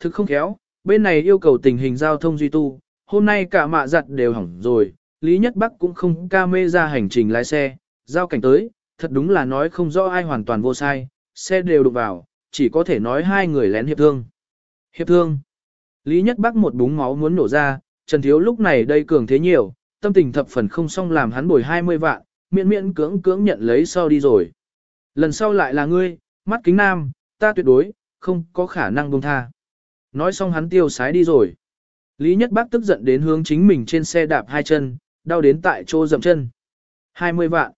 Thực không khéo, bên này yêu cầu tình hình giao thông duy tu, hôm nay cả mạ giặt đều hỏng rồi, Lý Nhất Bắc cũng không ca mê ra hành trình lái xe, giao cảnh tới, thật đúng là nói không rõ ai hoàn toàn vô sai, xe đều đụng vào, chỉ có thể nói hai người lén hiệp thương. Hiệp thương. Lý Nhất Bắc một búng máu muốn nổ ra, Trần Thiếu lúc này đây cường thế nhiều, tâm tình thập phần không xong làm hắn bồi 20 vạn, miễn miễn cưỡng cưỡng nhận lấy sau đi rồi. Lần sau lại là ngươi, mắt kính nam, ta tuyệt đối, không có khả năng buông tha. Nói xong hắn tiêu sái đi rồi. Lý Nhất Bác tức giận đến hướng chính mình trên xe đạp hai chân, đau đến tại chỗ dậm chân. 20 vạn.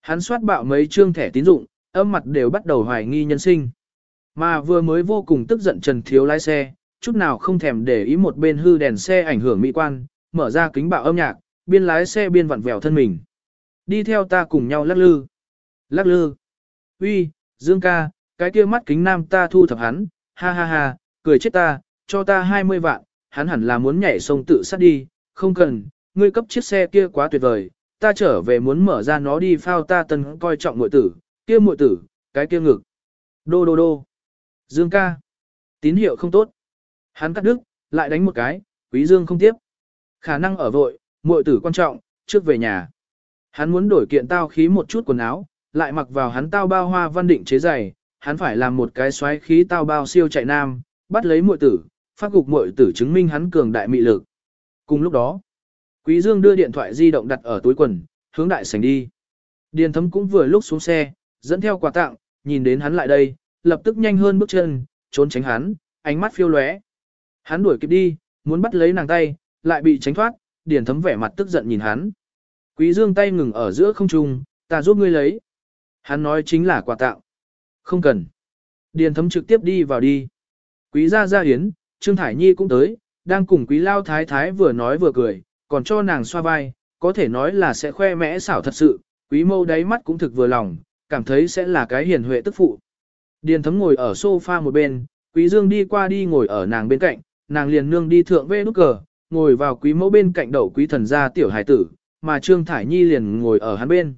Hắn soát bạo mấy trương thẻ tín dụng, âm mặt đều bắt đầu hoài nghi nhân sinh. Mà vừa mới vô cùng tức giận Trần Thiếu lái xe, chút nào không thèm để ý một bên hư đèn xe ảnh hưởng mỹ quan, mở ra kính bạo âm nhạc, biên lái xe biên vặn vẹo thân mình. Đi theo ta cùng nhau lắc lư. Lắc lư. Uy, Dương ca, cái kia mắt kính nam ta thu thập hắn, ha ha ha, cười chết ta, cho ta 20 vạn, hắn hẳn là muốn nhảy sông tự sát đi, không cần, ngươi cấp chiếc xe kia quá tuyệt vời, ta trở về muốn mở ra nó đi phao ta tân coi trọng muội tử, kia muội tử, cái kia ngực. Đô đô đô. Dương ca. Tín hiệu không tốt. Hắn cắt đứt, lại đánh một cái, quý dương không tiếp. Khả năng ở vội, muội tử quan trọng, trước về nhà. Hắn muốn đổi kiện tao khí một chút quần áo, lại mặc vào hắn tao bao hoa văn định chế giày, hắn phải làm một cái xoáy khí tao bao siêu chạy nam, bắt lấy muội tử, phát gục muội tử chứng minh hắn cường đại mị lực. Cùng lúc đó, Quý Dương đưa điện thoại di động đặt ở túi quần, hướng đại sảnh đi. Điền thấm cũng vừa lúc xuống xe, dẫn theo quà tặng, nhìn đến hắn lại đây, lập tức nhanh hơn bước chân, trốn tránh hắn, ánh mắt phiêu lóe. Hắn đuổi kịp đi, muốn bắt lấy nàng tay, lại bị tránh thoát, điền thấm vẻ mặt tức giận nhìn hắn. Quý Dương tay ngừng ở giữa không trung, ta giúp ngươi lấy. Hắn nói chính là quà tặng. Không cần. Điền thấm trực tiếp đi vào đi. Quý gia gia yến, Trương Thải Nhi cũng tới, đang cùng quý lao thái thái vừa nói vừa cười, còn cho nàng xoa vai, có thể nói là sẽ khoe mẽ xảo thật sự, quý mâu đáy mắt cũng thực vừa lòng, cảm thấy sẽ là cái hiền huệ tức phụ. Điền thấm ngồi ở sofa một bên, quý dương đi qua đi ngồi ở nàng bên cạnh, nàng liền nương đi thượng vê nút cờ, ngồi vào quý mẫu bên cạnh đầu quý thần gia tiểu hải tử, mà Trương Thải Nhi liền ngồi ở hắn bên.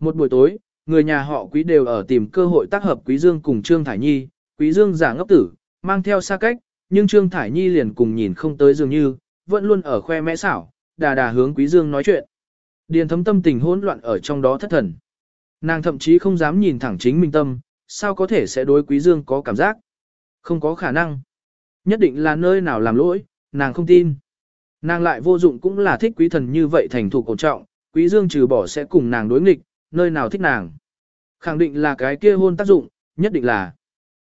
Một buổi tối, người nhà họ quý đều ở tìm cơ hội tác hợp quý dương cùng Trương Thải Nhi, quý dương giả ngốc tử, mang theo xa cách, nhưng Trương Thải Nhi liền cùng nhìn không tới dường như, vẫn luôn ở khoe mẽ xảo, đà đà hướng Quý Dương nói chuyện. Điền thấm tâm tình hỗn loạn ở trong đó thất thần. Nàng thậm chí không dám nhìn thẳng chính mình tâm, sao có thể sẽ đối Quý Dương có cảm giác? Không có khả năng. Nhất định là nơi nào làm lỗi, nàng không tin. Nàng lại vô dụng cũng là thích quý thần như vậy thành thủ cổ trọng, quý dương trừ bỏ sẽ cùng nàng đối nghịch, nơi nào thích nàng. Khẳng định là cái kia hôn tác dụng, nhất định là.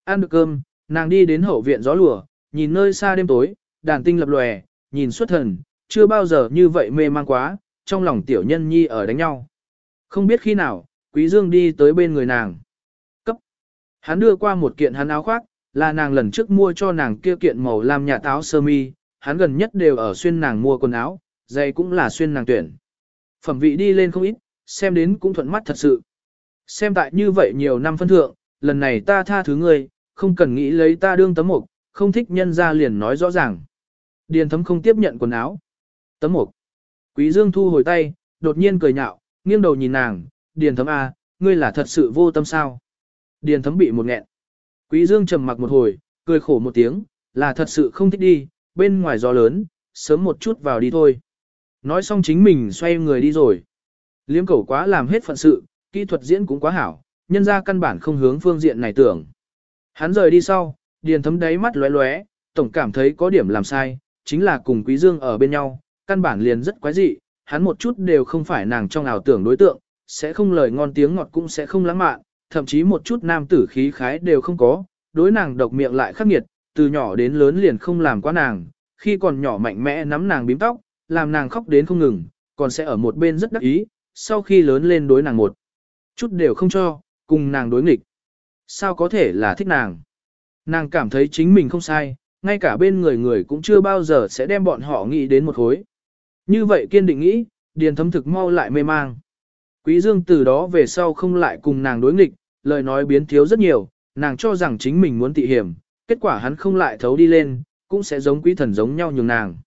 Ăn được cơm, nàng đi đến hậu viện gió lùa, nhìn nơi xa đêm tối, đàn tinh lập lòe, nhìn xuất thần, chưa bao giờ như vậy mê mang quá, trong lòng tiểu nhân nhi ở đánh nhau. Không biết khi nào, Quý Dương đi tới bên người nàng. Cấp. Hắn đưa qua một kiện hắn áo khoác, là nàng lần trước mua cho nàng kia kiện màu lam nhà táo sơ mi, hắn gần nhất đều ở xuyên nàng mua quần áo, giày cũng là xuyên nàng tuyển. Phẩm vị đi lên không ít, xem đến cũng thuận mắt thật sự. Xem tại như vậy nhiều năm phân thượng, lần này ta tha thứ ngươi, không cần nghĩ lấy ta đương tấm mục, không thích nhân ra liền nói rõ ràng. Điền thấm không tiếp nhận quần áo. Tấm mục. Quý Dương thu hồi tay, đột nhiên cười nhạo, nghiêng đầu nhìn nàng, Điền thấm A, ngươi là thật sự vô tâm sao. Điền thấm bị một nghẹn. Quý Dương trầm mặc một hồi, cười khổ một tiếng, là thật sự không thích đi, bên ngoài gió lớn, sớm một chút vào đi thôi. Nói xong chính mình xoay người đi rồi. Liếm cẩu quá làm hết phận sự, kỹ thuật diễn cũng quá hảo, nhân ra căn bản không hướng phương diện này tưởng. Hắn rời đi sau, điền thấm đáy mắt lóe lóe, tổng cảm thấy có điểm làm sai, chính là cùng Quý Dương ở bên nhau, căn bản liền rất quái dị, hắn một chút đều không phải nàng trong ảo tưởng đối tượng, sẽ không lời ngon tiếng ngọt cũng sẽ không lãng mạn, thậm chí một chút nam tử khí khái đều không có, đối nàng độc miệng lại khắc nghiệt, từ nhỏ đến lớn liền không làm quá nàng, khi còn nhỏ mạnh mẽ nắm nàng bím tóc, làm nàng khóc đến không ngừng, còn sẽ ở một bên rất đắc ý, sau khi lớn lên đối nàng một chút đều không cho, cùng nàng đối nghịch. Sao có thể là thích nàng? Nàng cảm thấy chính mình không sai, ngay cả bên người người cũng chưa bao giờ sẽ đem bọn họ nghĩ đến một khối. Như vậy kiên định nghĩ, điền thấm thực mau lại mê mang. Quý dương từ đó về sau không lại cùng nàng đối nghịch, lời nói biến thiếu rất nhiều, nàng cho rằng chính mình muốn tị hiểm, kết quả hắn không lại thấu đi lên, cũng sẽ giống quý thần giống nhau nhường nàng.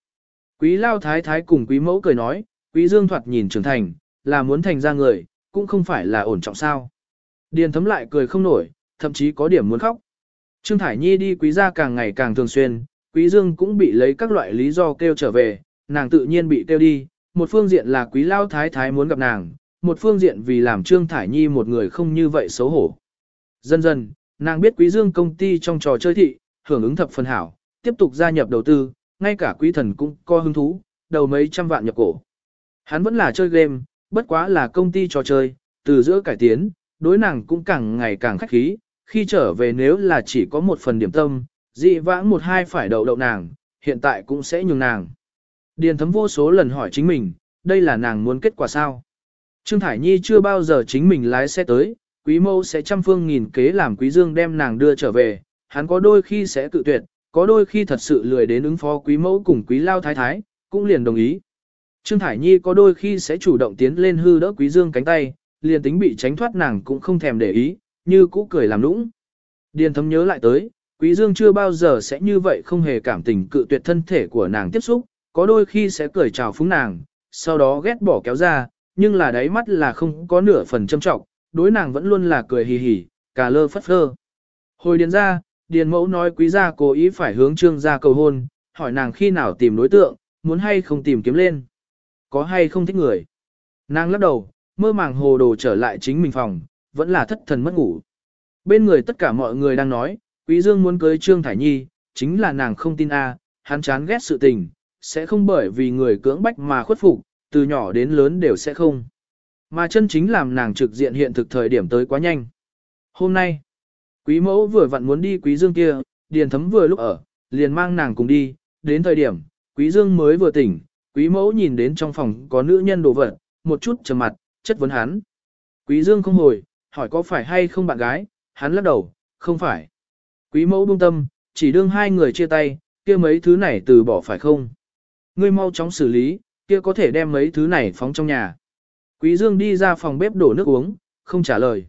Quý lao thái thái cùng quý mẫu cười nói, quý dương thoạt nhìn trưởng thành, là muốn thành ra người, cũng không phải là ổn trọng sao. Điền thấm lại cười không nổi, thậm chí có điểm muốn khóc. Trương Thải Nhi đi quý gia càng ngày càng thường xuyên, quý dương cũng bị lấy các loại lý do kêu trở về, nàng tự nhiên bị kêu đi, một phương diện là quý lao thái thái muốn gặp nàng, một phương diện vì làm Trương Thải Nhi một người không như vậy xấu hổ. Dần dần, nàng biết quý dương công ty trong trò chơi thị, hưởng ứng thập phần hảo, tiếp tục gia nhập đầu tư, ngay cả quý thần cũng có hứng thú, đầu mấy trăm vạn nhập cổ. Hắn vẫn là chơi game, bất quá là công ty trò chơi, từ giữa cải tiến, đối nàng cũng càng ngày càng khách khí, khi trở về nếu là chỉ có một phần điểm tâm, dị vãng một hai phải đậu đậu nàng, hiện tại cũng sẽ nhường nàng. Điền thấm vô số lần hỏi chính mình, đây là nàng muốn kết quả sao? Trương Thải Nhi chưa bao giờ chính mình lái xe tới, quý mâu sẽ trăm phương nghìn kế làm quý dương đem nàng đưa trở về, hắn có đôi khi sẽ tự tuyệt, có đôi khi thật sự lười đến ứng phó quý mẫu cùng quý lao thái thái, cũng liền đồng ý. Trương Thải Nhi có đôi khi sẽ chủ động tiến lên hư đỡ quý dương cánh tay, liền tính bị tránh thoát nàng cũng không thèm để ý, như cũ cười làm nũng. Điền thấm nhớ lại tới, quý dương chưa bao giờ sẽ như vậy không hề cảm tình cự tuyệt thân thể của nàng tiếp xúc, có đôi khi sẽ cười chào phúng nàng, sau đó ghét bỏ kéo ra, nhưng là đáy mắt là không có nửa phần châm trọng, đối nàng vẫn luôn là cười hì hì, cả lơ phất phơ. Hồi điền ra, điền mẫu nói quý gia cố ý phải hướng trương gia cầu hôn, hỏi nàng khi nào tìm đối tượng, muốn hay không tìm kiếm lên. Có hay không thích người. Nàng lắc đầu, mơ màng hồ đồ trở lại chính mình phòng, vẫn là thất thần mất ngủ. Bên người tất cả mọi người đang nói, quý dương muốn cưới trương thải nhi, chính là nàng không tin a, hắn chán ghét sự tình, sẽ không bởi vì người cưỡng bách mà khuất phục, từ nhỏ đến lớn đều sẽ không. Mà chân chính làm nàng trực diện hiện thực thời điểm tới quá nhanh. Hôm nay, quý mẫu vừa vặn muốn đi quý dương kia, điền thấm vừa lúc ở, liền mang nàng cùng đi, đến thời điểm, quý dương mới vừa tỉnh, quý mẫu nhìn đến trong phòng có nữ nhân đồ vật, một chút trầm mặt, chất vấn hắn. Quý dương không hồi, hỏi có phải hay không bạn gái, hắn lắc đầu, không phải. Quý mẫu buông tâm, chỉ đương hai người chia tay, kia mấy thứ này từ bỏ phải không? Ngươi mau chóng xử lý, kia có thể đem mấy thứ này phóng trong nhà. Quý Dương đi ra phòng bếp đổ nước uống, không trả lời.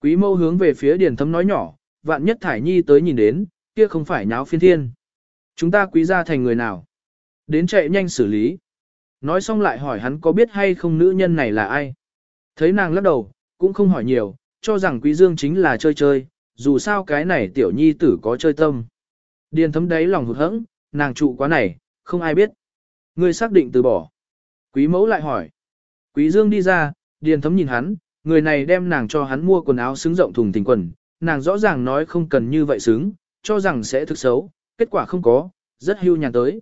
Quý Mẫu hướng về phía điền thấm nói nhỏ, vạn nhất thải nhi tới nhìn đến, kia không phải nháo phiên thiên. Chúng ta quý gia thành người nào? Đến chạy nhanh xử lý. Nói xong lại hỏi hắn có biết hay không nữ nhân này là ai? Thấy nàng lắc đầu, cũng không hỏi nhiều, cho rằng quý dương chính là chơi chơi, dù sao cái này tiểu nhi tử có chơi tâm. Điền thấm đáy lòng hụt hẫng, nàng trụ quá này, không ai biết. Ngươi xác định từ bỏ. Quý mẫu lại hỏi. Quý dương đi ra, điền thấm nhìn hắn, người này đem nàng cho hắn mua quần áo xứng rộng thùng tình quần, nàng rõ ràng nói không cần như vậy xứng, cho rằng sẽ thực xấu, kết quả không có, rất hưu nhàn tới.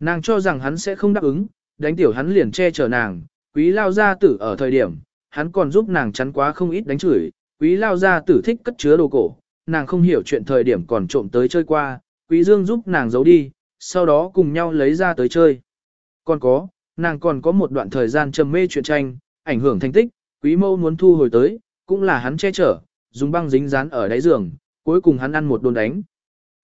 Nàng cho rằng hắn sẽ không đáp ứng, đánh tiểu hắn liền che chở nàng, quý lao gia tử ở thời điểm, hắn còn giúp nàng chắn quá không ít đánh chửi, quý lao ra tử thích cất chứa đồ cổ, nàng không hiểu chuyện thời điểm còn trộm tới chơi qua, quý dương giúp nàng giấu đi, sau đó cùng nhau lấy ra tới chơi. Còn có, nàng còn có một đoạn thời gian trầm mê chuyện tranh, ảnh hưởng thành tích, quý mâu muốn thu hồi tới, cũng là hắn che chở, dùng băng dính dán ở đáy giường, cuối cùng hắn ăn một đồn đánh.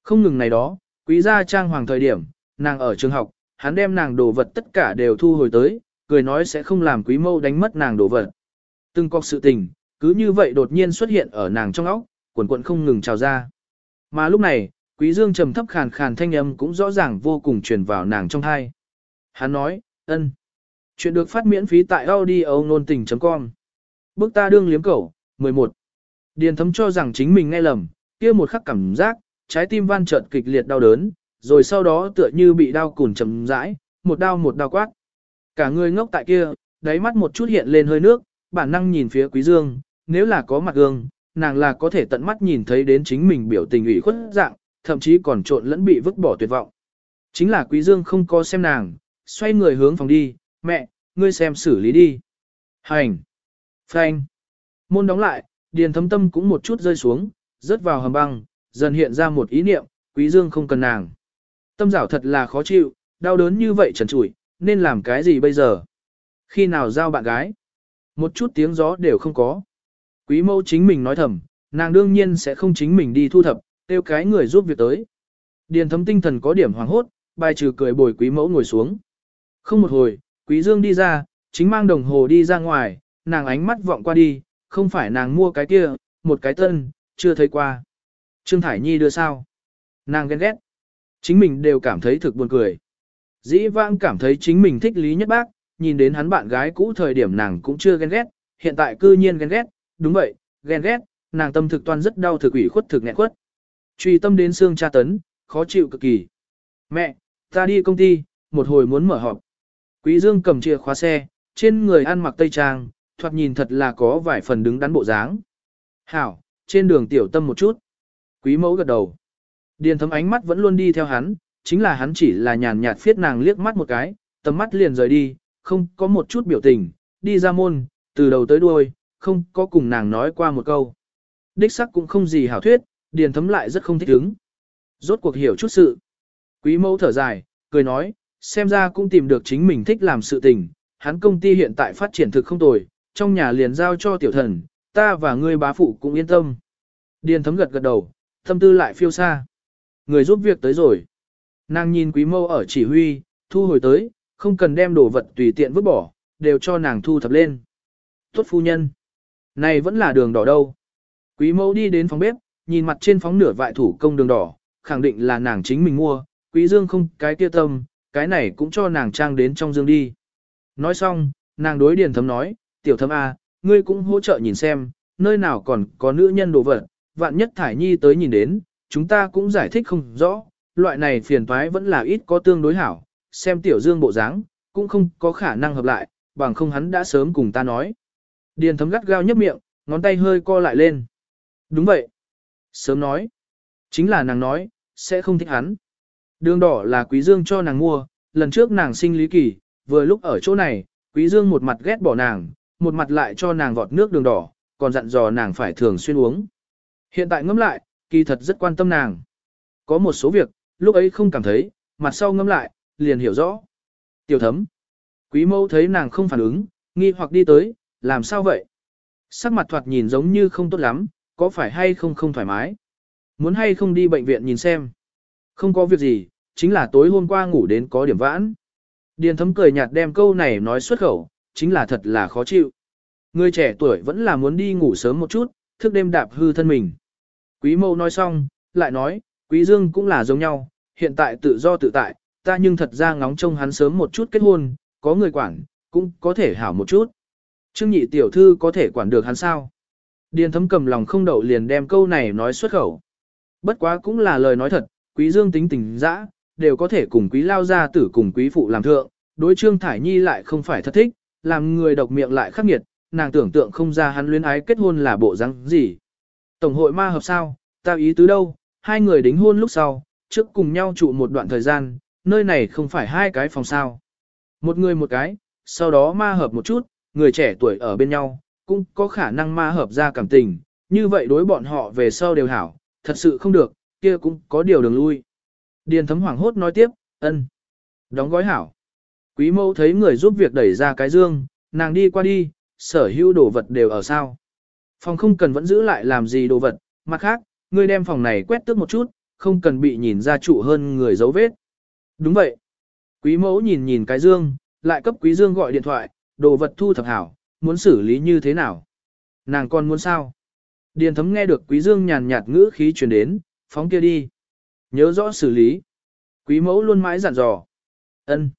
Không ngừng này đó, quý gia trang hoàng thời điểm, nàng ở trường học, hắn đem nàng đồ vật tất cả đều thu hồi tới, cười nói sẽ không làm quý mâu đánh mất nàng đồ vật. Từng cọc sự tình, cứ như vậy đột nhiên xuất hiện ở nàng trong óc, quần quần không ngừng trào ra. Mà lúc này, quý dương trầm thấp khàn khàn thanh âm cũng rõ ràng vô cùng truyền vào nàng trong thai. Hắn nói, ân. Chuyện được phát miễn phí tại audio nôn tình.com. Bước ta đương liếm cẩu, 11. Điền thấm cho rằng chính mình nghe lầm, kia một khắc cảm giác, trái tim van chợt kịch liệt đau đớn, rồi sau đó tựa như bị đau cùn chầm rãi, một đau một đau quát. Cả người ngốc tại kia, đáy mắt một chút hiện lên hơi nước, bản năng nhìn phía quý dương, nếu là có mặt gương, nàng là có thể tận mắt nhìn thấy đến chính mình biểu tình ủy khuất dạng, thậm chí còn trộn lẫn bị vứt bỏ tuyệt vọng. Chính là quý dương không có xem nàng, xoay người hướng phòng đi, mẹ, ngươi xem xử lý đi. Hành. Phanh. Môn đóng lại, điền thấm tâm cũng một chút rơi xuống, rớt vào hầm băng, dần hiện ra một ý niệm, quý dương không cần nàng. Tâm rảo thật là khó chịu, đau đớn như vậy trần trụi, nên làm cái gì bây giờ? Khi nào giao bạn gái? Một chút tiếng gió đều không có. Quý mẫu chính mình nói thầm, nàng đương nhiên sẽ không chính mình đi thu thập, tiêu cái người giúp việc tới. Điền thấm tinh thần có điểm hoàng hốt, bài trừ cười bồi quý mẫu ngồi xuống. Không một hồi, Quý Dương đi ra, chính mang đồng hồ đi ra ngoài, nàng ánh mắt vọng qua đi, không phải nàng mua cái kia, một cái tân, chưa thấy qua. Trương Thải Nhi đưa sao? Nàng ghen ghét. Chính mình đều cảm thấy thực buồn cười. Dĩ vãng cảm thấy chính mình thích Lý Nhất Bác, nhìn đến hắn bạn gái cũ thời điểm nàng cũng chưa ghen ghét, hiện tại cư nhiên ghen ghét, đúng vậy, ghen ghét, nàng tâm thực toàn rất đau thực ủy khuất thực nghẹn khuất. Truy tâm đến xương tra tấn, khó chịu cực kỳ. Mẹ, ta đi công ty, một hồi muốn mở họp. Quý Dương cầm chìa khóa xe, trên người ăn mặc tây trang, thoạt nhìn thật là có vài phần đứng đắn bộ dáng. Hảo, trên đường tiểu tâm một chút. Quý mẫu gật đầu. Điền thấm ánh mắt vẫn luôn đi theo hắn, chính là hắn chỉ là nhàn nhạt phiết nàng liếc mắt một cái, tầm mắt liền rời đi, không có một chút biểu tình, đi ra môn, từ đầu tới đuôi, không có cùng nàng nói qua một câu. Đích sắc cũng không gì hảo thuyết, điền thấm lại rất không thích ứng. Rốt cuộc hiểu chút sự. Quý mẫu thở dài, cười nói, xem ra cũng tìm được chính mình thích làm sự tình, hắn công ty hiện tại phát triển thực không tồi, trong nhà liền giao cho tiểu thần, ta và ngươi bá phụ cũng yên tâm. Điền thấm gật gật đầu, tâm tư lại phiêu xa. Người giúp việc tới rồi. Nàng nhìn quý mâu ở chỉ huy, thu hồi tới, không cần đem đồ vật tùy tiện vứt bỏ, đều cho nàng thu thập lên. Tốt phu nhân. Này vẫn là đường đỏ đâu. Quý mẫu đi đến phòng bếp, nhìn mặt trên phóng nửa vại thủ công đường đỏ, khẳng định là nàng chính mình mua, quý dương không cái kia tâm, cái này cũng cho nàng trang đến trong dương đi. Nói xong, nàng đối điền thấm nói, tiểu thấm A, ngươi cũng hỗ trợ nhìn xem, nơi nào còn có nữ nhân đồ vật, vạn nhất thải nhi tới nhìn đến, chúng ta cũng giải thích không rõ, loại này phiền toái vẫn là ít có tương đối hảo, xem tiểu dương bộ dáng, cũng không có khả năng hợp lại, bằng không hắn đã sớm cùng ta nói. Điền thấm gắt gao nhấp miệng, ngón tay hơi co lại lên. Đúng vậy. Sớm nói. Chính là nàng nói, sẽ không thích hắn. Đường đỏ là quý dương cho nàng mua, lần trước nàng sinh lý kỳ, vừa lúc ở chỗ này, quý dương một mặt ghét bỏ nàng, một mặt lại cho nàng vọt nước đường đỏ, còn dặn dò nàng phải thường xuyên uống. Hiện tại ngẫm lại, kỳ thật rất quan tâm nàng. Có một số việc, lúc ấy không cảm thấy, mặt sau ngẫm lại, liền hiểu rõ. Tiểu thấm. Quý mâu thấy nàng không phản ứng, nghi hoặc đi tới, làm sao vậy? Sắc mặt thoạt nhìn giống như không tốt lắm, có phải hay không không thoải mái? Muốn hay không đi bệnh viện nhìn xem? Không có việc gì, chính là tối hôm qua ngủ đến có điểm vãn. Điền thấm cười nhạt đem câu này nói xuất khẩu, chính là thật là khó chịu. Người trẻ tuổi vẫn là muốn đi ngủ sớm một chút, thức đêm đạp hư thân mình. Quý mâu nói xong, lại nói, quý dương cũng là giống nhau, hiện tại tự do tự tại, ta nhưng thật ra ngóng trông hắn sớm một chút kết hôn, có người quản, cũng có thể hảo một chút. Trương nhị tiểu thư có thể quản được hắn sao? Điền thấm cầm lòng không đậu liền đem câu này nói xuất khẩu. Bất quá cũng là lời nói thật, quý dương tính tình dã, đều có thể cùng quý lao gia tử cùng quý phụ làm thượng, đối trương thải nhi lại không phải thật thích, làm người độc miệng lại khắc nghiệt, nàng tưởng tượng không ra hắn luyến ái kết hôn là bộ răng gì. Tổng hội ma hợp sao, ta ý tứ đâu, hai người đính hôn lúc sau, trước cùng nhau trụ một đoạn thời gian, nơi này không phải hai cái phòng sao. Một người một cái, sau đó ma hợp một chút, người trẻ tuổi ở bên nhau, cũng có khả năng ma hợp ra cảm tình, như vậy đối bọn họ về sau đều hảo, thật sự không được, kia cũng có điều đường lui. Điền thấm hoảng hốt nói tiếp, ân, đóng gói hảo. Quý mẫu thấy người giúp việc đẩy ra cái dương, nàng đi qua đi, sở hữu đồ vật đều ở sao. Phòng không cần vẫn giữ lại làm gì đồ vật, mặt khác, ngươi đem phòng này quét tước một chút, không cần bị nhìn ra trụ hơn người dấu vết. Đúng vậy. Quý mẫu nhìn nhìn cái dương, lại cấp quý dương gọi điện thoại, đồ vật thu thập hảo, muốn xử lý như thế nào. Nàng còn muốn sao? Điền thấm nghe được quý dương nhàn nhạt ngữ khí truyền đến, phóng kia đi. Nhớ rõ xử lý. Quý mẫu luôn mãi dặn dò. ân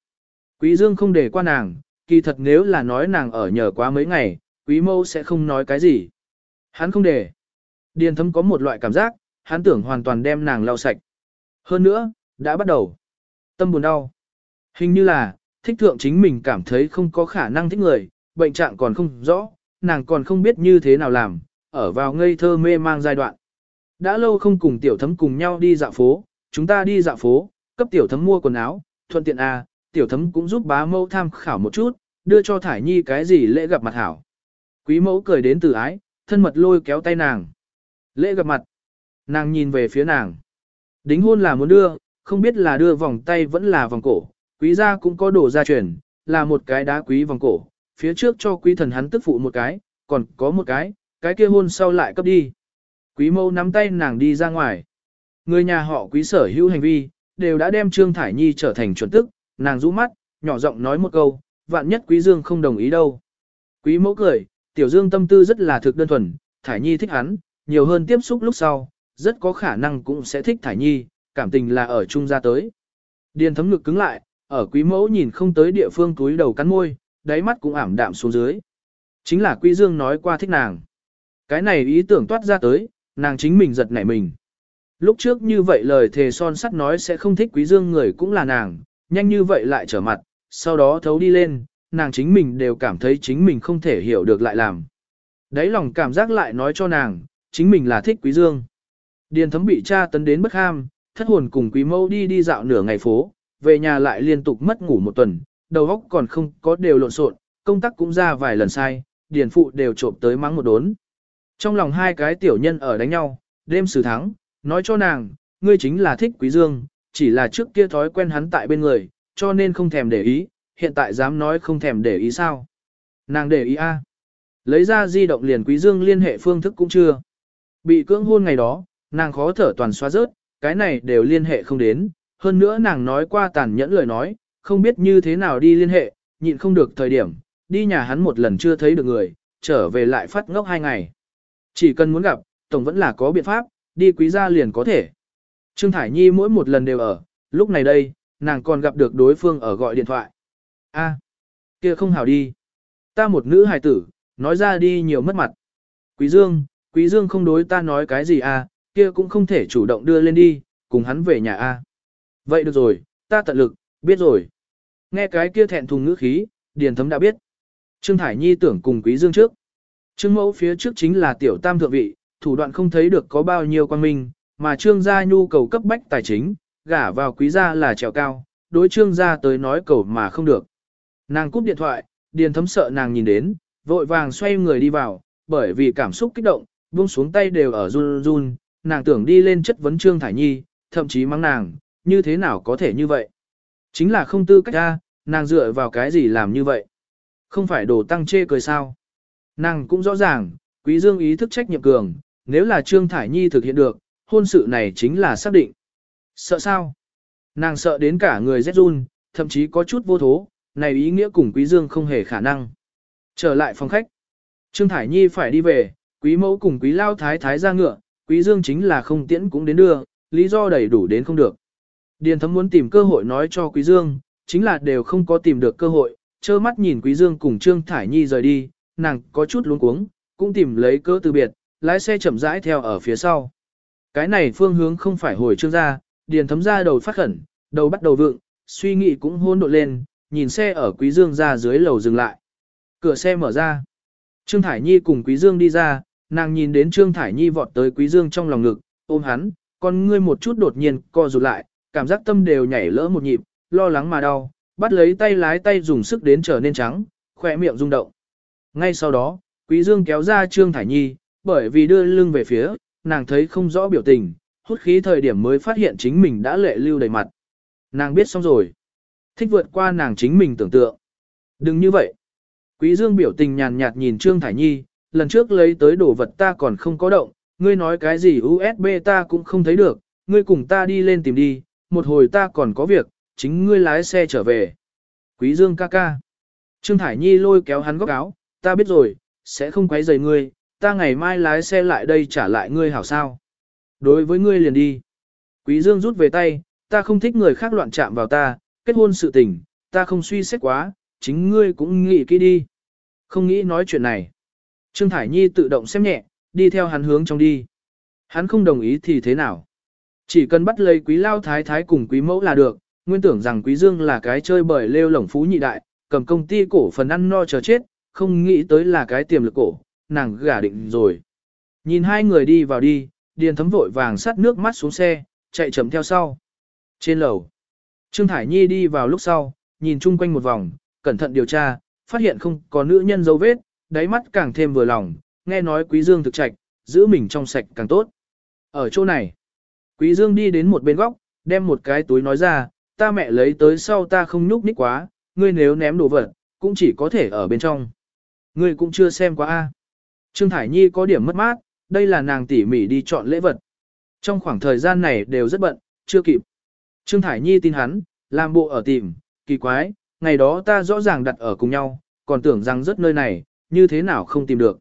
Quý dương không để qua nàng, kỳ thật nếu là nói nàng ở nhờ quá mấy ngày, quý mẫu sẽ không nói cái gì. Hắn không để. Điền thấm có một loại cảm giác, hắn tưởng hoàn toàn đem nàng lau sạch. Hơn nữa, đã bắt đầu. Tâm buồn đau. Hình như là, thích thượng chính mình cảm thấy không có khả năng thích người, bệnh trạng còn không rõ, nàng còn không biết như thế nào làm, ở vào ngây thơ mê mang giai đoạn. Đã lâu không cùng tiểu thấm cùng nhau đi dạo phố, chúng ta đi dạo phố, cấp tiểu thấm mua quần áo, thuận tiện à, tiểu thấm cũng giúp bá mẫu tham khảo một chút, đưa cho Thải Nhi cái gì lễ gặp mặt hảo. Quý mẫu cười đến từ ái, thân mật lôi kéo tay nàng. Lễ gặp mặt. Nàng nhìn về phía nàng. Đính hôn là muốn đưa, không biết là đưa vòng tay vẫn là vòng cổ. Quý gia cũng có đồ gia truyền, là một cái đá quý vòng cổ. Phía trước cho quý thần hắn tức phụ một cái, còn có một cái, cái kia hôn sau lại cấp đi. Quý mẫu nắm tay nàng đi ra ngoài. Người nhà họ quý sở hữu hành vi, đều đã đem Trương Thải Nhi trở thành chuẩn tức, nàng rũ mắt, nhỏ giọng nói một câu, vạn nhất quý dương không đồng ý đâu. Quý mẫu cười, tiểu dương tâm tư rất là thực đơn thuần, Thải Nhi thích hắn, nhiều hơn tiếp xúc lúc sau, rất có khả năng cũng sẽ thích Thải Nhi, cảm tình là ở chung ra tới. Điền thấm ngực cứng lại, ở quý mẫu nhìn không tới địa phương túi đầu cắn môi, đáy mắt cũng ảm đạm xuống dưới. Chính là quý dương nói qua thích nàng. Cái này ý tưởng toát ra tới, nàng chính mình giật nảy mình. Lúc trước như vậy lời thề son sắt nói sẽ không thích quý dương người cũng là nàng, nhanh như vậy lại trở mặt, sau đó thấu đi lên, nàng chính mình đều cảm thấy chính mình không thể hiểu được lại làm. Đấy lòng cảm giác lại nói cho nàng, chính mình là thích quý dương. Điền thấm bị cha tấn đến bất ham, thất hồn cùng quý mâu đi đi dạo nửa ngày phố, về nhà lại liên tục mất ngủ một tuần, đầu óc còn không có đều lộn xộn, công tác cũng ra vài lần sai, điền phụ đều trộm tới mắng một đốn. Trong lòng hai cái tiểu nhân ở đánh nhau, đêm xử thắng, nói cho nàng, ngươi chính là thích quý dương, chỉ là trước kia thói quen hắn tại bên người, cho nên không thèm để ý, hiện tại dám nói không thèm để ý sao. Nàng để ý a Lấy ra di động liền quý dương liên hệ phương thức cũng chưa. Bị cưỡng hôn ngày đó, nàng khó thở toàn xóa rớt, cái này đều liên hệ không đến, hơn nữa nàng nói qua tàn nhẫn lời nói, không biết như thế nào đi liên hệ, nhịn không được thời điểm, đi nhà hắn một lần chưa thấy được người, trở về lại phát ngốc hai ngày. Chỉ cần muốn gặp, Tổng vẫn là có biện pháp, đi quý gia liền có thể. Trương Thải Nhi mỗi một lần đều ở, lúc này đây, nàng còn gặp được đối phương ở gọi điện thoại. a kia không hảo đi. Ta một nữ hài tử, nói ra đi nhiều mất mặt. Quý Dương, Quý Dương không đối ta nói cái gì à, kia cũng không thể chủ động đưa lên đi, cùng hắn về nhà a. Vậy được rồi, ta tận lực, biết rồi. Nghe cái kia thẹn thùng ngữ khí, Điền Thấm đã biết. Trương Thải Nhi tưởng cùng Quý Dương trước. Trương Mẫu phía trước chính là tiểu tam thượng vị, thủ đoạn không thấy được có bao nhiêu quan minh, mà Trương gia nhu cầu cấp bách tài chính, gả vào Quý gia là trèo cao, đối Trương gia tới nói cầu mà không được. Nàng cúp điện thoại, Điền Thấm sợ nàng nhìn đến, vội vàng xoay người đi vào, bởi vì cảm xúc kích động, buông xuống tay đều ở run run, nàng tưởng đi lên chất vấn Trương Thải Nhi, thậm chí mắng nàng, như thế nào có thể như vậy? Chính là không tư cách ra, nàng dựa vào cái gì làm như vậy? Không phải đồ tăng chê cười sao? Nàng cũng rõ ràng, Quý Dương ý thức trách nhiệm cường, nếu là Trương Thải Nhi thực hiện được, hôn sự này chính là xác định. Sợ sao? Nàng sợ đến cả người rét run, thậm chí có chút vô thố, này ý nghĩa cùng Quý Dương không hề khả năng. Trở lại phòng khách. Trương Thải Nhi phải đi về, Quý mẫu cùng Quý lao thái thái ra ngựa, Quý Dương chính là không tiễn cũng đến đưa, lý do đầy đủ đến không được. Điền thấm muốn tìm cơ hội nói cho Quý Dương, chính là đều không có tìm được cơ hội, trơ mắt nhìn Quý Dương cùng Trương Thải Nhi rời đi, nàng có chút luống cuống, cũng tìm lấy cơ từ biệt, lái xe chậm rãi theo ở phía sau. Cái này phương hướng không phải hồi Trương gia, Điền thấm ra đầu phát khẩn, đầu bắt đầu vượng, suy nghĩ cũng hôn độ lên, nhìn xe ở Quý Dương ra dưới lầu dừng lại. Cửa xe mở ra. Trương Thải Nhi cùng Quý Dương đi ra, nàng nhìn đến Trương Thải Nhi vọt tới Quý Dương trong lòng ngực, ôm hắn, con ngươi một chút đột nhiên co rụt lại, cảm giác tâm đều nhảy lỡ một nhịp, lo lắng mà đau, bắt lấy tay lái tay dùng sức đến trở nên trắng, khỏe miệng rung động. Ngay sau đó, Quý Dương kéo ra Trương Thải Nhi, bởi vì đưa lưng về phía, nàng thấy không rõ biểu tình, hút khí thời điểm mới phát hiện chính mình đã lệ lưu đầy mặt. Nàng biết xong rồi. Thích vượt qua nàng chính mình tưởng tượng. Đừng như vậy. Quý Dương biểu tình nhàn nhạt nhìn Trương Thải Nhi, lần trước lấy tới đồ vật ta còn không có động, ngươi nói cái gì USB ta cũng không thấy được, ngươi cùng ta đi lên tìm đi, một hồi ta còn có việc, chính ngươi lái xe trở về. Quý Dương ca ca. Trương Thải Nhi lôi kéo hắn góc áo, ta biết rồi, sẽ không quấy rầy ngươi, ta ngày mai lái xe lại đây trả lại ngươi hảo sao. Đối với ngươi liền đi. Quý Dương rút về tay, ta không thích người khác loạn chạm vào ta, kết hôn sự tình, ta không suy xét quá, chính ngươi cũng nghĩ kỹ đi. Không nghĩ nói chuyện này. Trương Thải Nhi tự động xem nhẹ, đi theo hắn hướng trong đi. Hắn không đồng ý thì thế nào? Chỉ cần bắt lấy quý lao thái thái cùng quý mẫu là được, nguyên tưởng rằng quý dương là cái chơi bời lêu lổng phú nhị đại, cầm công ty cổ phần ăn no chờ chết, không nghĩ tới là cái tiềm lực cổ, nàng gả định rồi. Nhìn hai người đi vào đi, điền thấm vội vàng sắt nước mắt xuống xe, chạy chậm theo sau. Trên lầu, Trương Thải Nhi đi vào lúc sau, nhìn chung quanh một vòng, cẩn thận điều tra, phát hiện không có nữ nhân dấu vết, đáy mắt càng thêm vừa lòng, nghe nói quý dương thực trạch, giữ mình trong sạch càng tốt. Ở chỗ này, quý dương đi đến một bên góc, đem một cái túi nói ra, ta mẹ lấy tới sau ta không nhúc nhích quá, ngươi nếu ném đồ vật, cũng chỉ có thể ở bên trong. Ngươi cũng chưa xem qua a. Trương Thải Nhi có điểm mất mát, đây là nàng tỉ mỉ đi chọn lễ vật. Trong khoảng thời gian này đều rất bận, chưa kịp. Trương Thải Nhi tin hắn, làm bộ ở tìm, kỳ quái, ngày đó ta rõ ràng đặt ở cùng nhau, còn tưởng rằng rất nơi này, như thế nào không tìm được.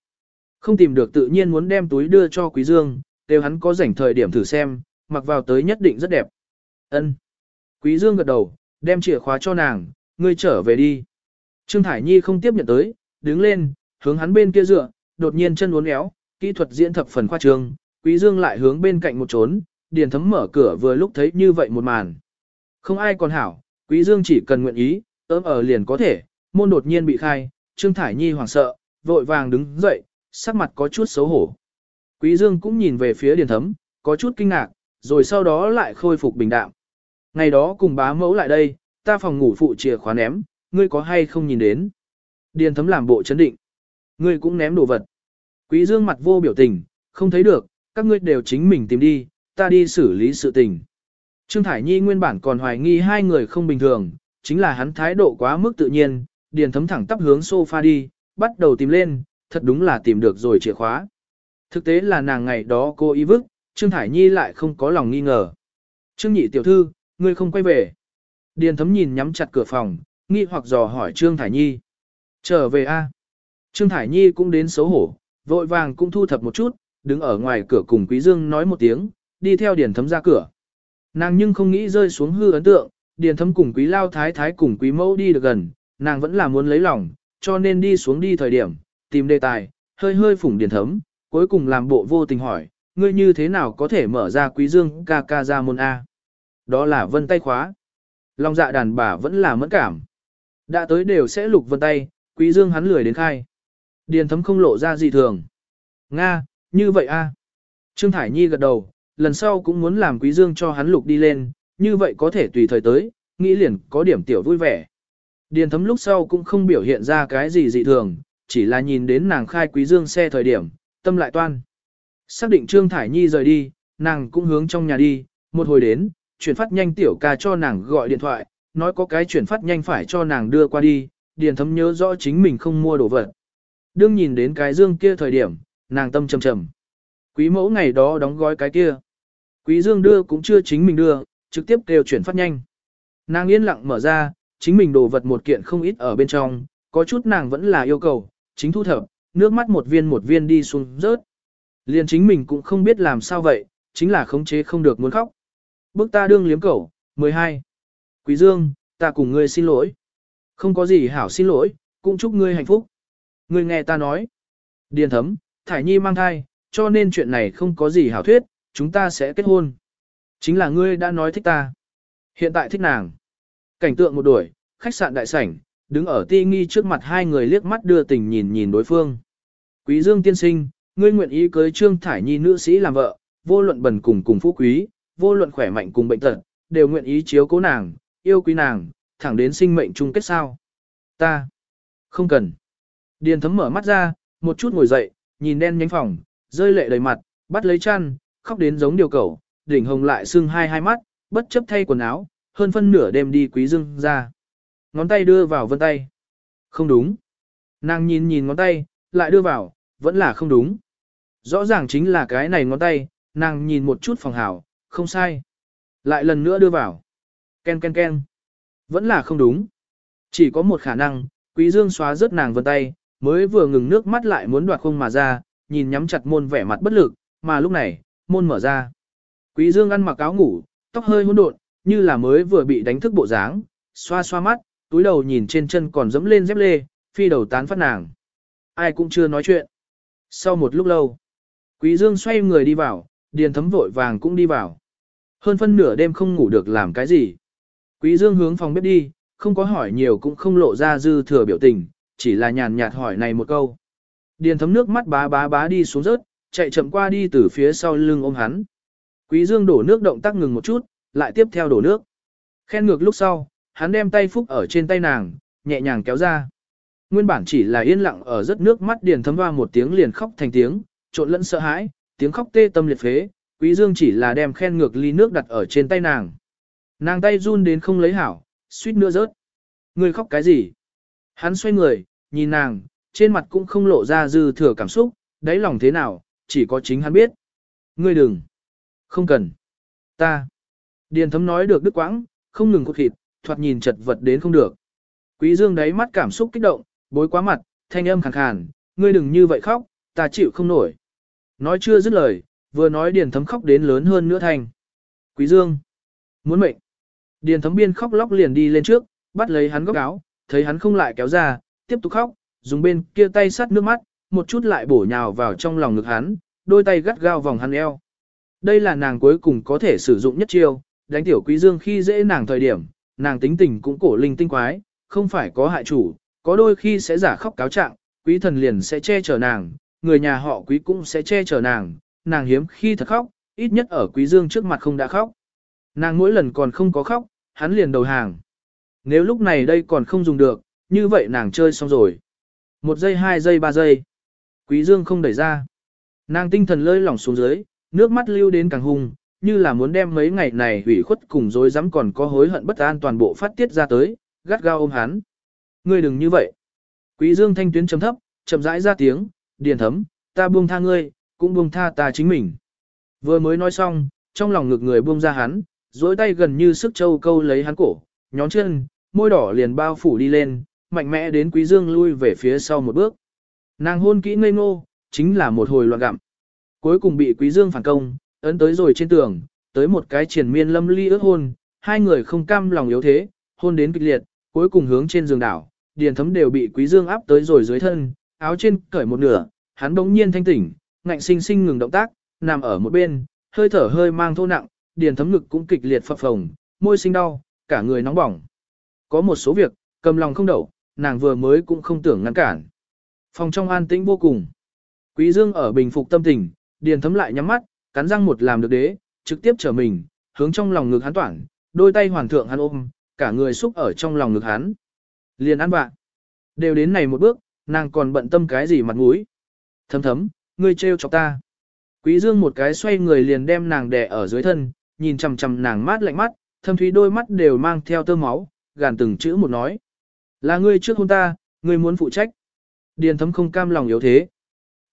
Không tìm được tự nhiên muốn đem túi đưa cho Quý Dương, đều hắn có rảnh thời điểm thử xem, mặc vào tới nhất định rất đẹp. Ân. Quý Dương gật đầu, đem chìa khóa cho nàng, ngươi trở về đi. Trương Thải Nhi không tiếp nhận tới, đứng lên, hướng hắn bên kia dựa, đột nhiên chân uốn éo, kỹ thuật diễn thập phần khoa trương, Quý Dương lại hướng bên cạnh một trốn, điền thấm mở cửa vừa lúc thấy như vậy một màn. Không ai còn hảo, quý dương chỉ cần nguyện ý, ấm ở liền có thể, môn đột nhiên bị khai, Trương Thải Nhi hoảng sợ, vội vàng đứng dậy, sắc mặt có chút xấu hổ. Quý dương cũng nhìn về phía điền thấm, có chút kinh ngạc, rồi sau đó lại khôi phục bình đạm. Ngày đó cùng bá mẫu lại đây, ta phòng ngủ phụ chìa khóa ném, ngươi có hay không nhìn đến. Điền thấm làm bộ chấn định. Ngươi cũng ném đồ vật. Quý dương mặt vô biểu tình, không thấy được, các ngươi đều chính mình tìm đi, ta đi xử lý sự tình. Trương Thải Nhi nguyên bản còn hoài nghi hai người không bình thường, chính là hắn thái độ quá mức tự nhiên, điền thấm thẳng tắp hướng sofa đi, bắt đầu tìm lên, thật đúng là tìm được rồi chìa khóa. Thực tế là nàng ngày đó cô y vức, Trương Thải Nhi lại không có lòng nghi ngờ. Trương nhị tiểu thư, ngươi không quay về. Điền thấm nhìn nhắm chặt cửa phòng, nghi hoặc dò hỏi Trương Thải Nhi. Trở về a Trương Thải Nhi cũng đến xấu hổ, vội vàng cũng thu thập một chút, đứng ở ngoài cửa cùng Quý Dương nói một tiếng, đi theo Điền Thấm ra cửa. Nàng nhưng không nghĩ rơi xuống hư ấn tượng, Điền Thấm cùng Quý Lao Thái Thái cùng Quý Mẫu đi được gần, nàng vẫn là muốn lấy lòng, cho nên đi xuống đi thời điểm, tìm đề tài, hơi hơi phủng Điền Thấm, cuối cùng làm bộ vô tình hỏi, ngươi như thế nào có thể mở ra Quý Dương ca ca ra môn A. Đó là vân tay khóa. Long dạ đàn bà vẫn là mẫn cảm. Đã tới đều sẽ lục vân tay, Quý Dương hắn lười đến khai. Điền thấm không lộ ra gì thường. Nga, như vậy a. Trương Thải Nhi gật đầu, lần sau cũng muốn làm Quý Dương cho hắn lục đi lên, như vậy có thể tùy thời tới, nghĩ liền có điểm tiểu vui vẻ. Điền thấm lúc sau cũng không biểu hiện ra cái gì dị thường, chỉ là nhìn đến nàng khai Quý Dương xe thời điểm, tâm lại toan. Xác định Trương Thải Nhi rời đi, nàng cũng hướng trong nhà đi, một hồi đến, chuyển phát nhanh tiểu ca cho nàng gọi điện thoại, nói có cái chuyển phát nhanh phải cho nàng đưa qua đi, điền thấm nhớ rõ chính mình không mua đồ vật. Đương nhìn đến cái dương kia thời điểm, nàng tâm trầm trầm. Quý mẫu ngày đó đóng gói cái kia. Quý dương đưa cũng chưa chính mình đưa, trực tiếp kêu chuyển phát nhanh. Nàng yên lặng mở ra, chính mình đồ vật một kiện không ít ở bên trong, có chút nàng vẫn là yêu cầu, chính thu thập, nước mắt một viên một viên đi xuống rớt. Liền chính mình cũng không biết làm sao vậy, chính là khống chế không được muốn khóc. Bước ta đương liếm cẩu, 12. Quý Dương, ta cùng ngươi xin lỗi. Không có gì hảo xin lỗi, cũng chúc ngươi hạnh phúc. Ngươi nghe ta nói. Điền thấm, Thải Nhi mang thai, cho nên chuyện này không có gì hảo thuyết, chúng ta sẽ kết hôn. Chính là ngươi đã nói thích ta. Hiện tại thích nàng. Cảnh tượng một đuổi, khách sạn đại sảnh, đứng ở ti nghi trước mặt hai người liếc mắt đưa tình nhìn nhìn đối phương. Quý Dương tiên sinh, ngươi nguyện ý cưới Trương Thải Nhi nữ sĩ làm vợ, vô luận bần cùng cùng phú quý, vô luận khỏe mạnh cùng bệnh tật, đều nguyện ý chiếu cố nàng, yêu quý nàng, thẳng đến sinh mệnh chung kết sao. Ta, không cần. Điền thấm mở mắt ra, một chút ngồi dậy, nhìn đen nhánh phòng, rơi lệ đầy mặt, bắt lấy chăn, khóc đến giống điều cẩu, đỉnh hồng lại sưng hai hai mắt, bất chấp thay quần áo, hơn phân nửa đêm đi quý dương ra. Ngón tay đưa vào vân tay. Không đúng. Nàng nhìn nhìn ngón tay, lại đưa vào, vẫn là không đúng. Rõ ràng chính là cái này ngón tay, nàng nhìn một chút phòng hảo, không sai. Lại lần nữa đưa vào. Ken ken ken. Vẫn là không đúng. Chỉ có một khả năng, quý dương xóa rớt nàng vân tay, mới vừa ngừng nước mắt lại muốn đoạt không mà ra, nhìn nhắm chặt môn vẻ mặt bất lực, mà lúc này, môn mở ra. Quý dương ăn mặc áo ngủ, tóc hơi hỗn độn, như là mới vừa bị đánh thức bộ dáng, xoa xoa mắt, túi đầu nhìn trên chân còn dẫm lên dép lê, phi đầu tán phát nàng. Ai cũng chưa nói chuyện. Sau một lúc lâu, Quý Dương xoay người đi vào, điền thấm vội vàng cũng đi vào. Hơn phân nửa đêm không ngủ được làm cái gì. Quý Dương hướng phòng bếp đi, không có hỏi nhiều cũng không lộ ra dư thừa biểu tình, chỉ là nhàn nhạt hỏi này một câu. Điền thấm nước mắt bá bá bá đi xuống rớt, chạy chậm qua đi từ phía sau lưng ôm hắn. Quý Dương đổ nước động tác ngừng một chút, lại tiếp theo đổ nước. Khen ngược lúc sau, hắn đem tay phúc ở trên tay nàng, nhẹ nhàng kéo ra. Nguyên bản chỉ là yên lặng ở rất nước mắt điền thấm hoa một tiếng liền khóc thành tiếng, trộn lẫn sợ hãi, tiếng khóc tê tâm liệt phế, Quý Dương chỉ là đem khen ngược ly nước đặt ở trên tay nàng. Nàng tay run đến không lấy hảo, suýt nữa rớt. Người khóc cái gì? Hắn xoay người, nhìn nàng, trên mặt cũng không lộ ra dư thừa cảm xúc, đáy lòng thế nào, chỉ có chính hắn biết. Ngươi đừng. Không cần. Ta. Điền thấm nói được đức quãng, không ngừng cốt thịt, thoạt nhìn chật vật đến không được. Quý dương đáy mắt cảm xúc kích động, bối quá mặt, thanh âm khàn khàn, ngươi đừng như vậy khóc, ta chịu không nổi. Nói chưa dứt lời, vừa nói điền thấm khóc đến lớn hơn nữa thành. Quý dương. Muốn mệnh. Điền thấm biên khóc lóc liền đi lên trước, bắt lấy hắn góc áo, thấy hắn không lại kéo ra, tiếp tục khóc, dùng bên kia tay sát nước mắt, một chút lại bổ nhào vào trong lòng ngực hắn, đôi tay gắt gao vòng hắn eo. Đây là nàng cuối cùng có thể sử dụng nhất chiêu, đánh tiểu quý dương khi dễ nàng thời điểm, nàng tính tình cũng cổ linh tinh quái, không phải có hại chủ, có đôi khi sẽ giả khóc cáo trạng, quý thần liền sẽ che chở nàng, người nhà họ quý cũng sẽ che chở nàng, nàng hiếm khi thật khóc, ít nhất ở quý dương trước mặt không đã khóc. Nàng mỗi lần còn không có khóc, hắn liền đầu hàng. Nếu lúc này đây còn không dùng được, như vậy nàng chơi xong rồi. Một giây hai giây ba giây. Quý dương không đẩy ra. Nàng tinh thần lơi lỏng xuống dưới, nước mắt lưu đến càng hung, như là muốn đem mấy ngày này hủy khuất cùng dối dám còn có hối hận bất an toàn bộ phát tiết ra tới, gắt gao ôm hắn. Ngươi đừng như vậy. Quý dương thanh tuyến trầm thấp, chậm rãi ra tiếng, điền thấm, ta buông tha ngươi, cũng buông tha ta chính mình. Vừa mới nói xong, trong lòng ngực người buông ra hắn, dối tay gần như sức châu câu lấy hắn cổ, nhón chân, môi đỏ liền bao phủ đi lên, mạnh mẽ đến quý dương lui về phía sau một bước. Nàng hôn kỹ ngây ngô, chính là một hồi loạn gặm. Cuối cùng bị quý dương phản công, ấn tới rồi trên tường, tới một cái triển miên lâm ly ước hôn, hai người không cam lòng yếu thế, hôn đến kịch liệt, cuối cùng hướng trên giường đảo, điền thấm đều bị quý dương áp tới rồi dưới thân, áo trên cởi một nửa, hắn đống nhiên thanh tỉnh, ngạnh sinh sinh ngừng động tác, nằm ở một bên, hơi thở hơi mang thô nặng, điền thấm ngực cũng kịch liệt phập phồng, môi sinh đau, cả người nóng bỏng. Có một số việc, cầm lòng không đậu, nàng vừa mới cũng không tưởng ngăn cản. Phòng trong an tĩnh vô cùng. Quý Dương ở bình phục tâm tình, điền thấm lại nhắm mắt, cắn răng một làm được đế, trực tiếp trở mình, hướng trong lòng ngực hắn toản, đôi tay hoàn thượng hắn ôm, cả người xúc ở trong lòng ngực hắn. Liền ăn bạn. Đều đến này một bước, nàng còn bận tâm cái gì mặt mũi. Thấm thấm, ngươi trêu chọc ta. Quý Dương một cái xoay người liền đem nàng đè ở dưới thân, nhìn chằm chằm nàng mát lạnh mắt, thâm thúy đôi mắt đều mang theo tơ máu, gàn từng chữ một nói. Là ngươi trước hôn ta, ngươi muốn phụ trách. Điền thấm không cam lòng yếu thế.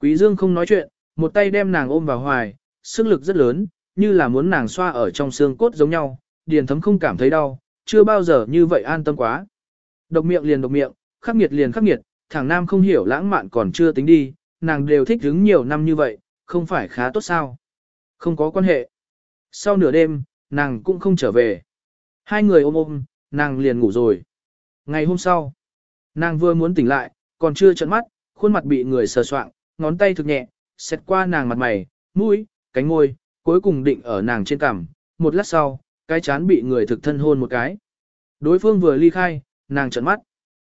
Quý Dương không nói chuyện, một tay đem nàng ôm vào hoài, sức lực rất lớn, như là muốn nàng xoa ở trong xương cốt giống nhau, điền thấm không cảm thấy đau, chưa bao giờ như vậy an tâm quá. Độc miệng liền độc miệng, khắc nghiệt liền khắc nghiệt, thằng nam không hiểu lãng mạn còn chưa tính đi, nàng đều thích hứng nhiều năm như vậy, không phải khá tốt sao. Không có quan hệ. Sau nửa đêm, nàng cũng không trở về. Hai người ôm ôm, nàng liền ngủ rồi. Ngày hôm sau, nàng vừa muốn tỉnh lại, còn chưa trận mắt, khuôn mặt bị người sờ soạng, ngón tay thực nhẹ, xét qua nàng mặt mày, mũi, cánh môi, cuối cùng định ở nàng trên cằm. Một lát sau, cái chán bị người thực thân hôn một cái. Đối phương vừa ly khai, nàng trợn mắt.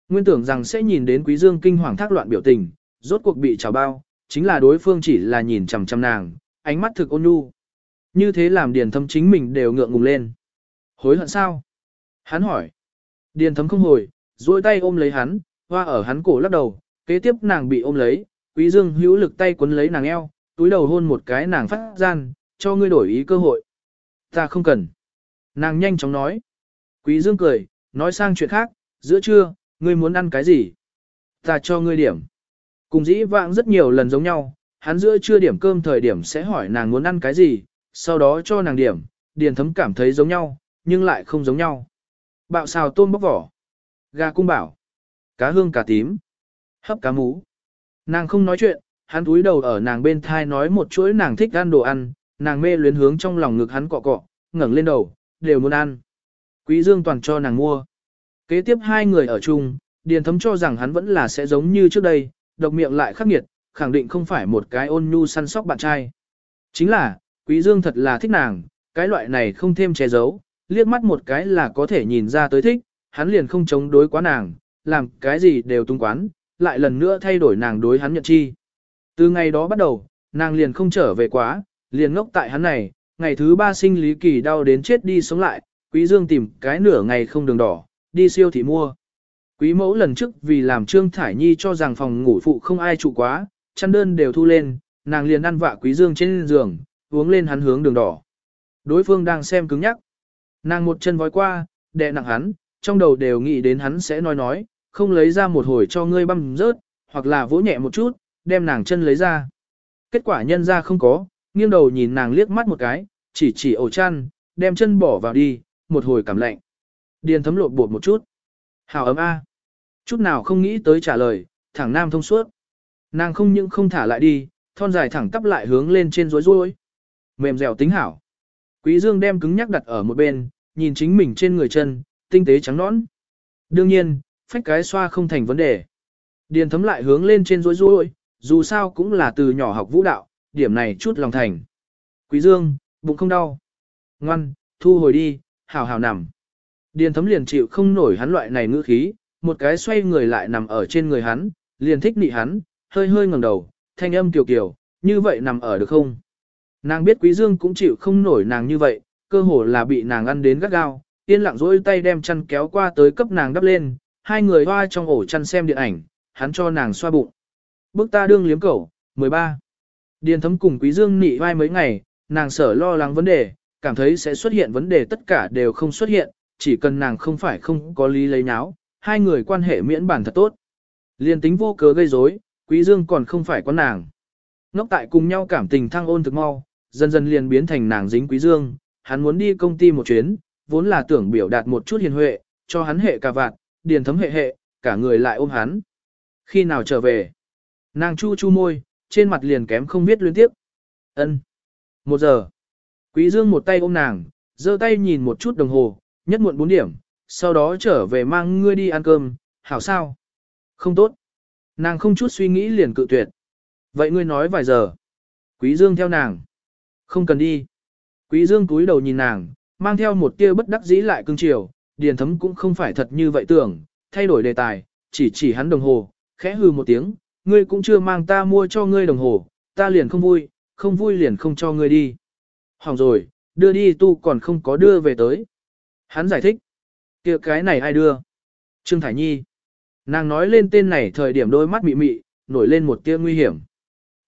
Nguyên tưởng rằng sẽ nhìn đến quý dương kinh hoàng thác loạn biểu tình, rốt cuộc bị trào bao, chính là đối phương chỉ là nhìn chằm chằm nàng, ánh mắt thực ôn nhu. Như thế làm điền thâm chính mình đều ngượng ngùng lên. Hối hận sao? Hắn hỏi. Điền thấm không hồi, duỗi tay ôm lấy hắn, hoa ở hắn cổ lắc đầu, kế tiếp nàng bị ôm lấy, quý dương hữu lực tay quấn lấy nàng eo, túi đầu hôn một cái nàng phát gian, cho ngươi đổi ý cơ hội. Ta không cần. Nàng nhanh chóng nói. Quý dương cười, nói sang chuyện khác, giữa trưa, ngươi muốn ăn cái gì? Ta cho ngươi điểm. Cùng dĩ vãng rất nhiều lần giống nhau, hắn giữa trưa điểm cơm thời điểm sẽ hỏi nàng muốn ăn cái gì, sau đó cho nàng điểm, điền thấm cảm thấy giống nhau, nhưng lại không giống nhau. Bạo xào tôm bóc vỏ, gà cung bảo, cá hương cà tím, hấp cá mú. Nàng không nói chuyện, hắn túi đầu ở nàng bên thai nói một chuỗi nàng thích ăn đồ ăn, nàng mê luyến hướng trong lòng ngực hắn cọ cọ, ngẩng lên đầu, đều muốn ăn. Quý Dương toàn cho nàng mua. Kế tiếp hai người ở chung, Điền Thấm cho rằng hắn vẫn là sẽ giống như trước đây, độc miệng lại khắc nghiệt, khẳng định không phải một cái ôn nhu săn sóc bạn trai. Chính là, Quý Dương thật là thích nàng, cái loại này không thêm che giấu, liếc mắt một cái là có thể nhìn ra tới thích, hắn liền không chống đối quá nàng, làm cái gì đều tung quán, lại lần nữa thay đổi nàng đối hắn nhận chi. Từ ngày đó bắt đầu, nàng liền không trở về quá, liền ngốc tại hắn này, ngày thứ ba sinh lý kỳ đau đến chết đi sống lại, quý dương tìm cái nửa ngày không đường đỏ, đi siêu thị mua. Quý mẫu lần trước vì làm Trương Thải Nhi cho rằng phòng ngủ phụ không ai trụ quá, chăn đơn đều thu lên, nàng liền ăn vạ quý dương trên giường, uống lên hắn hướng đường đỏ. Đối phương đang xem cứng nhắc. Nàng một chân vói qua, đè nặng hắn, trong đầu đều nghĩ đến hắn sẽ nói nói, không lấy ra một hồi cho ngươi băm rớt, hoặc là vỗ nhẹ một chút, đem nàng chân lấy ra. Kết quả nhân ra không có, nghiêng đầu nhìn nàng liếc mắt một cái, chỉ chỉ ổ chăn, đem chân bỏ vào đi, một hồi cảm lạnh. Điền thấm lộ bột một chút. Hào ấm A. Chút nào không nghĩ tới trả lời, thẳng nam thông suốt. Nàng không những không thả lại đi, thon dài thẳng tắp lại hướng lên trên rối rối. Mềm dẻo tính hảo. Quý Dương đem cứng nhắc đặt ở một bên, nhìn chính mình trên người chân, tinh tế trắng nõn. Đương nhiên, phách cái xoa không thành vấn đề. Điền thấm lại hướng lên trên rối rối, dù sao cũng là từ nhỏ học vũ đạo, điểm này chút lòng thành. Quý Dương, bụng không đau. Ngoan, thu hồi đi, hảo hảo nằm. Điền thấm liền chịu không nổi hắn loại này ngữ khí, một cái xoay người lại nằm ở trên người hắn, liền thích nị hắn, hơi hơi ngẩng đầu, thanh âm kiều kiều, như vậy nằm ở được không? Nàng biết quý dương cũng chịu không nổi nàng như vậy, cơ hồ là bị nàng ăn đến gắt gao, yên lặng dỗi tay đem chăn kéo qua tới cấp nàng đắp lên, hai người hoa trong ổ chăn xem điện ảnh, hắn cho nàng xoa bụng. Bước ta đương liếm cẩu, 13. Điền thấm cùng quý dương nị vai mấy ngày, nàng sở lo lắng vấn đề, cảm thấy sẽ xuất hiện vấn đề tất cả đều không xuất hiện, chỉ cần nàng không phải không có lý lấy nháo, hai người quan hệ miễn bản thật tốt. Liên tính vô cớ gây rối, quý dương còn không phải con nàng. Ngốc tại cùng nhau cảm tình thăng ôn thực mau, dần dần liền biến thành nàng dính quý dương, hắn muốn đi công ty một chuyến, vốn là tưởng biểu đạt một chút hiền huệ, cho hắn hệ cả vạn, điền thấm hệ hệ, cả người lại ôm hắn. Khi nào trở về? Nàng chu chu môi, trên mặt liền kém không biết liên tiếp. Ân. Một giờ. Quý Dương một tay ôm nàng, giơ tay nhìn một chút đồng hồ, nhất muộn bốn điểm, sau đó trở về mang ngươi đi ăn cơm, hảo sao? Không tốt. Nàng không chút suy nghĩ liền cự tuyệt. Vậy ngươi nói vài giờ. Quý Dương theo nàng. Không cần đi. Quý Dương cúi đầu nhìn nàng, mang theo một tia bất đắc dĩ lại cương chiều, điền thấm cũng không phải thật như vậy tưởng, thay đổi đề tài, chỉ chỉ hắn đồng hồ, khẽ hừ một tiếng, ngươi cũng chưa mang ta mua cho ngươi đồng hồ, ta liền không vui, không vui liền không cho ngươi đi. Hỏng rồi, đưa đi tu còn không có đưa về tới. Hắn giải thích, kia cái này ai đưa? Trương Thải Nhi. Nàng nói lên tên này thời điểm đôi mắt mị mị, nổi lên một tia nguy hiểm.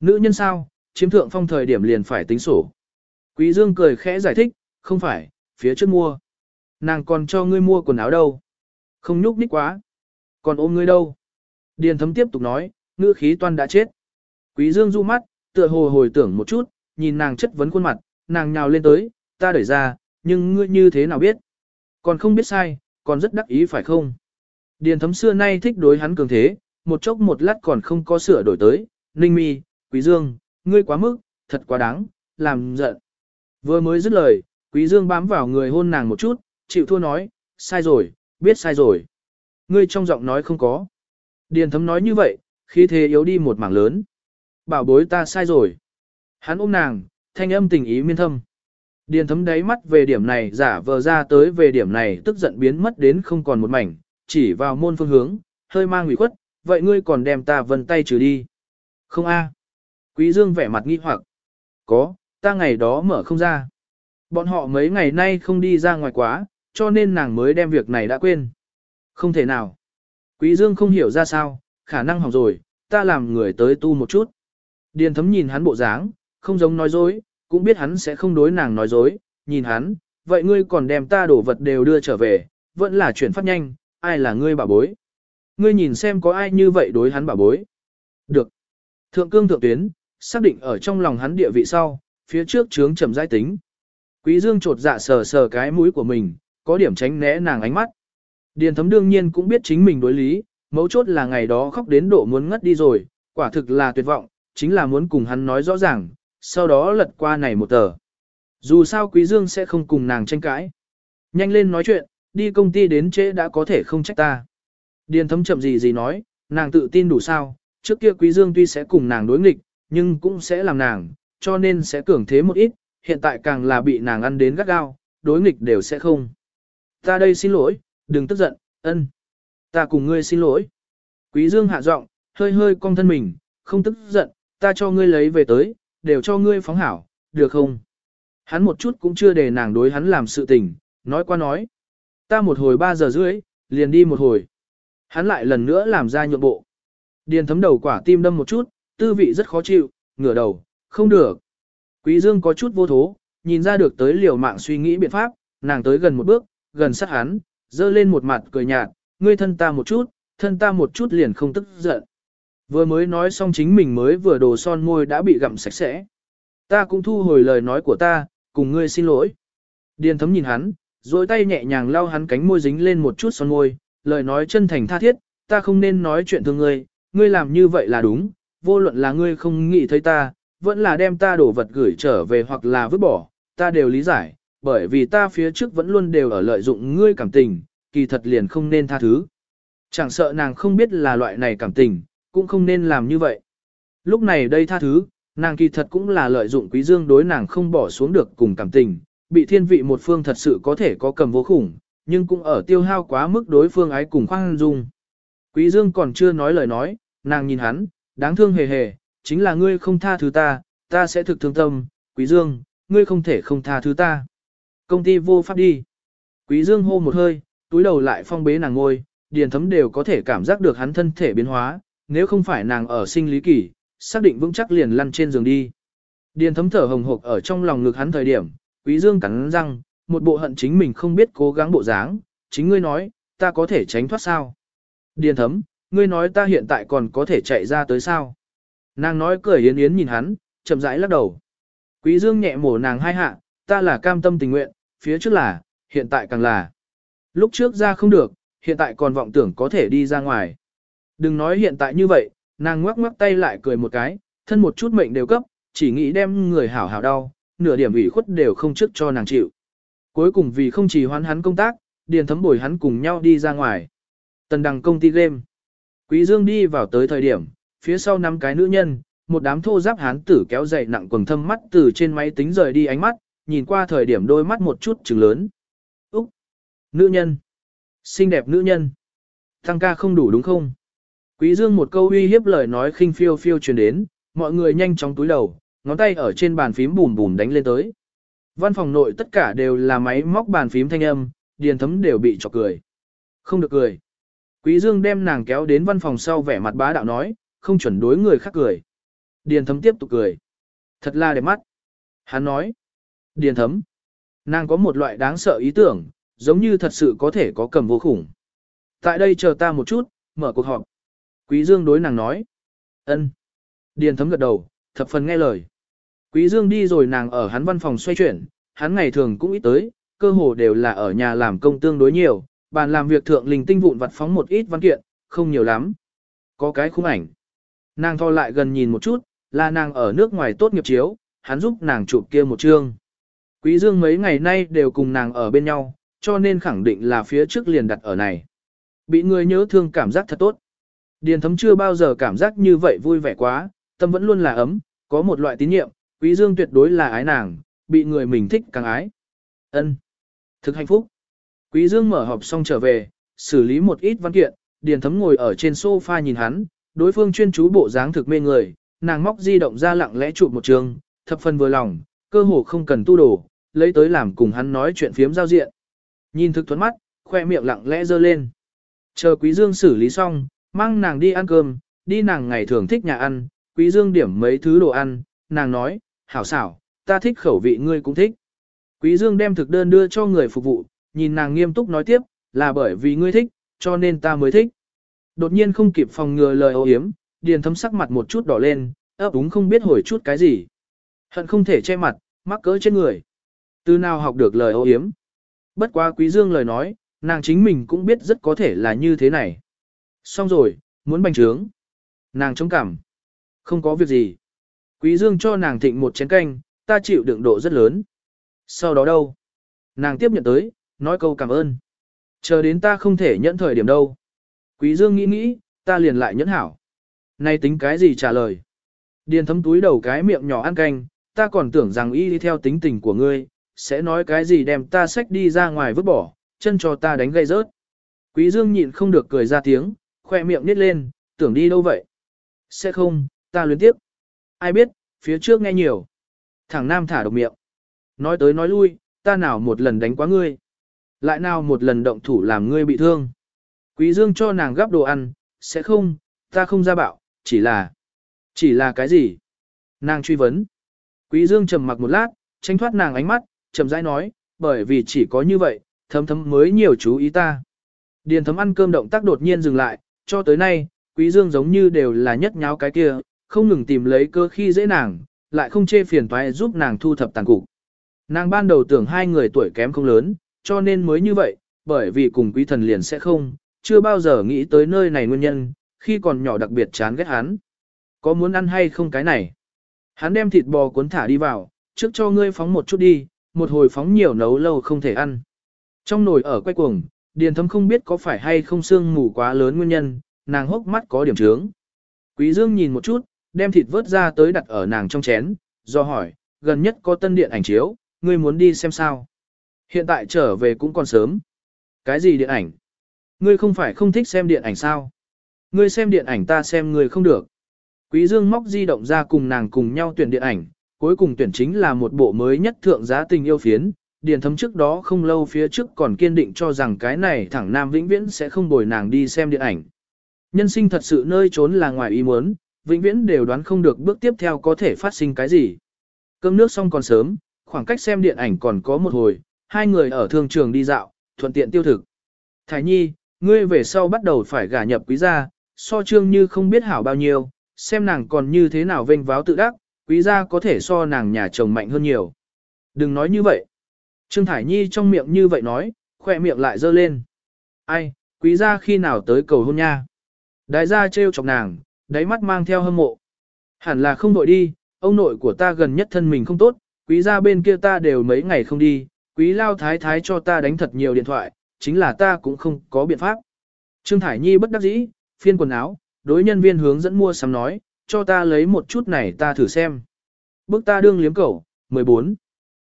Nữ nhân sao, chiếm thượng phong thời điểm liền phải tính sổ. Quý Dương cười khẽ giải thích, không phải, phía trước mua. Nàng còn cho ngươi mua quần áo đâu. Không nhúc nhích quá. Còn ôm ngươi đâu. Điền thấm tiếp tục nói, ngữ khí toan đã chết. Quý Dương du mắt, tựa hồ hồi tưởng một chút, nhìn nàng chất vấn khuôn mặt, nàng nhào lên tới, ta đẩy ra, nhưng ngươi như thế nào biết? Còn không biết sai, còn rất đắc ý phải không? Điền thấm xưa nay thích đối hắn cường thế, một chốc một lát còn không có sửa đổi tới, ninh mi, quý dương, ngươi quá mức, thật quá đáng, làm giận. Vừa mới dứt lời, quý dương bám vào người hôn nàng một chút, chịu thua nói, sai rồi, biết sai rồi. Ngươi trong giọng nói không có. Điền thấm nói như vậy, khi thế yếu đi một mảng lớn. Bảo bối ta sai rồi. Hắn ôm nàng, thanh âm tình ý miên thâm. Điền thấm đáy mắt về điểm này giả vờ ra tới về điểm này tức giận biến mất đến không còn một mảnh, chỉ vào môn phương hướng, hơi mang ủy khuất, vậy ngươi còn đem ta vân tay trừ đi. Không a. Quý Dương vẻ mặt nghi hoặc. Có, ta ngày đó mở không ra. Bọn họ mấy ngày nay không đi ra ngoài quá, cho nên nàng mới đem việc này đã quên. Không thể nào. Quý Dương không hiểu ra sao, khả năng hỏng rồi, ta làm người tới tu một chút. Điền thấm nhìn hắn bộ dáng, không giống nói dối, cũng biết hắn sẽ không đối nàng nói dối, nhìn hắn, vậy ngươi còn đem ta đổ vật đều đưa trở về, vẫn là chuyển phát nhanh, ai là ngươi bảo bối. Ngươi nhìn xem có ai như vậy đối hắn bảo bối. Được. Thượng cương thượng tuyến, xác định ở trong lòng hắn địa vị sau, phía trước trướng chậm rãi tính. Quý dương trột dạ sờ sờ cái mũi của mình, có điểm tránh né nàng ánh mắt. Điền thấm đương nhiên cũng biết chính mình đối lý, mấu chốt là ngày đó khóc đến độ muốn ngất đi rồi, quả thực là tuyệt vọng, chính là muốn cùng hắn nói rõ ràng, sau đó lật qua này một tờ. Dù sao Quý Dương sẽ không cùng nàng tranh cãi. Nhanh lên nói chuyện, đi công ty đến trễ đã có thể không trách ta. Điền thấm chậm gì gì nói, nàng tự tin đủ sao, trước kia Quý Dương tuy sẽ cùng nàng đối nghịch, nhưng cũng sẽ làm nàng, cho nên sẽ cường thế một ít, hiện tại càng là bị nàng ăn đến gắt gao, đối nghịch đều sẽ không. Ta đây xin lỗi, đừng tức giận, ân. Ta cùng ngươi xin lỗi. Quý Dương hạ giọng, hơi hơi cong thân mình, không tức giận, ta cho ngươi lấy về tới, đều cho ngươi phóng hảo, được không? Hắn một chút cũng chưa để nàng đối hắn làm sự tình, nói qua nói. Ta một hồi ba giờ rưỡi, liền đi một hồi. Hắn lại lần nữa làm ra nhượng bộ. Điền thấm đầu quả tim đâm một chút, tư vị rất khó chịu, ngửa đầu, không được. Quý Dương có chút vô thố, nhìn ra được tới liều mạng suy nghĩ biện pháp, nàng tới gần một bước, gần sát hắn, dơ lên một mặt cười nhạt, ngươi thân ta một chút, thân ta một chút liền không tức giận. Vừa mới nói xong chính mình mới vừa đồ son môi đã bị gặm sạch sẽ. Ta cũng thu hồi lời nói của ta, cùng ngươi xin lỗi. Điền thấm nhìn hắn, rồi tay nhẹ nhàng lau hắn cánh môi dính lên một chút son môi, lời nói chân thành tha thiết, ta không nên nói chuyện thương ngươi, ngươi làm như vậy là đúng, vô luận là ngươi không nghĩ thấy ta, vẫn là đem ta đổ vật gửi trở về hoặc là vứt bỏ, ta đều lý giải, bởi vì ta phía trước vẫn luôn đều ở lợi dụng ngươi cảm tình, kỳ thật liền không nên tha thứ. Chẳng sợ nàng không biết là loại này cảm tình, cũng không nên làm như vậy. Lúc này đây tha thứ, Nàng kỳ thật cũng là lợi dụng quý dương đối nàng không bỏ xuống được cùng cảm tình, bị thiên vị một phương thật sự có thể có cầm vô khủng, nhưng cũng ở tiêu hao quá mức đối phương ái cùng khoan dung. Quý dương còn chưa nói lời nói, nàng nhìn hắn, đáng thương hề hề, chính là ngươi không tha thứ ta, ta sẽ thực thương tâm, quý dương, ngươi không thể không tha thứ ta. Công ty vô pháp đi. Quý dương hô một hơi, túi đầu lại phong bế nàng ngôi, điền thấm đều có thể cảm giác được hắn thân thể biến hóa, nếu không phải nàng ở sinh lý kỳ, xác định vững chắc liền lăn trên giường đi. Điền thấm thở hồng hộc ở trong lòng ngực hắn thời điểm, quý dương cắn răng, một bộ hận chính mình không biết cố gắng bộ dáng, chính ngươi nói, ta có thể tránh thoát sao. Điền thấm, ngươi nói ta hiện tại còn có thể chạy ra tới sao. Nàng nói cười yến yến nhìn hắn, chậm rãi lắc đầu. Quý dương nhẹ mổ nàng hai hạ, ta là cam tâm tình nguyện, phía trước là, hiện tại càng là. Lúc trước ra không được, hiện tại còn vọng tưởng có thể đi ra ngoài. Đừng nói hiện tại như vậy, nàng ngoắc ngoắc tay lại cười một cái, thân một chút mệnh đều cấp, chỉ nghĩ đem người hảo hảo đau, nửa điểm ủy khuất đều không trước cho nàng chịu. Cuối cùng vì không chỉ hoán hắn công tác, điền thấm bồi hắn cùng nhau đi ra ngoài. Tần đằng công ty game. Quý Dương đi vào tới thời điểm, phía sau năm cái nữ nhân, một đám thô giáp hán tử kéo dậy nặng quần thâm mắt từ trên máy tính rời đi ánh mắt, nhìn qua thời điểm đôi mắt một chút trừng lớn. Nữ nhân! Xinh đẹp nữ nhân! Thăng ca không đủ đúng không? Quý Dương một câu uy hiếp lời nói khinh phiêu phiêu truyền đến, mọi người nhanh chóng túi đầu, ngón tay ở trên bàn phím bùm bùm đánh lên tới. Văn phòng nội tất cả đều là máy móc bàn phím thanh âm, điền thấm đều bị chọc cười. Không được cười. Quý Dương đem nàng kéo đến văn phòng sau vẻ mặt bá đạo nói, không chuẩn đối người khác cười. Điền thấm tiếp tục cười. Thật là đẹp mắt. Hắn nói. Điền thấm. Nàng có một loại đáng sợ ý tưởng, giống như thật sự có thể có cầm vô khủng. Tại đây chờ ta một chút, mở cuộc họp. Quý Dương đối nàng nói. ân. Điền thấm gật đầu, thập phần nghe lời. Quý Dương đi rồi nàng ở hắn văn phòng xoay chuyển, hắn ngày thường cũng ít tới, cơ hồ đều là ở nhà làm công tương đối nhiều, bàn làm việc thượng linh tinh vụn vặt phóng một ít văn kiện, không nhiều lắm. Có cái khung ảnh. Nàng thò lại gần nhìn một chút, là nàng ở nước ngoài tốt nghiệp chiếu, hắn giúp nàng chụp kia một chương. Quý Dương mấy ngày nay đều cùng nàng ở bên nhau, cho nên khẳng định là phía trước liền đặt ở này. Bị người nhớ thương cảm giác thật tốt. Điền thấm chưa bao giờ cảm giác như vậy vui vẻ quá, tâm vẫn luôn là ấm, có một loại tín nhiệm, Quý Dương tuyệt đối là ái nàng, bị người mình thích càng ái. Ân, Thực hạnh phúc. Quý Dương mở họp xong trở về, xử lý một ít văn kiện, Điền Thấm ngồi ở trên sofa nhìn hắn, đối phương chuyên chú bộ dáng thực mê người, nàng móc di động ra lặng lẽ chụp một trường, thập phần vừa lòng, cơ hồ không cần tu đồ, lấy tới làm cùng hắn nói chuyện phiếm giao diện. Nhìn thực thuẫn mắt, khoe miệng lặng lẽ dơ lên. Chờ Quý Dương xử lý xong, mang nàng đi ăn cơm, đi nàng ngày thường thích nhà ăn, Quý Dương điểm mấy thứ đồ ăn, nàng nói, hảo xảo, ta thích khẩu vị ngươi cũng thích. Quý Dương đem thực đơn đưa cho người phục vụ, nhìn nàng nghiêm túc nói tiếp, là bởi vì ngươi thích, cho nên ta mới thích. Đột nhiên không kịp phòng ngừa lời ô hiếm, điền thấm sắc mặt một chút đỏ lên, ấp úng không biết hồi chút cái gì. Hận không thể che mặt, mắc cỡ trên người. Từ nào học được lời ô hiếm. Bất quá quý dương lời nói, nàng chính mình cũng biết rất có thể là như thế này. Xong rồi, muốn bành trướng. Nàng chống cảm. Không có việc gì. Quý dương cho nàng thịnh một chén canh, ta chịu đựng độ rất lớn. Sau đó đâu? Nàng tiếp nhận tới, nói câu cảm ơn. Chờ đến ta không thể nhẫn thời điểm đâu. Quý Dương nghĩ nghĩ, ta liền lại nhẫn hảo. Nay tính cái gì trả lời? Điền thấm túi đầu cái miệng nhỏ ăn canh, ta còn tưởng rằng y đi theo tính tình của ngươi, sẽ nói cái gì đem ta xách đi ra ngoài vứt bỏ, chân cho ta đánh gây rớt. Quý Dương nhịn không được cười ra tiếng, khoe miệng nít lên, tưởng đi đâu vậy? Sẽ không, ta luyến tiếp. Ai biết, phía trước nghe nhiều. Thằng nam thả độc miệng. Nói tới nói lui, ta nào một lần đánh quá ngươi. Lại nào một lần động thủ làm ngươi bị thương. Quý Dương cho nàng gắp đồ ăn, sẽ không, ta không ra bạo, chỉ là... Chỉ là cái gì? Nàng truy vấn. Quý Dương trầm mặc một lát, tránh thoát nàng ánh mắt, chậm rãi nói, bởi vì chỉ có như vậy, thấm thấm mới nhiều chú ý ta. Điền thấm ăn cơm động tác đột nhiên dừng lại, cho tới nay, Quý Dương giống như đều là nhất nháo cái kia, không ngừng tìm lấy cơ khi dễ nàng, lại không chê phiền toái giúp nàng thu thập tàn cục. Nàng ban đầu tưởng hai người tuổi kém không lớn, cho nên mới như vậy, bởi vì cùng quý thần liền sẽ không, chưa bao giờ nghĩ tới nơi này nguyên nhân, khi còn nhỏ đặc biệt chán ghét hắn. Có muốn ăn hay không cái này? Hắn đem thịt bò cuốn thả đi vào, trước cho ngươi phóng một chút đi, một hồi phóng nhiều nấu lâu không thể ăn. Trong nồi ở quay cuồng, điền thấm không biết có phải hay không xương mù quá lớn nguyên nhân, nàng hốc mắt có điểm trướng. Quý dương nhìn một chút, đem thịt vớt ra tới đặt ở nàng trong chén, do hỏi, gần nhất có tân điện ảnh chiếu, ngươi muốn đi xem sao? Hiện tại trở về cũng còn sớm. Cái gì điện ảnh? Ngươi không phải không thích xem điện ảnh sao? Ngươi xem điện ảnh ta xem ngươi không được. Quý Dương móc di động ra cùng nàng cùng nhau tuyển điện ảnh, cuối cùng tuyển chính là một bộ mới nhất thượng giá tình yêu phiến. Điền thấm trước đó không lâu phía trước còn kiên định cho rằng cái này thẳng nam vĩnh viễn sẽ không bồi nàng đi xem điện ảnh. Nhân sinh thật sự nơi trốn là ngoài ý muốn, vĩnh viễn đều đoán không được bước tiếp theo có thể phát sinh cái gì. Cơm nước xong còn sớm, khoảng cách xem điện ảnh còn có một hồi, hai người ở thương trường đi dạo, thuận tiện tiêu thực. Thái nhi, ngươi về sau bắt đầu phải gả nhập quý gia, so trương như không biết hảo bao nhiêu, xem nàng còn như thế nào vênh váo tự đắc, quý gia có thể so nàng nhà chồng mạnh hơn nhiều. Đừng nói như vậy. Trương Thải Nhi trong miệng như vậy nói, khỏe miệng lại dơ lên. Ai, quý gia khi nào tới cầu hôn nha? Đại gia trêu chọc nàng, đáy mắt mang theo hâm mộ. Hẳn là không đội đi, ông nội của ta gần nhất thân mình không tốt, quý gia bên kia ta đều mấy ngày không đi, quý lao thái thái cho ta đánh thật nhiều điện thoại, chính là ta cũng không có biện pháp. Trương Thải Nhi bất đắc dĩ, phiên quần áo, đối nhân viên hướng dẫn mua sắm nói, cho ta lấy một chút này ta thử xem. Bước ta đương liếm cẩu, 14.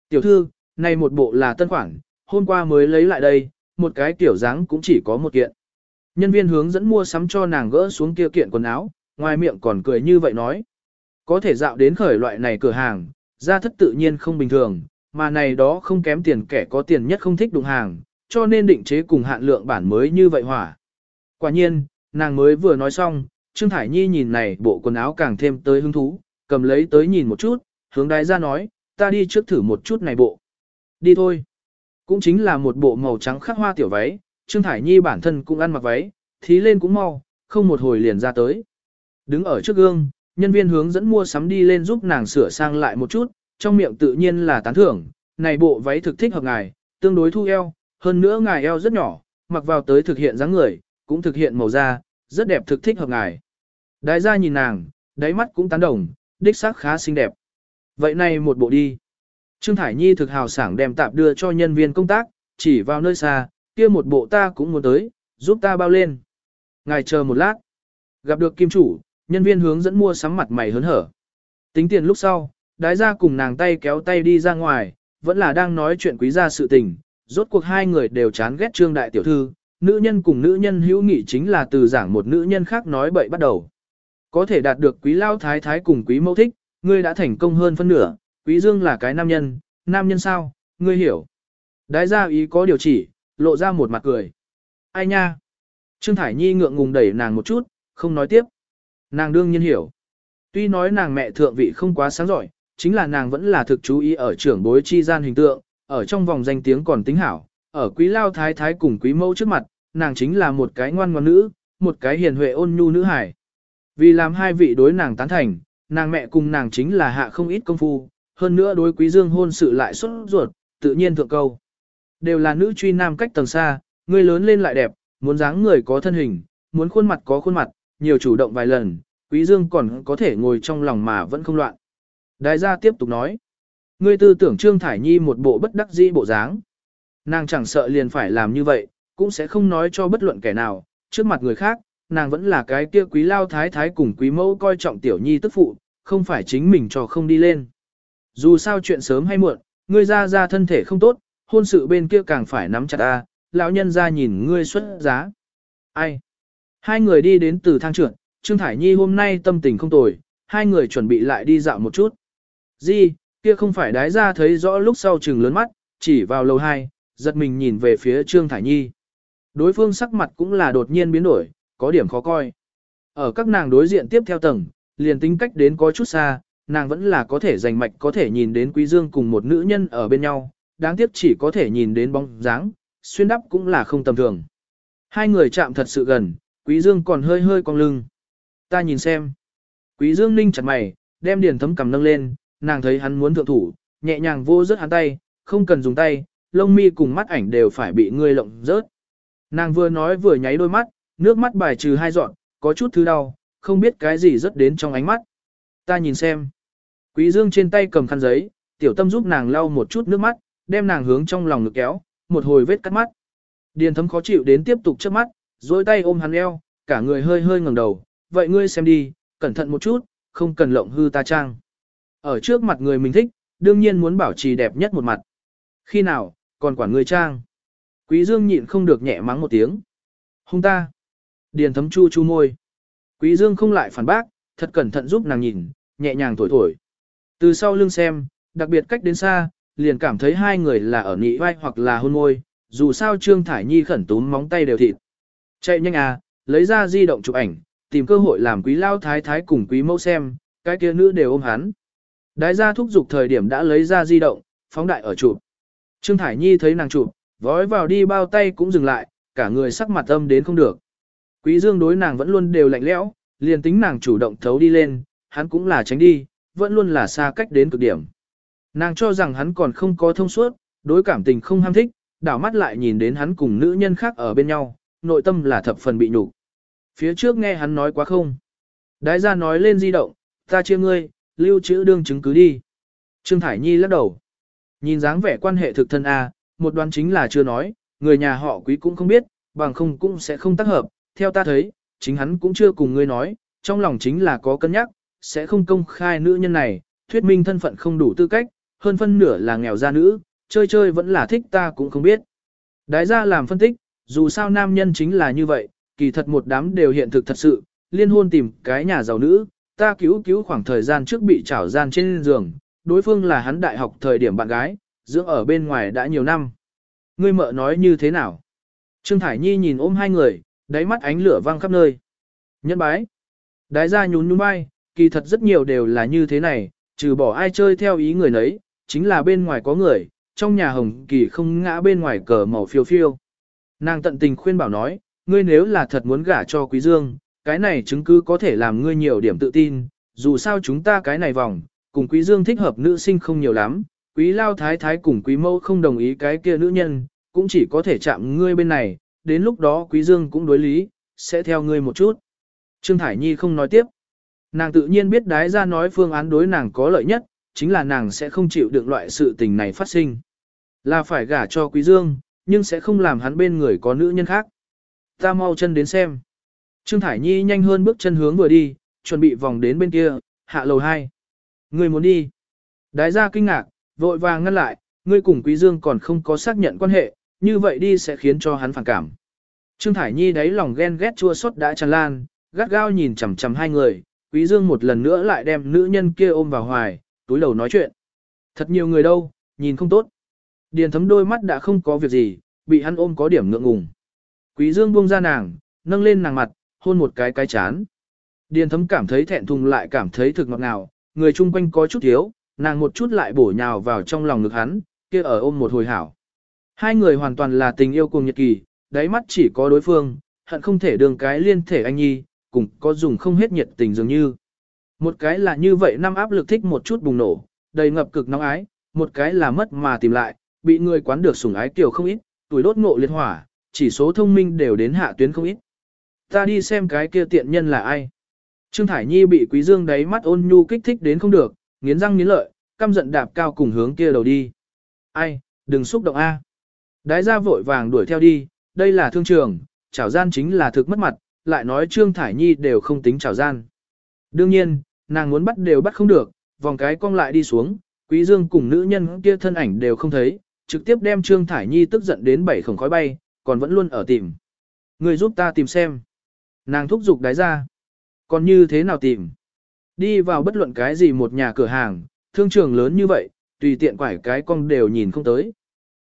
Tiểu thư, này một bộ là tân khoản, hôm qua mới lấy lại đây, một cái tiểu dáng cũng chỉ có một kiện. Nhân viên hướng dẫn mua sắm cho nàng gỡ xuống kia kiện quần áo, ngoài miệng còn cười như vậy nói. Có thể dạo đến khởi loại này cửa hàng, ra thất tự nhiên không bình thường, mà này đó không kém tiền kẻ có tiền nhất không thích đụng hàng, cho nên định chế cùng hạn lượng bản mới như vậy hỏa. Quả nhiên, nàng mới vừa nói xong, Trương Thải Nhi nhìn này bộ quần áo càng thêm tới hứng thú, cầm lấy tới nhìn một chút, hướng đái ra nói, ta đi trước thử một chút này bộ. Đi thôi. Cũng chính là một bộ màu trắng khắc hoa tiểu váy, Trương Thải Nhi bản thân cũng ăn mặc váy, thí lên cũng mau, không một hồi liền ra tới. Đứng ở trước gương, nhân viên hướng dẫn mua sắm đi lên giúp nàng sửa sang lại một chút, trong miệng tự nhiên là tán thưởng, này bộ váy thực thích hợp ngài, tương đối thu eo, hơn nữa ngài eo rất nhỏ, mặc vào tới thực hiện dáng người, cũng thực hiện màu da, rất đẹp thực thích hợp ngài. Đại gia nhìn nàng, đáy mắt cũng tán đồng, đích xác khá xinh đẹp. Vậy này một bộ đi. Trương Thải Nhi thực hào sảng đem tạp đưa cho nhân viên công tác, chỉ vào nơi xa, kia một bộ ta cũng muốn tới, giúp ta bao lên. Ngài chờ một lát. Gặp được kim chủ, nhân viên hướng dẫn mua sắm mặt mày hớn hở. Tính tiền lúc sau, đái ra cùng nàng tay kéo tay đi ra ngoài, vẫn là đang nói chuyện quý gia sự tình. Rốt cuộc hai người đều chán ghét trương đại tiểu thư, nữ nhân cùng nữ nhân hữu nghị chính là từ giảng một nữ nhân khác nói bậy bắt đầu. Có thể đạt được quý lao thái thái cùng quý mẫu thích, ngươi đã thành công hơn phân nửa, quý dương là cái nam nhân, nam nhân sao, ngươi hiểu. Đái gia ý có điều chỉ, lộ ra một mặt cười. Ai nha? Trương Thải Nhi ngượng ngùng đẩy nàng một chút, không nói tiếp. Nàng đương nhiên hiểu. Tuy nói nàng mẹ thượng vị không quá sáng giỏi, chính là nàng vẫn là thực chú ý ở trưởng bối chi gian hình tượng, ở trong vòng danh tiếng còn tính hảo, ở quý lao thái thái cùng quý mẫu trước mặt, nàng chính là một cái ngoan ngoãn nữ, một cái hiền huệ ôn nhu nữ hải. Vì làm hai vị đối nàng tán thành, nàng mẹ cùng nàng chính là hạ không ít công phu, hơn nữa đối quý dương hôn sự lại xuất ruột, tự nhiên thượng câu. Đều là nữ truy nam cách tầng xa, người lớn lên lại đẹp, muốn dáng người có thân hình, muốn khuôn mặt có khuôn mặt, nhiều chủ động vài lần, quý dương còn có thể ngồi trong lòng mà vẫn không loạn. Đại gia tiếp tục nói, ngươi tư tưởng Trương Thải Nhi một bộ bất đắc dĩ bộ dáng. Nàng chẳng sợ liền phải làm như vậy, cũng sẽ không nói cho bất luận kẻ nào, trước mặt người khác, nàng vẫn là cái kia quý lao thái thái cùng quý mẫu coi trọng tiểu nhi tức phụ, không phải chính mình cho không đi lên. Dù sao chuyện sớm hay muộn, ngươi ra ra thân thể không tốt, hôn sự bên kia càng phải nắm chặt ta, lão nhân ra nhìn ngươi xuất giá. Ai? Hai người đi đến từ thang trưởng, Trương Thải Nhi hôm nay tâm tình không tồi, hai người chuẩn bị lại đi dạo một chút. Di, kia không phải đái ra thấy rõ lúc sau trừng lớn mắt, chỉ vào lầu hai, giật mình nhìn về phía Trương Thải Nhi. Đối phương sắc mặt cũng là đột nhiên biến đổi, có điểm khó coi. Ở các nàng đối diện tiếp theo tầng, liền tính cách đến có chút xa, nàng vẫn là có thể giành mạch có thể nhìn đến Quý Dương cùng một nữ nhân ở bên nhau, đáng tiếc chỉ có thể nhìn đến bóng dáng, xuyên đắp cũng là không tầm thường. Hai người chạm thật sự gần, Quý Dương còn hơi hơi cong lưng. Ta nhìn xem. Quý Dương ninh chặt mày, đem điền thấm cầm nâng lên, nàng thấy hắn muốn thượng thủ, nhẹ nhàng vô rớt hắn tay, không cần dùng tay, lông mi cùng mắt ảnh đều phải bị ngươi lộng rớt. Nàng vừa nói vừa nháy đôi mắt, nước mắt bài trừ hai dọn, có chút thứ đau, không biết cái gì rớt đến trong ánh mắt. Ta nhìn xem. Quý Dương trên tay cầm khăn giấy, tiểu tâm giúp nàng lau một chút nước mắt, đem nàng hướng trong lòng ngực kéo, một hồi vết cắt mắt. Điền thấm khó chịu đến tiếp tục trước mắt, dối tay ôm hắn eo, cả người hơi hơi ngẩng đầu, vậy ngươi xem đi, cẩn thận một chút, không cần lộng hư ta trang. Ở trước mặt người mình thích, đương nhiên muốn bảo trì đẹp nhất một mặt. Khi nào, còn quản người trang. Quý Dương nhịn không được nhẹ mắng một tiếng. Hung ta. Điền thấm chu chu môi. Quý Dương không lại phản bác, thật cẩn thận giúp nàng nhìn, nhẹ nhàng thổi thổi. Từ sau lưng xem, đặc biệt cách đến xa, liền cảm thấy hai người là ở nị vai hoặc là hôn môi, dù sao Trương Thải Nhi khẩn túm móng tay đều thịt. Chạy nhanh à, lấy ra di động chụp ảnh, tìm cơ hội làm quý lao thái thái cùng quý mẫu xem, cái kia nữ đều ôm hắn. Đái gia thúc giục thời điểm đã lấy ra di động, phóng đại ở chụp. Trương Thải Nhi thấy nàng chụp, vói vào đi bao tay cũng dừng lại, cả người sắc mặt âm đến không được. Quý Dương đối nàng vẫn luôn đều lạnh lẽo, liền tính nàng chủ động thấu đi lên, hắn cũng là tránh đi, vẫn luôn là xa cách đến cực điểm. Nàng cho rằng hắn còn không có thông suốt, đối cảm tình không ham thích, đảo mắt lại nhìn đến hắn cùng nữ nhân khác ở bên nhau, nội tâm là thập phần bị nhục. Phía trước nghe hắn nói quá không. Đái Gia nói lên di động, ta chia ngươi, lưu trữ đương chứng cứ đi. Trương Thải Nhi lắc đầu. Nhìn dáng vẻ quan hệ thực thân A, một đoán chính là chưa nói, người nhà họ quý cũng không biết, bằng không cũng sẽ không tác hợp. Theo ta thấy, chính hắn cũng chưa cùng ngươi nói, trong lòng chính là có cân nhắc, sẽ không công khai nữ nhân này, thuyết minh thân phận không đủ tư cách, hơn phân nửa là nghèo gia nữ, chơi chơi vẫn là thích ta cũng không biết. Đái ra làm phân tích, dù sao nam nhân chính là như vậy, kỳ thật một đám đều hiện thực thật sự, liên hôn tìm cái nhà giàu nữ, ta cứu cứu khoảng thời gian trước bị trảo gian trên giường, đối phương là hắn đại học thời điểm bạn gái, dưỡng ở bên ngoài đã nhiều năm. Ngươi mợ nói như thế nào? Trương Thải Nhi nhìn ôm hai người, đáy mắt ánh lửa văng khắp nơi. Nhân bái. Đái ra nhún nhún vai, kỳ thật rất nhiều đều là như thế này, trừ bỏ ai chơi theo ý người nấy, chính là bên ngoài có người, trong nhà hồng kỳ không ngã bên ngoài cờ màu phiêu phiêu. Nàng tận tình khuyên bảo nói, ngươi nếu là thật muốn gả cho quý dương, cái này chứng cứ có thể làm ngươi nhiều điểm tự tin, dù sao chúng ta cái này vòng, cùng quý dương thích hợp nữ sinh không nhiều lắm, quý lao thái thái cùng quý mâu không đồng ý cái kia nữ nhân, cũng chỉ có thể chạm ngươi bên này, đến lúc đó quý dương cũng đối lý, sẽ theo ngươi một chút. Trương Thải Nhi không nói tiếp. Nàng tự nhiên biết đái ra nói phương án đối nàng có lợi nhất, chính là nàng sẽ không chịu đựng loại sự tình này phát sinh. Là phải gả cho quý dương, nhưng sẽ không làm hắn bên người có nữ nhân khác. Ta mau chân đến xem. Trương Thải Nhi nhanh hơn bước chân hướng vừa đi, chuẩn bị vòng đến bên kia, hạ lầu 2. Ngươi muốn đi. Đái ra kinh ngạc, vội vàng ngăn lại, ngươi cùng Quý Dương còn không có xác nhận quan hệ, như vậy đi sẽ khiến cho hắn phản cảm. Trương Thải Nhi đáy lòng ghen ghét chua xót đã tràn lan, gắt gao nhìn chằm chằm hai người, Quý Dương một lần nữa lại đem nữ nhân kia ôm vào hoài, túi đầu nói chuyện. Thật nhiều người đâu, nhìn không tốt. Điền thấm đôi mắt đã không có việc gì, bị hắn ôm có điểm ngượng ngùng. Quý Dương buông ra nàng, nâng lên nàng mặt, hôn một cái cái chán. Điền thấm cảm thấy thẹn thùng lại cảm thấy thực ngọt ngào, người chung quanh có chút thiếu, nàng một chút lại bổ nhào vào trong lòng ngực hắn, kia ở ôm một hồi hảo. Hai người hoàn toàn là tình yêu cùng nhật kỳ, đáy mắt chỉ có đối phương, hận không thể đường cái liên thể anh nhi, cùng có dùng không hết nhiệt tình dường như. Một cái là như vậy năm áp lực thích một chút bùng nổ, đầy ngập cực nóng ái, một cái là mất mà tìm lại, bị người quán được sủng ái kiểu không ít, tuổi đốt ngộ liệt hỏa, chỉ số thông minh đều đến hạ tuyến không ít. Ta đi xem cái kia tiện nhân là ai. Trương Thải Nhi bị Quý Dương đáy mắt ôn nhu kích thích đến không được, nghiến răng nghiến lợi, căm giận đạp cao cùng hướng kia đầu đi. Ai, đừng xúc động A. Đái ra vội vàng đuổi theo đi, đây là thương trường, chảo gian chính là thực mất mặt, lại nói Trương Thải Nhi đều không tính chảo gian. Đương nhiên, nàng muốn bắt đều bắt không được, vòng cái cong lại đi xuống, Quý Dương cùng nữ nhân kia thân ảnh đều không thấy, trực tiếp đem Trương Thải Nhi tức giận đến bảy khổng khói bay, còn vẫn luôn ở tìm. Người giúp ta tìm xem. Nàng thúc giục đái ra. Còn như thế nào tìm? Đi vào bất luận cái gì một nhà cửa hàng, thương trường lớn như vậy, tùy tiện quải cái con đều nhìn không tới.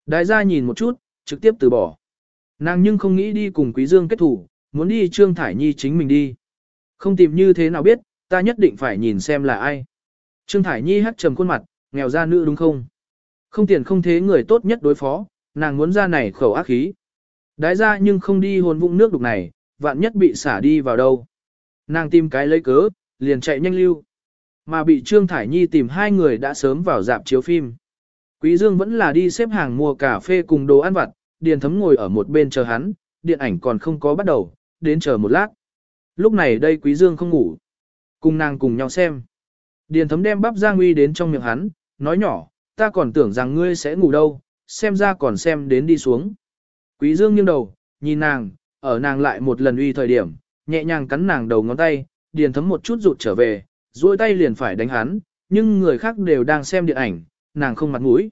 đại gia nhìn một chút, trực tiếp từ bỏ. Nàng nhưng không nghĩ đi cùng Quý Dương kết thủ, muốn đi Trương Thải Nhi chính mình đi. Không tìm như thế nào biết, ta nhất định phải nhìn xem là ai. Trương Thải Nhi hắt trầm khuôn mặt, nghèo ra nữ đúng không? Không tiền không thế người tốt nhất đối phó, nàng muốn ra này khẩu ác khí. Đái ra nhưng không đi hồn vụng nước đục này, vạn nhất bị xả đi vào đâu. Nàng tìm cái lấy cớ, liền chạy nhanh lưu. Mà bị Trương Thải Nhi tìm hai người đã sớm vào dạp chiếu phim. Quý Dương vẫn là đi xếp hàng mua cà phê cùng đồ ăn vặt, Điền Thấm ngồi ở một bên chờ hắn, điện ảnh còn không có bắt đầu, đến chờ một lát. Lúc này đây Quý Dương không ngủ, cùng nàng cùng nhau xem. Điền Thấm đem bắp Giang Uy đến trong miệng hắn, nói nhỏ, ta còn tưởng rằng ngươi sẽ ngủ đâu, xem ra còn xem đến đi xuống. Quý Dương nghiêng đầu, nhìn nàng, ở nàng lại một lần uy thời điểm, nhẹ nhàng cắn nàng đầu ngón tay, điền thấm một chút rụt trở về, duỗi tay liền phải đánh hắn, nhưng người khác đều đang xem điện ảnh, nàng không mặt mũi.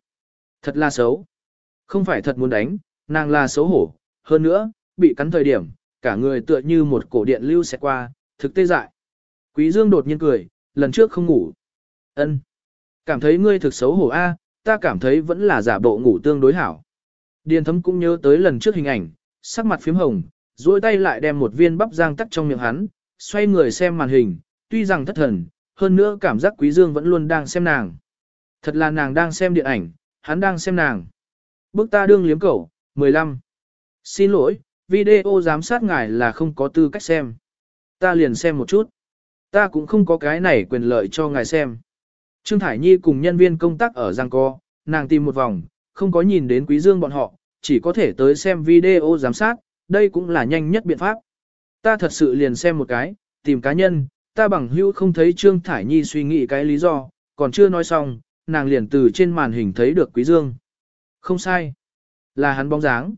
Thật là xấu. Không phải thật muốn đánh, nàng là xấu hổ, hơn nữa, bị cắn thời điểm, cả người tựa như một cổ điện lưu sẽ qua, thực tê dại. Quý Dương đột nhiên cười, lần trước không ngủ. ân Cảm thấy ngươi thực xấu hổ a, ta cảm thấy vẫn là giả bộ ngủ tương đối hảo. Điền thấm cũng nhớ tới lần trước hình ảnh, sắc mặt phím hồng, duỗi tay lại đem một viên bắp rang tắt trong miệng hắn, xoay người xem màn hình, tuy rằng thất thần, hơn nữa cảm giác quý dương vẫn luôn đang xem nàng. Thật là nàng đang xem điện ảnh, hắn đang xem nàng. Bước ta đương liếm cẩu, 15. Xin lỗi, video giám sát ngài là không có tư cách xem. Ta liền xem một chút. Ta cũng không có cái này quyền lợi cho ngài xem. Trương Thải Nhi cùng nhân viên công tác ở Giang Co, nàng tìm một vòng, không có nhìn đến Quý Dương bọn họ, chỉ có thể tới xem video giám sát, đây cũng là nhanh nhất biện pháp. Ta thật sự liền xem một cái, tìm cá nhân, ta bằng hữu không thấy Trương Thải Nhi suy nghĩ cái lý do, còn chưa nói xong, nàng liền từ trên màn hình thấy được Quý Dương. Không sai, là hắn bóng dáng.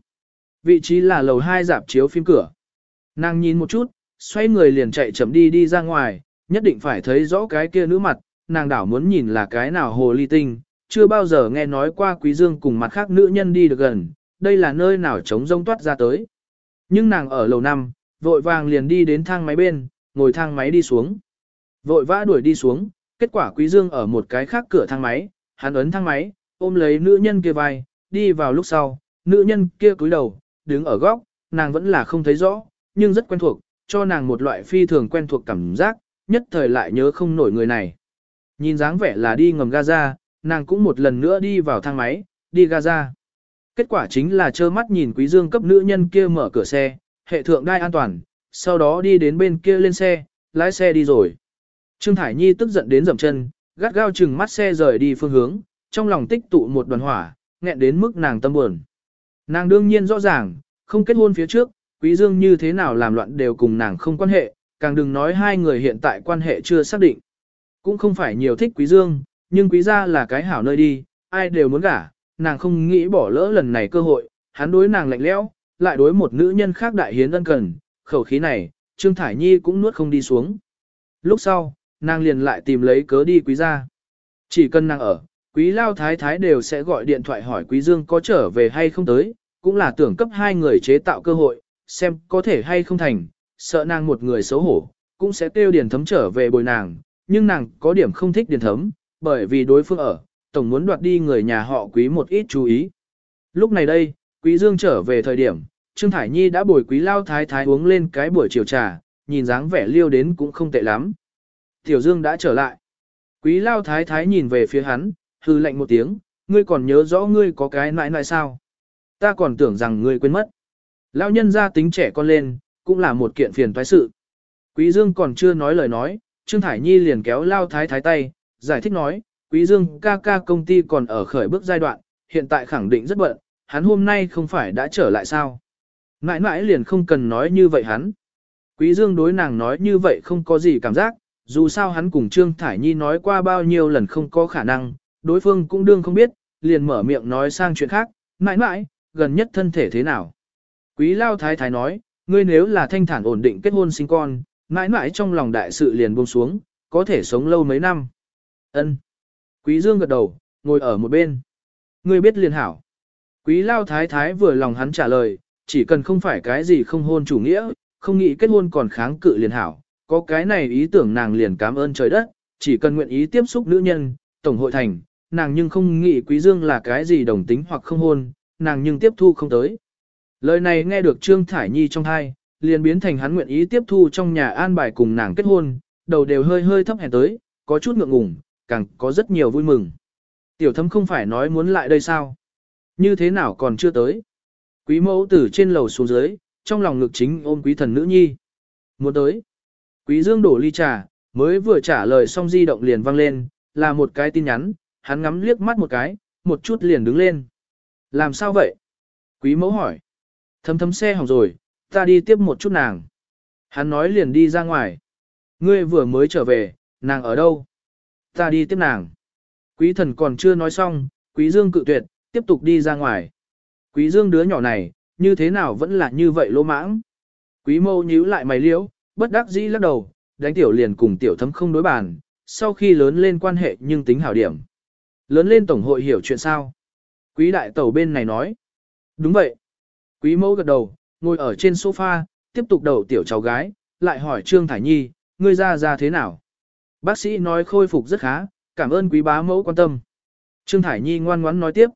Vị trí là lầu 2 dạp chiếu phim cửa. Nàng nhìn một chút, xoay người liền chạy chậm đi đi ra ngoài, nhất định phải thấy rõ cái kia nữ mặt, nàng đảo muốn nhìn là cái nào hồ ly tinh, chưa bao giờ nghe nói qua quý dương cùng mặt khác nữ nhân đi được gần, đây là nơi nào trống rông toát ra tới. Nhưng nàng ở lầu năm, vội vàng liền đi đến thang máy bên, ngồi thang máy đi xuống. Vội vã đuổi đi xuống, kết quả quý dương ở một cái khác cửa thang máy, hắn ấn thang máy, ôm lấy nữ nhân kia vai, đi vào lúc sau, nữ nhân kia cúi đầu, đứng ở góc, nàng vẫn là không thấy rõ, nhưng rất quen thuộc, cho nàng một loại phi thường quen thuộc cảm giác, nhất thời lại nhớ không nổi người này. Nhìn dáng vẻ là đi ngầm Gaza, nàng cũng một lần nữa đi vào thang máy, đi Gaza. Kết quả chính là trơ mắt nhìn quý dương cấp nữ nhân kia mở cửa xe, hệ thượng đai an toàn, sau đó đi đến bên kia lên xe, lái xe đi rồi. Trương Thải Nhi tức giận đến dậm chân, gắt gao chừng mắt xe rời đi phương hướng, trong lòng tích tụ một đoàn hỏa, nghẹn đến mức nàng tâm buồn. Nàng đương nhiên rõ ràng, không kết hôn phía trước, Quý Dương như thế nào làm loạn đều cùng nàng không quan hệ, càng đừng nói hai người hiện tại quan hệ chưa xác định. Cũng không phải nhiều thích Quý Dương, nhưng Quý gia là cái hảo nơi đi, ai đều muốn gả, nàng không nghĩ bỏ lỡ lần này cơ hội, hắn đối nàng lạnh lẽo, lại đối một nữ nhân khác đại hiến ân cần, khẩu khí này, Trương Thải Nhi cũng nuốt không đi xuống. Lúc sau, nàng liền lại tìm lấy cớ đi Quý gia. Chỉ cần nàng ở, Quý Lao Thái Thái đều sẽ gọi điện thoại hỏi Quý Dương có trở về hay không tới, cũng là tưởng cấp hai người chế tạo cơ hội, xem có thể hay không thành, sợ nàng một người xấu hổ, cũng sẽ tiêu điển thấm trở về bồi nàng, nhưng nàng có điểm không thích điển thấm, bởi vì đối phương ở, tổng muốn đoạt đi người nhà họ quý một ít chú ý. Lúc này đây, quý dương trở về thời điểm, Trương Thải Nhi đã bồi quý lao thái thái uống lên cái buổi chiều trà, nhìn dáng vẻ liêu đến cũng không tệ lắm. Tiểu Dương đã trở lại. Quý lao thái thái nhìn về phía hắn, hư lạnh một tiếng, ngươi còn nhớ rõ ngươi có cái nãi nãi sao? Ta còn tưởng rằng ngươi quên mất. Lão nhân ra tính trẻ con lên, cũng là một kiện phiền toái sự. Quý Dương còn chưa nói lời nói, Trương Thải Nhi liền kéo Lao Thái Thái tay, giải thích nói, Quý Dương ca ca công ty còn ở khởi bước giai đoạn, hiện tại khẳng định rất bận, hắn hôm nay không phải đã trở lại sao. Mãi mãi liền không cần nói như vậy hắn. Quý Dương đối nàng nói như vậy không có gì cảm giác, dù sao hắn cùng Trương Thải Nhi nói qua bao nhiêu lần không có khả năng, đối phương cũng đương không biết, liền mở miệng nói sang chuyện khác, mãi mãi, gần nhất thân thể thế nào. Quý Lao Thái Thái nói, ngươi nếu là thanh thản ổn định kết hôn sinh con, mãi mãi trong lòng đại sự liền buông xuống, có thể sống lâu mấy năm. Ân. Quý Dương gật đầu, ngồi ở một bên. Ngươi biết liền hảo. Quý Lao Thái Thái vừa lòng hắn trả lời, chỉ cần không phải cái gì không hôn chủ nghĩa, không nghĩ kết hôn còn kháng cự liền hảo, có cái này ý tưởng nàng liền cảm ơn trời đất, chỉ cần nguyện ý tiếp xúc nữ nhân, tổng hội thành, nàng nhưng không nghĩ Quý Dương là cái gì đồng tính hoặc không hôn, nàng nhưng tiếp thu không tới. Lời này nghe được Trương Thải Nhi trong thai, liền biến thành hắn nguyện ý tiếp thu trong nhà an bài cùng nàng kết hôn, đầu đều hơi hơi thấp hèn tới, có chút ngượng ngùng, càng có rất nhiều vui mừng. Tiểu thấm không phải nói muốn lại đây sao? Như thế nào còn chưa tới? Quý mẫu từ trên lầu xuống dưới, trong lòng ngực chính ôm quý thần nữ nhi. Muốn tới. Quý dương đổ ly trà, mới vừa trả lời xong di động liền vang lên, là một cái tin nhắn, hắn ngắm liếc mắt một cái, một chút liền đứng lên. Làm sao vậy? Quý mẫu hỏi. Thấm thấm xe hỏng rồi, ta đi tiếp một chút nàng. Hắn nói liền đi ra ngoài. Ngươi vừa mới trở về, nàng ở đâu? Ta đi tiếp nàng. Quý thần còn chưa nói xong, quý dương cự tuyệt, tiếp tục đi ra ngoài. Quý dương đứa nhỏ này, như thế nào vẫn là như vậy lỗ mãng. Quý mâu nhíu lại mày liễu, bất đắc dĩ lắc đầu, đánh tiểu liền cùng tiểu thấm không đối bàn, sau khi lớn lên quan hệ nhưng tính hảo điểm. Lớn lên tổng hội hiểu chuyện sao? Quý đại tẩu bên này nói. Đúng vậy. Quý mẫu gật đầu, ngồi ở trên sofa, tiếp tục đầu tiểu cháu gái, lại hỏi Trương Thải Nhi, ngươi ra ra thế nào? Bác sĩ nói khôi phục rất khá, cảm ơn quý bá mẫu quan tâm. Trương Thải Nhi ngoan ngoãn nói tiếp.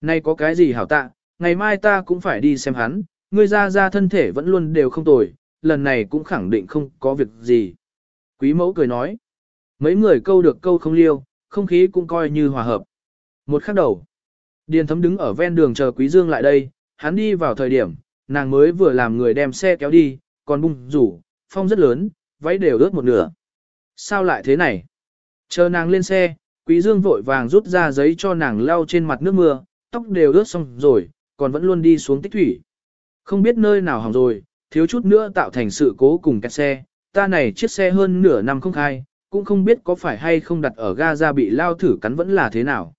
Này có cái gì hảo tạ, ngày mai ta cũng phải đi xem hắn, ngươi ra ra thân thể vẫn luôn đều không tồi, lần này cũng khẳng định không có việc gì. Quý mẫu cười nói. Mấy người câu được câu không liêu, không khí cũng coi như hòa hợp. Một khắc đầu. Điền thấm đứng ở ven đường chờ Quý Dương lại đây, hắn đi vào thời điểm, nàng mới vừa làm người đem xe kéo đi, còn bung rủ, phong rất lớn, váy đều ướt một nửa. Sao lại thế này? Chờ nàng lên xe, Quý Dương vội vàng rút ra giấy cho nàng lau trên mặt nước mưa, tóc đều ướt xong rồi, còn vẫn luôn đi xuống tích thủy. Không biết nơi nào hỏng rồi, thiếu chút nữa tạo thành sự cố cùng kẹt xe, ta này chiếc xe hơn nửa năm không khai, cũng không biết có phải hay không đặt ở ga ra bị lao thử cắn vẫn là thế nào.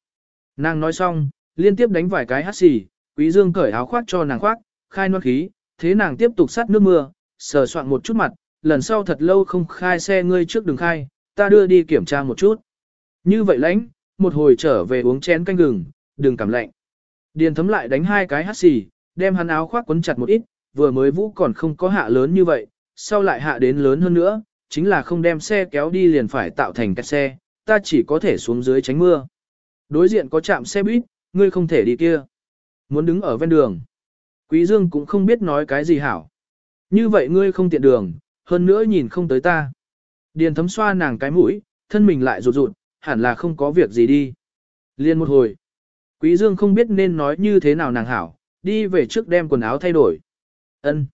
Nàng nói xong, liên tiếp đánh vài cái hát xì, quý dương cởi áo khoác cho nàng khoác, khai noan khí, thế nàng tiếp tục sát nước mưa, sờ soạn một chút mặt, lần sau thật lâu không khai xe ngươi trước đường khai, ta đưa đi kiểm tra một chút. Như vậy lãnh, một hồi trở về uống chén canh gừng, đừng cảm lạnh. Điền thấm lại đánh hai cái hát xì, đem hắn áo khoác quấn chặt một ít, vừa mới vũ còn không có hạ lớn như vậy, sau lại hạ đến lớn hơn nữa, chính là không đem xe kéo đi liền phải tạo thành cái xe, ta chỉ có thể xuống dưới tránh mưa. Đối diện có trạm xe buýt, ngươi không thể đi kia. Muốn đứng ở ven đường. Quý Dương cũng không biết nói cái gì hảo. Như vậy ngươi không tiện đường, hơn nữa nhìn không tới ta. Điền thấm xoa nàng cái mũi, thân mình lại rụt rụt, hẳn là không có việc gì đi. Liên một hồi. Quý Dương không biết nên nói như thế nào nàng hảo, đi về trước đem quần áo thay đổi. Ân.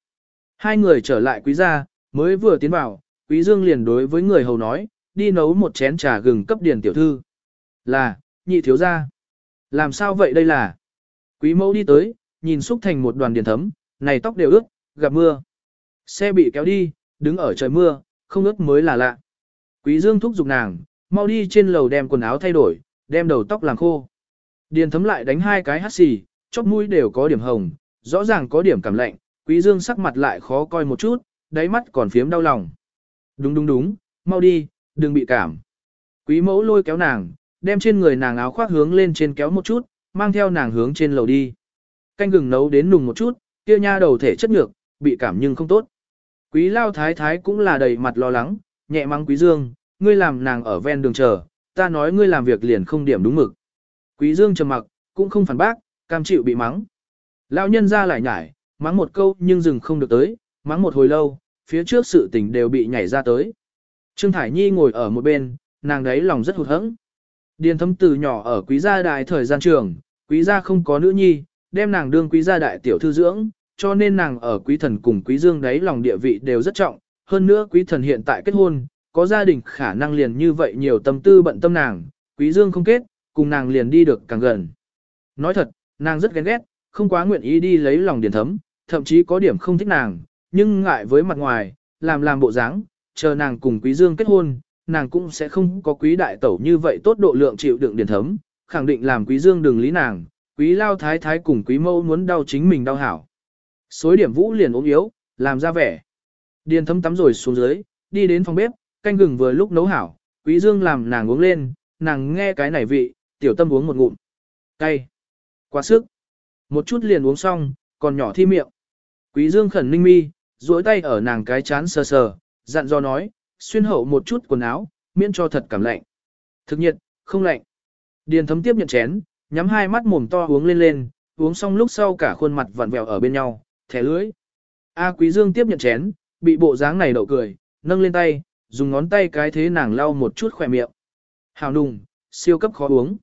Hai người trở lại quý gia, mới vừa tiến vào, quý dương liền đối với người hầu nói, đi nấu một chén trà gừng cấp điền tiểu thư. Là, nhị thiếu gia. Làm sao vậy đây là? Quý mẫu đi tới, nhìn xúc thành một đoàn điền thấm, này tóc đều ướt, gặp mưa. Xe bị kéo đi, đứng ở trời mưa, không ướt mới là lạ. Quý dương thúc giục nàng, mau đi trên lầu đem quần áo thay đổi, đem đầu tóc làm khô. Điền thấm lại đánh hai cái hắt xì, chóp mũi đều có điểm hồng, rõ ràng có điểm cảm lạnh, quý dương sắc mặt lại khó coi một chút, đáy mắt còn phiếm đau lòng. Đúng đúng đúng, mau đi, đừng bị cảm. Quý mẫu lôi kéo nàng, đem trên người nàng áo khoác hướng lên trên kéo một chút, mang theo nàng hướng trên lầu đi. Canh gừng nấu đến nùng một chút, kia nha đầu thể chất nhược, bị cảm nhưng không tốt. Quý lao thái thái cũng là đầy mặt lo lắng, nhẹ mắng quý dương, ngươi làm nàng ở ven đường chờ, ta nói ngươi làm việc liền không điểm đúng mực. Quý dương trầm mặc, cũng không phản bác, cam chịu bị mắng. Lão nhân ra lại nhải, mắng một câu nhưng dừng không được tới, mắng một hồi lâu, phía trước sự tình đều bị nhảy ra tới. Trương Thải Nhi ngồi ở một bên, nàng đấy lòng rất hụt hẫng. Điền thấm từ nhỏ ở quý gia đại thời gian trường, quý gia không có nữ nhi, đem nàng đương quý gia đại tiểu thư dưỡng, cho nên nàng ở quý thần cùng quý dương đấy lòng địa vị đều rất trọng. Hơn nữa quý thần hiện tại kết hôn, có gia đình khả năng liền như vậy nhiều tâm tư bận tâm nàng, quý dương không kết, cùng nàng liền đi được càng gần. Nói thật, nàng rất ghen ghét, không quá nguyện ý đi lấy lòng điền thấm, thậm chí có điểm không thích nàng, nhưng ngại với mặt ngoài, làm làm bộ dáng, chờ nàng cùng quý dương kết hôn, nàng cũng sẽ không có quý đại tẩu như vậy tốt độ lượng chịu đựng điền thấm, khẳng định làm quý dương đừng lý nàng, quý lao thái thái cùng quý mâu muốn đau chính mình đau hảo. Xối điểm vũ liền ốm yếu, làm ra vẻ. Điền thấm tắm rồi xuống dưới, đi đến phòng bếp, canh gừng vừa lúc nấu hảo, quý dương làm nàng uống lên, nàng nghe cái này vị, tiểu tâm uống một ngụm. Cay. Quá sức. Một chút liền uống xong, còn nhỏ thi miệng. Quý dương khẩn ninh mi, duỗi tay ở nàng cái chán sờ sờ, dặn dò nói, xuyên hậu một chút quần áo, miễn cho thật cảm lạnh. Thực nhiệt, không lạnh. Điền thấm tiếp nhận chén, nhắm hai mắt mồm to uống lên lên, uống xong lúc sau cả khuôn mặt vặn vẹo ở bên nhau, thẻ lưới. A Quý Dương tiếp nhận chén, bị bộ dáng này đậu cười, nâng lên tay, dùng ngón tay cái thế nàng lau một chút khỏe miệng. Hào nùng, siêu cấp khó uống.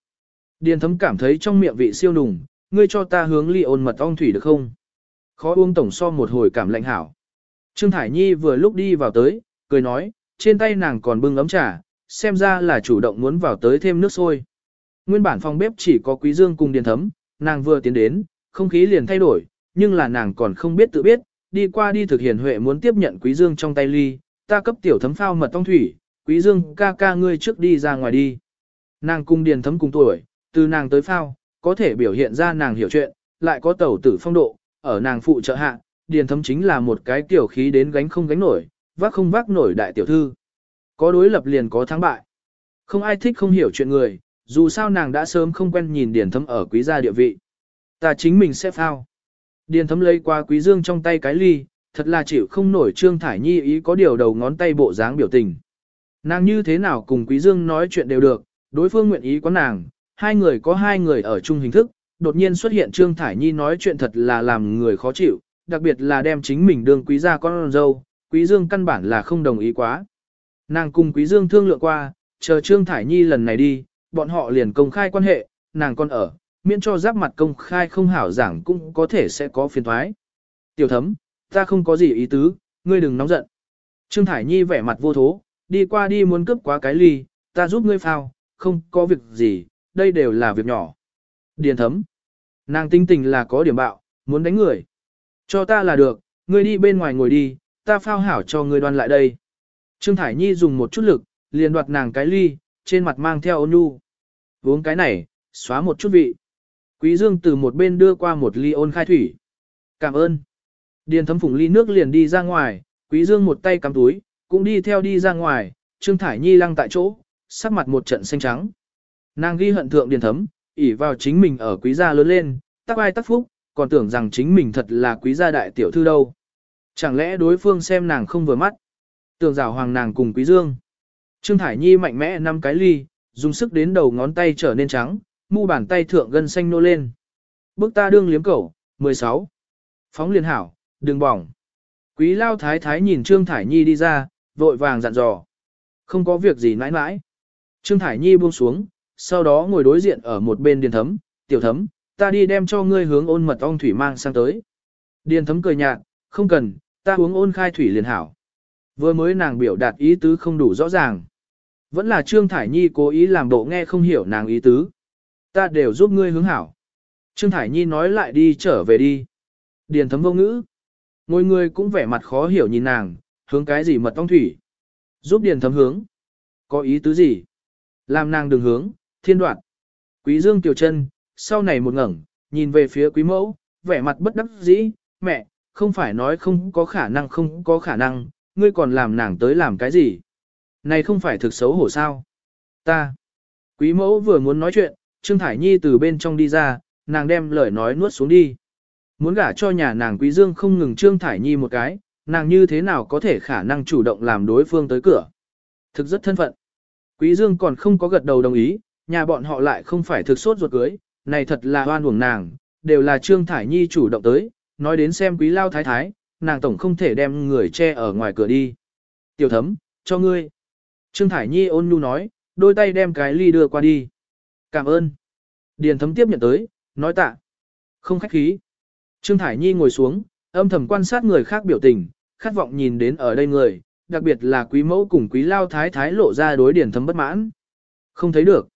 Điền thấm cảm thấy trong miệng vị siêu nùng, ngươi cho ta hướng ly ôn mật ong thủy được không? Khó uống tổng so một hồi cảm lạnh hảo. Trương Thải Nhi vừa lúc đi vào tới, cười nói, trên tay nàng còn bưng ấm trà, xem ra là chủ động muốn vào tới thêm nước sôi. Nguyên bản phòng bếp chỉ có quý dương cùng điền thấm, nàng vừa tiến đến, không khí liền thay đổi, nhưng là nàng còn không biết tự biết, đi qua đi thực hiện huệ muốn tiếp nhận quý dương trong tay ly, ta cấp tiểu thấm phao mật ong thủy, quý dương ca ca ngươi trước đi ra ngoài đi. Nàng cung điền thấm cùng tuổi, từ nàng tới phao, có thể biểu hiện ra nàng hiểu chuyện, lại có tẩu tử phong độ, ở nàng phụ trợ hạ, điền thấm chính là một cái tiểu khí đến gánh không gánh nổi, vác không vác nổi đại tiểu thư. Có đối lập liền có thắng bại. Không ai thích không hiểu chuyện người, dù sao nàng đã sớm không quen nhìn điền thấm ở quý gia địa vị. Ta chính mình sẽ phao. Điền thấm lấy qua quý dương trong tay cái ly, thật là chịu không nổi Trương Thải Nhi ý có điều đầu ngón tay bộ dáng biểu tình. Nàng như thế nào cùng quý dương nói chuyện đều được, đối phương nguyện ý có nàng, hai người có hai người ở chung hình thức, đột nhiên xuất hiện Trương Thải Nhi nói chuyện thật là làm người khó chịu, đặc biệt là đem chính mình đương quý gia con dâu, quý dương căn bản là không đồng ý quá. Nàng cùng quý dương thương lượng qua, chờ Trương Thải Nhi lần này đi, bọn họ liền công khai quan hệ, nàng còn ở, miễn cho giáp mặt công khai không hảo giảng cũng có thể sẽ có phiền thoái. Tiểu thấm, ta không có gì ý tứ, ngươi đừng nóng giận. Trương Thải Nhi vẻ mặt vô thố, đi qua đi muốn cướp quá cái ly, ta giúp ngươi phao, không có việc gì, đây đều là việc nhỏ. Điền thấm, nàng tinh tình là có điểm bạo, muốn đánh người. Cho ta là được, ngươi đi bên ngoài ngồi đi, ta phao hảo cho ngươi đoan lại đây. Trương Thải Nhi dùng một chút lực, liền đoạt nàng cái ly, trên mặt mang theo ôn nhu. Uống cái này, xóa một chút vị. Quý Dương từ một bên đưa qua một ly ôn khai thủy. Cảm ơn. Điền thấm phùng ly nước liền đi ra ngoài, Quý Dương một tay cắm túi, cũng đi theo đi ra ngoài, Trương Thải Nhi lăng tại chỗ, sắc mặt một trận xanh trắng. Nàng ghi hận thượng điền thấm, ỉ vào chính mình ở quý gia lớn lên, tắc ai tắc phúc, còn tưởng rằng chính mình thật là quý gia đại tiểu thư đâu. Chẳng lẽ đối phương xem nàng không vừa mắt? Tưởng rào hoàng nàng cùng quý dương. Trương Thải Nhi mạnh mẽ năm cái ly, dùng sức đến đầu ngón tay trở nên trắng, mu bàn tay thượng gân xanh nô lên. Bước ta đương liếm cẩu, 16. Phóng liên hảo, đừng bỏng. Quý lao thái thái nhìn Trương Thải Nhi đi ra, vội vàng dặn dò. Không có việc gì nãi nãi. Trương Thải Nhi buông xuống, sau đó ngồi đối diện ở một bên điền thấm, tiểu thấm, ta đi đem cho ngươi hướng ôn mật ong thủy mang sang tới. Điền thấm cười nhạt, không cần, ta uống ôn khai thủy liền hảo. Vừa mới nàng biểu đạt ý tứ không đủ rõ ràng. Vẫn là Trương Thải Nhi cố ý làm bộ nghe không hiểu nàng ý tứ. Ta đều giúp ngươi hướng hảo. Trương Thải Nhi nói lại đi trở về đi. Điền thấm vô ngữ. Ngôi người cũng vẻ mặt khó hiểu nhìn nàng, hướng cái gì mật ong thủy. Giúp điền thấm hướng. Có ý tứ gì? Làm nàng đừng hướng, thiên đoạn. Quý dương tiểu chân, sau này một ngẩng, nhìn về phía quý mẫu, vẻ mặt bất đắc dĩ, mẹ, không phải nói không có khả năng không có khả năng, ngươi còn làm nàng tới làm cái gì? Này không phải thực xấu hổ sao? Ta. Quý mẫu vừa muốn nói chuyện, Trương Thải Nhi từ bên trong đi ra, nàng đem lời nói nuốt xuống đi. Muốn gả cho nhà nàng Quý Dương không ngừng Trương Thải Nhi một cái, nàng như thế nào có thể khả năng chủ động làm đối phương tới cửa. Thực rất thân phận. Quý Dương còn không có gật đầu đồng ý, nhà bọn họ lại không phải thực sốt ruột cưới, này thật là oan uổng nàng, đều là Trương Thải Nhi chủ động tới, nói đến xem quý lao thái thái, nàng tổng không thể đem người che ở ngoài cửa đi. Tiểu thấm, cho ngươi. Trương Thải Nhi ôn nhu nói, đôi tay đem cái ly đưa qua đi. Cảm ơn. Điền thấm tiếp nhận tới, nói tạ. Không khách khí. Trương Thải Nhi ngồi xuống, âm thầm quan sát người khác biểu tình, khát vọng nhìn đến ở đây người, đặc biệt là quý mẫu cùng quý lao thái thái lộ ra đối điển thấm bất mãn. Không thấy được.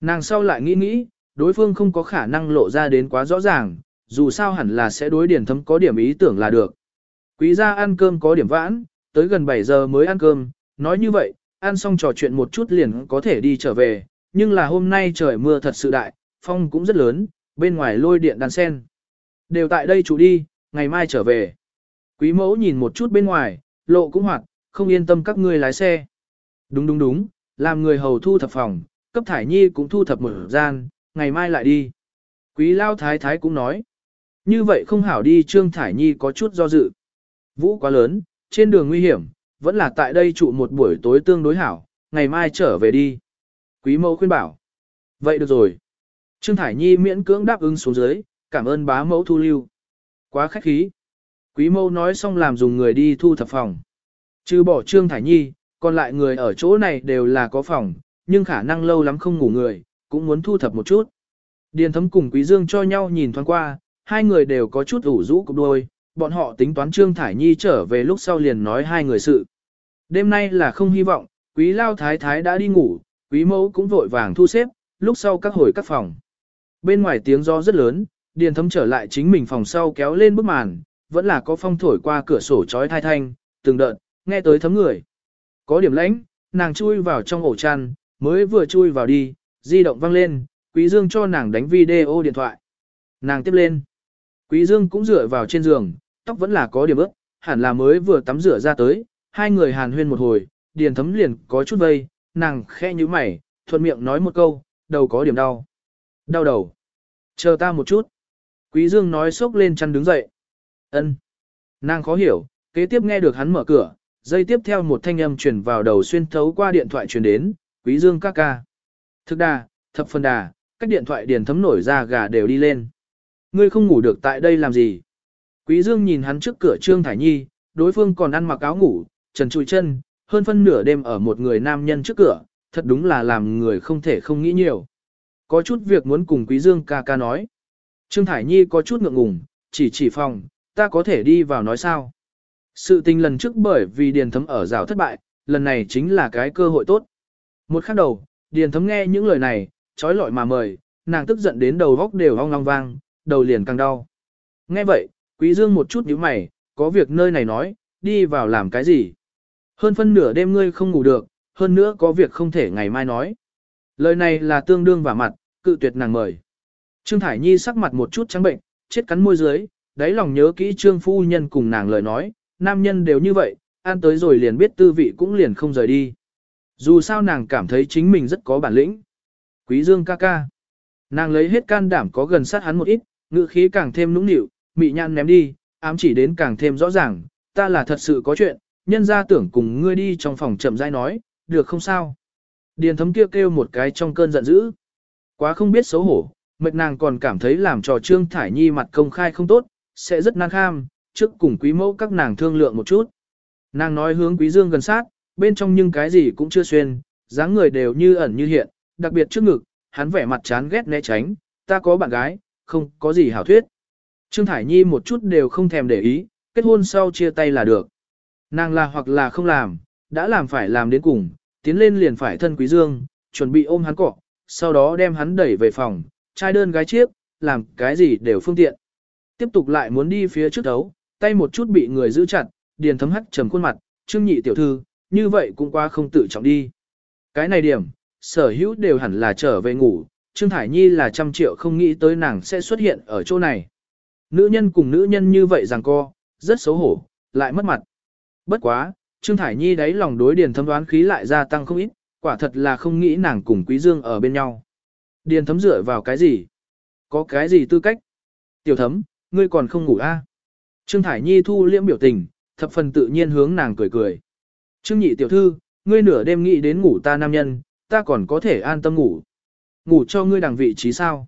Nàng sau lại nghĩ nghĩ, đối phương không có khả năng lộ ra đến quá rõ ràng, dù sao hẳn là sẽ đối điển thấm có điểm ý tưởng là được. Quý gia ăn cơm có điểm vãn, tới gần 7 giờ mới ăn cơm, nói như vậy, ăn xong trò chuyện một chút liền có thể đi trở về, nhưng là hôm nay trời mưa thật sự đại, phong cũng rất lớn, bên ngoài lôi điện đàn sen. Đều tại đây chủ đi, ngày mai trở về. Quý mẫu nhìn một chút bên ngoài, lộ cũng hoạt, không yên tâm các ngươi lái xe. Đúng đúng đúng, làm người hầu thu thập phòng, cấp thải nhi cũng thu thập một gian, ngày mai lại đi. Quý lao thái thái cũng nói. Như vậy không hảo đi Trương Thải Nhi có chút do dự. Vũ quá lớn, trên đường nguy hiểm, vẫn là tại đây trụ một buổi tối tương đối hảo, ngày mai trở về đi. Quý mẫu khuyên bảo. Vậy được rồi. Trương Thải Nhi miễn cưỡng đáp ứng xuống dưới, cảm ơn bá mẫu thu lưu. Quá khách khí. Quý mẫu nói xong làm dùng người đi thu thập phòng. Trừ bỏ Trương Thải Nhi, còn lại người ở chỗ này đều là có phòng, nhưng khả năng lâu lắm không ngủ người, cũng muốn thu thập một chút. Điền thấm cùng Quý Dương cho nhau nhìn thoáng qua, hai người đều có chút ủ rũ cục đôi, bọn họ tính toán Trương Thải Nhi trở về lúc sau liền nói hai người sự. Đêm nay là không hy vọng, Quý Lao Thái Thái đã đi ngủ, Quý Mẫu cũng vội vàng thu xếp, lúc sau các hồi các phòng. Bên ngoài tiếng gió rất lớn, Điền thấm trở lại chính mình phòng sau kéo lên bức màn, vẫn là có phong thổi qua cửa sổ trói thai thanh, từng đợt, nghe tới thấm người. Có điểm lãnh, nàng chui vào trong ổ chăn, mới vừa chui vào đi, di động vang lên, Quý Dương cho nàng đánh video điện thoại. Nàng tiếp lên. Quý Dương cũng dựa vào trên giường, tóc vẫn là có điểm ướt, hẳn là mới vừa tắm rửa ra tới, hai người hàn huyên một hồi, điền thấm liền có chút vây, nàng khe như mày, thuận miệng nói một câu, đầu có điểm đau. Đau đầu. Chờ ta một chút. Quý Dương nói sốc lên chăn đứng dậy. Ân. Nàng khó hiểu, kế tiếp nghe được hắn mở cửa, dây tiếp theo một thanh âm truyền vào đầu xuyên thấu qua điện thoại truyền đến, Quý Dương ca ca. Thực đà, thập phần đà, các điện thoại điền thấm nổi ra gà đều đi lên. Ngươi không ngủ được tại đây làm gì? Quý Dương nhìn hắn trước cửa Trương Thải Nhi, đối phương còn ăn mặc áo ngủ, trần trụi chân, hơn phân nửa đêm ở một người nam nhân trước cửa, thật đúng là làm người không thể không nghĩ nhiều. Có chút việc muốn cùng Quý Dương ca ca nói. Trương Thải Nhi có chút ngượng ngùng, chỉ chỉ phòng, ta có thể đi vào nói sao. Sự tình lần trước bởi vì điền thấm ở rào thất bại, lần này chính là cái cơ hội tốt. Một khắc đầu, điền thấm nghe những lời này, trói lọi mà mời, nàng tức giận đến đầu góc đều ong long vang, đầu liền càng đau. Nghe vậy, Quý Dương một chút nhíu mày, có việc nơi này nói, đi vào làm cái gì? Hơn phân nửa đêm ngươi không ngủ được, hơn nữa có việc không thể ngày mai nói. Lời này là tương đương và mặt, cự tuyệt nàng mời. Trương Thải Nhi sắc mặt một chút trắng bệnh, chết cắn môi dưới, đáy lòng nhớ kỹ Trương Phu Nhân cùng nàng lời nói, nam nhân đều như vậy, ăn tới rồi liền biết tư vị cũng liền không rời đi. Dù sao nàng cảm thấy chính mình rất có bản lĩnh. Quý Dương ca ca. Nàng lấy hết can đảm có gần sát hắn một ít, ngữ khí càng thêm nũng nịu, mị nhăn ném đi, ám chỉ đến càng thêm rõ ràng, ta là thật sự có chuyện, nhân ra tưởng cùng ngươi đi trong phòng chậm rãi nói, được không sao? Điền thấm kia kêu, kêu một cái trong cơn giận dữ. Quá không biết xấu hổ, mệt nàng còn cảm thấy làm trò Trương Thải Nhi mặt công khai không tốt, sẽ rất nan kham, trước cùng quý mẫu các nàng thương lượng một chút. Nàng nói hướng quý dương gần sát, bên trong nhưng cái gì cũng chưa xuyên, dáng người đều như ẩn như hiện, đặc biệt trước ngực, hắn vẻ mặt chán ghét né tránh, ta có bạn gái, không có gì hảo thuyết. Trương Thải Nhi một chút đều không thèm để ý, kết hôn sau chia tay là được. Nàng là hoặc là không làm, đã làm phải làm đến cùng, tiến lên liền phải thân quý dương, chuẩn bị ôm hắn cọ, sau đó đem hắn đẩy về phòng, trai đơn gái chiếc, làm cái gì đều phương tiện. Tiếp tục lại muốn đi phía trước đấu, tay một chút bị người giữ chặt, điền thấm hắt trầm khuôn mặt, trương nhị tiểu thư, như vậy cũng qua không tự trọng đi. Cái này điểm, sở hữu đều hẳn là trở về ngủ, Trương Thải Nhi là trăm triệu không nghĩ tới nàng sẽ xuất hiện ở chỗ này. Nữ nhân cùng nữ nhân như vậy rằng co, rất xấu hổ, lại mất mặt. Bất quá, Trương Thải Nhi đáy lòng đối điền thấm đoán khí lại gia tăng không ít, quả thật là không nghĩ nàng cùng Quý Dương ở bên nhau. Điền thấm dựa vào cái gì? Có cái gì tư cách? Tiểu thấm, ngươi còn không ngủ a? À? Trương Thải Nhi thu liễm biểu tình, thập phần tự nhiên hướng nàng cười cười. Trương nhị tiểu thư, ngươi nửa đêm nghĩ đến ngủ ta nam nhân, ta còn có thể an tâm ngủ. Ngủ cho ngươi đằng vị trí sao?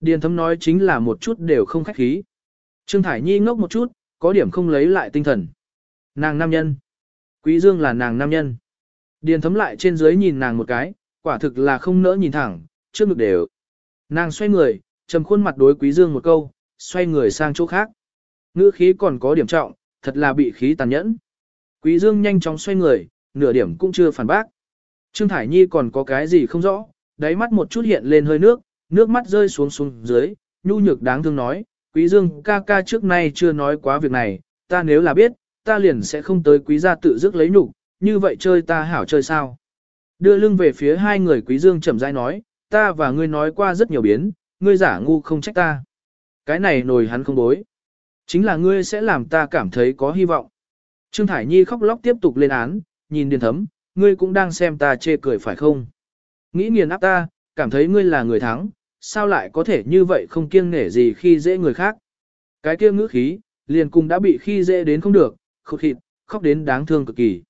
Điền thấm nói chính là một chút đều không khách khí. Trương Thải Nhi ngốc một chút, có điểm không lấy lại tinh thần. Nàng nam nhân. Quý Dương là nàng nam nhân. Điền thấm lại trên dưới nhìn nàng một cái, quả thực là không nỡ nhìn thẳng, trước ngực đều. Nàng xoay người, trầm khuôn mặt đối Quý Dương một câu, xoay người sang chỗ khác. Ngữ khí còn có điểm trọng, thật là bị khí tàn nhẫn. Quý Dương nhanh chóng xoay người, nửa điểm cũng chưa phản bác. Trương Thải Nhi còn có cái gì không rõ, đáy mắt một chút hiện lên hơi nước, nước mắt rơi xuống xuống dưới, nhu nhược đáng thương nói, Quý Dương ca ca trước nay chưa nói quá việc này, ta nếu là biết, ta liền sẽ không tới quý gia tự dứt lấy nhục, như vậy chơi ta hảo chơi sao. Đưa lưng về phía hai người Quý Dương chậm rãi nói, ta và ngươi nói qua rất nhiều biến, ngươi giả ngu không trách ta. Cái này nổi hắn không bối. Chính là ngươi sẽ làm ta cảm thấy có hy vọng. Trương Thải Nhi khóc lóc tiếp tục lên án, nhìn điền thấm, ngươi cũng đang xem ta chê cười phải không? Nghĩ nghiền áp ta, cảm thấy ngươi là người thắng, sao lại có thể như vậy không kiêng nể gì khi dễ người khác? Cái kia ngữ khí, liền cùng đã bị khi dễ đến không được, khụt khịt, khóc đến đáng thương cực kỳ.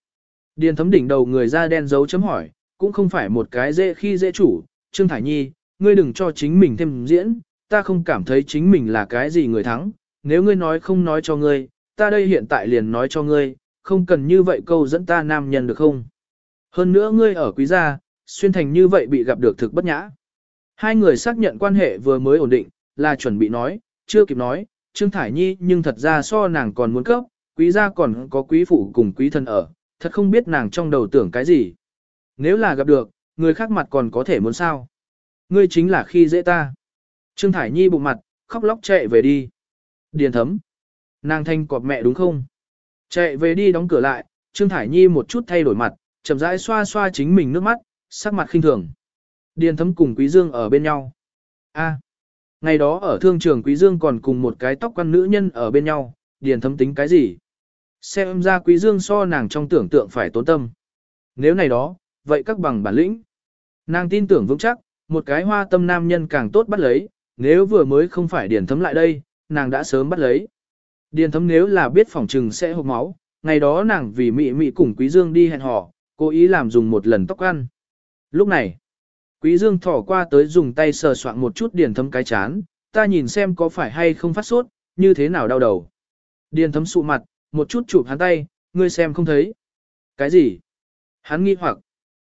Điền thấm đỉnh đầu người da đen dấu chấm hỏi, cũng không phải một cái dễ khi dễ chủ, Trương Thải Nhi, ngươi đừng cho chính mình thêm diễn, ta không cảm thấy chính mình là cái gì người thắng, nếu ngươi nói không nói cho ngươi, ta đây hiện tại liền nói cho ngươi, không cần như vậy câu dẫn ta nam nhân được không? Hơn nữa ngươi ở quý gia, xuyên thành như vậy bị gặp được thực bất nhã. Hai người xác nhận quan hệ vừa mới ổn định, là chuẩn bị nói, chưa kịp nói, Trương Thải Nhi nhưng thật ra so nàng còn muốn cấp, quý gia còn có quý phụ cùng quý thân ở, thật không biết nàng trong đầu tưởng cái gì. Nếu là gặp được, người khác mặt còn có thể muốn sao. Ngươi chính là khi dễ ta. Trương Thải Nhi bụng mặt, khóc lóc chạy về đi. Điền thấm. Nàng thanh cọp mẹ đúng không? Chạy về đi đóng cửa lại, Trương Thải Nhi một chút thay đổi mặt, chậm rãi xoa xoa chính mình nước mắt, sắc mặt khinh thường. Điền thấm cùng Quý Dương ở bên nhau. A, ngày đó ở thương trường Quý Dương còn cùng một cái tóc quan nữ nhân ở bên nhau, Điền thấm tính cái gì? Xem ra Quý Dương so nàng trong tưởng tượng phải tốn tâm. Nếu này đó, vậy các bằng bản lĩnh. Nàng tin tưởng vững chắc, một cái hoa tâm nam nhân càng tốt bắt lấy, nếu vừa mới không phải Điền thấm lại đây, nàng đã sớm bắt lấy. Điền thấm nếu là biết phòng trừng sẽ hộp máu, ngày đó nàng vì mị mị cùng Quý Dương đi hẹn hò, cố ý làm dùng một lần tóc ăn. Lúc này, Quý Dương thỏ qua tới dùng tay sờ soạn một chút điền thấm cái chán, ta nhìn xem có phải hay không phát sốt, như thế nào đau đầu. Điền thấm sụ mặt, một chút chụp hắn tay, ngươi xem không thấy. Cái gì? Hắn nghi hoặc.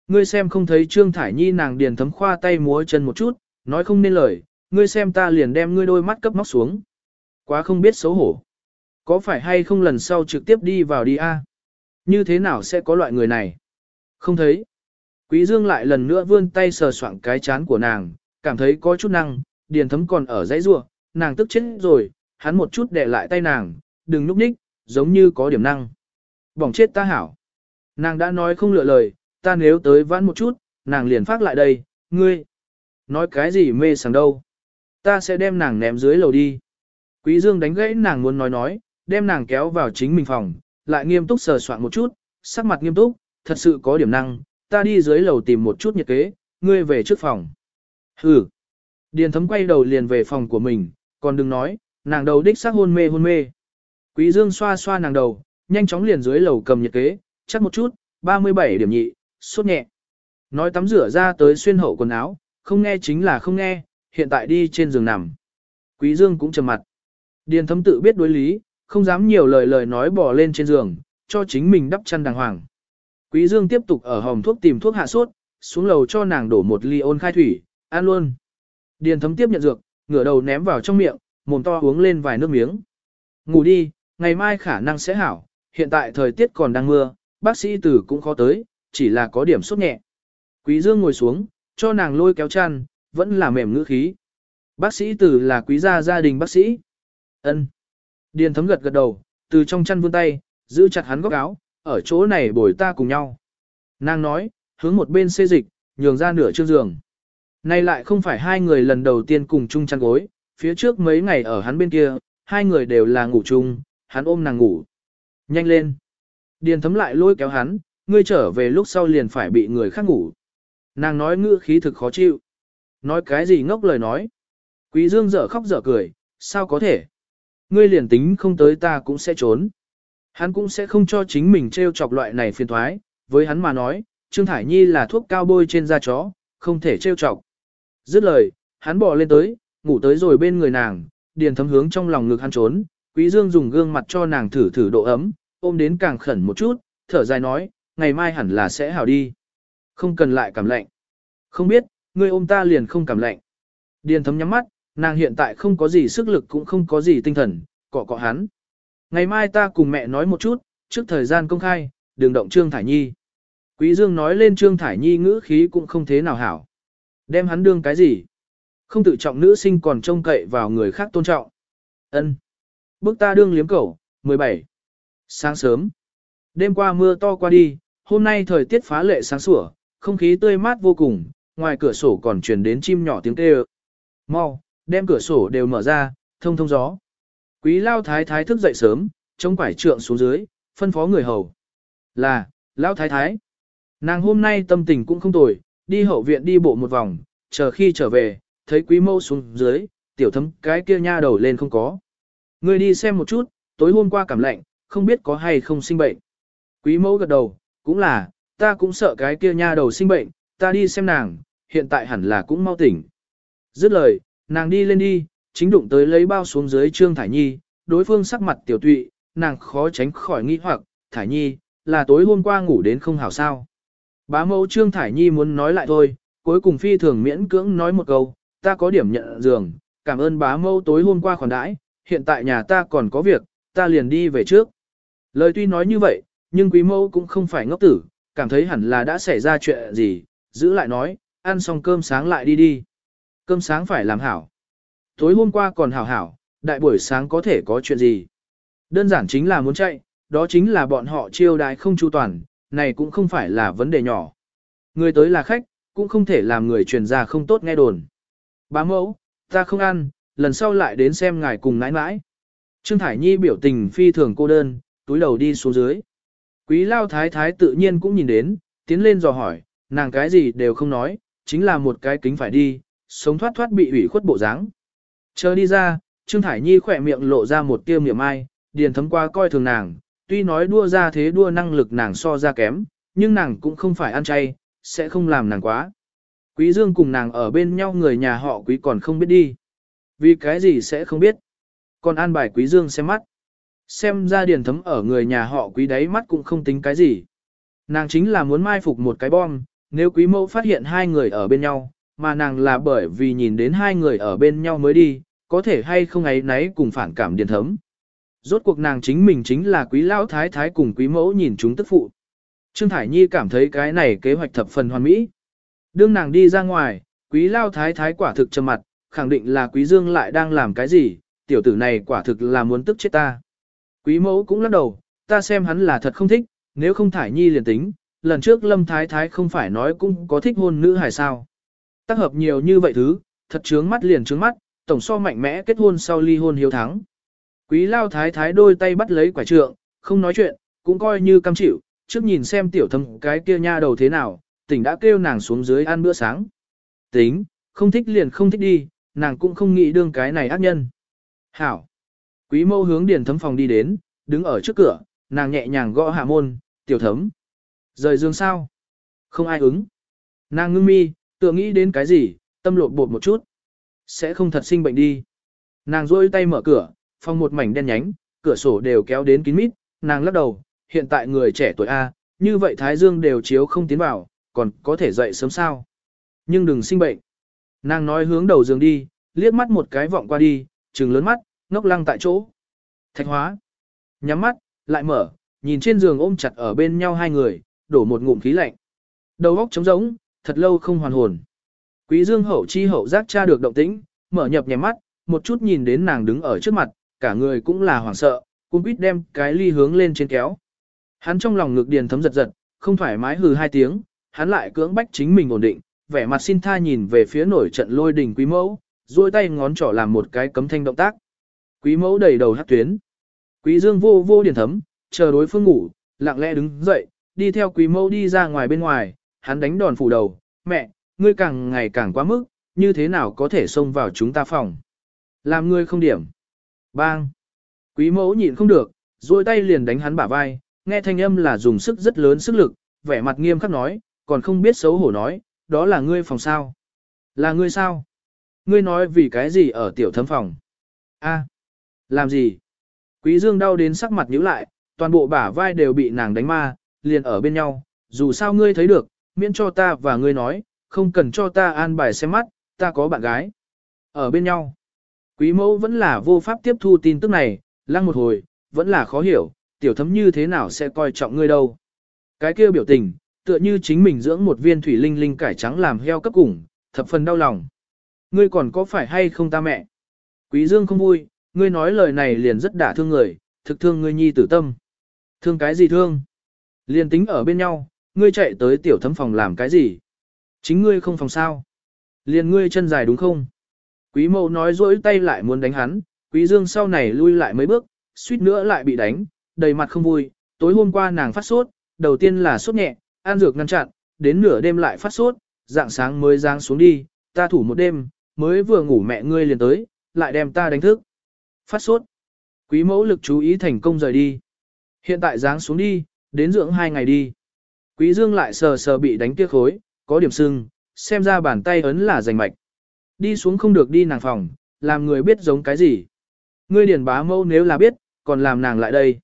Ngươi xem không thấy Trương Thải Nhi nàng điền thấm khoa tay múa chân một chút, nói không nên lời, ngươi xem ta liền đem ngươi đôi mắt cấp móc xuống. Quá không biết xấu hổ. Có phải hay không lần sau trực tiếp đi vào đi a? Như thế nào sẽ có loại người này? Không thấy. Quý Dương lại lần nữa vươn tay sờ soạng cái chán của nàng, cảm thấy có chút năng, điền thấm còn ở dãy rua, nàng tức chết rồi, hắn một chút để lại tay nàng, đừng núp ních, giống như có điểm năng. Bỏng chết ta hảo. Nàng đã nói không lựa lời, ta nếu tới vãn một chút, nàng liền phát lại đây, ngươi. Nói cái gì mê sảng đâu. Ta sẽ đem nàng ném dưới lầu đi. Quý Dương đánh gãy nàng muốn nói nói, đem nàng kéo vào chính mình phòng, lại nghiêm túc sờ soạn một chút, sắc mặt nghiêm túc, thật sự có điểm năng, ta đi dưới lầu tìm một chút nhiệt kế, ngươi về trước phòng. Hừ. Điền thấm quay đầu liền về phòng của mình, còn đừng nói, nàng đầu đích xác hôn mê hôn mê. Quý Dương xoa xoa nàng đầu, nhanh chóng liền dưới lầu cầm nhiệt kế, chắc một chút, 37 điểm nhị, sốt nhẹ. Nói tắm rửa ra tới xuyên hậu quần áo, không nghe chính là không nghe, hiện tại đi trên giường nằm. Quý Dương cũng trầm mặt. Điền thấm tự biết đối lý, không dám nhiều lời lời nói bỏ lên trên giường, cho chính mình đắp chăn đàng hoàng. Quý Dương tiếp tục ở hòm thuốc tìm thuốc hạ sốt, xuống lầu cho nàng đổ một ly ôn khai thủy, ăn luôn. Điền thấm tiếp nhận dược, ngửa đầu ném vào trong miệng, mồm to uống lên vài nước miếng. Ngủ đi, ngày mai khả năng sẽ hảo, hiện tại thời tiết còn đang mưa, bác sĩ tử cũng khó tới, chỉ là có điểm sốt nhẹ. Quý Dương ngồi xuống, cho nàng lôi kéo chăn, vẫn là mềm ngữ khí. Bác sĩ tử là quý gia gia đình bác sĩ. Ân. Điền thấm gật gật đầu, từ trong chăn vươn tay, giữ chặt hắn góc áo, ở chỗ này bồi ta cùng nhau. Nàng nói, hướng một bên xê dịch, nhường ra nửa chương giường. Nay lại không phải hai người lần đầu tiên cùng chung chăn gối, phía trước mấy ngày ở hắn bên kia, hai người đều là ngủ chung, hắn ôm nàng ngủ. Nhanh lên. Điền thấm lại lôi kéo hắn, ngươi trở về lúc sau liền phải bị người khác ngủ. Nàng nói ngữ khí thực khó chịu. Nói cái gì ngốc lời nói. Quý dương dở khóc dở cười, sao có thể. Ngươi liền tính không tới ta cũng sẽ trốn. Hắn cũng sẽ không cho chính mình treo chọc loại này phiền thoái, với hắn mà nói, Trương Thải Nhi là thuốc cao bôi trên da chó, không thể treo chọc. Dứt lời, hắn bò lên tới, ngủ tới rồi bên người nàng, điền thấm hướng trong lòng ngực hắn trốn, Quý Dương dùng gương mặt cho nàng thử thử độ ấm, ôm đến càng khẩn một chút, thở dài nói, ngày mai hẳn là sẽ hảo đi. Không cần lại cảm lạnh. Không biết, ngươi ôm ta liền không cảm lạnh. Điền thấm nhắm mắt, nàng hiện tại không có gì sức lực cũng không có gì tinh thần, cọ cọ hắn. Ngày mai ta cùng mẹ nói một chút, trước thời gian công khai, đừng động Trương Thải Nhi. Quý Dương nói lên Trương Thải Nhi ngữ khí cũng không thế nào hảo. Đem hắn đương cái gì? Không tự trọng nữ sinh còn trông cậy vào người khác tôn trọng. Ân. Bước ta đương liếm cẩu, 17. Sáng sớm. Đêm qua mưa to qua đi, hôm nay thời tiết phá lệ sáng sủa, không khí tươi mát vô cùng, ngoài cửa sổ còn truyền đến chim nhỏ tiếng kêu. Mau, đem cửa sổ đều mở ra, thông thông gió. Quý lao thái thái thức dậy sớm, chống quải trượng xuống dưới, phân phó người hầu. Là, lao thái thái. Nàng hôm nay tâm tình cũng không tồi, đi hậu viện đi bộ một vòng, chờ khi trở về, thấy quý mâu xuống dưới, tiểu thấm cái kia nha đầu lên không có. Ngươi đi xem một chút, tối hôm qua cảm lạnh, không biết có hay không sinh bệnh. Quý mẫu gật đầu, cũng là, ta cũng sợ cái kia nha đầu sinh bệnh, ta đi xem nàng, hiện tại hẳn là cũng mau tỉnh. Dứt lời, nàng đi lên đi, chính đụng tới lấy bao xuống dưới Trương Thải Nhi, đối phương sắc mặt tiểu tụy, nàng khó tránh khỏi nghi hoặc, Thải Nhi, là tối hôm qua ngủ đến không hảo sao. Bá mẫu Trương Thải Nhi muốn nói lại thôi, cuối cùng phi thường miễn cưỡng nói một câu, ta có điểm nhận giường, cảm ơn bá mẫu tối hôm qua khoản đãi, hiện tại nhà ta còn có việc, ta liền đi về trước. Lời tuy nói như vậy, nhưng quý mẫu cũng không phải ngốc tử, cảm thấy hẳn là đã xảy ra chuyện gì, giữ lại nói, ăn xong cơm sáng lại đi đi. Cơm sáng phải làm hảo. Tối hôm qua còn hảo hảo, đại buổi sáng có thể có chuyện gì. Đơn giản chính là muốn chạy, đó chính là bọn họ chiêu đái không chu toàn, này cũng không phải là vấn đề nhỏ. Người tới là khách, cũng không thể làm người truyền ra không tốt nghe đồn. Bá mẫu, ta không ăn, lần sau lại đến xem ngài cùng nãi nãi. Trương Thải Nhi biểu tình phi thường cô đơn, túi đầu đi xuống dưới. Quý lao thái thái tự nhiên cũng nhìn đến, tiến lên dò hỏi, nàng cái gì đều không nói, chính là một cái kính phải đi, sống thoát thoát bị ủy khuất bộ dáng. Chờ đi ra, Trương Thải Nhi khỏe miệng lộ ra một tia miệng ai, điền thấm qua coi thường nàng, tuy nói đua ra thế đua năng lực nàng so ra kém, nhưng nàng cũng không phải ăn chay, sẽ không làm nàng quá. Quý Dương cùng nàng ở bên nhau người nhà họ quý còn không biết đi. Vì cái gì sẽ không biết. Còn an bài quý Dương xem mắt. Xem ra điền thấm ở người nhà họ quý đấy mắt cũng không tính cái gì. Nàng chính là muốn mai phục một cái bom, nếu quý mẫu phát hiện hai người ở bên nhau, mà nàng là bởi vì nhìn đến hai người ở bên nhau mới đi, có thể hay không ấy nấy cùng phản cảm điền thấm. Rốt cuộc nàng chính mình chính là quý lão thái thái cùng quý mẫu nhìn chúng tức phụ. Trương Thải Nhi cảm thấy cái này kế hoạch thập phần hoàn mỹ. Đương nàng đi ra ngoài, quý lao thái thái quả thực trầm mặt, khẳng định là quý dương lại đang làm cái gì, tiểu tử này quả thực là muốn tức chết ta. Quý mẫu cũng lắc đầu, ta xem hắn là thật không thích, nếu không Thải Nhi liền tính, lần trước lâm thái thái không phải nói cũng có thích hôn nữ hài sao. Tác hợp nhiều như vậy thứ, thật trướng mắt liền trướng mắt, tổng so mạnh mẽ kết hôn sau ly hôn hiếu thắng. Quý lao thái thái đôi tay bắt lấy quả trượng, không nói chuyện, cũng coi như cam chịu, trước nhìn xem tiểu thâm cái kia nha đầu thế nào, tỉnh đã kêu nàng xuống dưới ăn bữa sáng. Tính, không thích liền không thích đi, nàng cũng không nghĩ đương cái này ác nhân. Hảo. Quý mâu hướng điền thấm phòng đi đến, đứng ở trước cửa, nàng nhẹ nhàng gõ hạ môn, tiểu thấm. Rời giường sao? Không ai ứng. Nàng ngưng mi, tựa nghĩ đến cái gì, tâm lột bột một chút. Sẽ không thật sinh bệnh đi. Nàng rôi tay mở cửa, phòng một mảnh đen nhánh, cửa sổ đều kéo đến kín mít, nàng lắc đầu, hiện tại người trẻ tuổi A, như vậy Thái Dương đều chiếu không tiến vào, còn có thể dậy sớm sao. Nhưng đừng sinh bệnh. Nàng nói hướng đầu giường đi, liếc mắt một cái vọng qua đi, trừng lớn mắt, ngốc lăng tại chỗ. Thạch hóa. Nhắm mắt, lại mở, nhìn trên giường ôm chặt ở bên nhau hai người, đổ một ngụm khí lạnh. Đầu óc trống rỗng, thật lâu không hoàn hồn. Quý dương hậu chi hậu giác tra được động tĩnh, mở nhập nhèm mắt, một chút nhìn đến nàng đứng ở trước mặt, cả người cũng là hoảng sợ, cũng quýt đem cái ly hướng lên trên kéo. Hắn trong lòng ngực điền thấm giật giật, không thoải mái hừ hai tiếng, hắn lại cưỡng bách chính mình ổn định, vẻ mặt xin tha nhìn về phía nổi trận lôi đình quý mẫu, duỗi tay ngón trỏ làm một cái cấm thanh động tác. Quý mẫu đầy đầu hát tuyến. Quý dương vô vô điển thấm, chờ đối phương ngủ, lặng lẽ đứng dậy, đi theo quý mẫu đi ra ngoài bên ngoài, hắn đánh đòn phủ đầu, mẹ, ngươi càng ngày càng quá mức, như thế nào có thể xông vào chúng ta phòng. Làm ngươi không điểm. Bang. Quý mẫu nhịn không được, duỗi tay liền đánh hắn bả vai, nghe thanh âm là dùng sức rất lớn sức lực, vẻ mặt nghiêm khắc nói, còn không biết xấu hổ nói, đó là ngươi phòng sao. Là ngươi sao? Ngươi nói vì cái gì ở tiểu thấm phòng? A, làm gì? Quý Dương đau đến sắc mặt nhíu lại, toàn bộ bả vai đều bị nàng đánh ma, liền ở bên nhau, dù sao ngươi thấy được, miễn cho ta và ngươi nói, không cần cho ta an bài xem mắt, ta có bạn gái. Ở bên nhau. Quý mẫu vẫn là vô pháp tiếp thu tin tức này, lăng một hồi, vẫn là khó hiểu, tiểu thấm như thế nào sẽ coi trọng ngươi đâu. Cái kia biểu tình, tựa như chính mình dưỡng một viên thủy linh linh cải trắng làm heo cấp củng, thập phần đau lòng. Ngươi còn có phải hay không ta mẹ? Quý Dương không vui, ngươi nói lời này liền rất đả thương người, thực thương ngươi nhi tử tâm. Thương cái gì thương? Liền tính ở bên nhau, ngươi chạy tới tiểu thấm phòng làm cái gì? Chính ngươi không phòng sao? Liền ngươi chân dài đúng không? Quý mẫu nói dỗi tay lại muốn đánh hắn, quý dương sau này lui lại mấy bước, suýt nữa lại bị đánh, đầy mặt không vui. Tối hôm qua nàng phát sốt, đầu tiên là sốt nhẹ, ăn dược ngăn chặn, đến nửa đêm lại phát sốt, dạng sáng mới giáng xuống đi, ta thủ một đêm, mới vừa ngủ mẹ ngươi liền tới, lại đem ta đánh thức. Phát sốt. Quý mẫu lực chú ý thành công rời đi. Hiện tại giáng xuống đi, đến dưỡng hai ngày đi. Quý dương lại sờ sờ bị đánh kia khối, có điểm sưng, xem ra bàn tay ấn là rành mạch. Đi xuống không được đi nàng phòng, làm người biết giống cái gì. Ngươi điền bá mẫu nếu là biết, còn làm nàng lại đây.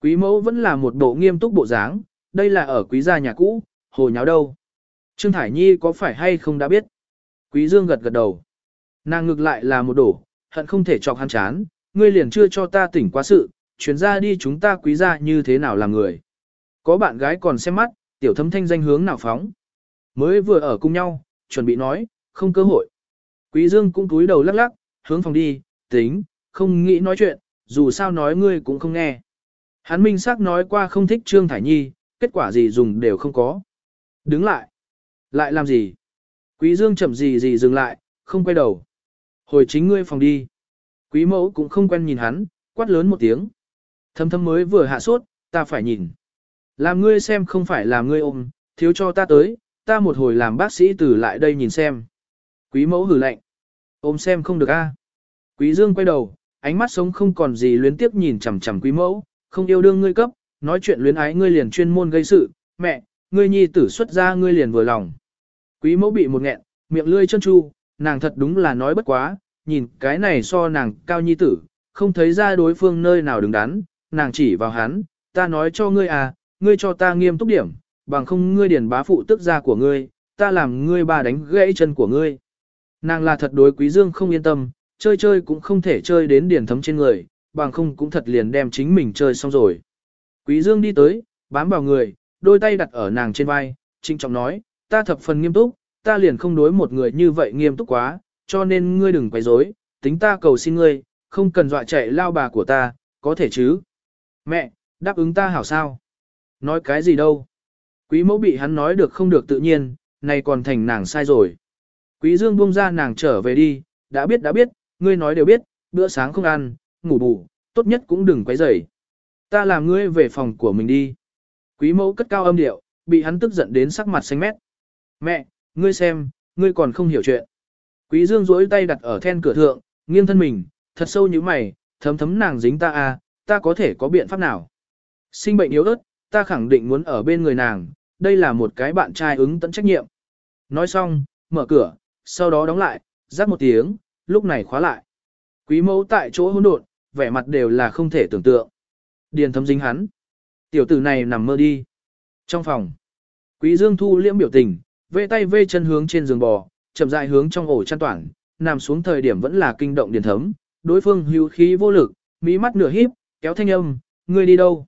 Quý mẫu vẫn là một bộ nghiêm túc bộ dáng, đây là ở quý gia nhà cũ, hồ nháo đâu. Trương Thải Nhi có phải hay không đã biết? Quý Dương gật gật đầu. Nàng ngược lại là một đổ, hận không thể chọc hắn chán, ngươi liền chưa cho ta tỉnh quá sự, chuyến ra đi chúng ta quý gia như thế nào làm người. Có bạn gái còn xem mắt, tiểu thấm thanh danh hướng nào phóng. Mới vừa ở cùng nhau, chuẩn bị nói, không cơ hội. Quý Dương cũng túi đầu lắc lắc, hướng phòng đi, tính, không nghĩ nói chuyện, dù sao nói ngươi cũng không nghe. Hắn minh xác nói qua không thích Trương Thải Nhi, kết quả gì dùng đều không có. Đứng lại. Lại làm gì? Quý Dương chậm gì gì dừng lại, không quay đầu. Hồi chính ngươi phòng đi. Quý mẫu cũng không quen nhìn hắn, quát lớn một tiếng. Thâm thâm mới vừa hạ sốt, ta phải nhìn. Làm ngươi xem không phải làm ngươi ôm, thiếu cho ta tới, ta một hồi làm bác sĩ từ lại đây nhìn xem. Quý mẫu hử lạnh. Ôm xem không được a. Quý dương quay đầu, ánh mắt sống không còn gì luyến tiếp nhìn chằm chằm quý mẫu, không yêu đương ngươi cấp, nói chuyện luyến ái ngươi liền chuyên môn gây sự, mẹ, ngươi nhi tử xuất ra ngươi liền vừa lòng. Quý mẫu bị một nghẹn, miệng lươi chân chu, nàng thật đúng là nói bất quá, nhìn cái này so nàng cao nhi tử, không thấy ra đối phương nơi nào đứng đắn, nàng chỉ vào hắn, ta nói cho ngươi à, ngươi cho ta nghiêm túc điểm, bằng không ngươi điền bá phụ tức ra của ngươi, ta làm ngươi bà đánh gãy chân của ngươi. Nàng là thật đối quý dương không yên tâm, chơi chơi cũng không thể chơi đến điển thấm trên người, bằng không cũng thật liền đem chính mình chơi xong rồi. Quý dương đi tới, bám vào người, đôi tay đặt ở nàng trên vai, trinh trọng nói, ta thập phần nghiêm túc, ta liền không đối một người như vậy nghiêm túc quá, cho nên ngươi đừng quấy rối, tính ta cầu xin ngươi, không cần dọa chạy lao bà của ta, có thể chứ. Mẹ, đáp ứng ta hảo sao? Nói cái gì đâu? Quý mẫu bị hắn nói được không được tự nhiên, này còn thành nàng sai rồi. Quý dương buông ra nàng trở về đi, đã biết đã biết, ngươi nói đều biết, bữa sáng không ăn, ngủ bù, tốt nhất cũng đừng quấy rầy. Ta làm ngươi về phòng của mình đi. Quý mẫu cất cao âm điệu, bị hắn tức giận đến sắc mặt xanh mét. Mẹ, ngươi xem, ngươi còn không hiểu chuyện. Quý dương duỗi tay đặt ở then cửa thượng, nghiêng thân mình, thật sâu như mày, thấm thấm nàng dính ta à, ta có thể có biện pháp nào. Sinh bệnh yếu ớt, ta khẳng định muốn ở bên người nàng, đây là một cái bạn trai ứng tận trách nhiệm. Nói xong, mở cửa, sau đó đóng lại, rắc một tiếng, lúc này khóa lại. Quý mẫu tại chỗ hỗn độn, vẻ mặt đều là không thể tưởng tượng. Điền thấm dính hắn. Tiểu tử này nằm mơ đi. Trong phòng, quý dương thu liễm biểu tình, vê tay vê chân hướng trên giường bò, chậm rãi hướng trong ổ chăn toàn, nằm xuống thời điểm vẫn là kinh động điền thấm. Đối phương hưu khí vô lực, mỹ mắt nửa híp, kéo thanh âm, ngươi đi đâu?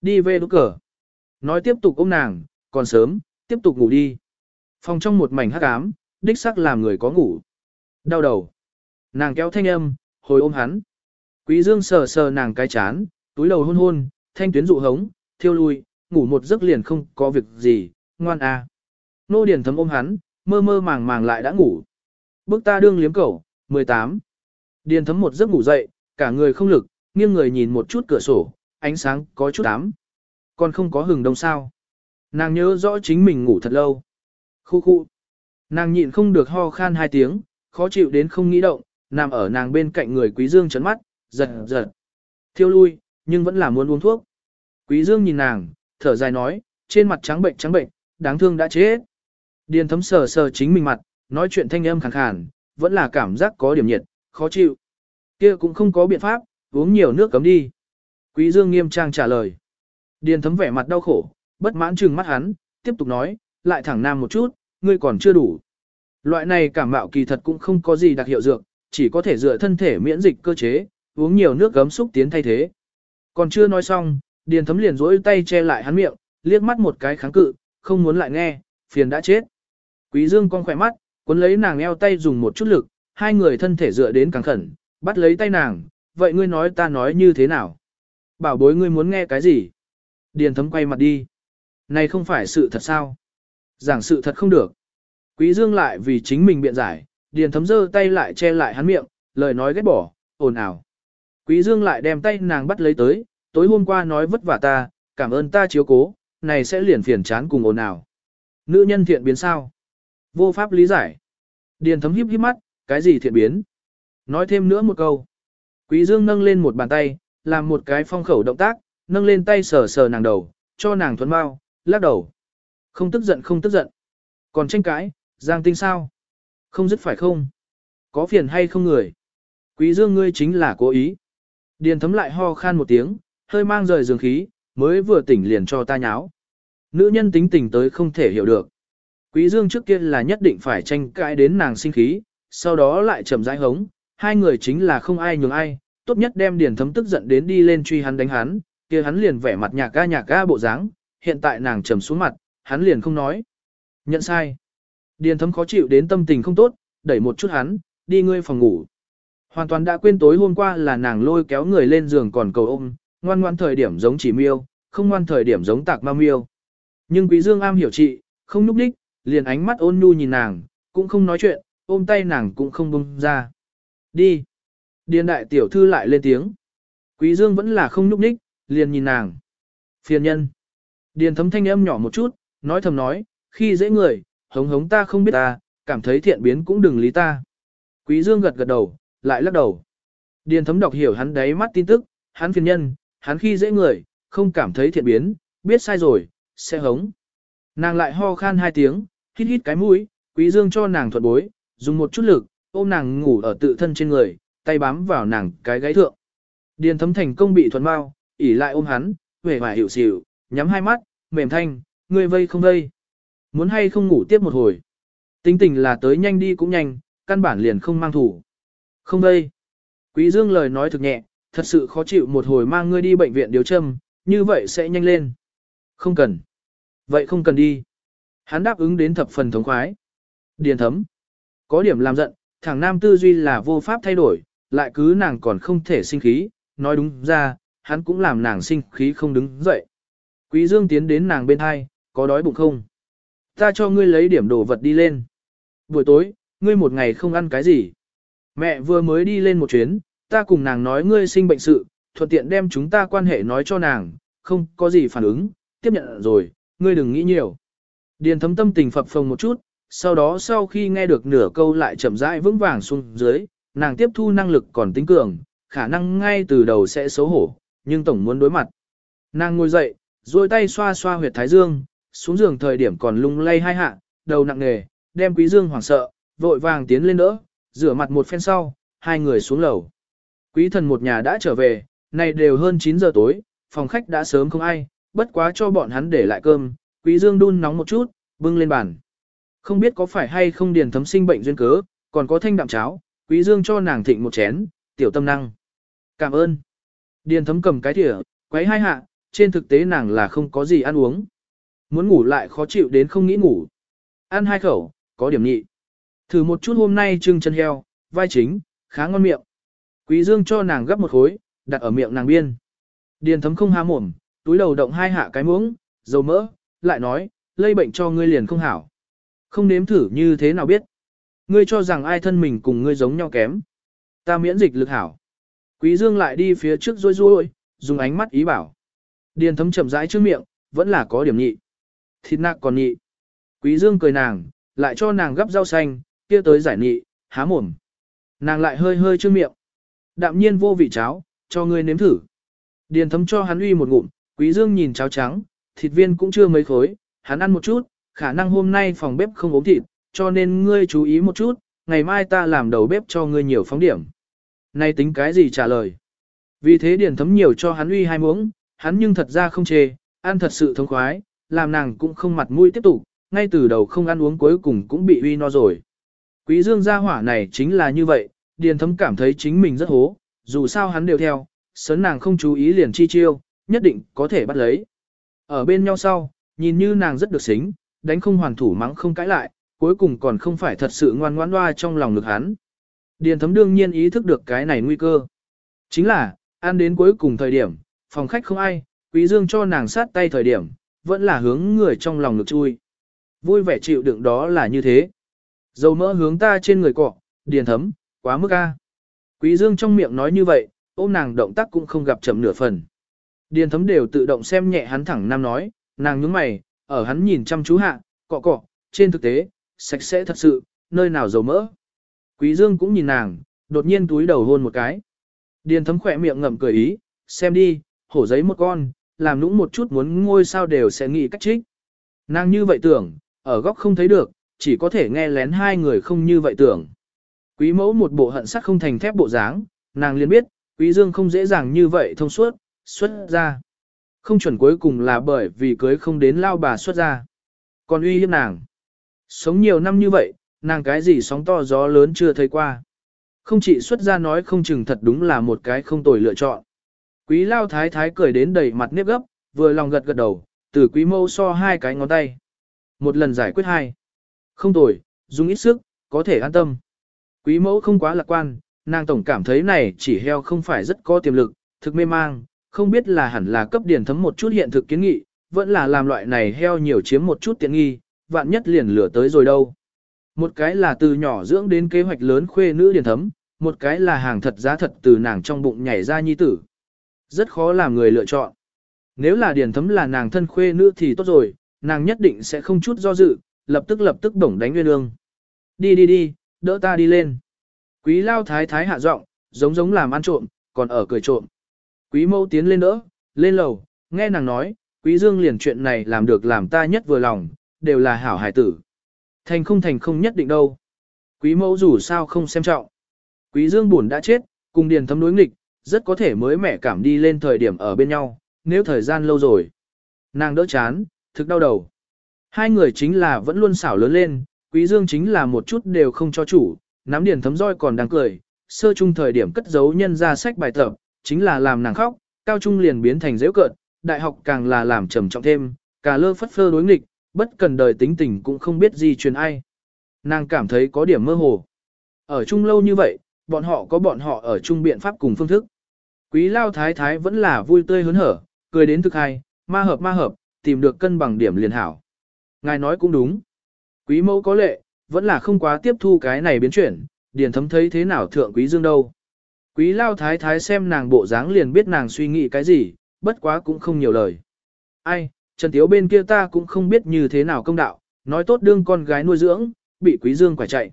Đi về đốt cờ. Nói tiếp tục ôm nàng, còn sớm, tiếp tục ngủ đi. Phòng trong một mảnh hắc ám, đích xác làm người có ngủ. Đau đầu. Nàng kéo thanh âm, hồi ôm hắn. Quý dương sờ sờ nàng cái chán, túi đầu hôn hôn, thanh tuyến dụ hống, thiêu lui, ngủ một giấc liền không có việc gì, ngoan à. Nô điền thấm ôm hắn, mơ mơ màng màng lại đã ngủ. Bước ta đương liếm cẩu, 18. Điền thấm một giấc ngủ dậy, cả người không lực, nghiêng người nhìn một chút cửa sổ, ánh sáng có chút ám. Còn không có hừng đông sao. Nàng nhớ rõ chính mình ngủ thật lâu. Khu khu. Nàng nhịn không được ho khan hai tiếng, khó chịu đến không nghĩ động, nằm ở nàng bên cạnh người quý dương chấn mắt, giật giật. Thiêu lui, nhưng vẫn là muốn uống thuốc. Quý dương nhìn nàng, thở dài nói, trên mặt trắng bệnh trắng bệnh, đáng thương đã chết. Điền thấm sờ sờ chính mình mặt, nói chuyện thanh âm khàn khàn, vẫn là cảm giác có điểm nhiệt, khó chịu. Kia cũng không có biện pháp, uống nhiều nước cấm đi. Quý dương nghiêm trang trả lời. Điền thấm vẻ mặt đau khổ, bất mãn trừng mắt hắn, tiếp tục nói, lại thẳng nam một chút, ngươi còn chưa đủ. Loại này cảm mạo kỳ thật cũng không có gì đặc hiệu dược, chỉ có thể dựa thân thể miễn dịch cơ chế, uống nhiều nước gấm xúc tiến thay thế. Còn chưa nói xong, điền thấm liền rỗi tay che lại hắn miệng, liếc mắt một cái kháng cự, không muốn lại nghe, phiền đã chết. Quý dương con khỏe mắt, cuốn lấy nàng eo tay dùng một chút lực, hai người thân thể dựa đến càng khẩn, bắt lấy tay nàng, vậy ngươi nói ta nói như thế nào? Bảo bối ngươi muốn nghe cái gì? Điền thấm quay mặt đi. Này không phải sự thật sao? Giảng sự thật không được. Quý dương lại vì chính mình biện giải, điền thấm giơ tay lại che lại hắn miệng, lời nói ghét bỏ, ồn ào. Quý dương lại đem tay nàng bắt lấy tới, tối hôm qua nói vất vả ta, cảm ơn ta chiếu cố, này sẽ liền phiền chán cùng ồn ào. Nữ nhân thiện biến sao? Vô pháp lý giải. Điền thấm híp híp mắt, cái gì thiện biến? Nói thêm nữa một câu. Quý dương nâng lên một bàn tay, làm một cái phong khẩu động tác, nâng lên tay sờ sờ nàng đầu, cho nàng thuần mau, lắc đầu. Không tức giận không tức giận. Còn tranh cãi, giang tinh sao? Không dứt phải không? Có phiền hay không người? Quý dương ngươi chính là cố ý. Điền thấm lại ho khan một tiếng, hơi mang rời giường khí, mới vừa tỉnh liền cho ta nháo. Nữ nhân tính tình tới không thể hiểu được. Quý dương trước kia là nhất định phải tranh cãi đến nàng sinh khí, sau đó lại chậm rãi hống, hai người chính là không ai nhường ai, tốt nhất đem điền thấm tức giận đến đi lên truy hắn đánh hắn, kia hắn liền vẻ mặt nhạc ga nhạc ga bộ dáng, hiện tại nàng trầm xuống mặt, hắn liền không nói. Nhận sai. Điền thấm khó chịu đến tâm tình không tốt, đẩy một chút hắn, đi ngươi phòng ngủ. Hoàn toàn đã quên tối hôm qua là nàng lôi kéo người lên giường còn cầu ôm, ngoan ngoan thời điểm giống chỉ miêu, không ngoan thời điểm giống tạc ma miêu. Nhưng quý dương am hiểu chị, không núp đích, liền ánh mắt ôn nhu nhìn nàng, cũng không nói chuyện, ôm tay nàng cũng không buông ra. Đi. Điền đại tiểu thư lại lên tiếng. Quý dương vẫn là không núp đích, liền nhìn nàng. Phiền nhân. Điền thấm thanh âm nhỏ một chút, nói thầm nói, khi dễ người, hống hống ta không biết ta, cảm thấy thiện biến cũng đừng lý ta. Quý Dương gật gật đầu, lại lắc đầu. Điền thấm đọc hiểu hắn đáy mắt tin tức, hắn phiền nhân, hắn khi dễ người, không cảm thấy thiện biến, biết sai rồi, sẽ hống. Nàng lại ho khan hai tiếng, hít hít cái mũi, quý dương cho nàng thuận bối, dùng một chút lực, ôm nàng ngủ ở tự thân trên người, tay bám vào nàng cái gáy thượng. Điền thấm thành công bị thuận bao, ỉ lại ôm hắn, vẻ vải hiểu xỉu, nhắm hai mắt, mềm thanh, người vây không vây. Muốn hay không ngủ tiếp một hồi. Tính tình là tới nhanh đi cũng nhanh, căn bản liền không mang thủ. Không đây, Quý dương lời nói thực nhẹ, thật sự khó chịu một hồi mang ngươi đi bệnh viện điều châm, như vậy sẽ nhanh lên. Không cần. Vậy không cần đi. Hắn đáp ứng đến thập phần thống khoái. Điền thấm. Có điểm làm giận, thằng nam tư duy là vô pháp thay đổi, lại cứ nàng còn không thể sinh khí, nói đúng ra, hắn cũng làm nàng sinh khí không đứng dậy. Quý dương tiến đến nàng bên hai, có đói bụng không? Ta cho ngươi lấy điểm đồ vật đi lên. Buổi tối, ngươi một ngày không ăn cái gì. Mẹ vừa mới đi lên một chuyến, ta cùng nàng nói ngươi sinh bệnh sự, thuận tiện đem chúng ta quan hệ nói cho nàng, không có gì phản ứng, tiếp nhận rồi, ngươi đừng nghĩ nhiều. Điền thấm tâm tình phập phồng một chút, sau đó sau khi nghe được nửa câu lại chậm rãi vững vàng xuống dưới, nàng tiếp thu năng lực còn tính cường, khả năng ngay từ đầu sẽ xấu hổ, nhưng tổng muốn đối mặt. Nàng ngồi dậy, duỗi tay xoa xoa huyệt thái dương, xuống giường thời điểm còn lung lay hai hạ, đầu nặng nề, đem quý dương hoảng sợ, vội vàng tiến lên đỡ, rửa mặt một phen sau, hai người xuống lầu. Quý thần một nhà đã trở về, này đều hơn 9 giờ tối, phòng khách đã sớm không ai, bất quá cho bọn hắn để lại cơm, quý dương đun nóng một chút, bưng lên bàn. Không biết có phải hay không điền thấm sinh bệnh duyên cớ, còn có thanh đạm cháo, quý dương cho nàng thịnh một chén, tiểu tâm năng. Cảm ơn. Điền thấm cầm cái thìa, quấy hai hạ, trên thực tế nàng là không có gì ăn uống. Muốn ngủ lại khó chịu đến không nghĩ ngủ. Ăn hai khẩu, có điểm nhị. Thử một chút hôm nay trưng chân heo, vai chính, khá ngon miệng. Quý dương cho nàng gấp một khối, đặt ở miệng nàng biên. Điền thấm không há mồm, túi đầu động hai hạ cái muỗng, dầu mỡ, lại nói, lây bệnh cho ngươi liền không hảo. Không nếm thử như thế nào biết. Ngươi cho rằng ai thân mình cùng ngươi giống nhau kém. Ta miễn dịch lực hảo. Quý dương lại đi phía trước rôi rôi, dùng ánh mắt ý bảo. Điền thấm chậm rãi trước miệng, vẫn là có điểm nhị. Thịt nạc còn nhị. Quý dương cười nàng, lại cho nàng gấp rau xanh, kia tới giải nị, há mồm. Nàng lại hơi hơi chưa miệng. Đạm nhiên vô vị cháo, cho ngươi nếm thử. Điền thấm cho hắn uy một ngụm, quý dương nhìn cháo trắng, thịt viên cũng chưa mấy khối, hắn ăn một chút, khả năng hôm nay phòng bếp không ốm thịt, cho nên ngươi chú ý một chút, ngày mai ta làm đầu bếp cho ngươi nhiều phóng điểm. Nay tính cái gì trả lời. Vì thế điền thấm nhiều cho hắn uy hai muỗng, hắn nhưng thật ra không chê, ăn thật sự thống khoái, làm nàng cũng không mặt mũi tiếp tục, ngay từ đầu không ăn uống cuối cùng cũng bị uy no rồi. Quý dương gia hỏa này chính là như vậy, điền thấm cảm thấy chính mình rất hố, dù sao hắn đều theo, sớn nàng không chú ý liền chi chiêu, nhất định có thể bắt lấy. Ở bên nhau sau, nhìn như nàng rất được xính, đánh không hoàn thủ mắng không cãi lại, cuối cùng còn không phải thật sự ngoan ngoãn loa trong lòng lực hắn. Điền thấm đương nhiên ý thức được cái này nguy cơ. Chính là, ăn đến cuối cùng thời điểm, phòng khách không ai, quý dương cho nàng sát tay thời điểm, vẫn là hướng người trong lòng lực chui. Vui vẻ chịu đựng đó là như thế. Dầu mỡ hướng ta trên người cọ, điền thấm, quá mức a. Quý dương trong miệng nói như vậy, ôm nàng động tác cũng không gặp chậm nửa phần. Điền thấm đều tự động xem nhẹ hắn thẳng nam nói, nàng nhướng mày, ở hắn nhìn chăm chú hạ, cọ cọ, trên thực tế, sạch sẽ thật sự, nơi nào dầu mỡ. Quý dương cũng nhìn nàng, đột nhiên túi đầu hôn một cái. Điền thấm khỏe miệng ngậm cười ý, xem đi, hổ giấy một con, làm nũng một chút muốn ngôi sao đều sẽ nghĩ cách trích. Nàng như vậy tưởng, ở góc không thấy được, chỉ có thể nghe lén hai người không như vậy tưởng. Quý mẫu một bộ hận sắc không thành thép bộ dáng, nàng liền biết, quý dương không dễ dàng như vậy thông suốt, xuất ra. Không chuẩn cuối cùng là bởi vì cưới không đến lao bà xuất ra. Còn uy hiếp nàng. Sống nhiều năm như vậy, nàng cái gì sóng to gió lớn chưa thấy qua. Không chỉ xuất ra nói không chừng thật đúng là một cái không tồi lựa chọn. Quý lao thái thái cười đến đầy mặt nếp gấp, vừa lòng gật gật đầu, từ quý mâu so hai cái ngón tay. Một lần giải quyết hai. Không tồi, dùng ít sức, có thể an tâm. Quý mẫu không quá lạc quan, nàng tổng cảm thấy này chỉ heo không phải rất có tiềm lực, thực mê mang, không biết là hẳn là cấp điển thấm một chút hiện thực kiến nghị, vẫn là làm loại này heo nhiều chiếm một chút tiện nghi, vạn nhất liền lửa tới rồi đâu. Một cái là từ nhỏ dưỡng đến kế hoạch lớn khuê nữ điển thấm, một cái là hàng thật giá thật từ nàng trong bụng nhảy ra nhi tử. Rất khó làm người lựa chọn. Nếu là điển thấm là nàng thân khuê nữ thì tốt rồi, nàng nhất định sẽ không chút do dự, lập tức lập tức bổng đánh nguyên ương. Đi đi đi, đỡ ta đi lên. Quý lao thái thái hạ giọng, giống giống làm ăn trộm, còn ở cười trộm. Quý mẫu tiến lên đỡ, lên lầu, nghe nàng nói, quý dương liền chuyện này làm được làm ta nhất vừa lòng, đều là hảo hải tử. Thành không thành không nhất định đâu. Quý mẫu dù sao không xem trọng. Quý dương buồn đã chết, cùng điền thấm đối nghịch, rất có thể mới mẻ cảm đi lên thời điểm ở bên nhau, nếu thời gian lâu rồi. Nàng đỡ chán, thực đau đầu. Hai người chính là vẫn luôn xảo lớn lên, quý dương chính là một chút đều không cho chủ, nắm điển thấm roi còn đang cười, sơ trung thời điểm cất giấu nhân ra sách bài tập, chính là làm nàng khóc, cao trung liền biến thành dễ cợt, đại học càng là làm trầm trọng thêm, cả lơ phất phơ đối nghịch, bất cần đời tính tình cũng không biết gì truyền ai. Nàng cảm thấy có điểm mơ hồ. Ở chung lâu như vậy, bọn họ có bọn họ ở chung biện pháp cùng phương thức. Quý lao thái thái vẫn là vui tươi hớn hở, cười đến thực hay, ma hợp ma hợp, tìm được cân bằng điểm liền hảo. Ngài nói cũng đúng. Quý mẫu có lệ, vẫn là không quá tiếp thu cái này biến chuyển, điền thấm thấy thế nào thượng quý dương đâu. Quý lao thái thái xem nàng bộ dáng liền biết nàng suy nghĩ cái gì, bất quá cũng không nhiều lời. Ai, Trần Tiếu bên kia ta cũng không biết như thế nào công đạo, nói tốt đương con gái nuôi dưỡng, bị quý dương quả chạy.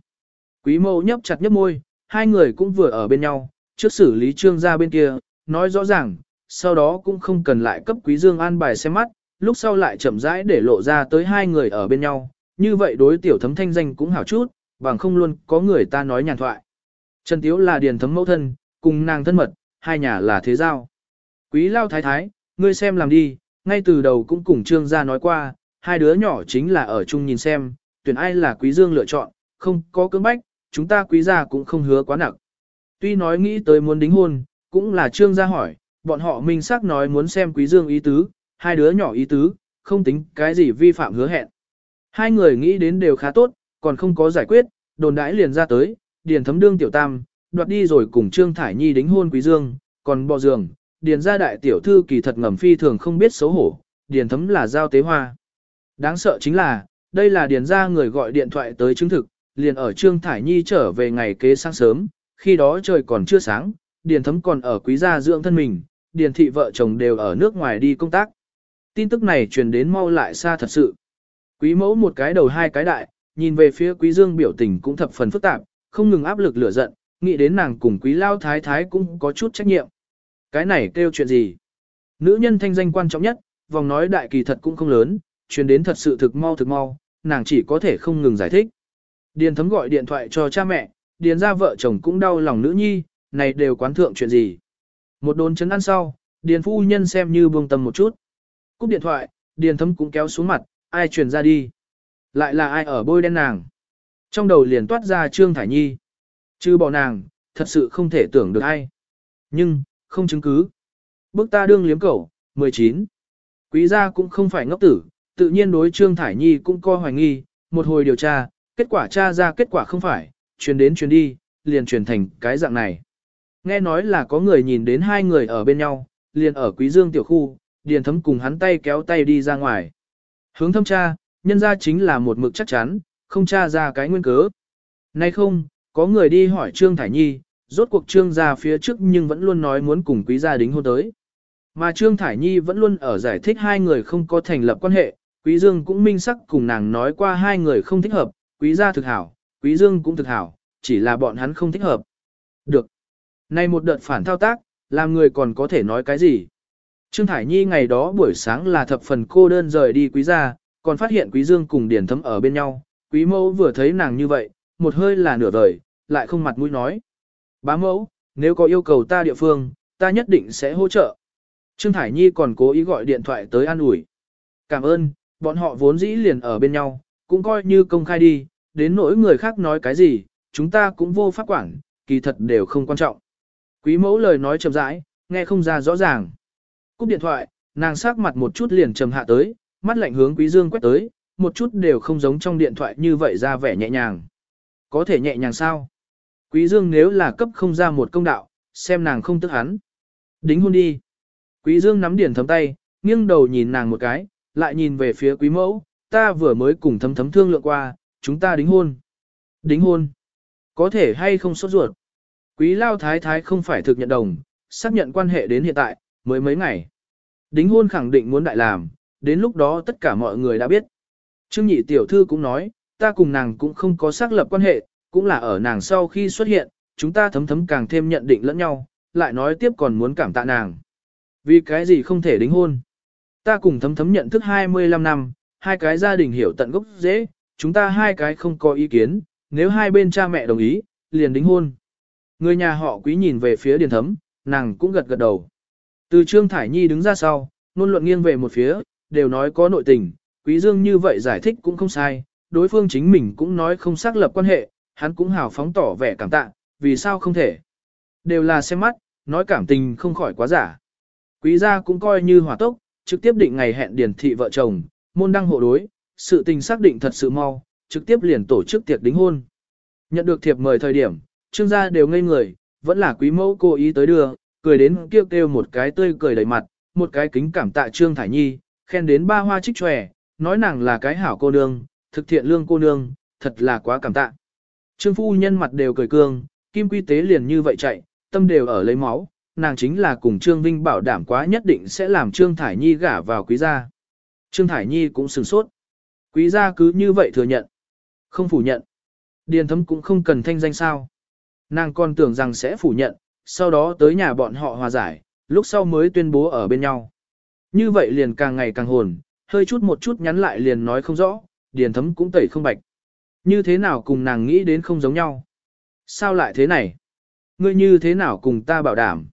Quý mẫu nhấp chặt nhấp môi, hai người cũng vừa ở bên nhau, trước xử lý trương gia bên kia, nói rõ ràng, sau đó cũng không cần lại cấp quý dương an bài xem mắt, lúc sau lại chậm rãi để lộ ra tới hai người ở bên nhau, như vậy đối tiểu thấm thanh danh cũng hảo chút, bằng không luôn có người ta nói nhàn thoại. Trần Tiếu là điền thấm mẫu thân, cùng nàng thân mật, hai nhà là thế giao. Quý lao thái thái, ngươi xem làm đi, ngay từ đầu cũng cùng trương gia nói qua, hai đứa nhỏ chính là ở chung nhìn xem, tuyển ai là quý dương lựa chọn, không có cưỡng bách, chúng ta quý gia cũng không hứa quá nặng. Tuy nói nghĩ tới muốn đính hôn, cũng là trương gia hỏi, bọn họ minh xác nói muốn xem quý dương ý tứ, hai đứa nhỏ ý tứ, không tính cái gì vi phạm hứa hẹn. Hai người nghĩ đến đều khá tốt, còn không có giải quyết, đồn đãi liền ra tới, điền thấm đương tiểu tam, đoạt đi rồi cùng Trương Thải Nhi đính hôn quý dương, còn bò giường, điền gia đại tiểu thư kỳ thật ngầm phi thường không biết xấu hổ, điền thấm là giao tế hoa. Đáng sợ chính là, đây là điền gia người gọi điện thoại tới chứng thực, liền ở Trương Thải Nhi trở về ngày kế sáng sớm, khi đó trời còn chưa sáng, điền thấm còn ở quý gia dưỡng thân mình, điền thị vợ chồng đều ở nước ngoài đi công tác. Tin tức này truyền đến mau lại xa thật sự. Quý mẫu một cái đầu hai cái đại, nhìn về phía quý dương biểu tình cũng thập phần phức tạp, không ngừng áp lực lửa giận, nghĩ đến nàng cùng quý lao thái thái cũng có chút trách nhiệm. Cái này kêu chuyện gì? Nữ nhân thanh danh quan trọng nhất, vòng nói đại kỳ thật cũng không lớn, truyền đến thật sự thực mau thực mau, nàng chỉ có thể không ngừng giải thích. Điền thấm gọi điện thoại cho cha mẹ, điền ra vợ chồng cũng đau lòng nữ nhi, này đều quán thượng chuyện gì. Một đồn chấn ăn sau, điền phu nhân xem như buông tâm một chút. Cúp điện thoại, điền thấm cũng kéo xuống mặt, ai truyền ra đi. Lại là ai ở bôi đen nàng. Trong đầu liền toát ra Trương Thải Nhi. Chứ bỏ nàng, thật sự không thể tưởng được ai. Nhưng, không chứng cứ. Bước ta đương liếm cẩu, 19. Quý gia cũng không phải ngốc tử, tự nhiên đối Trương Thải Nhi cũng coi hoài nghi, một hồi điều tra, kết quả tra ra kết quả không phải, truyền đến truyền đi, liền truyền thành cái dạng này. Nghe nói là có người nhìn đến hai người ở bên nhau, liền ở Quý Dương tiểu khu, Điền Thấm cùng hắn tay kéo tay đi ra ngoài. Hướng thâm tra, nhân ra chính là một mực chắc chắn, không tra ra cái nguyên cớ. Nay không, có người đi hỏi Trương Thải Nhi, rốt cuộc Trương ra phía trước nhưng vẫn luôn nói muốn cùng quý gia đính hôn tới. Mà Trương Thải Nhi vẫn luôn ở giải thích hai người không có thành lập quan hệ, Quý Dương cũng minh sắc cùng nàng nói qua hai người không thích hợp, Quý gia thực hảo, Quý Dương cũng thực hảo, chỉ là bọn hắn không thích hợp. Được. Nay một đợt phản thao tác, làm người còn có thể nói cái gì? Trương Thải Nhi ngày đó buổi sáng là thập phần cô đơn rời đi quý gia, còn phát hiện quý dương cùng điển thấm ở bên nhau. Quý mẫu vừa thấy nàng như vậy, một hơi là nửa đời, lại không mặt mũi nói. Bá mẫu, nếu có yêu cầu ta địa phương, ta nhất định sẽ hỗ trợ. Trương Thải Nhi còn cố ý gọi điện thoại tới an ủi. Cảm ơn, bọn họ vốn dĩ liền ở bên nhau, cũng coi như công khai đi, đến nỗi người khác nói cái gì, chúng ta cũng vô pháp quản, kỳ thật đều không quan trọng. Quý mẫu lời nói chậm rãi, nghe không ra rõ ràng. Cúp điện thoại, nàng sắc mặt một chút liền trầm hạ tới, mắt lạnh hướng Quý Dương quét tới, một chút đều không giống trong điện thoại như vậy ra vẻ nhẹ nhàng. Có thể nhẹ nhàng sao? Quý Dương nếu là cấp không ra một công đạo, xem nàng không tức hắn. Đính hôn đi. Quý Dương nắm điển thấm tay, nghiêng đầu nhìn nàng một cái, lại nhìn về phía quý mẫu, ta vừa mới cùng thấm thấm thương lượng qua, chúng ta đính hôn. Đính hôn. Có thể hay không sốt ruột. Quý lao thái thái không phải thực nhận đồng, xác nhận quan hệ đến hiện tại, mới mấy ngày. Đính hôn khẳng định muốn đại làm, đến lúc đó tất cả mọi người đã biết. Trương nhị tiểu thư cũng nói, ta cùng nàng cũng không có xác lập quan hệ, cũng là ở nàng sau khi xuất hiện, chúng ta thấm thấm càng thêm nhận định lẫn nhau, lại nói tiếp còn muốn cảm tạ nàng. Vì cái gì không thể đính hôn? Ta cùng thấm thấm nhận thức 25 năm, hai cái gia đình hiểu tận gốc dễ, chúng ta hai cái không có ý kiến, nếu hai bên cha mẹ đồng ý, liền đính hôn. Người nhà họ quý nhìn về phía điền thấm, nàng cũng gật gật đầu. Từ Trương Thải Nhi đứng ra sau, nôn luận nghiêng về một phía, đều nói có nội tình, quý dương như vậy giải thích cũng không sai, đối phương chính mình cũng nói không xác lập quan hệ, hắn cũng hào phóng tỏ vẻ cảm tạ, vì sao không thể. Đều là xem mắt, nói cảm tình không khỏi quá giả. Quý gia cũng coi như hòa tốc, trực tiếp định ngày hẹn điển thị vợ chồng, môn đăng hộ đối, sự tình xác định thật sự mau, trực tiếp liền tổ chức tiệc đính hôn. Nhận được thiệp mời thời điểm, trương gia đều ngây người, vẫn là quý mẫu cố ý tới đưa, cười đến kêu kêu một cái tươi cười đầy mặt, một cái kính cảm tạ trương thải nhi, khen đến ba hoa trích tròe, nói nàng là cái hảo cô nương, thực thiện lương cô nương, thật là quá cảm tạ. Trương phu nhân mặt đều cười cương, kim quy tế liền như vậy chạy, tâm đều ở lấy máu, nàng chính là cùng Trương Vinh bảo đảm quá nhất định sẽ làm Trương Thải Nhi gả vào quý gia. Trương Thải Nhi cũng sửng sốt. Quý gia cứ như vậy thừa nhận. Không phủ nhận. Điền thấm cũng không cần thanh danh sao. Nàng còn tưởng rằng sẽ phủ nhận, sau đó tới nhà bọn họ hòa giải, lúc sau mới tuyên bố ở bên nhau. Như vậy liền càng ngày càng hồn, hơi chút một chút nhắn lại liền nói không rõ, điền thấm cũng tẩy không bạch. Như thế nào cùng nàng nghĩ đến không giống nhau? Sao lại thế này? Ngươi như thế nào cùng ta bảo đảm?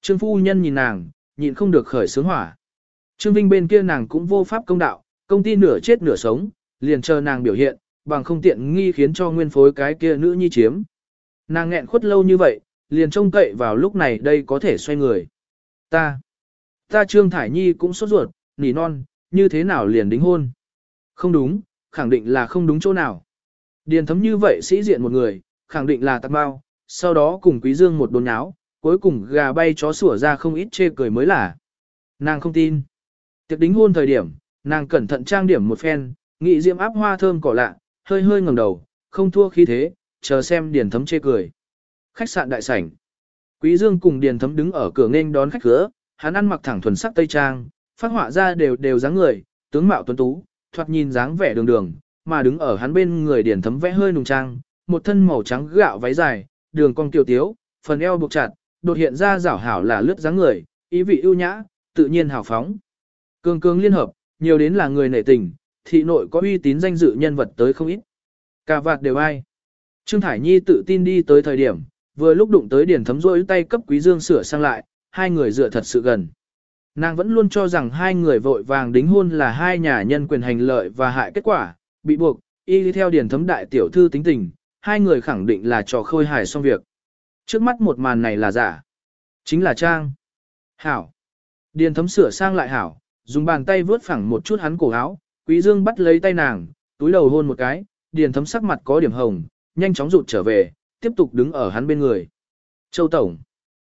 Trương phu nhân nhìn nàng, nhịn không được khởi sướng hỏa. Trương Vinh bên kia nàng cũng vô pháp công đạo, công ty nửa chết nửa sống, liền chờ nàng biểu hiện, bằng không tiện nghi khiến cho nguyên phối cái kia nữ nhi chiếm. Nàng nghẹn khuất lâu như vậy, liền trông cậy vào lúc này đây có thể xoay người. Ta, ta Trương Thải Nhi cũng sốt ruột, nỉ non, như thế nào liền đính hôn? Không đúng, khẳng định là không đúng chỗ nào. Điền thấm như vậy sĩ diện một người, khẳng định là tạc bao, sau đó cùng Quý Dương một đồn nháo, cuối cùng gà bay chó sủa ra không ít chê cười mới là. Nàng không tin. Tiệc đính hôn thời điểm, nàng cẩn thận trang điểm một phen, nghị diễm áp hoa thơm cỏ lạ, hơi hơi ngẩng đầu, không thua khí thế, chờ xem điền thấm chê cười. Khách sạn đại sảnh. Quý Dương cùng điền thấm đứng ở cửa nghênh đón khách cửa, hắn ăn mặc thẳng thuần sắc tây trang, phát họa ra đều đều dáng người, tướng mạo tuấn tú, thoạt nhìn dáng vẻ đường đường, mà đứng ở hắn bên người điền thấm vẽ hơi nùng trang, một thân màu trắng gạo váy dài, đường cong kiều tiếu, phần eo buộc chặt, đột hiện ra rảo hảo là lướt dáng người, ý vị ưu nhã, tự nhiên hào phóng. Cương cương liên hợp, nhiều đến là người nể tình, thị nội có uy tín danh dự nhân vật tới không ít. Cả vạt đều ai. Trương Thải Nhi tự tin đi tới thời điểm, vừa lúc đụng tới điển thấm rỗi tay cấp quý dương sửa sang lại, hai người dựa thật sự gần. Nàng vẫn luôn cho rằng hai người vội vàng đính hôn là hai nhà nhân quyền hành lợi và hại kết quả, bị buộc, y theo điển thấm đại tiểu thư tính tình, hai người khẳng định là trò khôi hài xong việc. Trước mắt một màn này là giả. Chính là Trang. Hảo. Điền thấm sửa sang lại Hảo, dùng bàn tay vướt phẳng một chút hắn cổ áo, Quý Dương bắt lấy tay nàng, túi đầu hôn một cái, điền thấm sắc mặt có điểm hồng, nhanh chóng rụt trở về, tiếp tục đứng ở hắn bên người. Châu Tổng.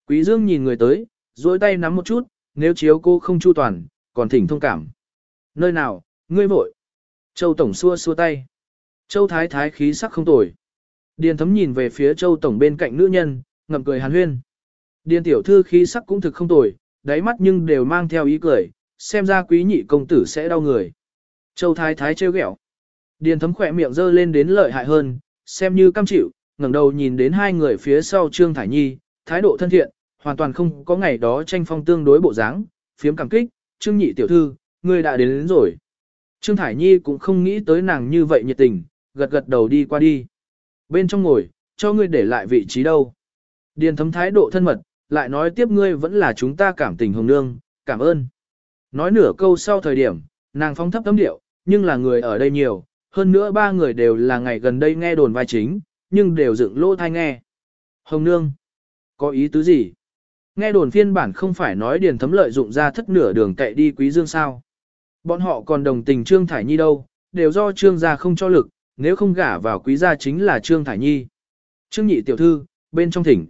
Quý Dương nhìn người tới, duỗi tay nắm một chút, nếu chiếu cô không chu toàn, còn thỉnh thông cảm. Nơi nào, ngươi vội. Châu Tổng xua xua tay. Châu Thái Thái khí sắc không tồi. Điền thấm nhìn về phía Châu Tổng bên cạnh nữ nhân, ngậm cười hàn huyên. Điền tiểu thư khí sắc cũng thực không tồi, đáy mắt nhưng đều mang theo ý cười, xem ra quý nhị công tử sẽ đau người. Châu Thái Thái trêu ghẹo. Điền thấm khỏe miệng dơ lên đến lợi hại hơn, xem như cam chịu, ngẩng đầu nhìn đến hai người phía sau Trương Thải Nhi, thái độ thân thiện, hoàn toàn không có ngày đó tranh phong tương đối bộ dáng, phiếm cảm kích, Trương nhị tiểu thư, người đã đến, đến rồi. Trương Thải Nhi cũng không nghĩ tới nàng như vậy nhiệt tình, gật gật đầu đi qua đi. Bên trong ngồi, cho ngươi để lại vị trí đâu. Điền thấm thái độ thân mật, lại nói tiếp ngươi vẫn là chúng ta cảm tình hồng nương, cảm ơn. Nói nửa câu sau thời điểm, nàng phong thấp tấm điệu, nhưng là người ở đây nhiều, hơn nữa ba người đều là ngày gần đây nghe đồn vai chính, nhưng đều dựng lỗ thai nghe. Hồng nương, có ý tứ gì? Nghe đồn phiên bản không phải nói điền thấm lợi dụng ra thất nửa đường cậy đi quý dương sao. Bọn họ còn đồng tình Trương Thải Nhi đâu, đều do Trương gia không cho lực, nếu không gả vào quý gia chính là Trương Thải Nhi. Trương nhị tiểu thư, bên trong thỉnh.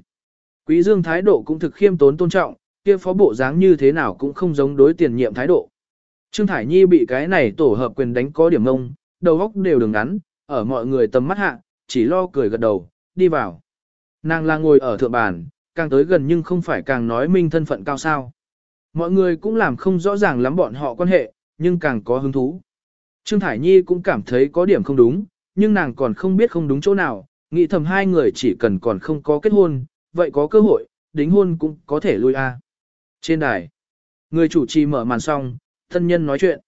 Quý dương thái độ cũng thực khiêm tốn tôn trọng, kia phó bộ dáng như thế nào cũng không giống đối tiền nhiệm thái độ. Trương Thải Nhi bị cái này tổ hợp quyền đánh có điểm ngông, đầu óc đều đường ngắn, ở mọi người tầm mắt hạ, chỉ lo cười gật đầu, đi vào. Nàng là ngồi ở thượng bàn, càng tới gần nhưng không phải càng nói minh thân phận cao sao. Mọi người cũng làm không rõ ràng lắm bọn họ quan hệ, nhưng càng có hứng thú. Trương Thải Nhi cũng cảm thấy có điểm không đúng, nhưng nàng còn không biết không đúng chỗ nào, nghĩ thầm hai người chỉ cần còn không có kết hôn, vậy có cơ hội, đính hôn cũng có thể lui a. Trên đài, người chủ trì mở màn xong, thân nhân nói chuyện.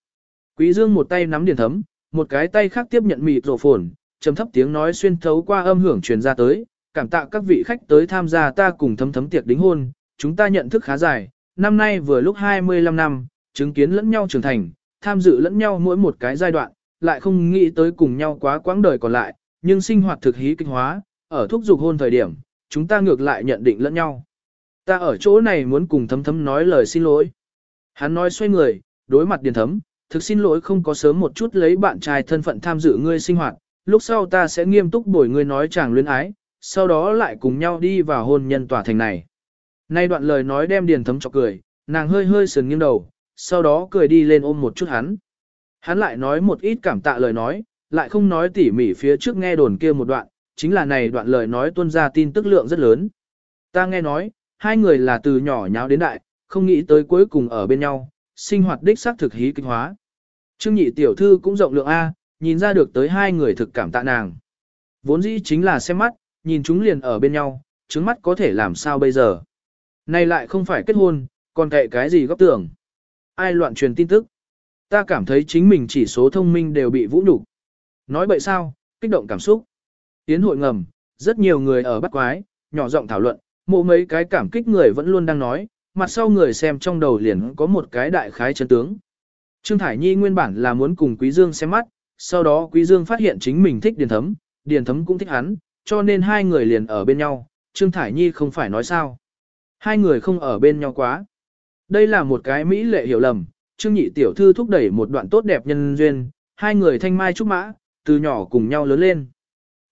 Quý Dương một tay nắm điển thấm, một cái tay khác tiếp nhận mịt rổ phồn, trầm thấp tiếng nói xuyên thấu qua âm hưởng truyền ra tới, cảm tạ các vị khách tới tham gia ta cùng thấm thấm tiệc đính hôn, chúng ta nhận thức khá dài, năm nay vừa lúc 25 năm, chứng kiến lẫn nhau trưởng thành, tham dự lẫn nhau mỗi một cái giai đoạn, lại không nghĩ tới cùng nhau quá quãng đời còn lại, nhưng sinh hoạt thực hí kinh hóa, ở thúc dục hôn thời điểm, chúng ta ngược lại nhận định lẫn nhau. Ta ở chỗ này muốn cùng thấm thấm nói lời xin lỗi. Hắn nói xoay người, đối mặt điền thấm, thực xin lỗi không có sớm một chút lấy bạn trai thân phận tham dự ngươi sinh hoạt, lúc sau ta sẽ nghiêm túc bồi ngươi nói chàng luyến ái, sau đó lại cùng nhau đi vào hôn nhân tòa thành này. Nay đoạn lời nói đem điền thấm cho cười, nàng hơi hơi sườn nghiêng đầu, sau đó cười đi lên ôm một chút hắn. Hắn lại nói một ít cảm tạ lời nói, lại không nói tỉ mỉ phía trước nghe đồn kia một đoạn, chính là này đoạn lời nói tuân ra tin tức lượng rất lớn. Ta nghe nói, hai người là từ nhỏ nháo đến đại, không nghĩ tới cuối cùng ở bên nhau, sinh hoạt đích xác thực hí kinh hóa. Trương nhị tiểu thư cũng rộng lượng A, nhìn ra được tới hai người thực cảm tạ nàng. Vốn dĩ chính là xem mắt, nhìn chúng liền ở bên nhau, trứng mắt có thể làm sao bây giờ. Này lại không phải kết hôn, còn kệ cái gì góp tưởng. Ai loạn truyền tin tức. Ta cảm thấy chính mình chỉ số thông minh đều bị vũ nhục. Nói bậy sao, kích động cảm xúc. Tiến hội ngầm, rất nhiều người ở bắt quái, nhỏ giọng thảo luận, mộ mấy cái cảm kích người vẫn luôn đang nói, mặt sau người xem trong đầu liền có một cái đại khái chân tướng. Trương Thải Nhi nguyên bản là muốn cùng Quý Dương xem mắt, sau đó Quý Dương phát hiện chính mình thích Điền Thấm, Điền Thấm cũng thích hắn, cho nên hai người liền ở bên nhau, Trương Thải Nhi không phải nói sao. Hai người không ở bên nhau quá. Đây là một cái mỹ lệ hiểu lầm, Trương Nhị Tiểu Thư thúc đẩy một đoạn tốt đẹp nhân duyên, hai người thanh mai trúc mã, từ nhỏ cùng nhau lớn lên.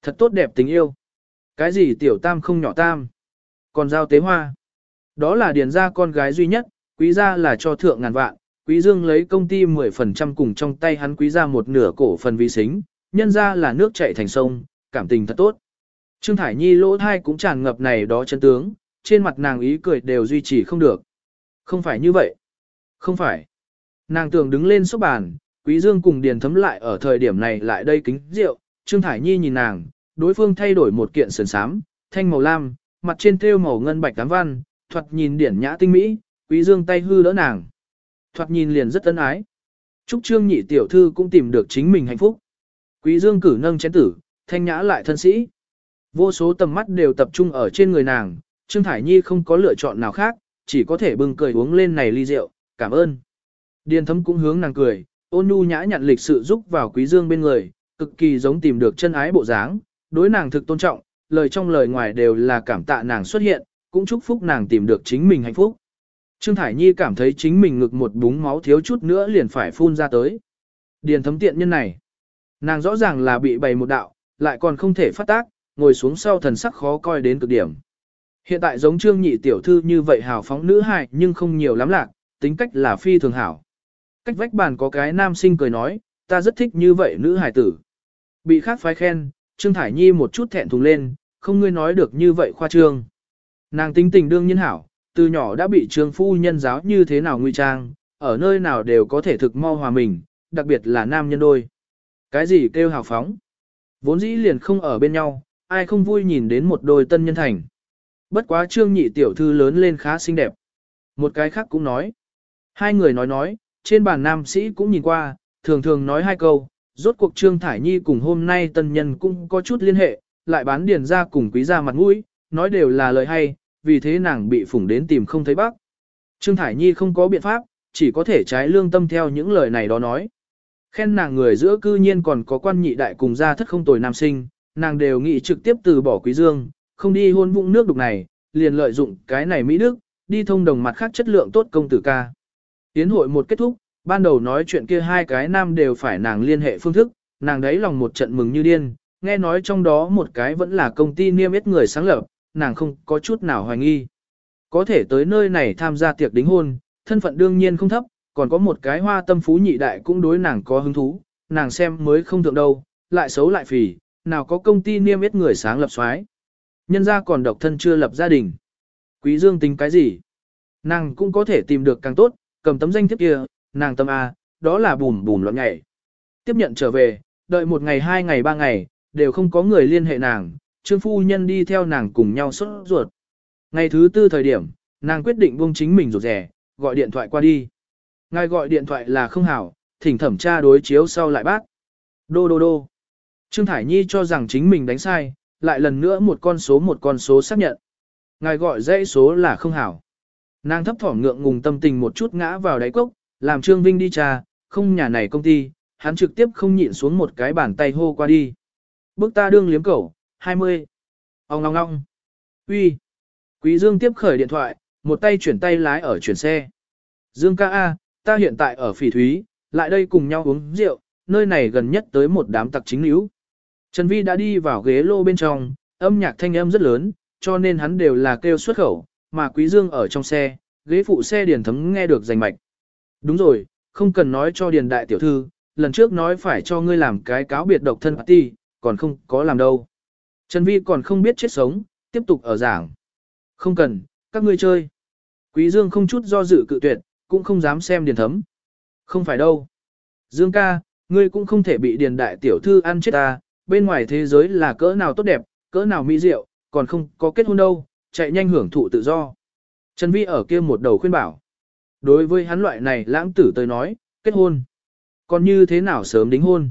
Thật tốt đẹp tình yêu. Cái gì Tiểu Tam không nhỏ Tam. Còn giao tế hoa. Đó là điền gia con gái duy nhất, quý gia là cho thượng ngàn vạn, quý dương lấy công ty 10% cùng trong tay hắn quý ra một nửa cổ phần vi xính, nhân ra là nước chảy thành sông, cảm tình thật tốt. Trương Thải Nhi lỗ thai cũng tràn ngập này đó chân tướng, trên mặt nàng ý cười đều duy trì không được. Không phải như vậy. Không phải. Nàng tưởng đứng lên sốc bàn, Quý Dương cùng Điền thấm lại ở thời điểm này lại đây kính rượu, Trương Thải Nhi nhìn nàng, đối phương thay đổi một kiện sườn sám, thanh màu lam, mặt trên thêu màu ngân bạch tám văn, thuật nhìn điển nhã tinh mỹ, Quý Dương tay hư đỡ nàng. Thoạt nhìn liền rất ân ái. Trúc Trương nhị tiểu thư cũng tìm được chính mình hạnh phúc. Quý Dương cử nâng chén tử, thanh nhã lại thân sĩ. Vô số tầm mắt đều tập trung ở trên người nàng, Trương Thải Nhi không có lựa chọn nào khác, chỉ có thể bưng cười uống lên này ly rượu, cảm ơn. Điền thấm cũng hướng nàng cười, ôn nhu nhã nhặn lịch sự giúp vào quý dương bên người, cực kỳ giống tìm được chân ái bộ dáng, đối nàng thực tôn trọng, lời trong lời ngoài đều là cảm tạ nàng xuất hiện, cũng chúc phúc nàng tìm được chính mình hạnh phúc. Trương Thải Nhi cảm thấy chính mình ngực một búng máu thiếu chút nữa liền phải phun ra tới. Điền thấm tiện nhân này. Nàng rõ ràng là bị bày một đạo, lại còn không thể phát tác, ngồi xuống sau thần sắc khó coi đến cực điểm. Hiện tại giống trương nhị tiểu thư như vậy hào phóng nữ hài nhưng không nhiều lắm lạc, tính cách là phi thường hảo. Cách vách bàn có cái nam sinh cười nói, ta rất thích như vậy nữ hài tử. Bị khác phái khen, Trương Thải Nhi một chút thẹn thùng lên, không ngươi nói được như vậy khoa trương. Nàng tính tình đương nhiên hảo, từ nhỏ đã bị trương phu nhân giáo như thế nào nguy trang, ở nơi nào đều có thể thực mau hòa mình, đặc biệt là nam nhân đôi. Cái gì kêu hào phóng? Vốn dĩ liền không ở bên nhau, ai không vui nhìn đến một đôi tân nhân thành. Bất quá trương nhị tiểu thư lớn lên khá xinh đẹp. Một cái khác cũng nói. Hai người nói nói, trên bàn nam sĩ cũng nhìn qua, thường thường nói hai câu, rốt cuộc trương thải nhi cùng hôm nay tân nhân cũng có chút liên hệ, lại bán điền ra cùng quý gia mặt mũi, nói đều là lời hay, vì thế nàng bị phủng đến tìm không thấy bác. Trương Thải Nhi không có biện pháp, chỉ có thể trái lương tâm theo những lời này đó nói. Khen nàng người giữa cư nhiên còn có quan nhị đại cùng gia thất không tồi nam sinh, nàng đều nghĩ trực tiếp từ bỏ quý dương, không đi hôn vụng nước đục này, liền lợi dụng cái này Mỹ Đức, đi thông đồng mặt khác chất lượng tốt công tử ca. Tiến hội một kết thúc, ban đầu nói chuyện kia hai cái nam đều phải nàng liên hệ phương thức, nàng đấy lòng một trận mừng như điên, nghe nói trong đó một cái vẫn là công ty niêm yết người sáng lập, nàng không có chút nào hoài nghi. Có thể tới nơi này tham gia tiệc đính hôn, thân phận đương nhiên không thấp, còn có một cái hoa tâm phú nhị đại cũng đối nàng có hứng thú, nàng xem mới không thượng đâu, lại xấu lại phỉ, nào có công ty niêm yết người sáng lập xoái. Nhân ra còn độc thân chưa lập gia đình. Quý dương tính cái gì? Nàng cũng có thể tìm được càng tốt, cầm tấm danh thiếp kia, nàng tâm A, đó là bùm bùm loạn nhảy. Tiếp nhận trở về, đợi một ngày hai ngày ba ngày, đều không có người liên hệ nàng, trương phu nhân đi theo nàng cùng nhau sốt ruột. Ngày thứ tư thời điểm, nàng quyết định buông chính mình rụt rẻ, gọi điện thoại qua đi. Ngài gọi điện thoại là không hảo, thỉnh thẩm tra đối chiếu sau lại bác. Đô đô đô. Trương Thải Nhi cho rằng chính mình đánh sai, lại lần nữa một con số một con số xác nhận. Ngài gọi dãy số là không hảo. Nàng thấp thỏm ngượng ngùng tâm tình một chút ngã vào đáy cốc, làm Trương Vinh đi trà, không nhà này công ty, hắn trực tiếp không nhịn xuống một cái bàn tay hô qua đi. Bước ta đương liếm cẩu, 20. Ông ngong ngong. Uy. Quý Dương tiếp khởi điện thoại, một tay chuyển tay lái ở chuyển xe. Dương ca A, ta hiện tại ở phỉ thúy, lại đây cùng nhau uống rượu, nơi này gần nhất tới một đám tặc chính níu. Trần Vi đã đi vào ghế lô bên trong, âm nhạc thanh âm rất lớn, cho nên hắn đều là kêu xuất khẩu, mà Quý Dương ở trong xe, ghế phụ xe điền thấm nghe được rành mạch. Đúng rồi, không cần nói cho điền đại tiểu thư, lần trước nói phải cho ngươi làm cái cáo biệt độc thân party, còn không có làm đâu. Trần Vi còn không biết chết sống, tiếp tục ở giảng. Không cần, các ngươi chơi. Quý Dương không chút do dự cự tuyệt, cũng không dám xem điền thấm. Không phải đâu. Dương ca, ngươi cũng không thể bị điền đại tiểu thư ăn chết ta, bên ngoài thế giới là cỡ nào tốt đẹp, cỡ nào mỹ diệu, còn không có kết hôn đâu, chạy nhanh hưởng thụ tự do. Trần Vi ở kia một đầu khuyên bảo. Đối với hắn loại này lãng tử tới nói, kết hôn. Còn như thế nào sớm đính hôn?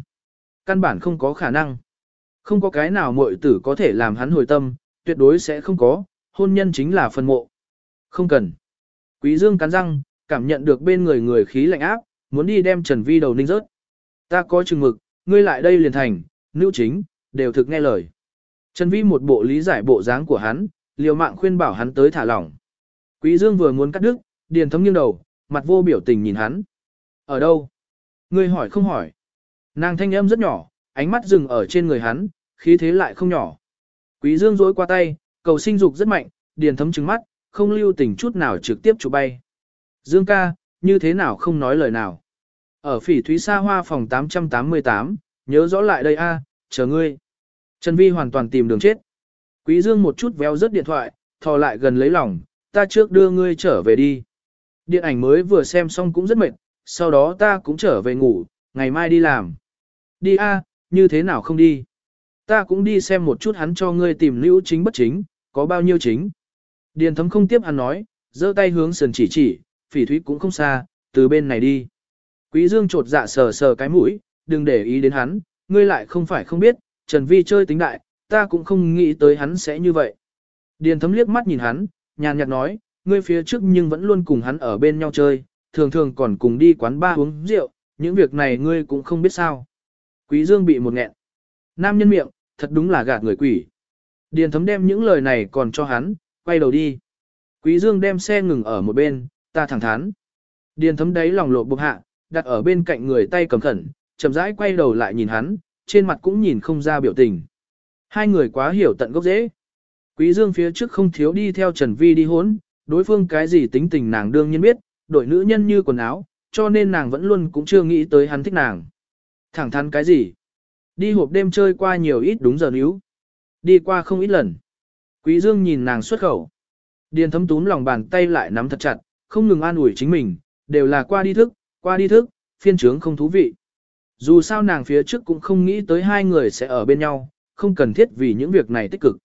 Căn bản không có khả năng. Không có cái nào muội tử có thể làm hắn hồi tâm, tuyệt đối sẽ không có, hôn nhân chính là phần mộ. Không cần. Quý Dương cắn răng, cảm nhận được bên người người khí lạnh áp, muốn đi đem Trần Vi đầu ninh rớt. Ta có chừng mực, ngươi lại đây liền thành, nữ chính, đều thực nghe lời. Trần Vi một bộ lý giải bộ dáng của hắn, liều mạng khuyên bảo hắn tới thả lỏng. Quý Dương vừa muốn cắt đứt, điền thấm nghiêng đầu, mặt vô biểu tình nhìn hắn. Ở đâu? Ngươi hỏi không hỏi. Nàng thanh âm rất nhỏ, ánh mắt dừng ở trên người hắn, khí thế lại không nhỏ. Quý Dương rối qua tay, cầu sinh dục rất mạnh, điền thấm trừng mắt, không lưu tình chút nào trực tiếp chụp bay. Dương ca, như thế nào không nói lời nào. Ở phỉ thúy xa hoa phòng 888, nhớ rõ lại đây a, chờ ngươi. Trần Vi hoàn toàn tìm đường chết. Quý Dương một chút véo rớt điện thoại, thò lại gần lấy lòng, ta trước đưa ngươi trở về đi. Điện ảnh mới vừa xem xong cũng rất mệt, sau đó ta cũng trở về ngủ, ngày mai đi làm. Đi a, như thế nào không đi? Ta cũng đi xem một chút hắn cho ngươi tìm lưu chính bất chính, có bao nhiêu chính. Điền thấm không tiếp hắn nói, giơ tay hướng sườn chỉ chỉ, phỉ thúy cũng không xa, từ bên này đi. Quý Dương trột dạ sờ sờ cái mũi, đừng để ý đến hắn, ngươi lại không phải không biết, Trần Vi chơi tính đại, ta cũng không nghĩ tới hắn sẽ như vậy. Điền thấm liếc mắt nhìn hắn, nhàn nhạt nói, ngươi phía trước nhưng vẫn luôn cùng hắn ở bên nhau chơi, thường thường còn cùng đi quán bar uống rượu, những việc này ngươi cũng không biết sao. Quý Dương bị một nghẹn. Nam nhân miệng, thật đúng là gạt người quỷ. Điền thấm đem những lời này còn cho hắn, quay đầu đi. Quý Dương đem xe ngừng ở một bên, ta thẳng thắn. Điền thấm đấy lòng lộ bục hạ, đặt ở bên cạnh người tay cầm khẩn, chậm rãi quay đầu lại nhìn hắn, trên mặt cũng nhìn không ra biểu tình. Hai người quá hiểu tận gốc dễ. Quý Dương phía trước không thiếu đi theo Trần Vi đi hốn, đối phương cái gì tính tình nàng đương nhiên biết, đổi nữ nhân như quần áo, cho nên nàng vẫn luôn cũng chưa nghĩ tới hắn thích nàng. Thẳng thắn cái gì? Đi hộp đêm chơi qua nhiều ít đúng giờ níu. Đi qua không ít lần. Quý Dương nhìn nàng xuất khẩu. Điền thấm túm lòng bàn tay lại nắm thật chặt, không ngừng an ủi chính mình, đều là qua đi thức, qua đi thức, phiên trướng không thú vị. Dù sao nàng phía trước cũng không nghĩ tới hai người sẽ ở bên nhau, không cần thiết vì những việc này tích cực.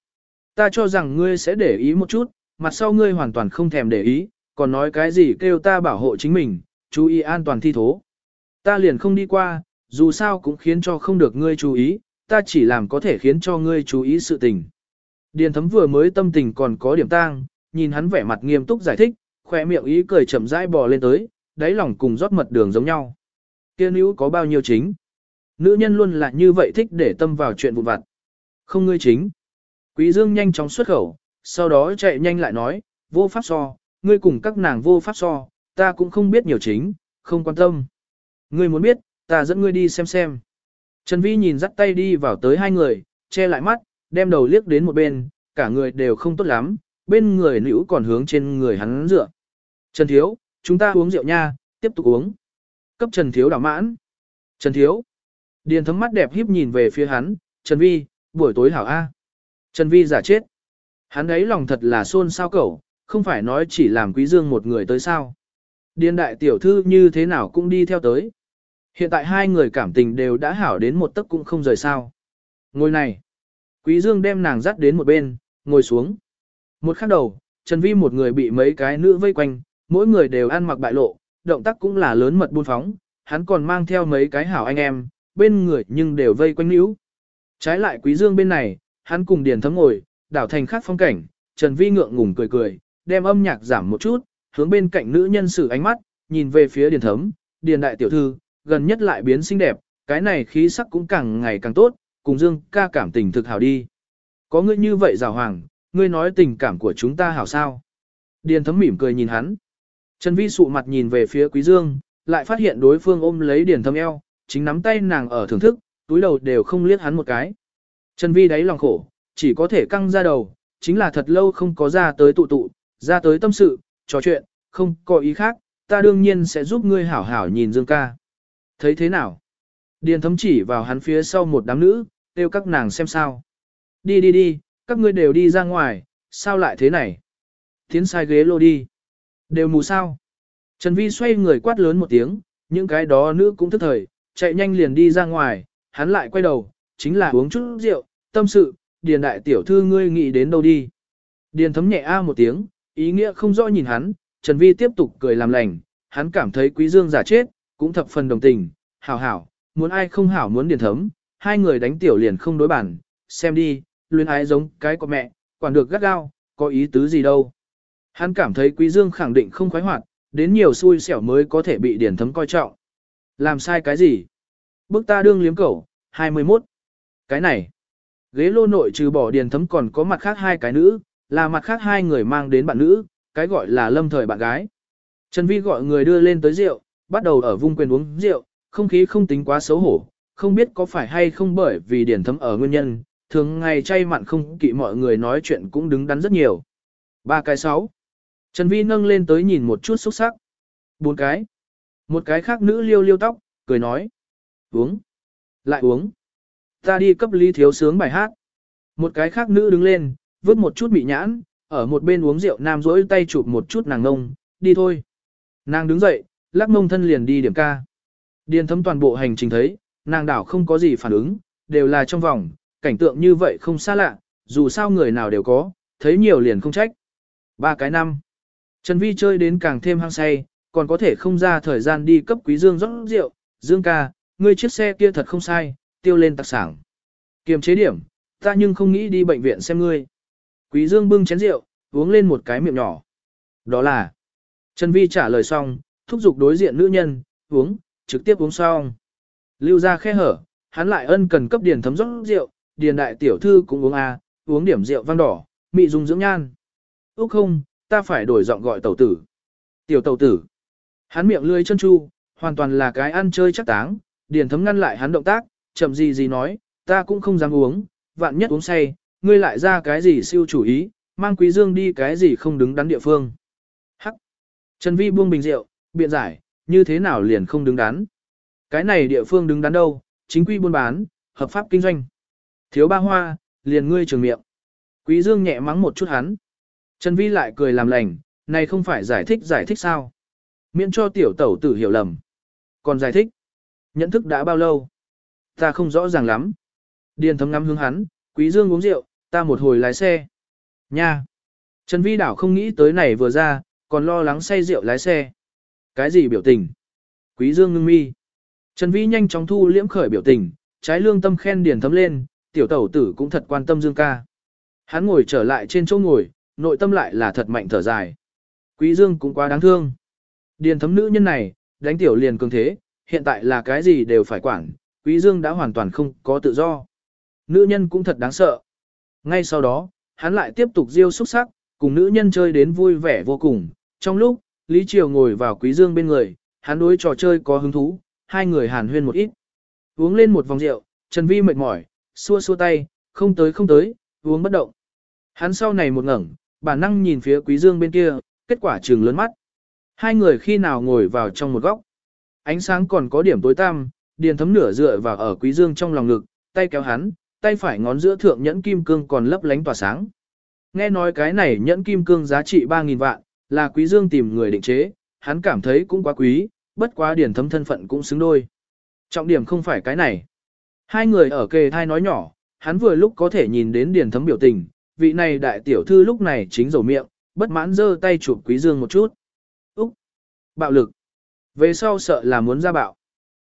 Ta cho rằng ngươi sẽ để ý một chút, mặt sau ngươi hoàn toàn không thèm để ý, còn nói cái gì kêu ta bảo hộ chính mình, chú ý an toàn thi thố. Ta liền không đi qua, dù sao cũng khiến cho không được ngươi chú ý, ta chỉ làm có thể khiến cho ngươi chú ý sự tình. Điền thấm vừa mới tâm tình còn có điểm tang, nhìn hắn vẻ mặt nghiêm túc giải thích, khỏe miệng ý cười chậm rãi bò lên tới, đáy lòng cùng rót mật đường giống nhau. Kia nữ có bao nhiêu chính? Nữ nhân luôn là như vậy thích để tâm vào chuyện vụn vặt. Không ngươi chính. Quý Dương nhanh chóng xuất khẩu, sau đó chạy nhanh lại nói, vô pháp so, ngươi cùng các nàng vô pháp so, ta cũng không biết nhiều chính, không quan tâm. Ngươi muốn biết, ta dẫn ngươi đi xem xem. Trần Vi nhìn dắt tay đi vào tới hai người, che lại mắt, đem đầu liếc đến một bên, cả người đều không tốt lắm, bên người nữ còn hướng trên người hắn dựa. Trần Thiếu, chúng ta uống rượu nha, tiếp tục uống. Cấp Trần Thiếu đảo mãn. Trần Thiếu. Điền thấm mắt đẹp híp nhìn về phía hắn, Trần Vi, buổi tối hảo A. Trần Vi giả chết. Hắn ấy lòng thật là xôn sao cẩu, không phải nói chỉ làm quý dương một người tới sao. Điền đại tiểu thư như thế nào cũng đi theo tới. Hiện tại hai người cảm tình đều đã hảo đến một tấc cũng không rời sao. Ngồi này. Quý Dương đem nàng dắt đến một bên, ngồi xuống. Một khắc đầu, Trần Vi một người bị mấy cái nữ vây quanh, mỗi người đều ăn mặc bại lộ, động tác cũng là lớn mật buôn phóng, hắn còn mang theo mấy cái hảo anh em, bên người nhưng đều vây quanh níu. Trái lại Quý Dương bên này, hắn cùng Điền Thấm ngồi, đảo thành khác phong cảnh, Trần Vi ngượng ngùng cười cười, đem âm nhạc giảm một chút, hướng bên cạnh nữ nhân sử ánh mắt, nhìn về phía Điền Thấm, Điền đại tiểu thư, gần nhất lại biến xinh đẹp, cái này khí sắc cũng càng ngày càng tốt, cùng Dương ca cảm tình thực hảo đi. Có ngươi như vậy rào hoàng, ngươi nói tình cảm của chúng ta hảo sao. Điền thấm mỉm cười nhìn hắn. Trần Vi sụ mặt nhìn về phía Quý Dương, lại phát hiện đối phương ôm lấy Điền thấm eo, chính nắm tay nàng ở thưởng thức, túi đầu đều không liếc hắn một cái. Trần Vi đáy lòng khổ, chỉ có thể căng ra đầu, chính là thật lâu không có ra tới tụ tụ, ra tới tâm sự, trò chuyện, không có ý khác, ta đương nhiên sẽ giúp ngươi hảo hảo nhìn Dương ca. Thấy thế nào? Điền thấm chỉ vào hắn phía sau một đám nữ, kêu các nàng xem sao. Đi đi đi, các ngươi đều đi ra ngoài, sao lại thế này? Tiến sai ghế lô đi. Đều mù sao? Trần Vi xoay người quát lớn một tiếng, những cái đó nữ cũng thức thời, chạy nhanh liền đi ra ngoài, hắn lại quay đầu, chính là uống chút rượu, tâm sự, điền đại tiểu thư ngươi nghĩ đến đâu đi. Điền thấm nhẹ a một tiếng, ý nghĩa không rõ nhìn hắn, Trần Vi tiếp tục cười làm lành, hắn cảm thấy quý dương giả chết, cũng thập phần đồng tình, hảo hảo, muốn ai không hảo muốn điền thấm, hai người đánh tiểu liền không đối bản, xem đi, luyến ái giống cái của mẹ, quản được gắt gao, có ý tứ gì đâu. Hắn cảm thấy quý dương khẳng định không khoái hoạt, đến nhiều xui xẻo mới có thể bị điển thấm coi trọng. Làm sai cái gì? bước ta đương liếm cẩu, 21. Cái này. Ghế lô nội trừ bỏ điền thấm còn có mặt khác hai cái nữ, là mặt khác hai người mang đến bạn nữ, cái gọi là lâm thời bạn gái. Trần Vi gọi người đưa lên tới rượu, bắt đầu ở vung quyền uống rượu, không khí không tính quá xấu hổ, không biết có phải hay không bởi vì điển thấm ở nguyên nhân, thường ngày chay mặn không kỵ mọi người nói chuyện cũng đứng đắn rất nhiều. Ba cái sáu. Trần Vi nâng lên tới nhìn một chút xúc sắc. Bốn cái. Một cái khác nữ liêu liêu tóc, cười nói. Uống. Lại uống. Ta đi cấp ly thiếu sướng bài hát. Một cái khác nữ đứng lên, vứt một chút bị nhãn, ở một bên uống rượu nam rỗi tay chụp một chút nàng ngông, đi thôi. Nàng đứng dậy, lắc mông thân liền đi điểm ca. Điền thấm toàn bộ hành trình thấy, nàng đảo không có gì phản ứng, đều là trong vòng, cảnh tượng như vậy không xa lạ, dù sao người nào đều có, thấy nhiều liền không trách. Ba cái năm. Trần Vi chơi đến càng thêm hăng say, còn có thể không ra thời gian đi cấp quý dương rót rượu. Dương ca, ngươi chiếc xe kia thật không sai, tiêu lên tạc sảng. Kiềm chế điểm, ta nhưng không nghĩ đi bệnh viện xem ngươi. Quý dương bưng chén rượu, uống lên một cái miệng nhỏ. Đó là. Trần Vi trả lời xong, thúc giục đối diện nữ nhân, uống, trực tiếp uống xong. Lưu ra khe hở, hắn lại ân cần cấp điền thấm rót rượu, điền đại tiểu thư cũng uống a, uống điểm rượu vang đỏ, mị dùng dưỡng nhan. Úc không, ta phải đổi giọng gọi tẩu tử. Tiểu tẩu tử. Hắn miệng lươi chân chu, hoàn toàn là cái ăn chơi chắc táng, điền thấm ngăn lại hắn động tác, chậm gì gì nói, ta cũng không dám uống, vạn nhất uống say, ngươi lại ra cái gì siêu chủ ý, mang quý dương đi cái gì không đứng đắn địa phương. Hắc. Trần Vi buông bình rượu, biện giải, như thế nào liền không đứng đắn. Cái này địa phương đứng đắn đâu, chính quy buôn bán, hợp pháp kinh doanh. Thiếu ba hoa, liền ngươi trường miệng. Quý Dương nhẹ mắng một chút hắn. Trần Vi lại cười làm lành, này không phải giải thích giải thích sao. Miễn cho tiểu tẩu tử hiểu lầm. Còn giải thích, nhận thức đã bao lâu? Ta không rõ ràng lắm. Điền thấm ngắm hướng hắn, Quý Dương uống rượu, ta một hồi lái xe. Nha! Trần Vi đảo không nghĩ tới này vừa ra, còn lo lắng say rượu lái xe. Cái gì biểu tình? Quý Dương ngưng mi. Trần Vi nhanh chóng thu liễm khởi biểu tình, trái lương tâm khen điền thấm lên, tiểu tẩu tử cũng thật quan tâm Dương ca. Hắn ngồi trở lại trên chỗ ngồi, nội tâm lại là thật mạnh thở dài. Quý Dương cũng quá đáng thương. Điền thấm nữ nhân này, đánh tiểu liền cường thế, hiện tại là cái gì đều phải quản, Quý Dương đã hoàn toàn không có tự do. Nữ nhân cũng thật đáng sợ. Ngay sau đó, hắn lại tiếp tục diêu xúc sắc, cùng nữ nhân chơi đến vui vẻ vô cùng. Trong lúc, Lý Triều ngồi vào Quý Dương bên người, hắn đối trò chơi có hứng thú, hai người hàn huyên một ít. Uống lên một vòng rượu, Trần Vi mệt mỏi, xua xua tay, không tới không tới, uống bất động. Hắn sau này một ngẩng, bản năng nhìn phía Quý Dương bên kia, kết quả trừng lớn mắt. Hai người khi nào ngồi vào trong một góc. Ánh sáng còn có điểm tối tăm, điền thấm nửa dựa vào ở Quý Dương trong lòng ngực, tay kéo hắn, tay phải ngón giữa thượng nhẫn kim cương còn lấp lánh tỏa sáng. Nghe nói cái này nhẫn kim cương giá trị 3.000 vạn, là Quý Dương tìm người định chế, hắn cảm thấy cũng quá quý, bất quá điển thấm thân phận cũng xứng đôi. Trọng điểm không phải cái này. Hai người ở kề thai nói nhỏ, hắn vừa lúc có thể nhìn đến điển thấm biểu tình, vị này đại tiểu thư lúc này chính dầu miệng, bất mãn giơ tay chụp quý dương một chút. Úc! Bạo lực! Về sau sợ là muốn ra bạo.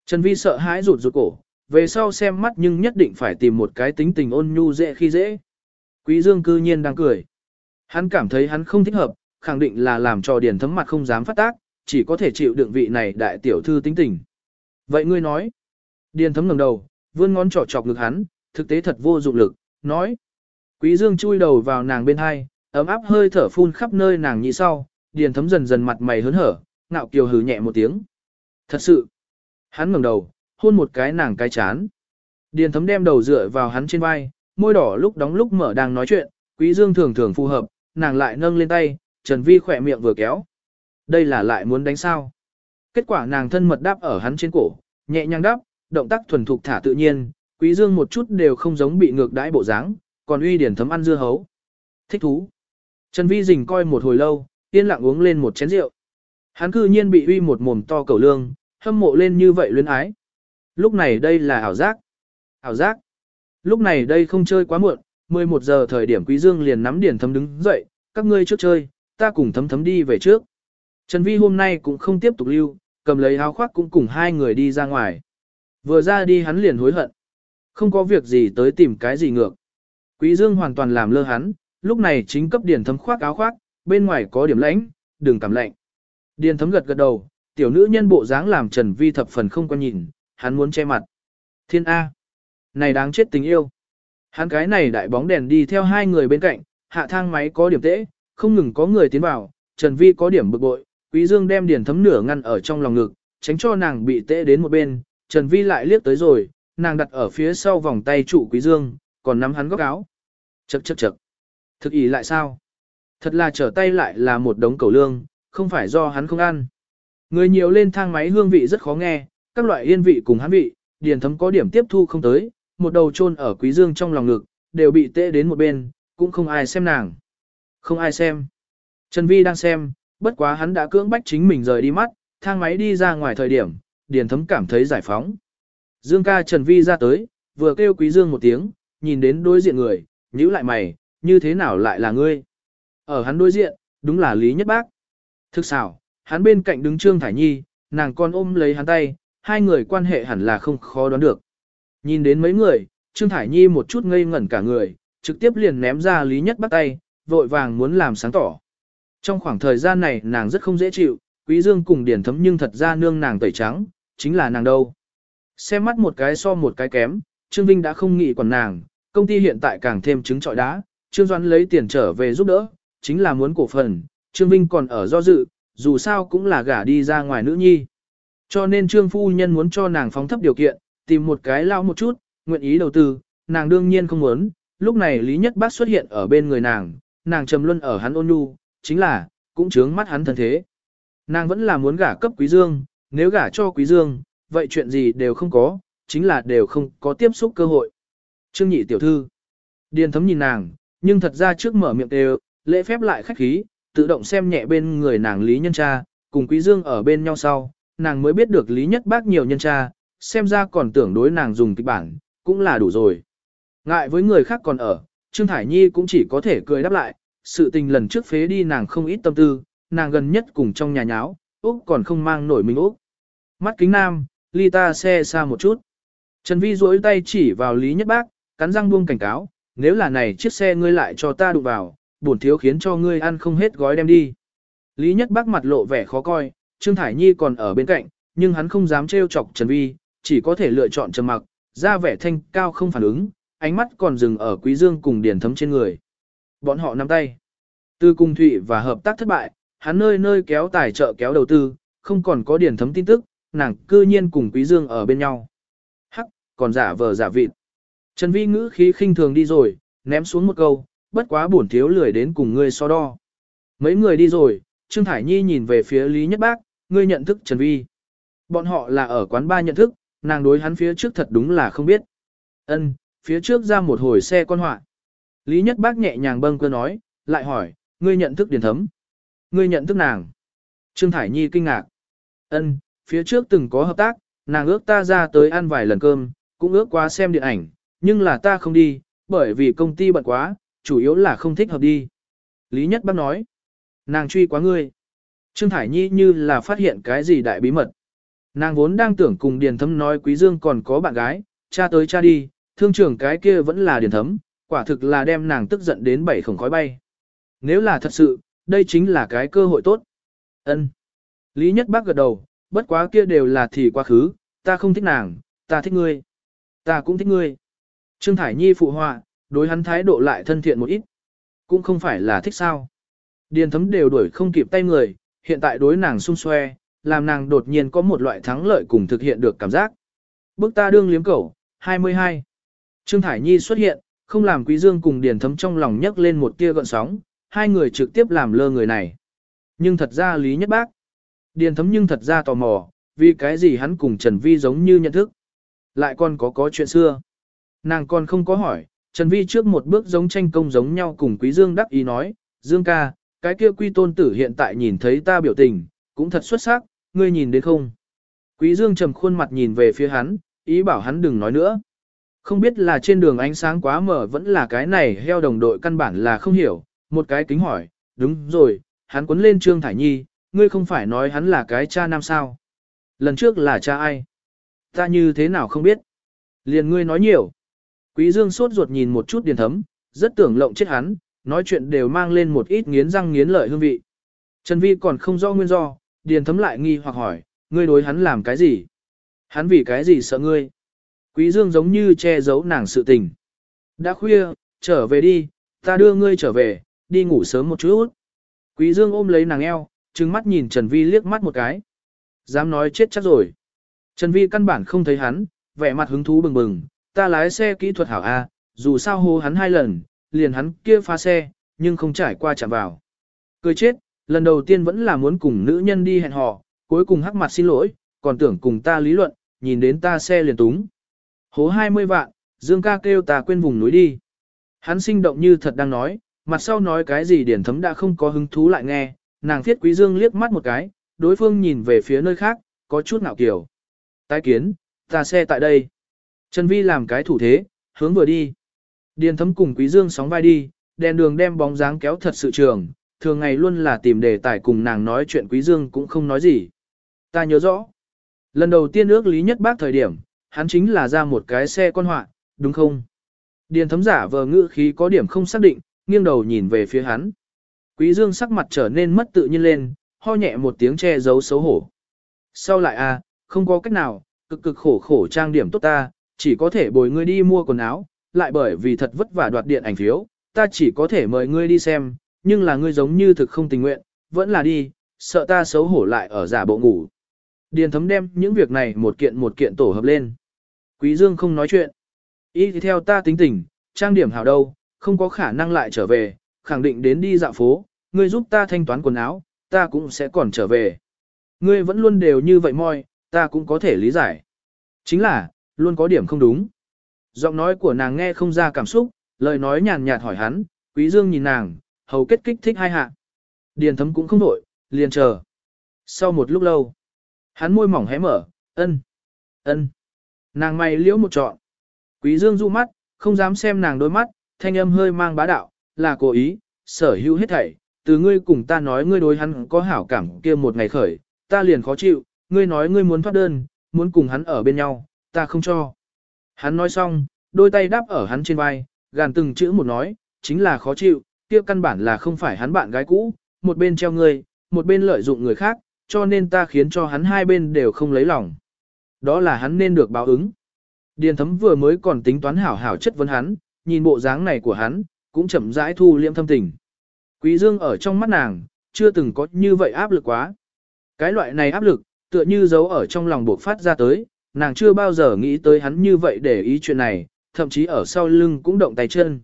Trần Vi sợ hãi rụt rụt cổ, về sau xem mắt nhưng nhất định phải tìm một cái tính tình ôn nhu dễ khi dễ. Quý dương cư nhiên đang cười. Hắn cảm thấy hắn không thích hợp, khẳng định là làm cho điền thấm mặt không dám phát tác, chỉ có thể chịu đựng vị này đại tiểu thư tính tình. Vậy ngươi nói, điền thấm ngẩng đầu, vươn ngón trỏ chọc ngực hắn, thực tế thật vô dụng lực, nói. Quý dương chui đầu vào nàng bên hai, ấm áp hơi thở phun khắp nơi nàng nhị sau, điền thấm dần dần mặt mày hớn hở, ngạo kiều hừ nhẹ một tiếng. Thật sự, hắn ngẩng đầu, hôn một cái nàng cái chán. Điền thấm đem đầu dựa vào hắn trên vai, môi đỏ lúc đóng lúc mở đang nói chuyện, quý dương thường thường phù hợp, nàng lại nâng lên tay, Trần Vi khỏe miệng vừa kéo. Đây là lại muốn đánh sao. Kết quả nàng thân mật đáp ở hắn trên cổ, nhẹ nhàng đáp, động tác thuần thục thả tự nhiên, quý dương một chút đều không giống bị ngược đãi bộ dáng, còn uy điển thấm ăn dưa hấu. Thích thú. Trần Vi dình coi một hồi lâu, yên lặng uống lên một chén rượu. Hắn cư nhiên bị uy một mồm to cầu lương, hâm mộ lên như vậy luyến ái. Lúc này đây là ảo giác. Ảo giác. Lúc này đây không chơi quá muộn, 11 giờ thời điểm Quý Dương liền nắm điển thấm đứng dậy, các ngươi trước chơi, ta cùng thấm thấm đi về trước. Trần Vi hôm nay cũng không tiếp tục lưu, cầm lấy áo khoác cũng cùng hai người đi ra ngoài. Vừa ra đi hắn liền hối hận. Không có việc gì tới tìm cái gì ngược. Quý Dương hoàn toàn làm lơ hắn, lúc này chính cấp điền thấm khoác áo khoác, bên ngoài có điểm lãnh, đừng cảm lạnh. Điền thấm gật gật đầu, tiểu nữ nhân bộ dáng làm Trần Vi thập phần không quan nhìn, hắn muốn che mặt. Thiên A. Này đáng chết tình yêu. Hắn cái này đại bóng đèn đi theo hai người bên cạnh, hạ thang máy có điểm tễ, không ngừng có người tiến vào, Trần Vi có điểm bực bội, Quý Dương đem Điền thấm nửa ngăn ở trong lòng ngực, tránh cho nàng bị tễ đến một bên, Trần Vi lại liếc tới rồi, nàng đặt ở phía sau vòng tay trụ Quý Dương, còn nắm hắn góc áo. Chậc chậc chậc. Thực ý lại sao? Thật là trở tay lại là một đống cầu lương, không phải do hắn không ăn. Người nhiều lên thang máy hương vị rất khó nghe, các loại yên vị cùng hắn vị, điền thấm có điểm tiếp thu không tới, một đầu chôn ở quý dương trong lòng ngực, đều bị tệ đến một bên, cũng không ai xem nàng. Không ai xem. Trần Vi đang xem, bất quá hắn đã cưỡng bách chính mình rời đi mắt, thang máy đi ra ngoài thời điểm, điền thấm cảm thấy giải phóng. Dương ca Trần Vi ra tới, vừa kêu quý dương một tiếng, nhìn đến đối diện người, nhíu lại mày, như thế nào lại là ngươi? Ở hắn đối diện, đúng là Lý Nhất Bác. Thực xảo, hắn bên cạnh đứng Trương Thải Nhi, nàng còn ôm lấy hắn tay, hai người quan hệ hẳn là không khó đoán được. Nhìn đến mấy người, Trương Thải Nhi một chút ngây ngẩn cả người, trực tiếp liền ném ra Lý Nhất Bác tay, vội vàng muốn làm sáng tỏ. Trong khoảng thời gian này nàng rất không dễ chịu, Quý Dương cùng Điển Thấm nhưng thật ra nương nàng tẩy trắng, chính là nàng đâu. Xem mắt một cái so một cái kém, Trương Vinh đã không nghĩ còn nàng, công ty hiện tại càng thêm trứng trọi đá, Trương Doãn lấy tiền trở về giúp đỡ, chính là muốn cổ phần, Trương Vinh còn ở do dự, dù sao cũng là gả đi ra ngoài nữ nhi. Cho nên Trương Phu Nhân muốn cho nàng phóng thấp điều kiện, tìm một cái lao một chút, nguyện ý đầu tư, nàng đương nhiên không muốn, lúc này Lý Nhất Bác xuất hiện ở bên người nàng, nàng trầm luân ở hắn ôn nhu, chính là, cũng chướng mắt hắn thân thế. Nàng vẫn là muốn gả cấp Quý Dương, nếu gả cho Quý Dương, vậy chuyện gì đều không có, chính là đều không có tiếp xúc cơ hội. Trương nhị tiểu thư, điền thấm nhìn nàng, nhưng thật ra trước mở miệng đều, lễ phép lại khách khí, tự động xem nhẹ bên người nàng Lý Nhân Cha, cùng Quý Dương ở bên nhau sau, nàng mới biết được Lý Nhất Bác nhiều nhân cha, xem ra còn tưởng đối nàng dùng kịch bản, cũng là đủ rồi. Ngại với người khác còn ở, Trương Thải Nhi cũng chỉ có thể cười đáp lại, sự tình lần trước phế đi nàng không ít tâm tư, nàng gần nhất cùng trong nhà nháo, Úc còn không mang nổi mình Úc. Mắt kính nam, ly ta xe xa một chút. Trần Vi duỗi tay chỉ vào Lý Nhất Bác, cắn răng buông cảnh cáo, nếu là này chiếc xe ngươi lại cho ta đụng vào, bổn thiếu khiến cho ngươi ăn không hết gói đem đi. Lý Nhất Bác mặt lộ vẻ khó coi, Trương Thải Nhi còn ở bên cạnh, nhưng hắn không dám trêu chọc Trần Vi, chỉ có thể lựa chọn trầm mặc, ra vẻ thanh cao không phản ứng, ánh mắt còn dừng ở Quý Dương cùng Điền Thấm trên người. Bọn họ nắm tay. Từ cùng Thụy và hợp tác thất bại, hắn nơi nơi kéo tài trợ kéo đầu tư, không còn có Điền Thấm tin tức, nàng cư nhiên cùng Quý Dương ở bên nhau. Hắc, còn giả vờ giả vịt. Trần Vi ngữ khí khinh thường đi rồi, ném xuống một câu, bất quá bổn thiếu lười đến cùng ngươi so đo. Mấy người đi rồi, Trương Thải Nhi nhìn về phía Lý Nhất Bác, ngươi nhận thức Trần Vi. Bọn họ là ở quán ba nhận thức, nàng đối hắn phía trước thật đúng là không biết. Ân, phía trước ra một hồi xe con họa. Lý Nhất Bác nhẹ nhàng bâng cơ nói, lại hỏi, ngươi nhận thức Điền Thấm. Ngươi nhận thức nàng. Trương Thải Nhi kinh ngạc. Ân, phía trước từng có hợp tác, Nàng ước ta ra tới ăn vài lần cơm, cũng ước qua xem điện ảnh, nhưng là ta không đi, bởi vì công ty bận quá, chủ yếu là không thích hợp đi. Lý Nhất Bác nói, nàng truy quá ngươi. Trương Thải Nhi như là phát hiện cái gì đại bí mật. Nàng vốn đang tưởng cùng Điền Thấm nói Quý Dương còn có bạn gái, cha tới cha đi, thương trưởng cái kia vẫn là Điền Thấm, quả thực là đem nàng tức giận đến bảy khổng khói bay. Nếu là thật sự, đây chính là cái cơ hội tốt. Ân. Lý Nhất Bác gật đầu, bất quá kia đều là thì quá khứ, ta không thích nàng, ta thích ngươi. Ta cũng thích ngươi. Trương Thải Nhi phụ họa, đối hắn thái độ lại thân thiện một ít. Cũng không phải là thích sao. Điền thấm đều đuổi không kịp tay người, hiện tại đối nàng xung xoe, làm nàng đột nhiên có một loại thắng lợi cùng thực hiện được cảm giác. Bước ta đương liếm cẩu, 22. Trương Thải Nhi xuất hiện, không làm Quý Dương cùng Điền Thấm trong lòng nhấc lên một tia gợn sóng, hai người trực tiếp làm lơ người này. Nhưng thật ra Lý Nhất Bác. Điền Thấm nhưng thật ra tò mò, vì cái gì hắn cùng Trần Vi giống như nhận thức. Lại còn có có chuyện xưa. Nàng còn không có hỏi, Trần Vi trước một bước giống tranh công giống nhau cùng Quý Dương đắc ý nói, Dương ca, cái kia quy tôn tử hiện tại nhìn thấy ta biểu tình, cũng thật xuất sắc, ngươi nhìn đến không? Quý Dương trầm khuôn mặt nhìn về phía hắn, ý bảo hắn đừng nói nữa. Không biết là trên đường ánh sáng quá mở vẫn là cái này heo đồng đội căn bản là không hiểu, một cái kính hỏi, đúng rồi, hắn quấn lên Trương Thải Nhi, ngươi không phải nói hắn là cái cha nam sao? Lần trước là cha ai? Ta như thế nào không biết? Liền ngươi nói nhiều. Quý Dương sốt ruột nhìn một chút điền thấm, rất tưởng lộng chết hắn, nói chuyện đều mang lên một ít nghiến răng nghiến lợi hương vị. Trần Vi còn không rõ nguyên do, điền thấm lại nghi hoặc hỏi, ngươi đối hắn làm cái gì? Hắn vì cái gì sợ ngươi? Quý Dương giống như che giấu nàng sự tình. Đã khuya, trở về đi, ta đưa ngươi trở về, đi ngủ sớm một chút. Quý Dương ôm lấy nàng eo, trừng mắt nhìn Trần Vi liếc mắt một cái. Dám nói chết chắc rồi. Trần Vi căn bản không thấy hắn, vẻ mặt hứng thú bừng bừng, ta lái xe kỹ thuật hảo A, dù sao hô hắn hai lần, liền hắn kia phá xe, nhưng không trải qua chạm vào. Cười chết, lần đầu tiên vẫn là muốn cùng nữ nhân đi hẹn hò, cuối cùng hắc mặt xin lỗi, còn tưởng cùng ta lý luận, nhìn đến ta xe liền túng. Hố 20 vạn, Dương ca kêu ta quên vùng núi đi. Hắn sinh động như thật đang nói, mặt sau nói cái gì điển thấm đã không có hứng thú lại nghe, nàng thiết quý Dương liếc mắt một cái, đối phương nhìn về phía nơi khác, có chút ngạo kiểu. Tái kiến, ta xe tại đây. Trần Vi làm cái thủ thế, hướng vừa đi. Điền thấm cùng Quý Dương sóng vai đi, đèn đường đem bóng dáng kéo thật sự trường, thường ngày luôn là tìm đề tài cùng nàng nói chuyện Quý Dương cũng không nói gì. Ta nhớ rõ. Lần đầu tiên ước lý nhất bác thời điểm, hắn chính là ra một cái xe con họa, đúng không? Điền thấm giả vờ ngữ khí có điểm không xác định, nghiêng đầu nhìn về phía hắn. Quý Dương sắc mặt trở nên mất tự nhiên lên, ho nhẹ một tiếng che giấu xấu hổ. Sau lại a, à, không có cách nào, cực cực khổ khổ trang điểm tốt ta, chỉ có thể bồi ngươi đi mua quần áo, lại bởi vì thật vất vả đoạt điện ảnh phiếu, ta chỉ có thể mời ngươi đi xem, nhưng là ngươi giống như thực không tình nguyện, vẫn là đi, sợ ta xấu hổ lại ở giả bộ ngủ. Điền thấm đem những việc này một kiện một kiện tổ hợp lên. Quý Dương không nói chuyện. Ý thì theo ta tính tình, trang điểm hảo đâu, không có khả năng lại trở về, khẳng định đến đi dạo phố, ngươi giúp ta thanh toán quần áo, ta cũng sẽ còn trở về. Ngươi vẫn luôn đều như vậy moi, ta cũng có thể lý giải. Chính là, luôn có điểm không đúng. Giọng nói của nàng nghe không ra cảm xúc, lời nói nhàn nhạt hỏi hắn, quý dương nhìn nàng, hầu kết kích thích hai hạ. Điền thấm cũng không đổi, liền chờ. Sau một lúc lâu, hắn môi mỏng hé mở, ân, ân. Nàng mày liễu một trọn. Quý dương du mắt, không dám xem nàng đôi mắt, thanh âm hơi mang bá đạo, là cố ý, sở hữu hết thảy. Từ ngươi cùng ta nói ngươi đối hắn có hảo cảm kia một ngày khởi, ta liền khó chịu, ngươi nói ngươi muốn thoát đơn, muốn cùng hắn ở bên nhau, ta không cho. Hắn nói xong, đôi tay đáp ở hắn trên vai, gàn từng chữ một nói, chính là khó chịu, kia căn bản là không phải hắn bạn gái cũ, một bên treo người, một bên lợi dụng người khác, cho nên ta khiến cho hắn hai bên đều không lấy lòng. Đó là hắn nên được báo ứng. Điền thấm vừa mới còn tính toán hảo hảo chất vấn hắn, nhìn bộ dáng này của hắn, cũng chậm rãi thu liêm thâm tình. Quý dương ở trong mắt nàng, chưa từng có như vậy áp lực quá. Cái loại này áp lực, tựa như giấu ở trong lòng buộc phát ra tới, nàng chưa bao giờ nghĩ tới hắn như vậy để ý chuyện này, thậm chí ở sau lưng cũng động tay chân.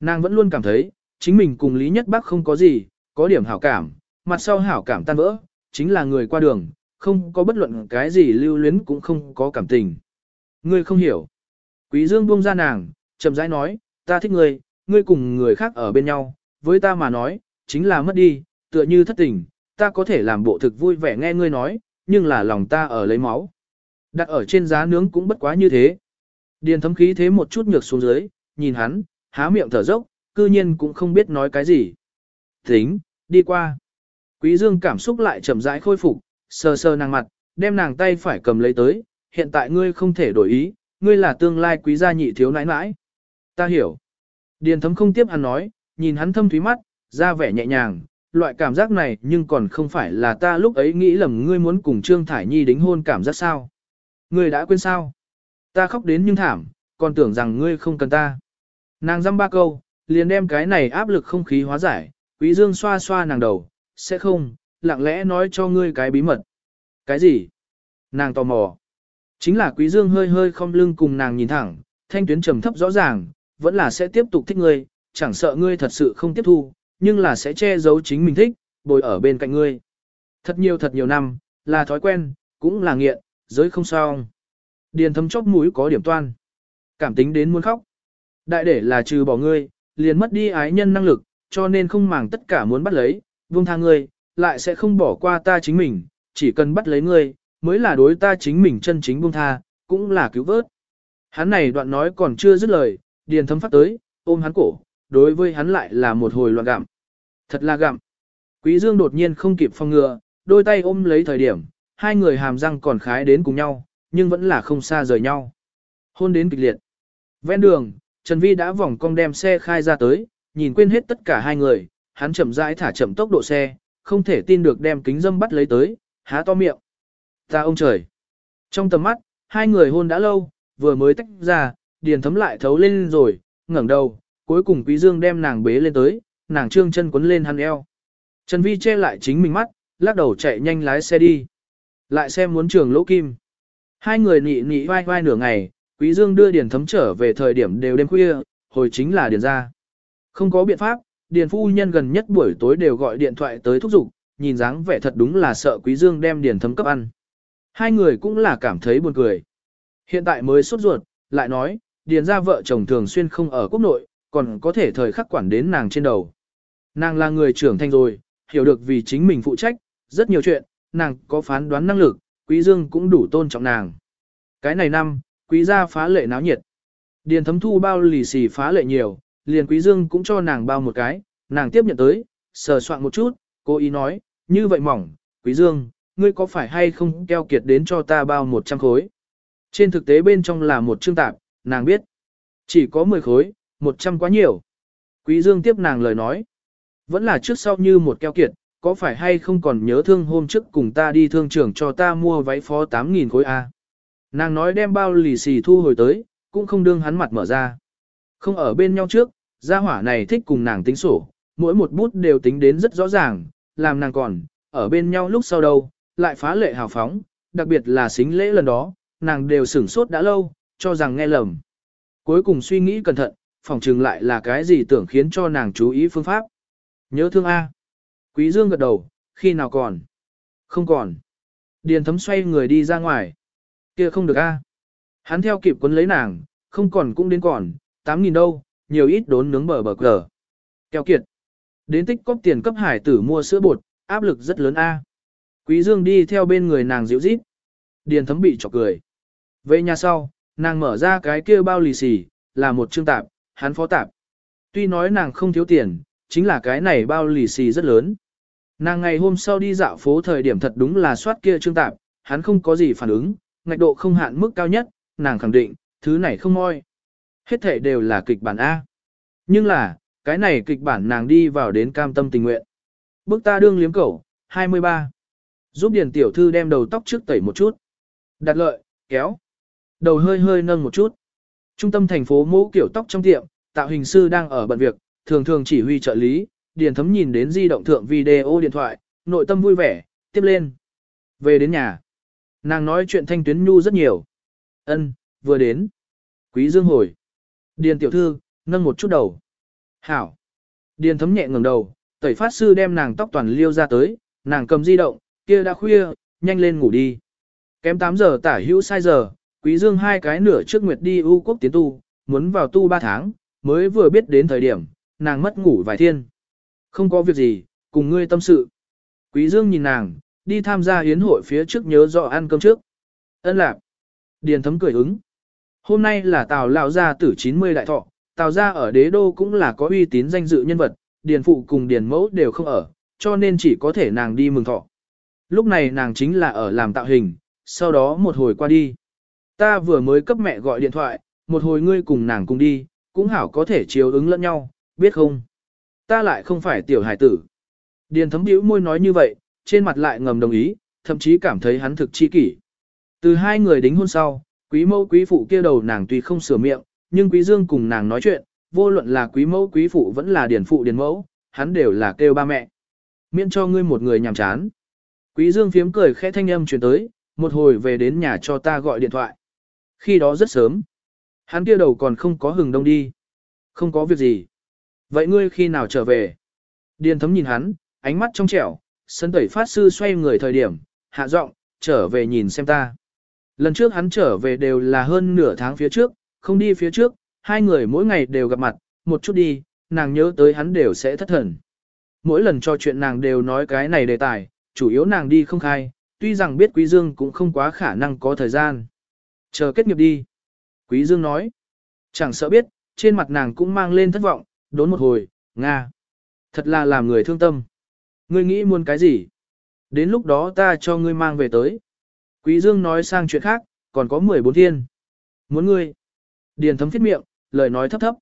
Nàng vẫn luôn cảm thấy, chính mình cùng Lý Nhất Bắc không có gì, có điểm hảo cảm, mặt sau hảo cảm tan vỡ, chính là người qua đường, không có bất luận cái gì lưu luyến cũng không có cảm tình. Ngươi không hiểu. Quý Dương buông ra nàng, chậm rãi nói, ta thích ngươi, ngươi cùng người khác ở bên nhau, với ta mà nói, chính là mất đi, tựa như thất tình, ta có thể làm bộ thực vui vẻ nghe ngươi nói, nhưng là lòng ta ở lấy máu. Đặt ở trên giá nướng cũng bất quá như thế. Điền thấm khí thế một chút nhược xuống dưới, nhìn hắn, há miệng thở dốc, cư nhiên cũng không biết nói cái gì. Tính, đi qua. Quý dương cảm xúc lại chậm rãi khôi phục, sờ sờ nàng mặt, đem nàng tay phải cầm lấy tới, hiện tại ngươi không thể đổi ý, ngươi là tương lai quý gia nhị thiếu nãi nãi. Ta hiểu. Điền thấm không tiếp hắn nói, nhìn hắn thâm thúy mắt, ra vẻ nhẹ nhàng, loại cảm giác này nhưng còn không phải là ta lúc ấy nghĩ lầm ngươi muốn cùng Trương Thải Nhi đính hôn cảm giác sao. Ngươi đã quên sao? Ta khóc đến nhưng thảm, còn tưởng rằng ngươi không cần ta. Nàng dăm ba câu, liền đem cái này áp lực không khí hóa giải, quý dương xoa xoa nàng đầu, sẽ không, lặng lẽ nói cho ngươi cái bí mật. Cái gì? Nàng tò mò. Chính là quý dương hơi hơi không lưng cùng nàng nhìn thẳng, thanh tuyến trầm thấp rõ ràng, vẫn là sẽ tiếp tục thích ngươi, chẳng sợ ngươi thật sự không tiếp thu, nhưng là sẽ che giấu chính mình thích, bồi ở bên cạnh ngươi. Thật nhiều thật nhiều năm, là thói quen, cũng là nghiện, giới không sao. Điền thấm chóc mũi có điểm toan. Cảm tính đến muốn khóc. Đại để là trừ bỏ ngươi, liền mất đi ái nhân năng lực, cho nên không màng tất cả muốn bắt lấy, buông tha ngươi, lại sẽ không bỏ qua ta chính mình, chỉ cần bắt lấy ngươi, mới là đối ta chính mình chân chính buông tha, cũng là cứu vớt. Hắn này đoạn nói còn chưa dứt lời, điền thấm phát tới, ôm hắn cổ, đối với hắn lại là một hồi loạn gặm. Thật là gặm. Quý Dương đột nhiên không kịp phòng ngừa, đôi tay ôm lấy thời điểm, hai người hàm răng còn khái đến cùng nhau, nhưng vẫn là không xa rời nhau. Hôn đến kịch liệt. Ven đường, Trần Vi đã vòng cong đem xe khai ra tới, nhìn quên hết tất cả hai người, hắn chậm rãi thả chậm tốc độ xe, không thể tin được đem kính dâm bắt lấy tới, há to miệng. Ta ông trời. Trong tầm mắt, hai người hôn đã lâu, vừa mới tách ra, điền thấm lại thấu lên rồi, ngẩng đầu, cuối cùng Quý Dương đem nàng bế lên tới, nàng trương chân quấn lên hắn eo. Trần Vi che lại chính mình mắt, lắc đầu chạy nhanh lái xe đi. Lại xem muốn trường lỗ kim. Hai người nị nị vai vai nửa ngày, Quý Dương đưa Điền Thấm trở về thời điểm đều đêm khuya, hồi chính là Điền ra. Không có biện pháp, Điền phu nhân gần nhất buổi tối đều gọi điện thoại tới thúc giục, nhìn dáng vẻ thật đúng là sợ Quý Dương đem Điền Thấm cấp ăn. Hai người cũng là cảm thấy buồn cười. Hiện tại mới sốt ruột, lại nói, Điền gia vợ chồng thường xuyên không ở quốc nội, còn có thể thời khắc quản đến nàng trên đầu. Nàng là người trưởng thành rồi, hiểu được vì chính mình phụ trách, rất nhiều chuyện, nàng có phán đoán năng lực, Quý Dương cũng đủ tôn trọng nàng. Cái này năm, Quý gia phá lệ náo nhiệt. Điền thấm thu bao lì xì phá lệ nhiều, liền Quý Dương cũng cho nàng bao một cái, nàng tiếp nhận tới, sờ soạn một chút, cô ý nói, như vậy mỏng, Quý Dương, ngươi có phải hay không keo kiệt đến cho ta bao 100 khối. Trên thực tế bên trong là một chương tạp, nàng biết. Chỉ có 10 khối, 100 quá nhiều. Quý Dương tiếp nàng lời nói. Vẫn là trước sau như một keo kiệt, có phải hay không còn nhớ thương hôm trước cùng ta đi thương trường cho ta mua váy phó 8.000 khối A. Nàng nói đem bao lì xì thu hồi tới, cũng không đương hắn mặt mở ra. Không ở bên nhau trước, gia hỏa này thích cùng nàng tính sổ, mỗi một bút đều tính đến rất rõ ràng, làm nàng còn, ở bên nhau lúc sau đâu, lại phá lệ hào phóng, đặc biệt là xính lễ lần đó, nàng đều sửng sốt đã lâu, cho rằng nghe lầm. Cuối cùng suy nghĩ cẩn thận, phòng trừng lại là cái gì tưởng khiến cho nàng chú ý phương pháp. Nhớ thương A. Quý Dương gật đầu, khi nào còn? Không còn. Điền thấm xoay người đi ra ngoài. kia không được A. Hắn theo kịp quấn lấy nàng, không còn cũng đến còn, 8.000 đâu, nhiều ít đốn nướng bờ bờ cờ. Keo kiệt. Đến tích cóp tiền cấp hải tử mua sữa bột, áp lực rất lớn A. Quý Dương đi theo bên người nàng dịu rít. Điền thấm bị chọc cười. Về nhà sau, nàng mở ra cái kia bao lì xì, là một chương tạp, hắn phó tạp. Tuy nói nàng không thiếu tiền, chính là cái này bao lì xì rất lớn. Nàng ngày hôm sau đi dạo phố thời điểm thật đúng là soát kia trương tạp, hắn không có gì phản ứng, ngạch độ không hạn mức cao nhất, nàng khẳng định, thứ này không moi. Hết thể đều là kịch bản A. Nhưng là, cái này kịch bản nàng đi vào đến cam tâm tình nguyện. Bước ta đương liếm cẩu, 23. Giúp điền tiểu thư đem đầu tóc trước tẩy một chút. Đặt lợi, kéo. Đầu hơi hơi nâng một chút. Trung tâm thành phố mẫu kiểu tóc trong tiệm, tạo hình sư đang ở bận việc, thường thường chỉ huy trợ lý, điền thấm nhìn đến di động thượng video điện thoại, nội tâm vui vẻ, tiếp lên. Về đến nhà, nàng nói chuyện thanh tuyến nhu rất nhiều. Ân, vừa đến. Quý dương hồi. Điền tiểu thư, nâng một chút đầu. Hảo. Điền thấm nhẹ ngẩng đầu, tẩy phát sư đem nàng tóc toàn liêu ra tới, nàng cầm di động, kia đã khuya, nhanh lên ngủ đi. Kém 8 giờ tả hữu sai giờ, quý dương hai cái nửa trước nguyệt đi ưu quốc tiến tu, muốn vào tu 3 tháng, mới vừa biết đến thời điểm, nàng mất ngủ vài thiên. Không có việc gì, cùng ngươi tâm sự. Quý Dương nhìn nàng, đi tham gia hiến hội phía trước nhớ rõ ăn cơm trước. Ân lạc. Điền thấm cười ứng. Hôm nay là Tào lão gia tử 90 đại thọ, Tào gia ở đế đô cũng là có uy tín danh dự nhân vật, Điền phụ cùng Điền mẫu đều không ở, cho nên chỉ có thể nàng đi mừng thọ. Lúc này nàng chính là ở làm tạo hình, sau đó một hồi qua đi. Ta vừa mới cấp mẹ gọi điện thoại, một hồi ngươi cùng nàng cùng đi, cũng hảo có thể chiếu ứng lẫn nhau, biết không? Ta lại không phải tiểu hải tử. Điền thấm bĩu môi nói như vậy, trên mặt lại ngầm đồng ý, thậm chí cảm thấy hắn thực chi kỷ. Từ hai người đính hôn sau, quý mẫu quý phụ kia đầu nàng tuy không sửa miệng, nhưng quý dương cùng nàng nói chuyện, vô luận là quý mẫu quý phụ vẫn là điển phụ điển mẫu, hắn đều là kêu ba mẹ. Miễn cho ngươi một người nhàm chán. Quý dương phiếm cười khẽ thanh âm truyền tới, một hồi về đến nhà cho ta gọi điện thoại. Khi đó rất sớm. Hắn kia đầu còn không có hừng đông đi. Không có việc gì. Vậy ngươi khi nào trở về? Điền thấm nhìn hắn, ánh mắt trong trẻo, sân tẩy phát sư xoay người thời điểm, hạ giọng, trở về nhìn xem ta. Lần trước hắn trở về đều là hơn nửa tháng phía trước, không đi phía trước, hai người mỗi ngày đều gặp mặt, một chút đi, nàng nhớ tới hắn đều sẽ thất thần. Mỗi lần cho chuyện nàng đều nói cái này đề tài, chủ yếu nàng đi không khai, tuy rằng biết Quý Dương cũng không quá khả năng có thời gian. Chờ kết nghiệp đi. Quý Dương nói. Chẳng sợ biết, trên mặt nàng cũng mang lên thất vọng, đốn một hồi, Nga. Thật là làm người thương tâm. Ngươi nghĩ muốn cái gì? Đến lúc đó ta cho ngươi mang về tới. Quý Dương nói sang chuyện khác, còn có 14 thiên. Muốn ngươi. Điền thấm thiết miệng, lời nói thấp thấp.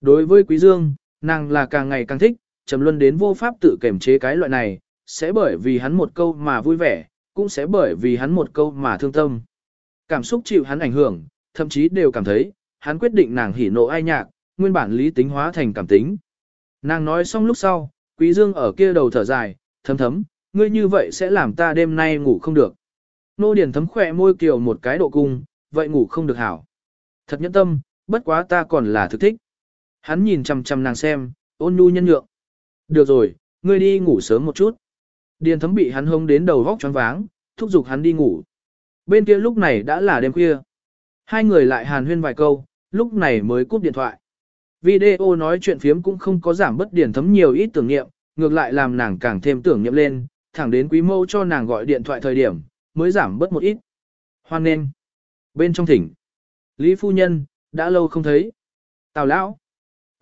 Đối với Quý Dương, nàng là càng ngày càng thích, trầm luân đến vô pháp tự kiểm chế cái loại này, sẽ bởi vì hắn một câu mà vui vẻ, cũng sẽ bởi vì hắn một câu mà thương tâm. Cảm xúc chịu hắn ảnh hưởng, thậm chí đều cảm thấy, hắn quyết định nàng hỉ nộ ai nhạc, nguyên bản lý tính hóa thành cảm tính. Nàng nói xong lúc sau, Quý Dương ở kia đầu thở dài, thấm thấm, ngươi như vậy sẽ làm ta đêm nay ngủ không được. Nô Điền thấm khỏe môi kiều một cái độ cung, vậy ngủ không được hảo. Thật nhẫn tâm, bất quá ta còn là thực thích. Hắn nhìn chăm chăm nàng xem, ôn nhu nhân nhượng. Được rồi, ngươi đi ngủ sớm một chút. Điền thấm bị hắn hông đến đầu vóc choáng váng, thúc giục hắn đi ngủ. Bên kia lúc này đã là đêm khuya. Hai người lại hàn huyên vài câu, lúc này mới cúp điện thoại. Video nói chuyện phiếm cũng không có giảm bất điển thấm nhiều ít tưởng niệm, ngược lại làm nàng càng thêm tưởng niệm lên, thẳng đến quý mâu cho nàng gọi điện thoại thời điểm, mới giảm bớt một ít. Hoan nên. Bên trong thỉnh. Lý phu nhân, đã lâu không thấy. Tào lão.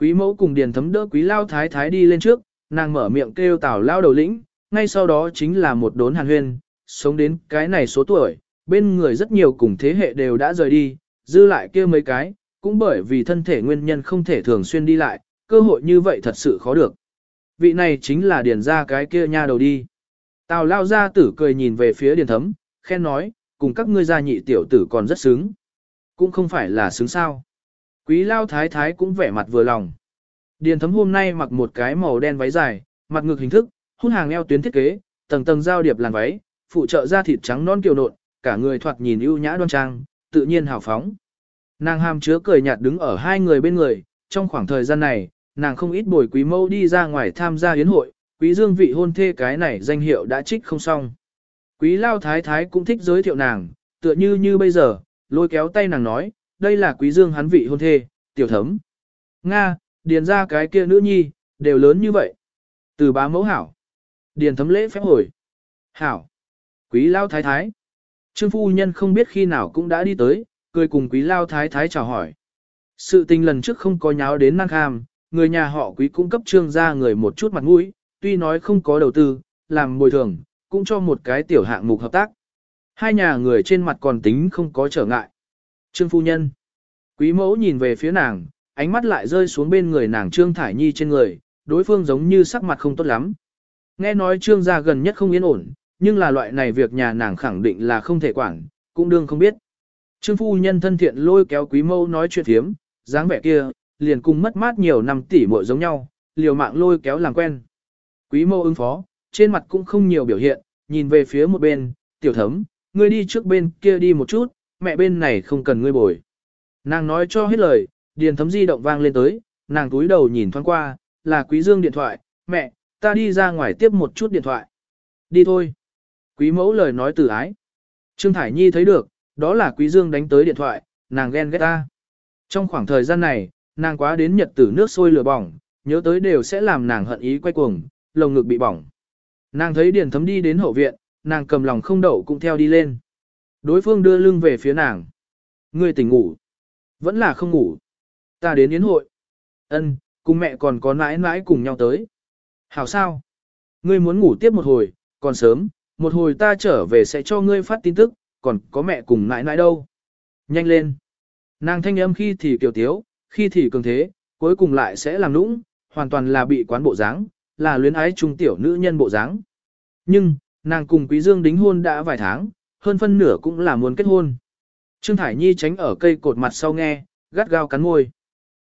Quý mẫu cùng điền thấm đỡ quý lao thái thái đi lên trước, nàng mở miệng kêu tào lao đầu lĩnh, ngay sau đó chính là một đốn hàn huyên, sống đến cái này số tuổi, bên người rất nhiều cùng thế hệ đều đã rời đi, dư lại kia mấy cái, cũng bởi vì thân thể nguyên nhân không thể thường xuyên đi lại, cơ hội như vậy thật sự khó được. Vị này chính là điền ra cái kia nha đầu đi. Tào lao ra tử cười nhìn về phía điền thấm, khen nói, cùng các ngươi gia nhị tiểu tử còn rất xứng. Cũng không phải là xứng sao. Quý lao thái thái cũng vẻ mặt vừa lòng. Điền thấm hôm nay mặc một cái màu đen váy dài, mặt ngực hình thức, hút hàng eo tuyến thiết kế, tầng tầng giao điệp làn váy, phụ trợ da thịt trắng non kiều nộn, cả người thoạt nhìn ưu nhã đoan trang, tự nhiên hào phóng. Nàng hàm chứa cười nhạt đứng ở hai người bên người, trong khoảng thời gian này, nàng không ít bồi quý mâu đi ra ngoài tham gia yến hội, quý dương vị hôn thê cái này danh hiệu đã trích không xong. Quý lao thái thái cũng thích giới thiệu nàng, tựa như như bây giờ, lôi kéo tay nàng nói, đây là quý dương hắn vị hôn thê, tiểu thấm. Nga, điền ra cái kia nữ nhi, đều lớn như vậy. Từ bá mẫu hảo. Điền thấm lễ phép hồi. Hảo. Quý lao thái thái. Trương phu nhân không biết khi nào cũng đã đi tới, cười cùng quý lao thái thái chào hỏi. Sự tình lần trước không có nháo đến năng kham, người nhà họ quý cung cấp trương gia người một chút mặt mũi, tuy nói không có đầu tư, làm bồi thường, cũng cho một cái tiểu hạng mục hợp tác. Hai nhà người trên mặt còn tính không có trở ngại. Trương phu nhân. Quý mẫu nhìn về phía nàng, ánh mắt lại rơi xuống bên người nàng Trương Thải Nhi trên người, đối phương giống như sắc mặt không tốt lắm. Nghe nói Trương gia gần nhất không yên ổn, nhưng là loại này việc nhà nàng khẳng định là không thể quản, cũng đương không biết. Trương phu nhân thân thiện lôi kéo quý mẫu nói chuyện thiếm, dáng vẻ kia, liền cùng mất mát nhiều năm tỷ muội giống nhau, liều mạng lôi kéo làm quen. Quý mẫu ứng phó, trên mặt cũng không nhiều biểu hiện, nhìn về phía một bên, tiểu thấm, ngươi đi trước bên kia đi một chút, mẹ bên này không cần ngươi bồi. Nàng nói cho hết lời, điền thấm di động vang lên tới, nàng túi đầu nhìn thoáng qua, là quý dương điện thoại, mẹ, ta đi ra ngoài tiếp một chút điện thoại. Đi thôi. Quý mẫu lời nói từ ái. Trương Thải Nhi thấy được, đó là quý dương đánh tới điện thoại, nàng ghen ghét ta. Trong khoảng thời gian này, nàng quá đến nhật tử nước sôi lửa bỏng, nhớ tới đều sẽ làm nàng hận ý quay cuồng, lồng ngực bị bỏng. Nàng thấy Điền Thấm đi đến hậu viện, nàng cầm lòng không đậu cũng theo đi lên. Đối phương đưa lưng về phía nàng. Ngươi tỉnh ngủ. Vẫn là không ngủ. Ta đến yến hội. Ân, cùng mẹ còn có nãi nãi cùng nhau tới. Hảo sao? Ngươi muốn ngủ tiếp một hồi, còn sớm, một hồi ta trở về sẽ cho ngươi phát tin tức, còn có mẹ cùng nãi nãi đâu. Nhanh lên. Nàng thanh âm khi thì kiều tiếu, khi thì cường thế, cuối cùng lại sẽ làm nũng, hoàn toàn là bị quán bộ dáng, là luyến ái trung tiểu nữ nhân bộ dáng. Nhưng, nàng cùng Quý Dương đính hôn đã vài tháng, hơn phân nửa cũng là muốn kết hôn. Trương Thải Nhi tránh ở cây cột mặt sau nghe, gắt gao cắn môi.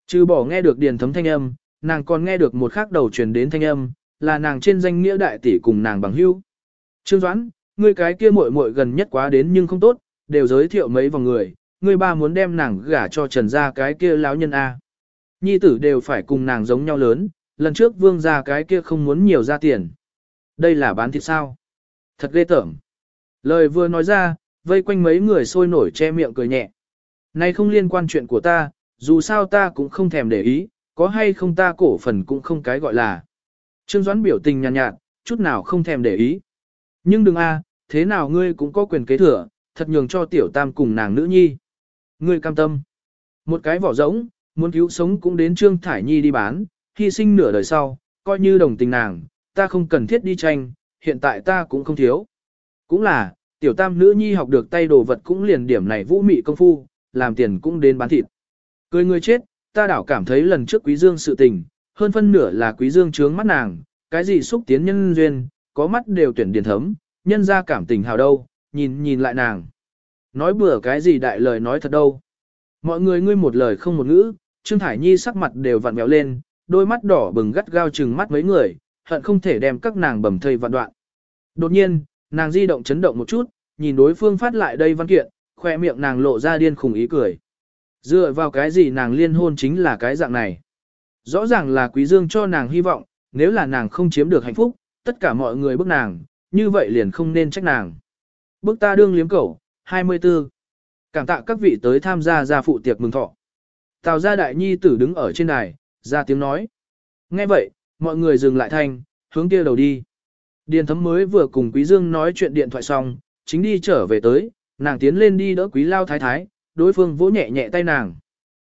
Trừ bỏ nghe được điền thấm thanh âm, nàng còn nghe được một khác đầu truyền đến thanh âm, là nàng trên danh nghĩa đại tỷ cùng nàng bằng hữu. Trương Doãn, ngươi cái kia muội muội gần nhất quá đến nhưng không tốt, đều giới thiệu mấy vòng người, ngươi ba muốn đem nàng gả cho Trần gia cái kia lão nhân a. Nhi tử đều phải cùng nàng giống nhau lớn, lần trước vương gia cái kia không muốn nhiều ra tiền. Đây là bán thịt sao? Thật ghê tởm. Lời vừa nói ra, vây quanh mấy người sôi nổi che miệng cười nhẹ. Này không liên quan chuyện của ta, dù sao ta cũng không thèm để ý, có hay không ta cổ phần cũng không cái gọi là. Trương Doãn biểu tình nhàn nhạt, nhạt, chút nào không thèm để ý. Nhưng đừng a, thế nào ngươi cũng có quyền kế thừa, thật nhường cho tiểu tam cùng nàng nữ nhi. Ngươi cam tâm. Một cái vỏ rỗng, muốn cứu sống cũng đến Trương Thải Nhi đi bán, hy sinh nửa đời sau, coi như đồng tình nàng, ta không cần thiết đi tranh, hiện tại ta cũng không thiếu. Cũng là, tiểu tam nữ nhi học được tay đồ vật cũng liền điểm này vũ mị công phu, làm tiền cũng đến bán thịt. Cười người chết, ta đảo cảm thấy lần trước quý dương sự tình, hơn phân nửa là quý dương trướng mắt nàng, cái gì xúc tiến nhân duyên, có mắt đều tuyển điền thấm, nhân ra cảm tình hào đâu, nhìn nhìn lại nàng. Nói bừa cái gì đại lời nói thật đâu. Mọi người ngươi một lời không một ngữ, Trương Thải Nhi sắc mặt đều vặn vẹo lên, đôi mắt đỏ bừng gắt gao chừng mắt mấy người, hận không thể đem các nàng bầm thây vạn đoạn. Đột nhiên, nàng di động chấn động một chút, nhìn đối phương phát lại đây văn kiện, khoe miệng nàng lộ ra điên khùng ý cười. Dựa vào cái gì nàng liên hôn chính là cái dạng này. Rõ ràng là quý dương cho nàng hy vọng, nếu là nàng không chiếm được hạnh phúc, tất cả mọi người bức nàng, như vậy liền không nên trách nàng. Bức ta đương liếm cẩu, 24. Cảm tạ các vị tới tham gia gia phụ tiệc mừng thọ. Tào gia đại nhi tử đứng ở trên đài, ra tiếng nói. Nghe vậy, mọi người dừng lại thanh, hướng kia đầu đi. Điền thấm mới vừa cùng Quý Dương nói chuyện điện thoại xong, chính đi trở về tới, nàng tiến lên đi đỡ Quý Lao Thái Thái, đối phương vỗ nhẹ nhẹ tay nàng.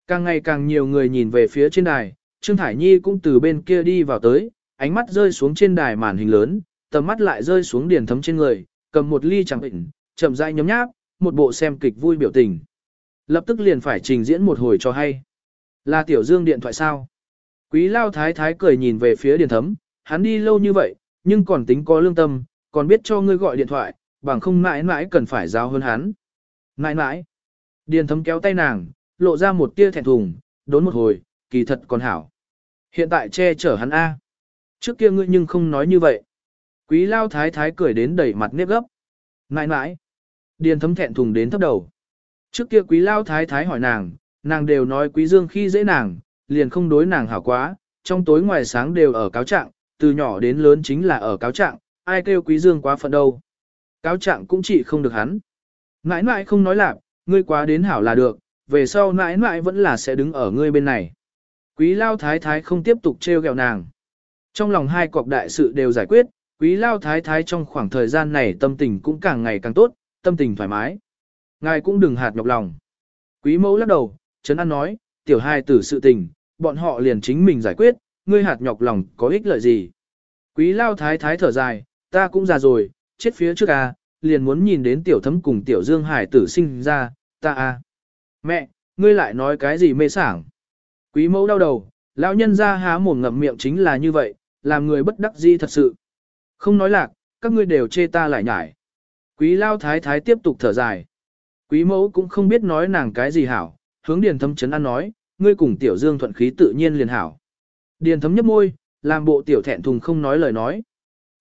Càng ngày càng nhiều người nhìn về phía trên đài, Trương Thải Nhi cũng từ bên kia đi vào tới, ánh mắt rơi xuống trên đài màn hình lớn, tầm mắt lại rơi xuống điền thấm trên người, cầm một ly chẳng bệnh, chậm rãi nhấm nháp, một bộ xem kịch vui biểu tình. Lập tức liền phải trình diễn một hồi cho hay. Là Tiểu Dương điện thoại sao? Quý Lao Thái Thái cười nhìn về phía điền thấm, hắn đi lâu như vậy, nhưng còn tính có lương tâm, còn biết cho ngươi gọi điện thoại, bằng không mãi mãi cần phải giáo hơn hắn. Mãi mãi. Điền thấm kéo tay nàng, lộ ra một tia thẹn thùng, đốn một hồi, kỳ thật còn hảo. Hiện tại che chở hắn A. Trước kia ngươi nhưng không nói như vậy. Quý lao thái thái cười đến đầy mặt nếp gấp. Mãi mãi, Điền thấm thẹn thùng đến thấp đầu. Trước kia quý lao thái thái hỏi nàng, nàng đều nói quý dương khi dễ nàng, liền không đối nàng hảo quá, trong tối ngoài sáng đều ở cáo trạng, từ nhỏ đến lớn chính là ở cáo trạng, ai kêu quý dương quá phận đâu. Cáo trạng cũng chỉ không được hắn. Nãi nãi không nói lạc, ngươi quá đến hảo là được, về sau nãi nãi vẫn là sẽ đứng ở ngươi bên này. Quý lao thái thái không tiếp tục treo gẹo nàng. Trong lòng hai cọc đại sự đều giải quyết, quý lao thái thái trong khoảng thời gian này tâm tình cũng càng ngày càng tốt, tâm tình thoải mái. Ngài cũng đừng hạt nhọc lòng. Quý mẫu lắc đầu, Trấn An nói, tiểu hai tử sự tình, bọn họ liền chính mình giải quyết, ngươi hạt nhọc lòng có ích lợi gì. Quý lao thái thái thở dài, ta cũng già rồi, chết phía trước à, liền muốn nhìn đến tiểu thấm cùng tiểu dương hải tử sinh ra, ta à. Mẹ, ngươi lại nói cái gì mê sảng. Quý mẫu đau đầu, lão nhân ra há mồm ngậm miệng chính là như vậy, làm người bất đắc di thật sự. Không nói lạc, các ngươi đều chê ta lại nhải. Quý lao thái thái tiếp tục thở dài. Quý mẫu cũng không biết nói nàng cái gì hảo, hướng điền thâm chấn ăn nói, ngươi cùng tiểu dương thuận khí tự nhiên liền hảo. Điền thấm nhấp môi, làm bộ tiểu thẹn thùng không nói lời nói.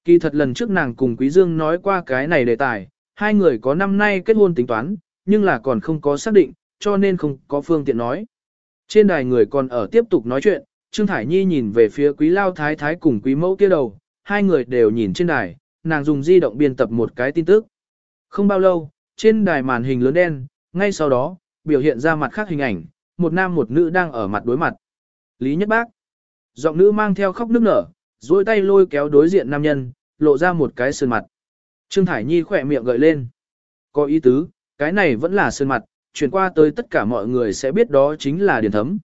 Kỳ thật lần trước nàng cùng Quý Dương nói qua cái này đề tài, hai người có năm nay kết hôn tính toán, nhưng là còn không có xác định, cho nên không có phương tiện nói. Trên đài người còn ở tiếp tục nói chuyện, Trương Thải Nhi nhìn về phía Quý Lao Thái Thái cùng Quý Mẫu kia đầu, hai người đều nhìn trên đài, nàng dùng di động biên tập một cái tin tức. Không bao lâu, trên đài màn hình lớn đen, ngay sau đó, biểu hiện ra mặt khác hình ảnh, một nam một nữ đang ở mặt đối mặt. Lý Nhất Bác. Giọng nữ mang theo khóc nức nở, duỗi tay lôi kéo đối diện nam nhân, lộ ra một cái sơn mặt. Trương Thải Nhi khỏe miệng gợi lên. Có ý tứ, cái này vẫn là sơn mặt, chuyển qua tới tất cả mọi người sẽ biết đó chính là Điền Thấm.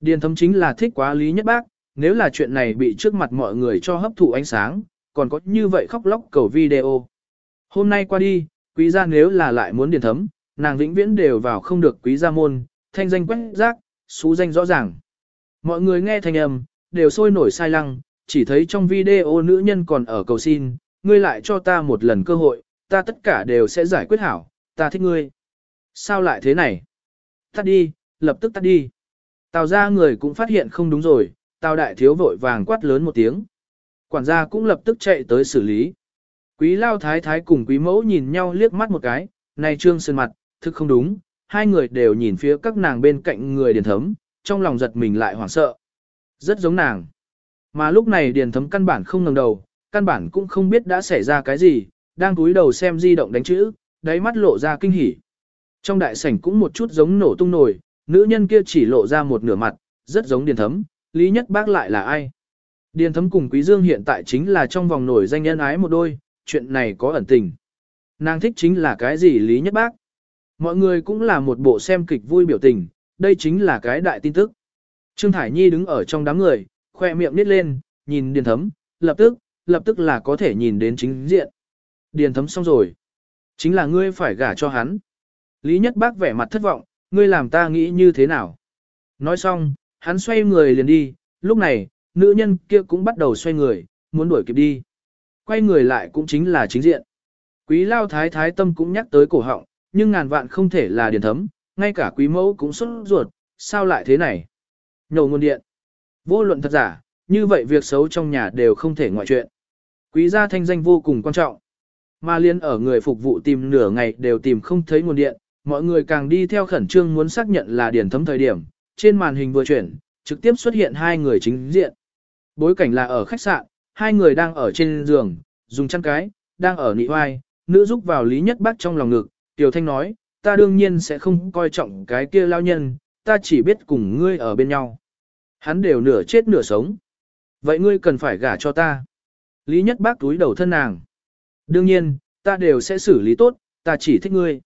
Điền Thấm chính là thích quá Lý Nhất Bác, nếu là chuyện này bị trước mặt mọi người cho hấp thụ ánh sáng, còn có như vậy khóc lóc cầu video. Hôm nay qua đi, quý gia nếu là lại muốn Điền Thấm, nàng vĩnh viễn đều vào không được quý gia môn, thanh danh quét rác, xú danh rõ ràng. Mọi người nghe thanh âm, đều sôi nổi sai lăng, chỉ thấy trong video nữ nhân còn ở cầu xin, ngươi lại cho ta một lần cơ hội, ta tất cả đều sẽ giải quyết hảo, ta thích ngươi. Sao lại thế này? Tắt đi, lập tức tắt đi. Tào ra người cũng phát hiện không đúng rồi, Tào đại thiếu vội vàng quát lớn một tiếng. Quản gia cũng lập tức chạy tới xử lý. Quý lao thái thái cùng quý mẫu nhìn nhau liếc mắt một cái, này trương sơn mặt, thực không đúng, hai người đều nhìn phía các nàng bên cạnh người điền thấm, trong lòng giật mình lại hoảng sợ. Rất giống nàng. Mà lúc này điền thấm căn bản không ngẩng đầu, căn bản cũng không biết đã xảy ra cái gì, đang cúi đầu xem di động đánh chữ, đáy mắt lộ ra kinh hỉ. Trong đại sảnh cũng một chút giống nổ tung nổi, nữ nhân kia chỉ lộ ra một nửa mặt, rất giống điền thấm, lý nhất bác lại là ai. Điền thấm cùng quý dương hiện tại chính là trong vòng nổi danh nhân ái một đôi, chuyện này có ẩn tình. Nàng thích chính là cái gì lý nhất bác. Mọi người cũng là một bộ xem kịch vui biểu tình, đây chính là cái đại tin tức. Trương Thải Nhi đứng ở trong đám người, khoe miệng nít lên, nhìn điền thấm, lập tức, lập tức là có thể nhìn đến chính diện. Điền thấm xong rồi. Chính là ngươi phải gả cho hắn. Lý Nhất Bác vẻ mặt thất vọng, ngươi làm ta nghĩ như thế nào? Nói xong, hắn xoay người liền đi, lúc này, nữ nhân kia cũng bắt đầu xoay người, muốn đuổi kịp đi. Quay người lại cũng chính là chính diện. Quý lao thái thái tâm cũng nhắc tới cổ họng, nhưng ngàn vạn không thể là điền thấm, ngay cả quý mẫu cũng xuất ruột, sao lại thế này? Nhổ nguồn điện. Vô luận thật giả, như vậy việc xấu trong nhà đều không thể ngoại chuyện. Quý gia thanh danh vô cùng quan trọng. Mà liên ở người phục vụ tìm nửa ngày đều tìm không thấy nguồn điện, mọi người càng đi theo khẩn trương muốn xác nhận là điển thấm thời điểm, trên màn hình vừa chuyển, trực tiếp xuất hiện hai người chính diện. Bối cảnh là ở khách sạn, hai người đang ở trên giường, dùng chăn cái, đang ở nị hoai, nữ giúp vào Lý Nhất Bác trong lòng ngực, Tiểu Thanh nói, ta đương nhiên sẽ không coi trọng cái kia lao nhân, ta chỉ biết cùng ngươi ở bên nhau. Hắn đều nửa chết nửa sống. Vậy ngươi cần phải gả cho ta. Lý Nhất Bác túi đầu thân nàng. Đương nhiên, ta đều sẽ xử lý tốt, ta chỉ thích ngươi.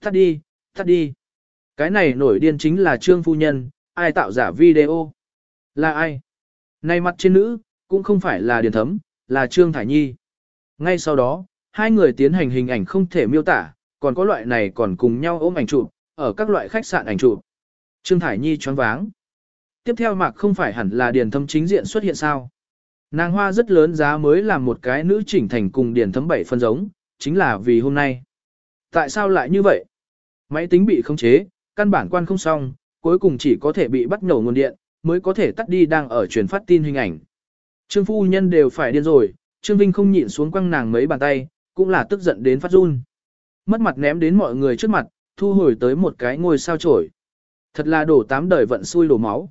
Thắt đi, thắt đi. Cái này nổi điên chính là Trương Phu Nhân, ai tạo giả video? Là ai? Này mặt trên nữ, cũng không phải là Điền Thấm, là Trương Thải Nhi. Ngay sau đó, hai người tiến hành hình ảnh không thể miêu tả, còn có loại này còn cùng nhau ôm ảnh chụp, ở các loại khách sạn ảnh chụp. Trương Thải Nhi choáng váng. Tiếp theo mạc không phải hẳn là Điền thâm chính diện xuất hiện sao? Nàng hoa rất lớn giá mới làm một cái nữ chỉnh thành cùng Điền Thấm bảy phân giống, chính là vì hôm nay. Tại sao lại như vậy? Máy tính bị khống chế, căn bản quan không xong, cuối cùng chỉ có thể bị bắt nổ nguồn điện, mới có thể tắt đi đang ở truyền phát tin hình ảnh. Trương phu nhân đều phải điên rồi, Trương Vinh không nhịn xuống quăng nàng mấy bàn tay, cũng là tức giận đến phát run. Mất mặt ném đến mọi người trước mặt, thu hồi tới một cái ngôi sao chổi. Thật là đổ tám đời vận xui đổ máu.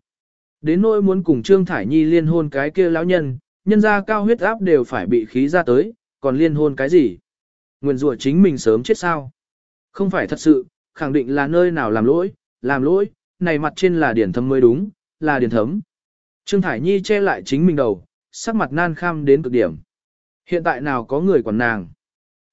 Đến nỗi muốn cùng Trương Thải Nhi liên hôn cái kia lão nhân, nhân ra cao huyết áp đều phải bị khí ra tới, còn liên hôn cái gì? Nguyên rủa chính mình sớm chết sao? Không phải thật sự, khẳng định là nơi nào làm lỗi, làm lỗi, này mặt trên là điển thấm mới đúng, là điển thấm. Trương Thải Nhi che lại chính mình đầu, sắc mặt nan kham đến cực điểm. Hiện tại nào có người quản nàng.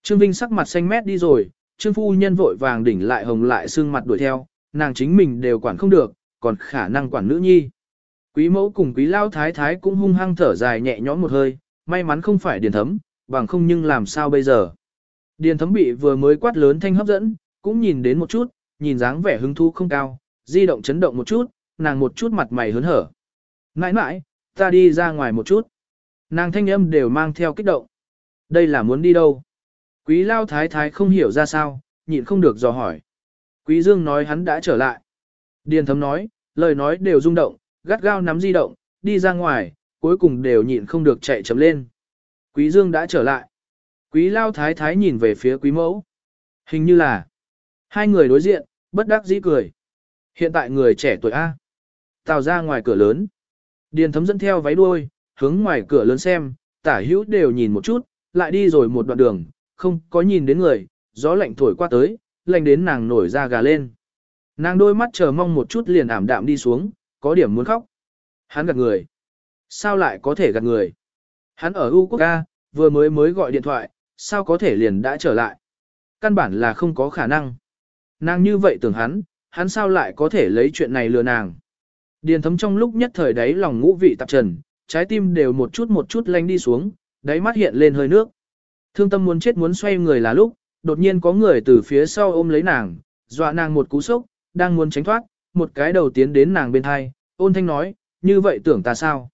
Trương Vinh sắc mặt xanh mét đi rồi, Trương Phu Nhân vội vàng đỉnh lại hồng lại xương mặt đuổi theo, nàng chính mình đều quản không được, còn khả năng quản nữ nhi. Quý mẫu cùng quý lao thái thái cũng hung hăng thở dài nhẹ nhõm một hơi, may mắn không phải điền thấm, bằng không nhưng làm sao bây giờ. Điền thấm bị vừa mới quát lớn thanh hấp dẫn, cũng nhìn đến một chút, nhìn dáng vẻ hứng thú không cao, di động chấn động một chút, nàng một chút mặt mày hớn hở. Nãi nãi, ta đi ra ngoài một chút. Nàng thanh âm đều mang theo kích động. Đây là muốn đi đâu? Quý lao thái thái không hiểu ra sao, nhịn không được dò hỏi. Quý dương nói hắn đã trở lại. Điền thấm nói, lời nói đều rung động, gắt gao nắm di động, đi ra ngoài, cuối cùng đều nhịn không được chạy chấm lên. Quý dương đã trở lại. Quý lao thái thái nhìn về phía quý mẫu. Hình như là, hai người đối diện, bất đắc dĩ cười. Hiện tại người trẻ tuổi A. Tào ra ngoài cửa lớn. Điền thấm dẫn theo váy đuôi, hướng ngoài cửa lớn xem, tả hữu đều nhìn một chút, lại đi rồi một đoạn đường, không có nhìn đến người, gió lạnh thổi qua tới, lạnh đến nàng nổi da gà lên. Nàng đôi mắt chờ mong một chút liền ảm đạm đi xuống, có điểm muốn khóc. Hắn gạt người. Sao lại có thể gạt người? Hắn ở U quốc A, vừa mới mới gọi điện thoại, sao có thể liền đã trở lại? Căn bản là không có khả năng. nàng như vậy tưởng hắn, hắn sao lại có thể lấy chuyện này lừa nàng. Điền thấm trong lúc nhất thời đấy lòng ngũ vị tạp trần, trái tim đều một chút một chút lanh đi xuống, đáy mắt hiện lên hơi nước. Thương tâm muốn chết muốn xoay người là lúc, đột nhiên có người từ phía sau ôm lấy nàng, dọa nàng một cú sốc, đang muốn tránh thoát, một cái đầu tiến đến nàng bên thai, ôn thanh nói, như vậy tưởng ta sao?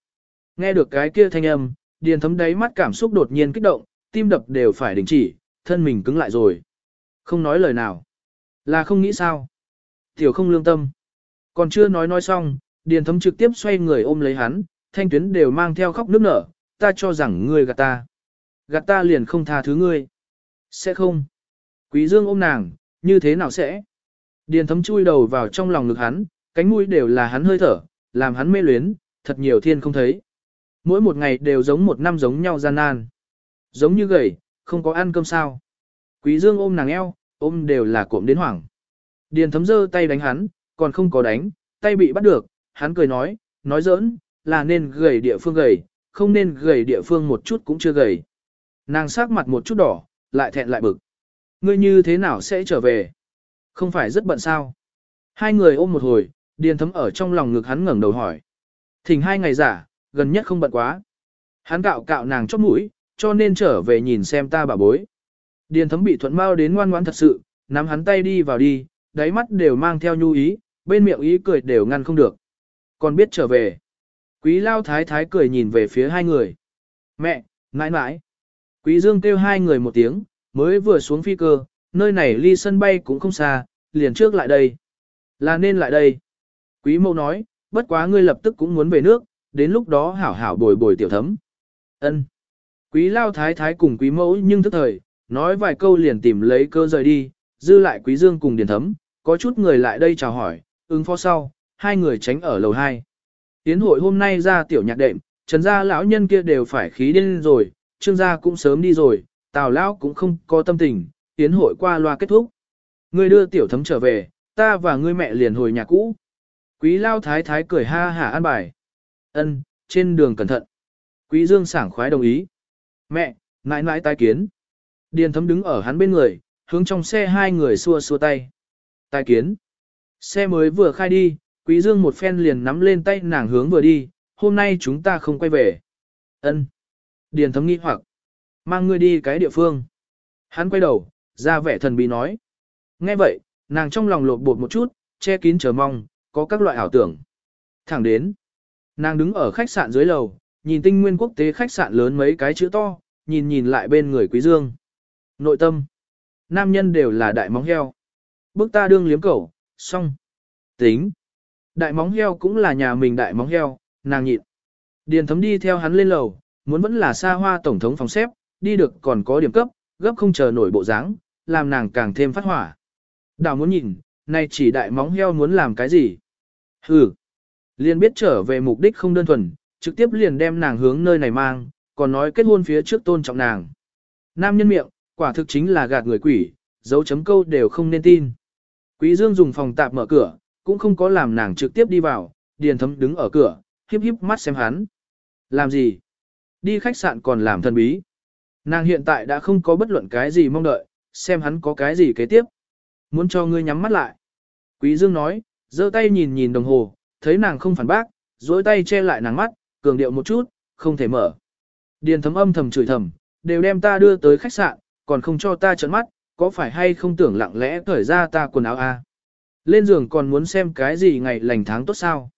Nghe được cái kia thanh âm, điền thấm đáy mắt cảm xúc đột nhiên kích động, tim đập đều phải đình chỉ, thân mình cứng lại rồi. Không nói lời nào. Là không nghĩ sao. Tiểu không lương tâm. Còn chưa nói nói xong, điền thấm trực tiếp xoay người ôm lấy hắn, thanh tuyến đều mang theo khóc nước nở, ta cho rằng ngươi gạt ta. Gạt ta liền không tha thứ ngươi. Sẽ không. Quý dương ôm nàng, như thế nào sẽ? Điền thấm chui đầu vào trong lòng ngực hắn, cánh mũi đều là hắn hơi thở, làm hắn mê luyến, thật nhiều thiên không thấy. Mỗi một ngày đều giống một năm giống nhau gian nan. Giống như gầy, không có ăn cơm sao. Quý dương ôm nàng eo, ôm đều là cuộm đến hoảng. Điền thấm giơ tay đánh hắn, còn không có đánh, tay bị bắt được, hắn cười nói, nói giỡn, là nên gầy địa phương gầy, không nên gầy địa phương một chút cũng chưa gầy. Nàng sắc mặt một chút đỏ, lại thẹn lại bực. Ngươi như thế nào sẽ trở về? Không phải rất bận sao? Hai người ôm một hồi, điền thấm ở trong lòng ngực hắn ngẩng đầu hỏi. Thỉnh hai ngày giả, gần nhất không bận quá. Hắn cạo cạo nàng chóp mũi, cho nên trở về nhìn xem ta bà bối. Điền thấm bị thuận bao đến ngoan ngoãn thật sự, nắm hắn tay đi vào đi, đáy mắt đều mang theo nhu ý, bên miệng ý cười đều ngăn không được. Còn biết trở về. Quý lao thái thái cười nhìn về phía hai người. Mẹ, mãi mãi. Quý dương kêu hai người một tiếng, mới vừa xuống phi cơ, nơi này ly sân bay cũng không xa, liền trước lại đây. Là nên lại đây. Quý mẫu nói, bất quá ngươi lập tức cũng muốn về nước, đến lúc đó hảo hảo bồi bồi tiểu thấm. Ân. Quý lao thái thái cùng quý mẫu nhưng tức thời, nói vài câu liền tìm lấy cơ rời đi, dư lại quý dương cùng điền thấm, có chút người lại đây chào hỏi, ứng phó sau, hai người tránh ở lầu hai. Tiến hội hôm nay ra tiểu nhạc đệm, trần gia lão nhân kia đều phải khí điên rồi, trương gia cũng sớm đi rồi, tào lão cũng không có tâm tình, tiến hội qua loa kết thúc. Ngươi đưa tiểu thấm trở về, ta và ngươi mẹ liền hồi nhà cũ. Quý lao thái thái cười ha hả an bài. Ân, trên đường cẩn thận. Quý dương sảng khoái đồng ý. Mẹ, nãi nãi tai kiến. Điền thấm đứng ở hắn bên người, hướng trong xe hai người xua xua tay. Tai kiến. Xe mới vừa khai đi, quý dương một phen liền nắm lên tay nàng hướng vừa đi, hôm nay chúng ta không quay về. Ân. Điền thấm nghi hoặc. Mang ngươi đi cái địa phương. Hắn quay đầu, ra vẻ thần bí nói. Nghe vậy, nàng trong lòng lột bột một chút, che kín chờ mong, có các loại ảo tưởng. Thẳng đến. Nàng đứng ở khách sạn dưới lầu, nhìn tinh nguyên quốc tế khách sạn lớn mấy cái chữ to, nhìn nhìn lại bên người quý dương. Nội tâm. Nam nhân đều là đại móng heo. Bước ta đương liếm cẩu, xong. Tính. Đại móng heo cũng là nhà mình đại móng heo, nàng nhịn. Điền thấm đi theo hắn lên lầu, muốn vẫn là xa hoa tổng thống phòng xếp, đi được còn có điểm cấp, gấp không chờ nổi bộ dáng, làm nàng càng thêm phát hỏa. Đào muốn nhìn, nay chỉ đại móng heo muốn làm cái gì? Hừ. Liền biết trở về mục đích không đơn thuần, trực tiếp liền đem nàng hướng nơi này mang, còn nói kết hôn phía trước tôn trọng nàng. Nam nhân miệng, quả thực chính là gạt người quỷ, dấu chấm câu đều không nên tin. Quý Dương dùng phòng tạm mở cửa, cũng không có làm nàng trực tiếp đi vào, điền thấm đứng ở cửa, hiếp hiếp mắt xem hắn. Làm gì? Đi khách sạn còn làm thân bí. Nàng hiện tại đã không có bất luận cái gì mong đợi, xem hắn có cái gì kế tiếp. Muốn cho ngươi nhắm mắt lại. Quý Dương nói, giơ tay nhìn nhìn đồng hồ, thấy nàng không phản bác, duỗi tay che lại nàng mắt, cường điệu một chút, không thể mở. Điền thấm âm thầm chửi thầm, đều đem ta đưa tới khách sạn, còn không cho ta trợn mắt, có phải hay không tưởng lặng lẽ cởi ra ta quần áo a? À? Lên giường còn muốn xem cái gì ngày lành tháng tốt sao?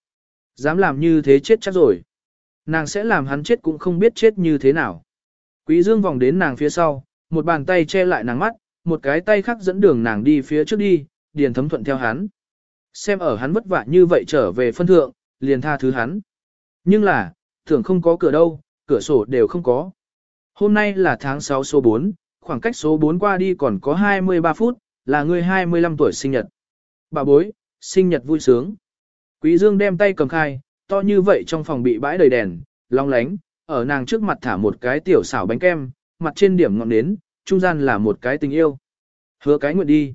Dám làm như thế chết chắc rồi. Nàng sẽ làm hắn chết cũng không biết chết như thế nào. Quý dương vòng đến nàng phía sau, một bàn tay che lại nàng mắt, một cái tay khác dẫn đường nàng đi phía trước đi, điền thấm thuận theo hắn. Xem ở hắn vất vả như vậy trở về phân thượng, liền tha thứ hắn. Nhưng là, thường không có cửa đâu, cửa sổ đều không có. Hôm nay là tháng 6 số 4, khoảng cách số 4 qua đi còn có 23 phút, là người 25 tuổi sinh nhật. Bà bối, sinh nhật vui sướng. Quý Dương đem tay cầm khai, to như vậy trong phòng bị bãi đầy đèn, long lánh, ở nàng trước mặt thả một cái tiểu xảo bánh kem, mặt trên điểm ngọn nến, trung gian là một cái tình yêu. Hứa cái nguyện đi.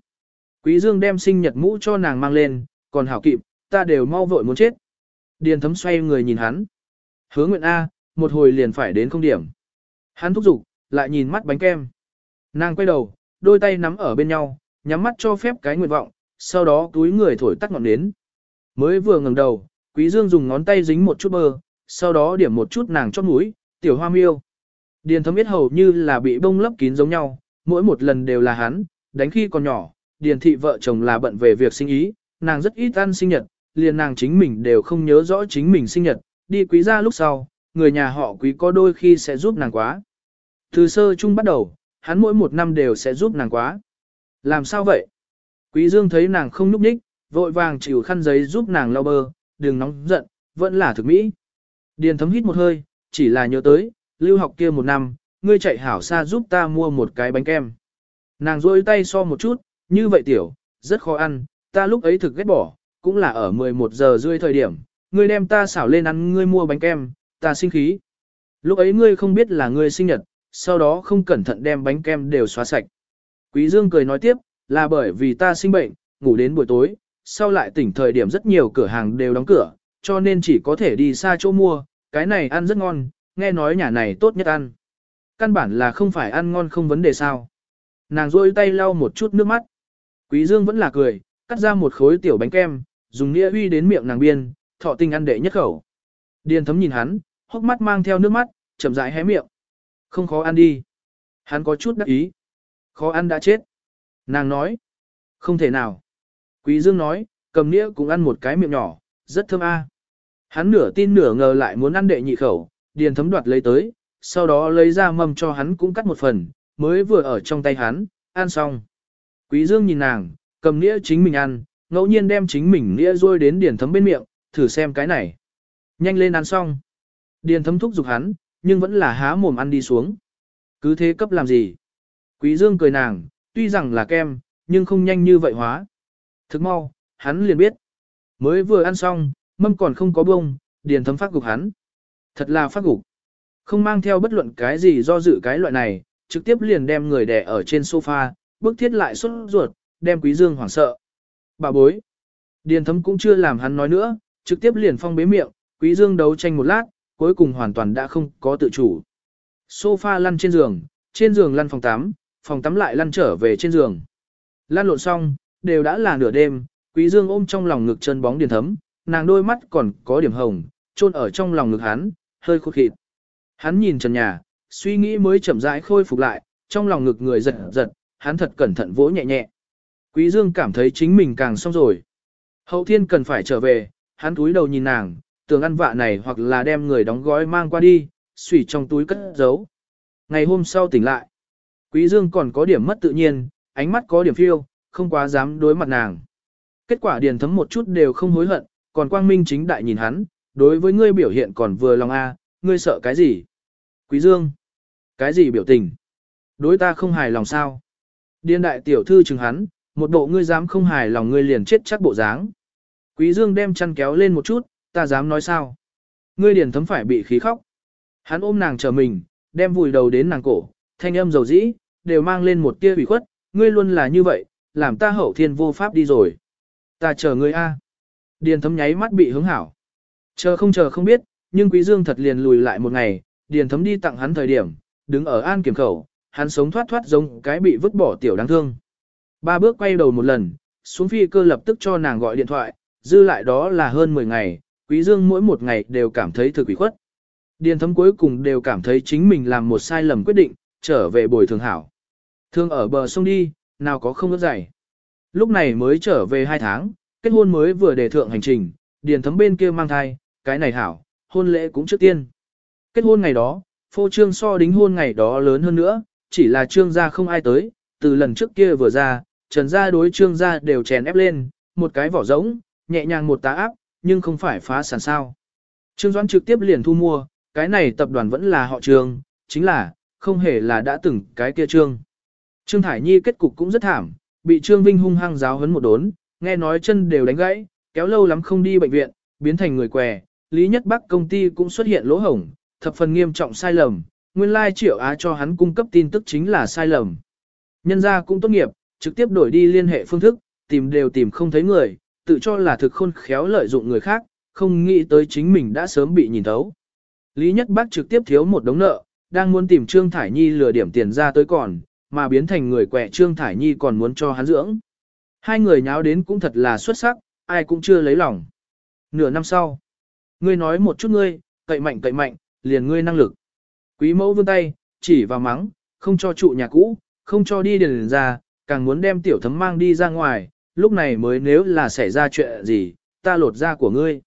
Quý Dương đem sinh nhật mũ cho nàng mang lên, còn hảo kịp, ta đều mau vội muốn chết. Điền thấm xoay người nhìn hắn. Hứa nguyện A, một hồi liền phải đến không điểm. Hắn thúc giục, lại nhìn mắt bánh kem. Nàng quay đầu, đôi tay nắm ở bên nhau, nhắm mắt cho phép cái nguyện vọng, sau đó túi người thổi tắt ngọn nến. Mới vừa ngẩng đầu, Quý Dương dùng ngón tay dính một chút bơ, sau đó điểm một chút nàng chót mũi, tiểu hoa miêu. Điền thấm biết hầu như là bị bông lấp kín giống nhau, mỗi một lần đều là hắn, đánh khi còn nhỏ, điền thị vợ chồng là bận về việc sinh ý, nàng rất ít ăn sinh nhật, liền nàng chính mình đều không nhớ rõ chính mình sinh nhật, đi quý gia lúc sau, người nhà họ quý có đôi khi sẽ giúp nàng quá. Từ sơ chung bắt đầu, hắn mỗi một năm đều sẽ giúp nàng quá. Làm sao vậy? Quý dương thấy nàng không núp nhích, vội vàng chịu khăn giấy giúp nàng lau bơ, đừng nóng giận, vẫn là thực mỹ. Điền thấm hít một hơi, chỉ là nhớ tới, lưu học kia một năm, ngươi chạy hảo xa giúp ta mua một cái bánh kem. Nàng rôi tay so một chút, như vậy tiểu, rất khó ăn, ta lúc ấy thực ghét bỏ, cũng là ở 11 giờ rưỡi thời điểm, ngươi đem ta xảo lên ăn ngươi mua bánh kem, ta sinh khí. Lúc ấy ngươi không biết là ngươi sinh nhật, sau đó không cẩn thận đem bánh kem đều xóa sạch. Quý Dương cười nói tiếp, là bởi vì ta sinh bệnh, ngủ đến buổi tối, sau lại tỉnh thời điểm rất nhiều cửa hàng đều đóng cửa, cho nên chỉ có thể đi xa chỗ mua, cái này ăn rất ngon, nghe nói nhà này tốt nhất ăn. Căn bản là không phải ăn ngon không vấn đề sao. Nàng rôi tay lau một chút nước mắt. Quý Dương vẫn là cười, cắt ra một khối tiểu bánh kem, dùng nĩa uy đến miệng nàng biên, thọ tinh ăn đệ nhất khẩu. Điền thấm nhìn hắn, hốc mắt mang theo nước mắt, chậm rãi hé miệng. Không khó ăn đi. Hắn có chút đắc ý. Khó ăn đã chết. Nàng nói. Không thể nào. Quý Dương nói, cầm nĩa cũng ăn một cái miệng nhỏ, rất thơm a. Hắn nửa tin nửa ngờ lại muốn ăn đệ nhị khẩu, điền thấm đoạt lấy tới, sau đó lấy ra mâm cho hắn cũng cắt một phần, mới vừa ở trong tay hắn, ăn xong. Quý Dương nhìn nàng, cầm nĩa chính mình ăn, ngẫu nhiên đem chính mình nĩa rôi đến điền thấm bên miệng, thử xem cái này. Nhanh lên ăn xong. Điền thấm thúc giục hắn, nhưng vẫn là há mồm ăn đi xuống. Cứ thế cấp làm gì? Quý Dương cười nàng, tuy rằng là kem, nhưng không nhanh như vậy hóa. Thức mau, hắn liền biết. Mới vừa ăn xong, mâm còn không có bông, điền thấm phát gục hắn. Thật là phát gục. Không mang theo bất luận cái gì do dự cái loại này, trực tiếp liền đem người đè ở trên sofa, bước thiết lại xuất ruột, đem quý dương hoảng sợ. Bà bối. Điền thấm cũng chưa làm hắn nói nữa, trực tiếp liền phong bế miệng, quý dương đấu tranh một lát, cuối cùng hoàn toàn đã không có tự chủ. Sofa lăn trên giường, trên giường lăn phòng tắm, phòng tắm lại lăn trở về trên giường. Lăn lộn xong, đều đã là nửa đêm, quý dương ôm trong lòng ngực chân bóng điền thấm, nàng đôi mắt còn có điểm hồng, trôn ở trong lòng ngực hắn, hơi khô khịt. Hắn nhìn trần nhà, suy nghĩ mới chậm rãi khôi phục lại, trong lòng ngực người giật giật, hắn thật cẩn thận vỗ nhẹ nhẹ. Quý Dương cảm thấy chính mình càng xong rồi. Hậu thiên cần phải trở về, hắn túi đầu nhìn nàng, tưởng ăn vạ này hoặc là đem người đóng gói mang qua đi, xủy trong túi cất giấu. Ngày hôm sau tỉnh lại, Quý Dương còn có điểm mất tự nhiên, ánh mắt có điểm phiêu, không quá dám đối mặt nàng. Kết quả điền thấm một chút đều không hối hận, còn quang minh chính đại nhìn hắn, đối với ngươi biểu hiện còn vừa lòng a, ngươi sợ cái gì? Quý Dương, cái gì biểu tình? Đối ta không hài lòng sao? Điền đại tiểu thư chừng hắn, một bộ ngươi dám không hài lòng ngươi liền chết chắc bộ dáng. Quý Dương đem chăn kéo lên một chút, ta dám nói sao? Ngươi điền thấm phải bị khí khóc. Hắn ôm nàng chờ mình, đem vùi đầu đến nàng cổ, thanh âm dầu dĩ, đều mang lên một tia ủy khuất, ngươi luôn là như vậy, làm ta hậu thiên vô pháp đi rồi. Ta chờ ngươi a. Điền thấm nháy mắt bị hứng hảo. Chờ không chờ không biết, nhưng quý dương thật liền lùi lại một ngày, điền thấm đi tặng hắn thời điểm, đứng ở an kiểm khẩu, hắn sống thoát thoát giống cái bị vứt bỏ tiểu đáng thương. Ba bước quay đầu một lần, xuống phi cơ lập tức cho nàng gọi điện thoại, dư lại đó là hơn 10 ngày, quý dương mỗi một ngày đều cảm thấy thực quỷ khuất. Điền thấm cuối cùng đều cảm thấy chính mình làm một sai lầm quyết định, trở về bồi thường hảo. Thương ở bờ sông đi, nào có không ước dày. Lúc này mới trở về 2 tháng, kết hôn mới vừa đề thượng hành trình, điền thấm bên kia mang thai, cái này hảo, hôn lễ cũng trước tiên. Kết hôn ngày đó, phô trương so đính hôn ngày đó lớn hơn nữa, chỉ là trương gia không ai tới, từ lần trước kia vừa ra, trần gia đối trương gia đều chèn ép lên, một cái vỏ rỗng, nhẹ nhàng một tá áp, nhưng không phải phá sản sao. Trương Doãn trực tiếp liền thu mua, cái này tập đoàn vẫn là họ trương, chính là, không hề là đã từng cái kia trương. Trương Thải Nhi kết cục cũng rất thảm, bị Trương Vinh hung hăng giáo hấn một đốn, nghe nói chân đều đánh gãy, kéo lâu lắm không đi bệnh viện, biến thành người què, Lý Nhất Bắc công ty cũng xuất hiện lỗ hổng, thập phần nghiêm trọng sai lầm, nguyên lai triệu á cho hắn cung cấp tin tức chính là sai lầm. Nhân gia cũng tốt nghiệp, trực tiếp đổi đi liên hệ phương thức, tìm đều tìm không thấy người, tự cho là thực khôn khéo lợi dụng người khác, không nghĩ tới chính mình đã sớm bị nhìn thấu. Lý Nhất Bắc trực tiếp thiếu một đống nợ, đang muốn tìm Trương Thải Nhi lừa điểm tiền ra tới còn, mà biến thành người quẹ Trương Thải Nhi còn muốn cho hắn dưỡng. Hai người nháo đến cũng thật là xuất sắc, ai cũng chưa lấy lòng. Nửa năm sau, ngươi nói một chút ngươi, cậy mạnh cậy mạnh, liền ngươi năng lực. Quý mẫu vươn tay, chỉ vào mắng, không cho trụ nhà cũ, không cho đi điền ra, càng muốn đem tiểu thấm mang đi ra ngoài, lúc này mới nếu là xảy ra chuyện gì, ta lột da của ngươi.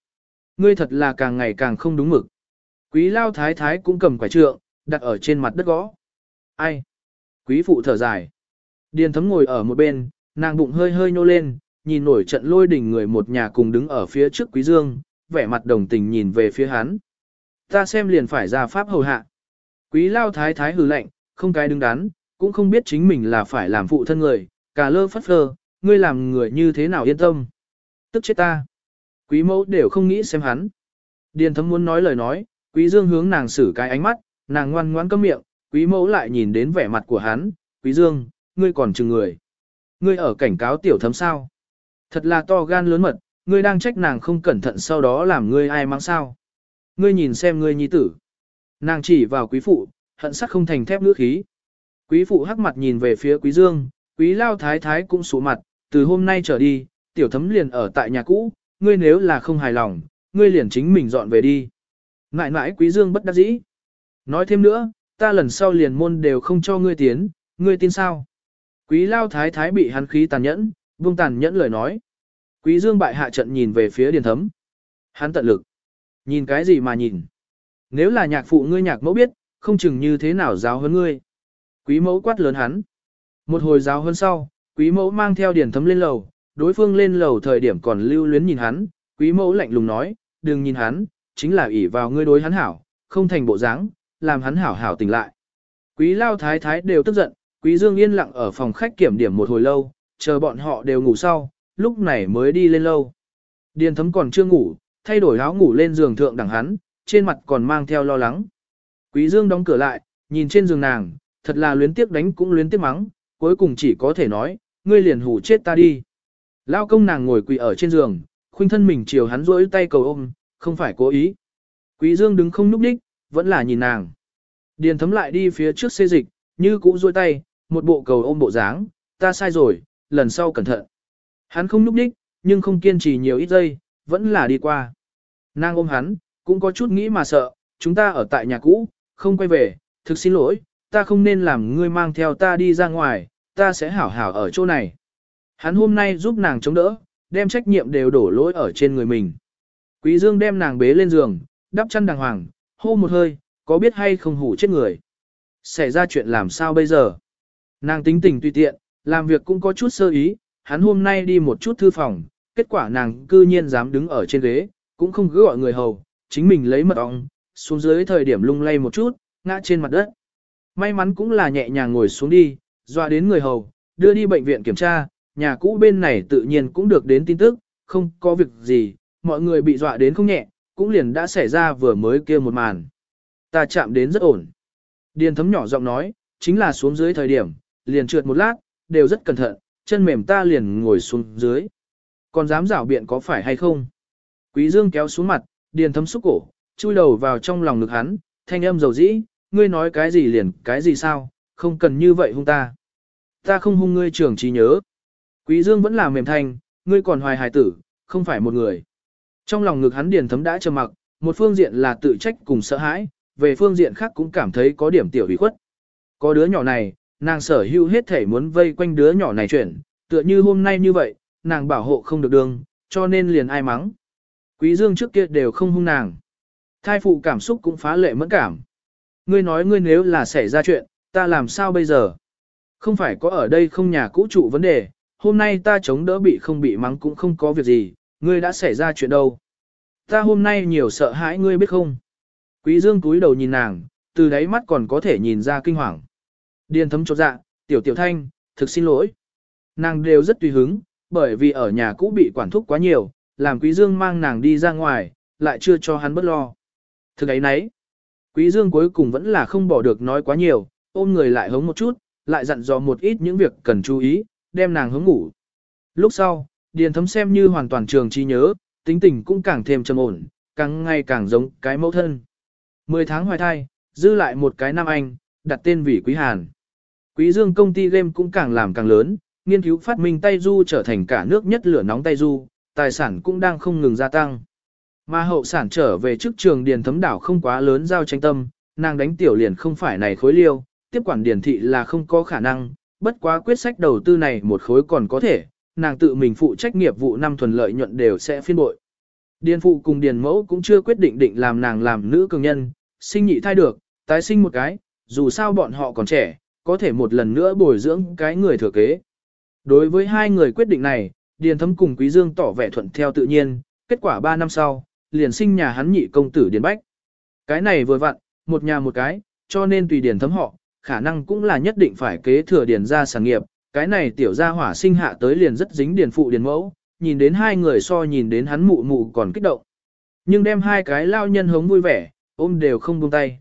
Ngươi thật là càng ngày càng không đúng mực. Quý lao thái thái cũng cầm quả trượng, đặt ở trên mặt đất gõ. Ai? Quý phụ thở dài. Điền thấm ngồi ở một bên, nàng bụng hơi hơi nhô lên, nhìn nổi trận lôi đỉnh người một nhà cùng đứng ở phía trước quý dương, vẻ mặt đồng tình nhìn về phía hắn. Ta xem liền phải ra pháp hầu hạ. Quý lao thái thái hừ lạnh, không cái đứng đắn, cũng không biết chính mình là phải làm phụ thân người, cả lơ phất phơ, ngươi làm người như thế nào yên tâm. Tức chết ta. Quý mẫu đều không nghĩ xem hắn. Điền thấm muốn nói lời nói, quý dương hướng nàng xử cái ánh mắt, nàng ngoan ngoãn câm miệng, quý mẫu lại nhìn đến vẻ mặt của hắn, quý dương, ngươi còn chừng người. Ngươi ở cảnh cáo tiểu thấm sao. Thật là to gan lớn mật, ngươi đang trách nàng không cẩn thận sau đó làm ngươi ai mang sao. Ngươi nhìn xem ngươi nhi tử. Nàng chỉ vào quý phụ, hận sắc không thành thép ngữ khí. Quý phụ hắc mặt nhìn về phía quý dương, quý lao thái thái cũng sủ mặt, từ hôm nay trở đi, tiểu thấm liền ở tại nhà cũ, ngươi nếu là không hài lòng, ngươi liền chính mình dọn về đi. Ngại ngại quý dương bất đắc dĩ. Nói thêm nữa, ta lần sau liền môn đều không cho ngươi tiến, ngươi tin sao? Quý lao thái thái bị hắn khí tàn nhẫn, buông tàn nhẫn lời nói. Quý dương bại hạ trận nhìn về phía điền thấm. Hắn tận lực. Nhìn cái gì mà nhìn? Nếu là nhạc phụ ngươi nhạc mẫu biết, không chừng như thế nào giáo hơn ngươi. Quý mẫu quát lớn hắn. Một hồi giáo hơn sau, quý mẫu mang theo điền thấm lên lầu, đối phương lên lầu thời điểm còn lưu luyến nhìn hắn, quý mẫu lạnh lùng nói, đừng nhìn hắn, chính là ỷ vào ngươi đối hắn hảo, không thành bộ dáng, làm hắn hảo hảo tỉnh lại. Quý lao thái thái đều tức giận, quý dương yên lặng ở phòng khách kiểm điểm một hồi lâu, chờ bọn họ đều ngủ sau, lúc này mới đi lên lâu. Điền thấm còn chưa ngủ, thay đổi áo ngủ lên giường thượng đẳng hắn, trên mặt còn mang theo lo lắng. Quý dương đóng cửa lại, nhìn trên giường nàng, thật là luyến tiếc đánh cũng luyến tiếc mắng, cuối cùng chỉ có thể nói, ngươi liền hủ chết ta đi. Lao công nàng ngồi quỳ ở trên giường, khuynh thân mình chiều hắn rỗi tay cầu ôm, không phải cố ý. Quý dương đứng không núp đích, vẫn là nhìn nàng. Điền thấm lại đi phía trước xê dịch, như cũ duỗi tay, một bộ cầu ôm bộ dáng, ta sai rồi, lần sau cẩn thận. Hắn không núp đích, nhưng không kiên trì nhiều ít giây, vẫn là đi qua. Nàng ôm hắn, cũng có chút nghĩ mà sợ, chúng ta ở tại nhà cũ, không quay về, thực xin lỗi, ta không nên làm ngươi mang theo ta đi ra ngoài, ta sẽ hảo hảo ở chỗ này. Hắn hôm nay giúp nàng chống đỡ, đem trách nhiệm đều đổ lỗi ở trên người mình. Quý Dương đem nàng bế lên giường, đắp chăn đàng hoàng, hô một hơi, có biết hay không hủ chết người. Xảy ra chuyện làm sao bây giờ? Nàng tính tình tùy tiện, làm việc cũng có chút sơ ý, hắn hôm nay đi một chút thư phòng, kết quả nàng cư nhiên dám đứng ở trên ghế, cũng không cứ gọi người hầu, chính mình lấy mật ong, xuống dưới thời điểm lung lay một chút, ngã trên mặt đất. May mắn cũng là nhẹ nhàng ngồi xuống đi, dọa đến người hầu, đưa đi bệnh viện kiểm tra, nhà cũ bên này tự nhiên cũng được đến tin tức, không có việc gì, mọi người bị dọa đến không nhẹ, cũng liền đã xảy ra vừa mới kia một màn. Ta chạm đến rất ổn. Điền thấm nhỏ giọng nói, chính là xuống dưới thời điểm, liền trượt một lát, đều rất cẩn thận, chân mềm ta liền ngồi xuống dưới. Còn dám rảo biện có phải hay không? Quý Dương kéo xuống mặt, điền thấm xúc cổ, chui đầu vào trong lòng ngực hắn, thanh âm dầu dĩ, ngươi nói cái gì liền cái gì sao, không cần như vậy hung ta. Ta không hung ngươi trưởng trí nhớ. Quý Dương vẫn là mềm thanh, ngươi còn hoài hài tử, không phải một người. Trong lòng ngực hắn điền thấm đã trầm mặc, một phương diện là tự trách cùng sợ hãi, về phương diện khác cũng cảm thấy có điểm tiểu ủy khuất. Có đứa nhỏ này, nàng sở hữu hết thể muốn vây quanh đứa nhỏ này chuyển, tựa như hôm nay như vậy, nàng bảo hộ không được đường, cho nên liền ai mắng. Quý Dương trước kia đều không hung nàng. Thai phụ cảm xúc cũng phá lệ mẫn cảm. Ngươi nói ngươi nếu là xảy ra chuyện, ta làm sao bây giờ? Không phải có ở đây không nhà cũ trụ vấn đề, hôm nay ta chống đỡ bị không bị mắng cũng không có việc gì, ngươi đã xảy ra chuyện đâu. Ta hôm nay nhiều sợ hãi ngươi biết không? Quý Dương cúi đầu nhìn nàng, từ đáy mắt còn có thể nhìn ra kinh hoàng. Điền thấm chột dạ, tiểu tiểu thanh, thực xin lỗi. Nàng đều rất tùy hứng, bởi vì ở nhà cũ bị quản thúc quá nhiều, làm Quý Dương mang nàng đi ra ngoài, lại chưa cho hắn bất lo. Thực ấy nấy, Quý Dương cuối cùng vẫn là không bỏ được nói quá nhiều, ôm người lại hống một chút, lại dặn dò một ít những việc cần chú ý, đem nàng hướng ngủ. Lúc sau, Điền thấm xem như hoàn toàn trường trí nhớ, tính tình cũng càng thêm trầm ổn, càng ngày càng giống cái mẫu thân. Mười tháng hoài thai, dư lại một cái nam anh, đặt tên vì Quý Hàn. Quý Dương công ty game cũng càng làm càng lớn, nghiên cứu phát minh tay du trở thành cả nước nhất lửa nóng tay du, tài sản cũng đang không ngừng gia tăng. Mà hậu sản trở về trước trường điền thấm đảo không quá lớn giao tranh tâm, nàng đánh tiểu liền không phải này khối liêu, tiếp quản điền thị là không có khả năng, bất quá quyết sách đầu tư này một khối còn có thể, nàng tự mình phụ trách nghiệp vụ năm thuần lợi nhuận đều sẽ phiên bội. Điền phụ cùng điền mẫu cũng chưa quyết định định làm nàng làm nữ cường nhân, sinh nhị thai được, tái sinh một cái, dù sao bọn họ còn trẻ, có thể một lần nữa bồi dưỡng cái người thừa kế. Đối với hai người quyết định này, Điền Thấm cùng Quý Dương tỏ vẻ thuận theo tự nhiên, kết quả 3 năm sau, liền sinh nhà hắn nhị công tử Điền Bách. Cái này vừa vặn, một nhà một cái, cho nên tùy Điền Thấm họ, khả năng cũng là nhất định phải kế thừa Điền gia sản nghiệp, cái này tiểu gia hỏa sinh hạ tới liền rất dính Điền phụ Điền mẫu, nhìn đến hai người so nhìn đến hắn mụ mụ còn kích động. Nhưng đem hai cái lao nhân hống vui vẻ, ôm đều không buông tay.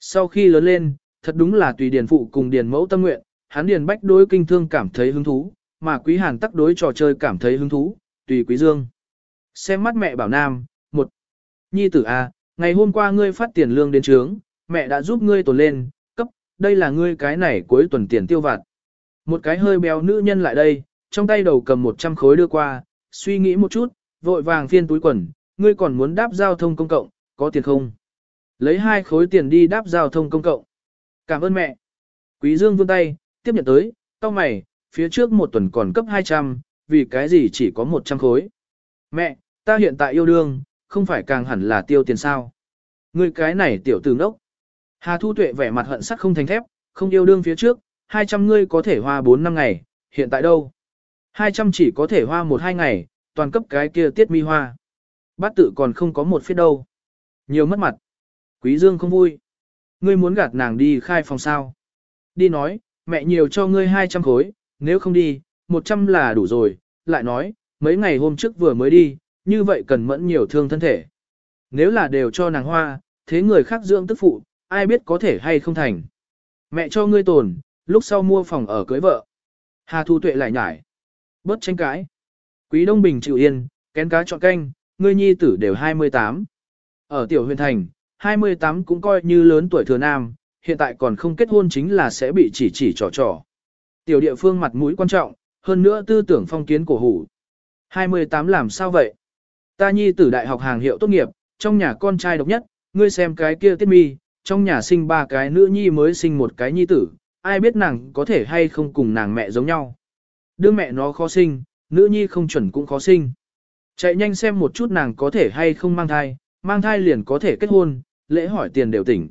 Sau khi lớn lên, thật đúng là tùy điền phụ cùng điền mẫu tâm nguyện, hắn điền bách đối kinh thương cảm thấy hứng thú, mà quý hàn tắc đối trò chơi cảm thấy hứng thú, tùy quý dương. Xem mắt mẹ bảo nam, một. Nhi tử A, ngày hôm qua ngươi phát tiền lương đến trướng, mẹ đã giúp ngươi tồn lên, cấp, đây là ngươi cái này cuối tuần tiền tiêu vặt. Một cái hơi béo nữ nhân lại đây, trong tay đầu cầm 100 khối đưa qua, suy nghĩ một chút, vội vàng phiên túi quần, ngươi còn muốn đáp giao thông công cộng, có tiền không? Lấy hai khối tiền đi đáp giao thông công cộng. Cảm ơn mẹ. Quý Dương vươn tay, tiếp nhận tới, tao mày, phía trước một tuần còn cấp 200, vì cái gì chỉ có 100 khối. Mẹ, ta hiện tại yêu đương, không phải càng hẳn là tiêu tiền sao. Ngươi cái này tiểu tử ngốc. Hà Thu Tuệ vẻ mặt hận sắt không thành thép, không yêu đương phía trước, 200 ngươi có thể hoa 4 năm ngày, hiện tại đâu? 200 chỉ có thể hoa 1-2 ngày, toàn cấp cái kia tiết mi hoa. Bát tự còn không có một phía đâu. Nhiều mất mặt. Quý Dương không vui. Ngươi muốn gạt nàng đi khai phòng sao. Đi nói, mẹ nhiều cho ngươi 200 khối, nếu không đi, 100 là đủ rồi. Lại nói, mấy ngày hôm trước vừa mới đi, như vậy cần mẫn nhiều thương thân thể. Nếu là đều cho nàng hoa, thế người khác dưỡng tức phụ, ai biết có thể hay không thành. Mẹ cho ngươi tồn, lúc sau mua phòng ở cưới vợ. Hà Thu Tuệ lại nhải. Bớt tranh cãi. Quý Đông Bình chịu yên, kén cá chọn canh, ngươi nhi tử đều 28. Ở tiểu huyền thành, 28 cũng coi như lớn tuổi thừa nam, hiện tại còn không kết hôn chính là sẽ bị chỉ chỉ trò trò. Tiểu địa phương mặt mũi quan trọng, hơn nữa tư tưởng phong kiến cổ hủ. 28 làm sao vậy? Ta nhi tử đại học hàng hiệu tốt nghiệp, trong nhà con trai độc nhất, ngươi xem cái kia tiết mi, trong nhà sinh ba cái nữ nhi mới sinh một cái nhi tử, ai biết nàng có thể hay không cùng nàng mẹ giống nhau. Đứa mẹ nó khó sinh, nữ nhi không chuẩn cũng khó sinh. Chạy nhanh xem một chút nàng có thể hay không mang thai, mang thai liền có thể kết hôn, lễ hỏi tiền đều tỉnh.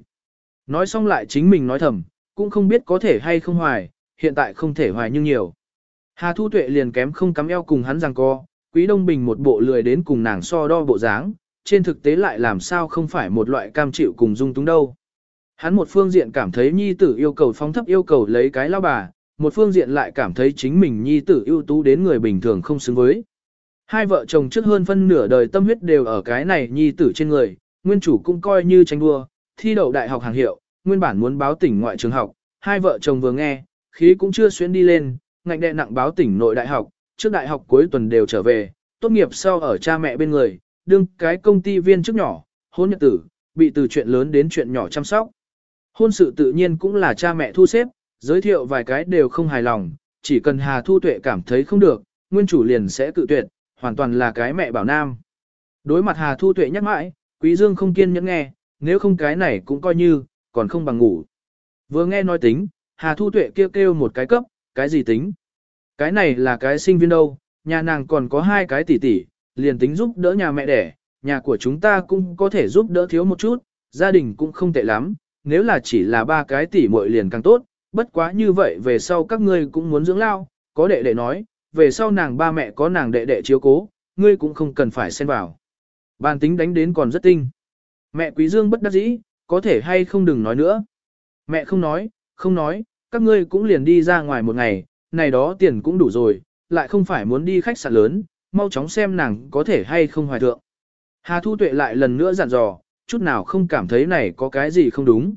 Nói xong lại chính mình nói thầm, cũng không biết có thể hay không hoài, hiện tại không thể hoài nhưng nhiều. Hà Thu Tuệ liền kém không cắm eo cùng hắn rằng co, Quý Đông Bình một bộ lười đến cùng nàng so đo bộ dáng, trên thực tế lại làm sao không phải một loại cam chịu cùng dung túng đâu. Hắn một phương diện cảm thấy nhi tử yêu cầu phóng thấp yêu cầu lấy cái lao bà, một phương diện lại cảm thấy chính mình nhi tử ưu tú đến người bình thường không xứng với. Hai vợ chồng trước hơn phân nửa đời tâm huyết đều ở cái này nhi tử trên người, nguyên chủ cũng coi như tranh đua, thi đậu đại học hàng hiệu, nguyên bản muốn báo tỉnh ngoại trường học, hai vợ chồng vừa nghe, khí cũng chưa xuyến đi lên, ngạnh đệ nặng báo tỉnh nội đại học, trước đại học cuối tuần đều trở về, tốt nghiệp sau ở cha mẹ bên người, đương cái công ty viên trước nhỏ, hôn nhật tử, bị từ chuyện lớn đến chuyện nhỏ chăm sóc. Hôn sự tự nhiên cũng là cha mẹ thu xếp, giới thiệu vài cái đều không hài lòng, chỉ cần Hà Thu Tuệ cảm thấy không được, nguyên chủ liền sẽ cự tuyệt, hoàn toàn là cái mẹ bảo nam. Đối mặt Hà Thu Tuệ nhắc mãi, Quý Dương không kiên nhẫn nghe, nếu không cái này cũng coi như, còn không bằng ngủ. Vừa nghe nói tính, Hà Thu Tuệ kêu kêu một cái cấp, cái gì tính? Cái này là cái sinh viên đâu, nhà nàng còn có hai cái tỷ tỷ, liền tính giúp đỡ nhà mẹ đẻ, nhà của chúng ta cũng có thể giúp đỡ thiếu một chút, gia đình cũng không tệ lắm, nếu là chỉ là ba cái tỷ muội liền càng tốt, bất quá như vậy về sau các ngươi cũng muốn dưỡng lao, có đệ đệ nói, về sau nàng ba mẹ có nàng đệ đệ chiếu cố, ngươi cũng không cần phải xen vào. Bàn tính đánh đến còn rất tinh. Mẹ Quý Dương bất đắc dĩ, có thể hay không đừng nói nữa. Mẹ không nói, không nói, các ngươi cũng liền đi ra ngoài một ngày, này đó tiền cũng đủ rồi, lại không phải muốn đi khách sạn lớn, mau chóng xem nàng có thể hay không hoài thượng. Hà Thu Tuệ lại lần nữa dặn dò, chút nào không cảm thấy này có cái gì không đúng.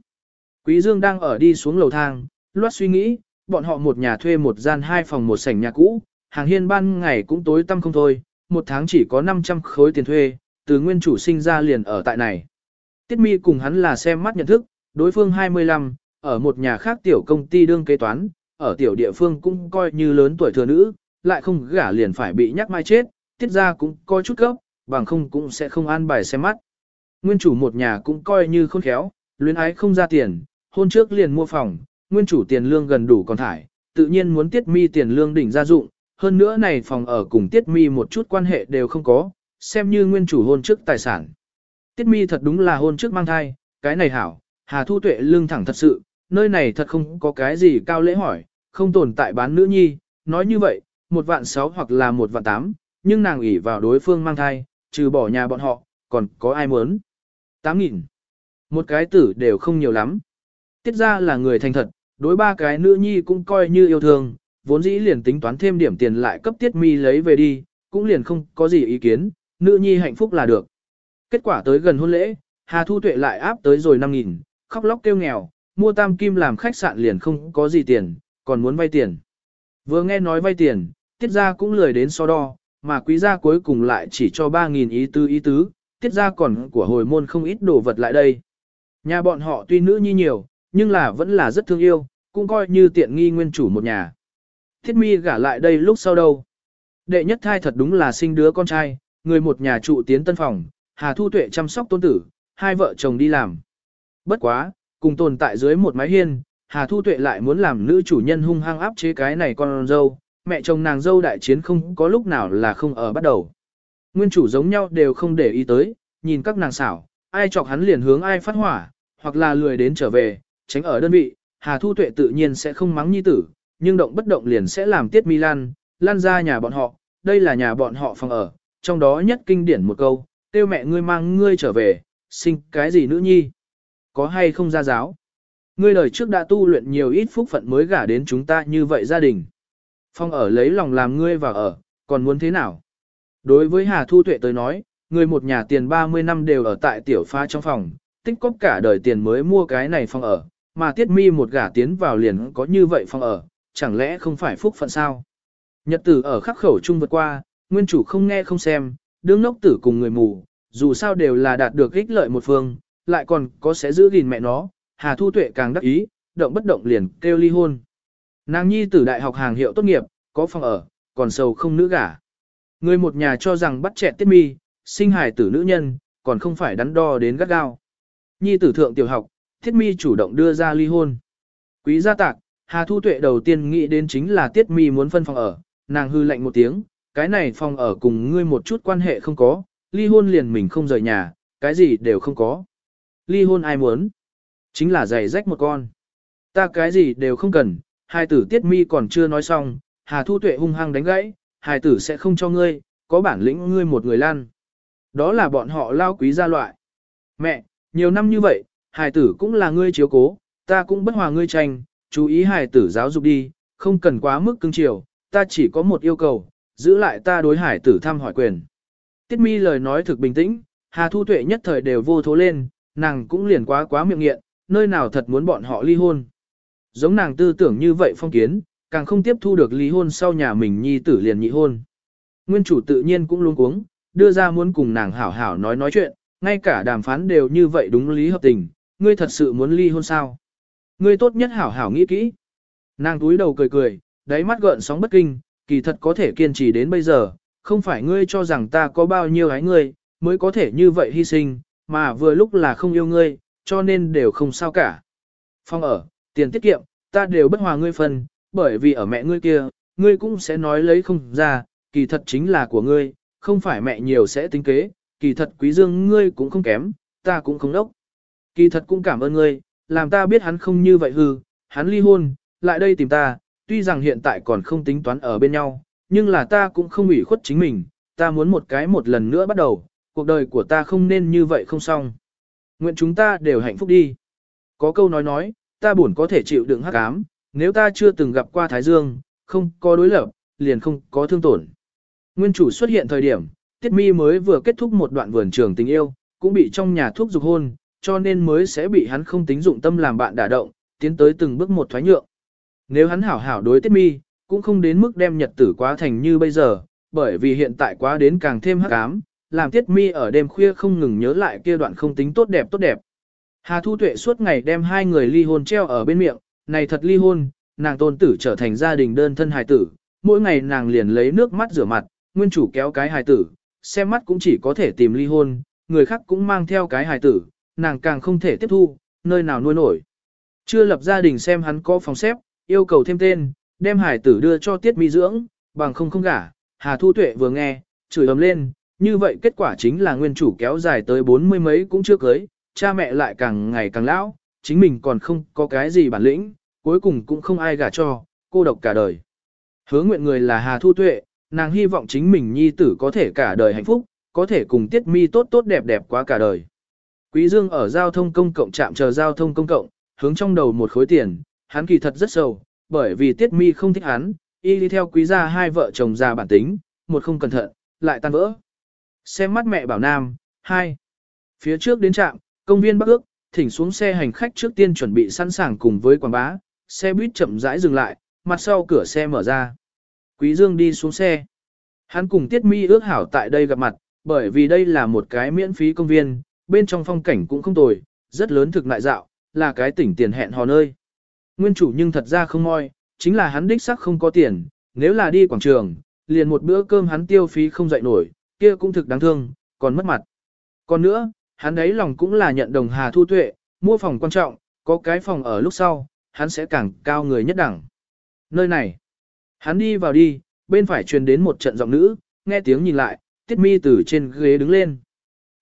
Quý Dương đang ở đi xuống lầu thang, loát suy nghĩ, bọn họ một nhà thuê một gian hai phòng một sảnh nhà cũ, hàng hiên ban ngày cũng tối tăm không thôi, một tháng chỉ có 500 khối tiền thuê, từ nguyên chủ sinh ra liền ở tại này. Tiết mi cùng hắn là xem mắt nhận thức, đối phương 25, ở một nhà khác tiểu công ty đương kế toán, ở tiểu địa phương cũng coi như lớn tuổi thừa nữ, lại không gả liền phải bị nhắc mai chết, tiết ra cũng coi chút cấp, bằng không cũng sẽ không an bài xem mắt. Nguyên chủ một nhà cũng coi như khôn khéo, luyến ái không ra tiền, hôn trước liền mua phòng, nguyên chủ tiền lương gần đủ còn thải, tự nhiên muốn tiết mi tiền lương đỉnh gia dụng, hơn nữa này phòng ở cùng tiết mi một chút quan hệ đều không có, xem như nguyên chủ hôn trước tài sản. Tiết mi thật đúng là hôn trước mang thai, cái này hảo, Hà Thu Tuệ lương thẳng thật sự, nơi này thật không có cái gì cao lễ hỏi, không tồn tại bán nữ nhi, nói như vậy, một vạn sáu hoặc là một vạn tám, nhưng nàng ủy vào đối phương mang thai, trừ bỏ nhà bọn họ, còn có ai muốn. Tám nghìn. Một cái tử đều không nhiều lắm. Tiết ra là người thành thật, đối ba cái nữ nhi cũng coi như yêu thương, vốn dĩ liền tính toán thêm điểm tiền lại cấp tiết mi lấy về đi, cũng liền không có gì ý kiến, nữ nhi hạnh phúc là được. Kết quả tới gần hôn lễ, Hà Thu Tuệ lại áp tới rồi 5.000, khóc lóc kêu nghèo, mua tam kim làm khách sạn liền không có gì tiền, còn muốn vay tiền. Vừa nghe nói vay tiền, tiết ra cũng lười đến so đo, mà quý gia cuối cùng lại chỉ cho 3.000 ý tứ ý tứ, tiết ra còn của hồi môn không ít đồ vật lại đây. Nhà bọn họ tuy nữ nhi nhiều, nhưng là vẫn là rất thương yêu, cũng coi như tiện nghi nguyên chủ một nhà. Thiết mi gả lại đây lúc sau đâu. Đệ nhất thai thật đúng là sinh đứa con trai, người một nhà trụ tiến tân phòng, Hà Thu Tuệ chăm sóc tôn tử, hai vợ chồng đi làm. Bất quá, cùng tồn tại dưới một mái hiên, Hà Thu Tuệ lại muốn làm nữ chủ nhân hung hăng áp chế cái này con dâu, mẹ chồng nàng dâu đại chiến không có lúc nào là không ở bắt đầu. Nguyên chủ giống nhau đều không để ý tới, nhìn các nàng xảo, ai chọc hắn liền hướng ai phát hỏa, hoặc là lười đến trở về, tránh ở đơn vị, Hà Thu Tuệ tự nhiên sẽ không mắng nhi tử, nhưng động bất động liền sẽ làm tiết Milan, lan ra nhà bọn họ, đây là nhà bọn họ phòng ở, trong đó nhất kinh điển một câu, tiêu mẹ ngươi mang ngươi trở về, sinh cái gì nữ nhi? Có hay không ra giáo? Ngươi đời trước đã tu luyện nhiều ít phúc phận mới gả đến chúng ta như vậy gia đình. Phong ở lấy lòng làm ngươi vào ở, còn muốn thế nào? Đối với Hà Thu Tuệ tới nói, người một nhà tiền 30 năm đều ở tại tiểu pha trong phòng, tích cóp cả đời tiền mới mua cái này phòng ở, mà tiết mi một gả tiến vào liền có như vậy phòng ở, chẳng lẽ không phải phúc phận sao? Nhật tử ở khắc khẩu chung vượt qua, nguyên chủ không nghe không xem, đương nốc tử cùng người mù, dù sao đều là đạt được ích lợi một phương, lại còn có sẽ giữ gìn mẹ nó, Hà Thu Tuệ càng đắc ý, động bất động liền kêu ly hôn. Nàng nhi tử đại học hàng hiệu tốt nghiệp, có phòng ở, còn sầu không nữ gả. Người một nhà cho rằng bắt trẻ tiết mi, sinh hài tử nữ nhân, còn không phải đắn đo đến gắt gao. Nhi tử thượng tiểu học, tiết mi chủ động đưa ra ly hôn. Quý gia tạc, Hà Thu Tuệ đầu tiên nghĩ đến chính là tiết mi muốn phân phòng ở, nàng hư lạnh một tiếng, cái này phòng ở cùng ngươi một chút quan hệ không có, ly hôn liền mình không rời nhà, cái gì đều không có. Ly hôn ai muốn? Chính là giày rách một con. Ta cái gì đều không cần, hai tử tiết mi còn chưa nói xong, Hà Thu Tuệ hung hăng đánh gãy, hài tử sẽ không cho ngươi, có bản lĩnh ngươi một người lan. Đó là bọn họ lao quý gia loại. Mẹ, nhiều năm như vậy, hài tử cũng là ngươi chiếu cố, ta cũng bất hòa ngươi tranh, chú ý hài tử giáo dục đi, không cần quá mức cưng chiều, ta chỉ có một yêu cầu, giữ lại ta đối hải tử thăm hỏi quyền. Tiết mi lời nói thực bình tĩnh, Hà Thu Tuệ nhất thời đều vô thố lên, nàng cũng liền quá quá miệng nghiện, nơi nào thật muốn bọn họ ly hôn. Giống nàng tư tưởng như vậy phong kiến, càng không tiếp thu được ly hôn sau nhà mình nhi tử liền nhị hôn. Nguyên chủ tự nhiên cũng luôn cuống, đưa ra muốn cùng nàng hảo hảo nói nói chuyện, ngay cả đàm phán đều như vậy đúng lý hợp tình, ngươi thật sự muốn ly hôn sao? Ngươi tốt nhất hảo hảo nghĩ kỹ. Nàng túi đầu cười cười, đáy mắt gợn sóng bất kinh, kỳ thật có thể kiên trì đến bây giờ, không phải ngươi cho rằng ta có bao nhiêu ái ngươi, mới có thể như vậy hy sinh, mà vừa lúc là không yêu ngươi, cho nên đều không sao cả. Phong ở, tiền tiết kiệm, ta đều bất hòa ngươi phần bởi vì ở mẹ ngươi kia, ngươi cũng sẽ nói lấy không ra, kỳ thật chính là của ngươi, không phải mẹ nhiều sẽ tính kế, kỳ thật quý dương ngươi cũng không kém, ta cũng không đốc. Kỳ thật cũng cảm ơn ngươi, làm ta biết hắn không như vậy hư, hắn ly hôn, lại đây tìm ta, tuy rằng hiện tại còn không tính toán ở bên nhau, nhưng là ta cũng không ủy khuất chính mình, ta muốn một cái một lần nữa bắt đầu, cuộc đời của ta không nên như vậy không xong. Nguyện chúng ta đều hạnh phúc đi. Có câu nói nói, ta buồn có thể chịu đựng hắc ám, nếu ta chưa từng gặp qua Thái Dương, không có đối lập, liền không có thương tổn. Nguyên chủ xuất hiện thời điểm, Tiết Mi mới vừa kết thúc một đoạn vườn trường tình yêu, cũng bị trong nhà thuốc dục hôn, cho nên mới sẽ bị hắn không tính dụng tâm làm bạn đả động, tiến tới từng bước một thoái nhượng. Nếu hắn hảo hảo đối Tiết Mi, cũng không đến mức đem nhật tử quá thành như bây giờ, bởi vì hiện tại quá đến càng thêm hắc ám, làm Tiết Mi ở đêm khuya không ngừng nhớ lại kia đoạn không tính tốt đẹp tốt đẹp. Hà Thu Tuệ suốt ngày đem hai người ly hôn treo ở bên miệng, này thật ly hôn, nàng tôn tử trở thành gia đình đơn thân hài tử, mỗi ngày nàng liền lấy nước mắt rửa mặt, nguyên chủ kéo cái hài tử, xem mắt cũng chỉ có thể tìm ly hôn, người khác cũng mang theo cái hài tử, nàng càng không thể tiếp thu, nơi nào nuôi nổi. Chưa lập gia đình xem hắn có phòng xếp, yêu cầu thêm tên, đem hài tử đưa cho tiết mi dưỡng, bằng không không gả, Hà Thu Tuệ vừa nghe, chửi ầm lên, như vậy kết quả chính là nguyên chủ kéo dài tới bốn mươi mấy cũng chưa cưới, cha mẹ lại càng ngày càng lão, chính mình còn không có cái gì bản lĩnh, cuối cùng cũng không ai gả cho, cô độc cả đời. Hứa nguyện người là Hà Thu Tuệ, nàng hy vọng chính mình nhi tử có thể cả đời hạnh phúc, có thể cùng tiết mi tốt tốt đẹp đẹp quá cả đời. Quý Dương ở giao thông công cộng trạm chờ giao thông công cộng, hướng trong đầu một khối tiền, hắn kỳ thật rất sâu, bởi vì tiết mi không thích hắn, y đi theo quý gia hai vợ chồng già bản tính, một không cẩn thận, lại tan vỡ. Xem mắt mẹ bảo nam, hai. Phía trước đến trạm, công viên Bắc ước, thỉnh xuống xe hành khách trước tiên chuẩn bị sẵn sàng cùng với quảng bá, xe buýt chậm rãi dừng lại, mặt sau cửa xe mở ra. Quý Dương đi xuống xe. Hắn cùng Tiết Mi ước hảo tại đây gặp mặt, bởi vì đây là một cái miễn phí công viên, bên trong phong cảnh cũng không tồi, rất lớn thực nại dạo, là cái tỉnh tiền hẹn hò nơi. Nguyên chủ nhưng thật ra không moi, chính là hắn đích xác không có tiền, nếu là đi quảng trường, liền một bữa cơm hắn tiêu phí không dậy nổi, kia cũng thực đáng thương, còn mất mặt. Còn nữa, hắn đấy lòng cũng là nhận đồng Hà Thu Tuệ, mua phòng quan trọng, có cái phòng ở lúc sau, hắn sẽ càng cao người nhất đẳng. Nơi này, hắn đi vào đi, bên phải truyền đến một trận giọng nữ, nghe tiếng nhìn lại, tiết mi từ trên ghế đứng lên.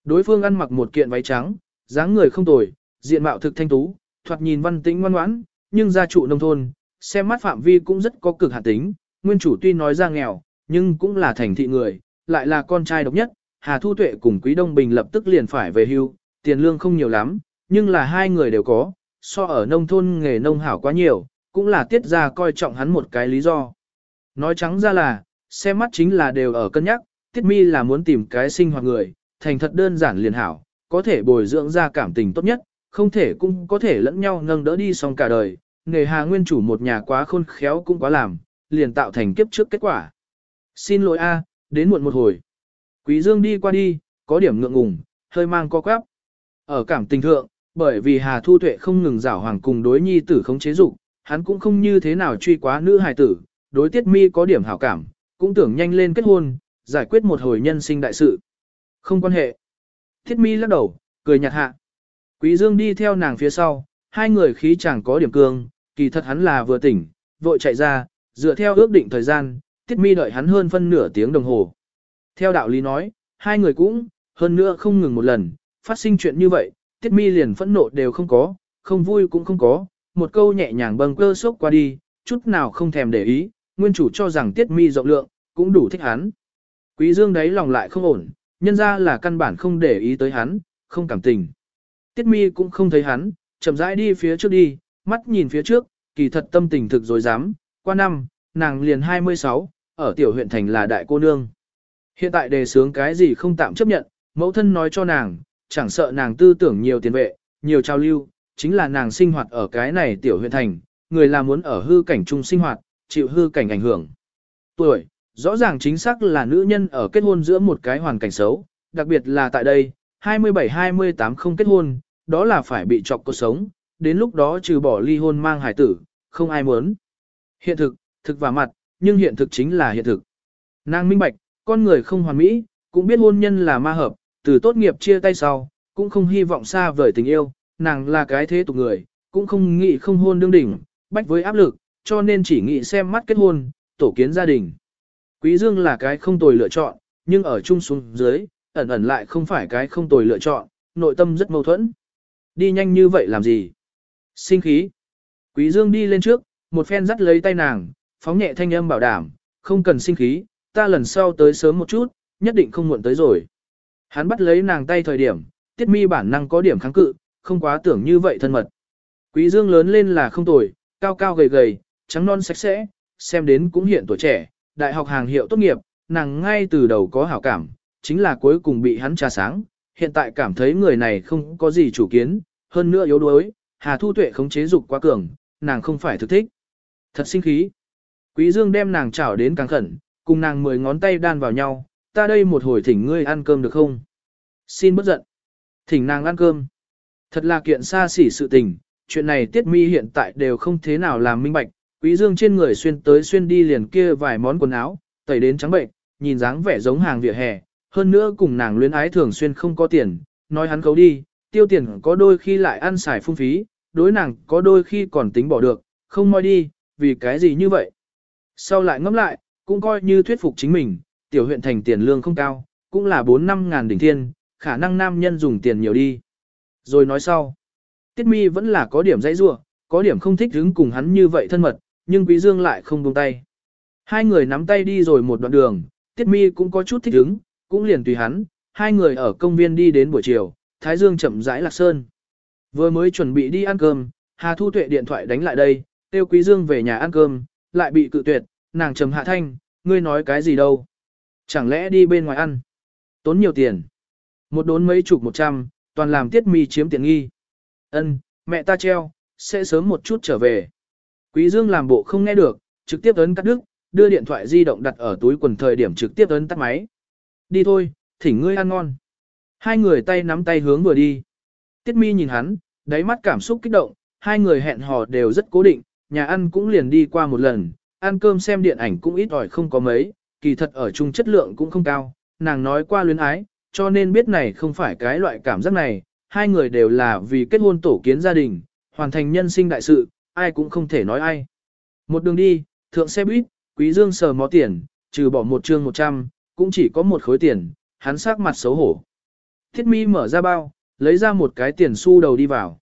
Đối phương ăn mặc một kiện váy trắng, dáng người không tồi, diện mạo thực thanh tú, thoạt nhìn văn tĩnh ngoan ngoãn, nhưng gia trụ nông thôn, xem mắt phạm vi cũng rất có cực hạn tính, nguyên chủ tuy nói ra nghèo, nhưng cũng là thành thị người, lại là con trai độc nhất, Hà Thu Tuệ cùng Quý Đông Bình lập tức liền phải về hưu, tiền lương không nhiều lắm, nhưng là hai người đều có, so ở nông thôn nghề nông hảo quá nhiều, cũng là tiết ra coi trọng hắn một cái lý do. Nói trắng ra là, xem mắt chính là đều ở cân nhắc, tiết mi là muốn tìm cái sinh hoạt người, thành thật đơn giản liền hảo, có thể bồi dưỡng ra cảm tình tốt nhất, không thể cũng có thể lẫn nhau nâng đỡ đi xong cả đời, nghề hà nguyên chủ một nhà quá khôn khéo cũng quá làm, liền tạo thành kiếp trước kết quả. Xin lỗi a, đến muộn một hồi. Quý Dương đi qua đi, có điểm ngượng ngùng, hơi mang co quắp. Ở cảm tình thượng, bởi vì Hà Thu Tuệ không ngừng giảo hoàng cùng đối nhi tử không chế dục, hắn cũng không như thế nào truy quá nữ hài tử, đối tiết mi có điểm hảo cảm, cũng tưởng nhanh lên kết hôn, giải quyết một hồi nhân sinh đại sự. Không quan hệ. Tiết mi lắc đầu, cười nhạt hạ. Quý Dương đi theo nàng phía sau, hai người khí chẳng có điểm cương, kỳ thật hắn là vừa tỉnh, vội chạy ra, dựa theo ước định thời gian, tiết mi đợi hắn hơn phân nửa tiếng đồng hồ. Theo đạo lý nói, hai người cũng, hơn nữa không ngừng một lần, phát sinh chuyện như vậy, tiết mi liền phẫn nộ đều không có, không vui cũng không có, một câu nhẹ nhàng bâng cơ sốc qua đi, chút nào không thèm để ý, nguyên chủ cho rằng tiết mi rộng lượng, cũng đủ thích hắn. Quý dương đấy lòng lại không ổn, nhân ra là căn bản không để ý tới hắn, không cảm tình. Tiết mi cũng không thấy hắn, chậm rãi đi phía trước đi, mắt nhìn phía trước, kỳ thật tâm tình thực dối dám, qua năm, nàng liền 26, ở tiểu huyện thành là đại cô nương. Hiện tại đề sướng cái gì không tạm chấp nhận, mẫu thân nói cho nàng, chẳng sợ nàng tư tưởng nhiều tiền vệ, nhiều trao lưu, chính là nàng sinh hoạt ở cái này tiểu huyện thành, người là muốn ở hư cảnh chung sinh hoạt, chịu hư cảnh ảnh hưởng. Tuổi, rõ ràng chính xác là nữ nhân ở kết hôn giữa một cái hoàn cảnh xấu, đặc biệt là tại đây, 27-28 không kết hôn, đó là phải bị chọc cuộc sống, đến lúc đó trừ bỏ ly hôn mang hải tử, không ai muốn. Hiện thực, thực và mặt, nhưng hiện thực chính là hiện thực. Nàng minh bạch, con người không hoàn mỹ, cũng biết hôn nhân là ma hợp, từ tốt nghiệp chia tay sau, cũng không hy vọng xa vời tình yêu, nàng là cái thế tục người, cũng không nghĩ không hôn đương đỉnh, bách với áp lực, cho nên chỉ nghĩ xem mắt kết hôn, tổ kiến gia đình. Quý Dương là cái không tồi lựa chọn, nhưng ở chung xuống dưới, ẩn ẩn lại không phải cái không tồi lựa chọn, nội tâm rất mâu thuẫn. Đi nhanh như vậy làm gì? Sinh khí. Quý Dương đi lên trước, một phen dắt lấy tay nàng, phóng nhẹ thanh âm bảo đảm, không cần sinh khí, ta lần sau tới sớm một chút, nhất định không muộn tới rồi. Hắn bắt lấy nàng tay thời điểm, tiết mi bản năng có điểm kháng cự, không quá tưởng như vậy thân mật. Quý dương lớn lên là không tuổi, cao cao gầy gầy, trắng non sạch sẽ, xem đến cũng hiện tuổi trẻ, đại học hàng hiệu tốt nghiệp, nàng ngay từ đầu có hảo cảm, chính là cuối cùng bị hắn trà sáng, hiện tại cảm thấy người này không có gì chủ kiến, hơn nữa yếu đuối, Hà Thu Tuệ không chế dục quá cường, nàng không phải thực thích. Thật sinh khí. Quý Dương đem nàng chảo đến càng khẩn, cùng nàng mười ngón tay đan vào nhau, ta đây một hồi thỉnh ngươi ăn cơm được không? Xin bất giận. Thỉnh nàng ăn cơm. Thật là kiện xa xỉ sự tình, chuyện này tiết mi hiện tại đều không thế nào làm minh bạch, Quý Dương trên người xuyên tới xuyên đi liền kia vài món quần áo, tẩy đến trắng bệnh, nhìn dáng vẻ giống hàng vỉa hè, hơn nữa cùng nàng luyến ái thường xuyên không có tiền, nói hắn khấu đi, tiêu tiền có đôi khi lại ăn xài phung phí, đối nàng có đôi khi còn tính bỏ được, không moi đi, vì cái gì như vậy. Sau lại ngẫm lại, cũng coi như thuyết phục chính mình, tiểu huyện thành tiền lương không cao, cũng là 4-5 ngàn đỉnh thiên, khả năng nam nhân dùng tiền nhiều đi. Rồi nói sau, Tiết Mi vẫn là có điểm dãy rua, có điểm không thích hứng cùng hắn như vậy thân mật, nhưng Quý Dương lại không buông tay. Hai người nắm tay đi rồi một đoạn đường, Tiết Mi cũng có chút thích hứng, cũng liền tùy hắn, hai người ở công viên đi đến buổi chiều, Thái Dương chậm rãi lạc sơn. Vừa mới chuẩn bị đi ăn cơm, Hà Thu Tuệ điện thoại đánh lại đây, tiêu Quý Dương về nhà ăn cơm, lại bị cự tuyệt, nàng trầm hạ thanh, ngươi nói cái gì đâu. Chẳng lẽ đi bên ngoài ăn? Tốn nhiều tiền. Một đốn mấy chục một trăm, toàn làm tiết mi chiếm tiền nghi. Ân, mẹ ta treo, sẽ sớm một chút trở về. Quý Dương làm bộ không nghe được, trực tiếp ấn cắt đứt, đưa điện thoại di động đặt ở túi quần thời điểm trực tiếp ấn tắt máy. Đi thôi, thỉnh ngươi ăn ngon. Hai người tay nắm tay hướng vừa đi. Tiết mi nhìn hắn, đáy mắt cảm xúc kích động, hai người hẹn hò đều rất cố định, nhà ăn cũng liền đi qua một lần, ăn cơm xem điện ảnh cũng ít ỏi không có mấy, kỳ thật ở chung chất lượng cũng không cao, nàng nói qua luyến ái, cho nên biết này không phải cái loại cảm giác này, hai người đều là vì kết hôn tổ kiến gia đình, hoàn thành nhân sinh đại sự, ai cũng không thể nói ai. Một đường đi, thượng xe buýt, quý dương sờ mó tiền, trừ bỏ một chương 100, cũng chỉ có một khối tiền, hắn sắc mặt xấu hổ. Thiết mi mở ra bao, lấy ra một cái tiền xu đầu đi vào.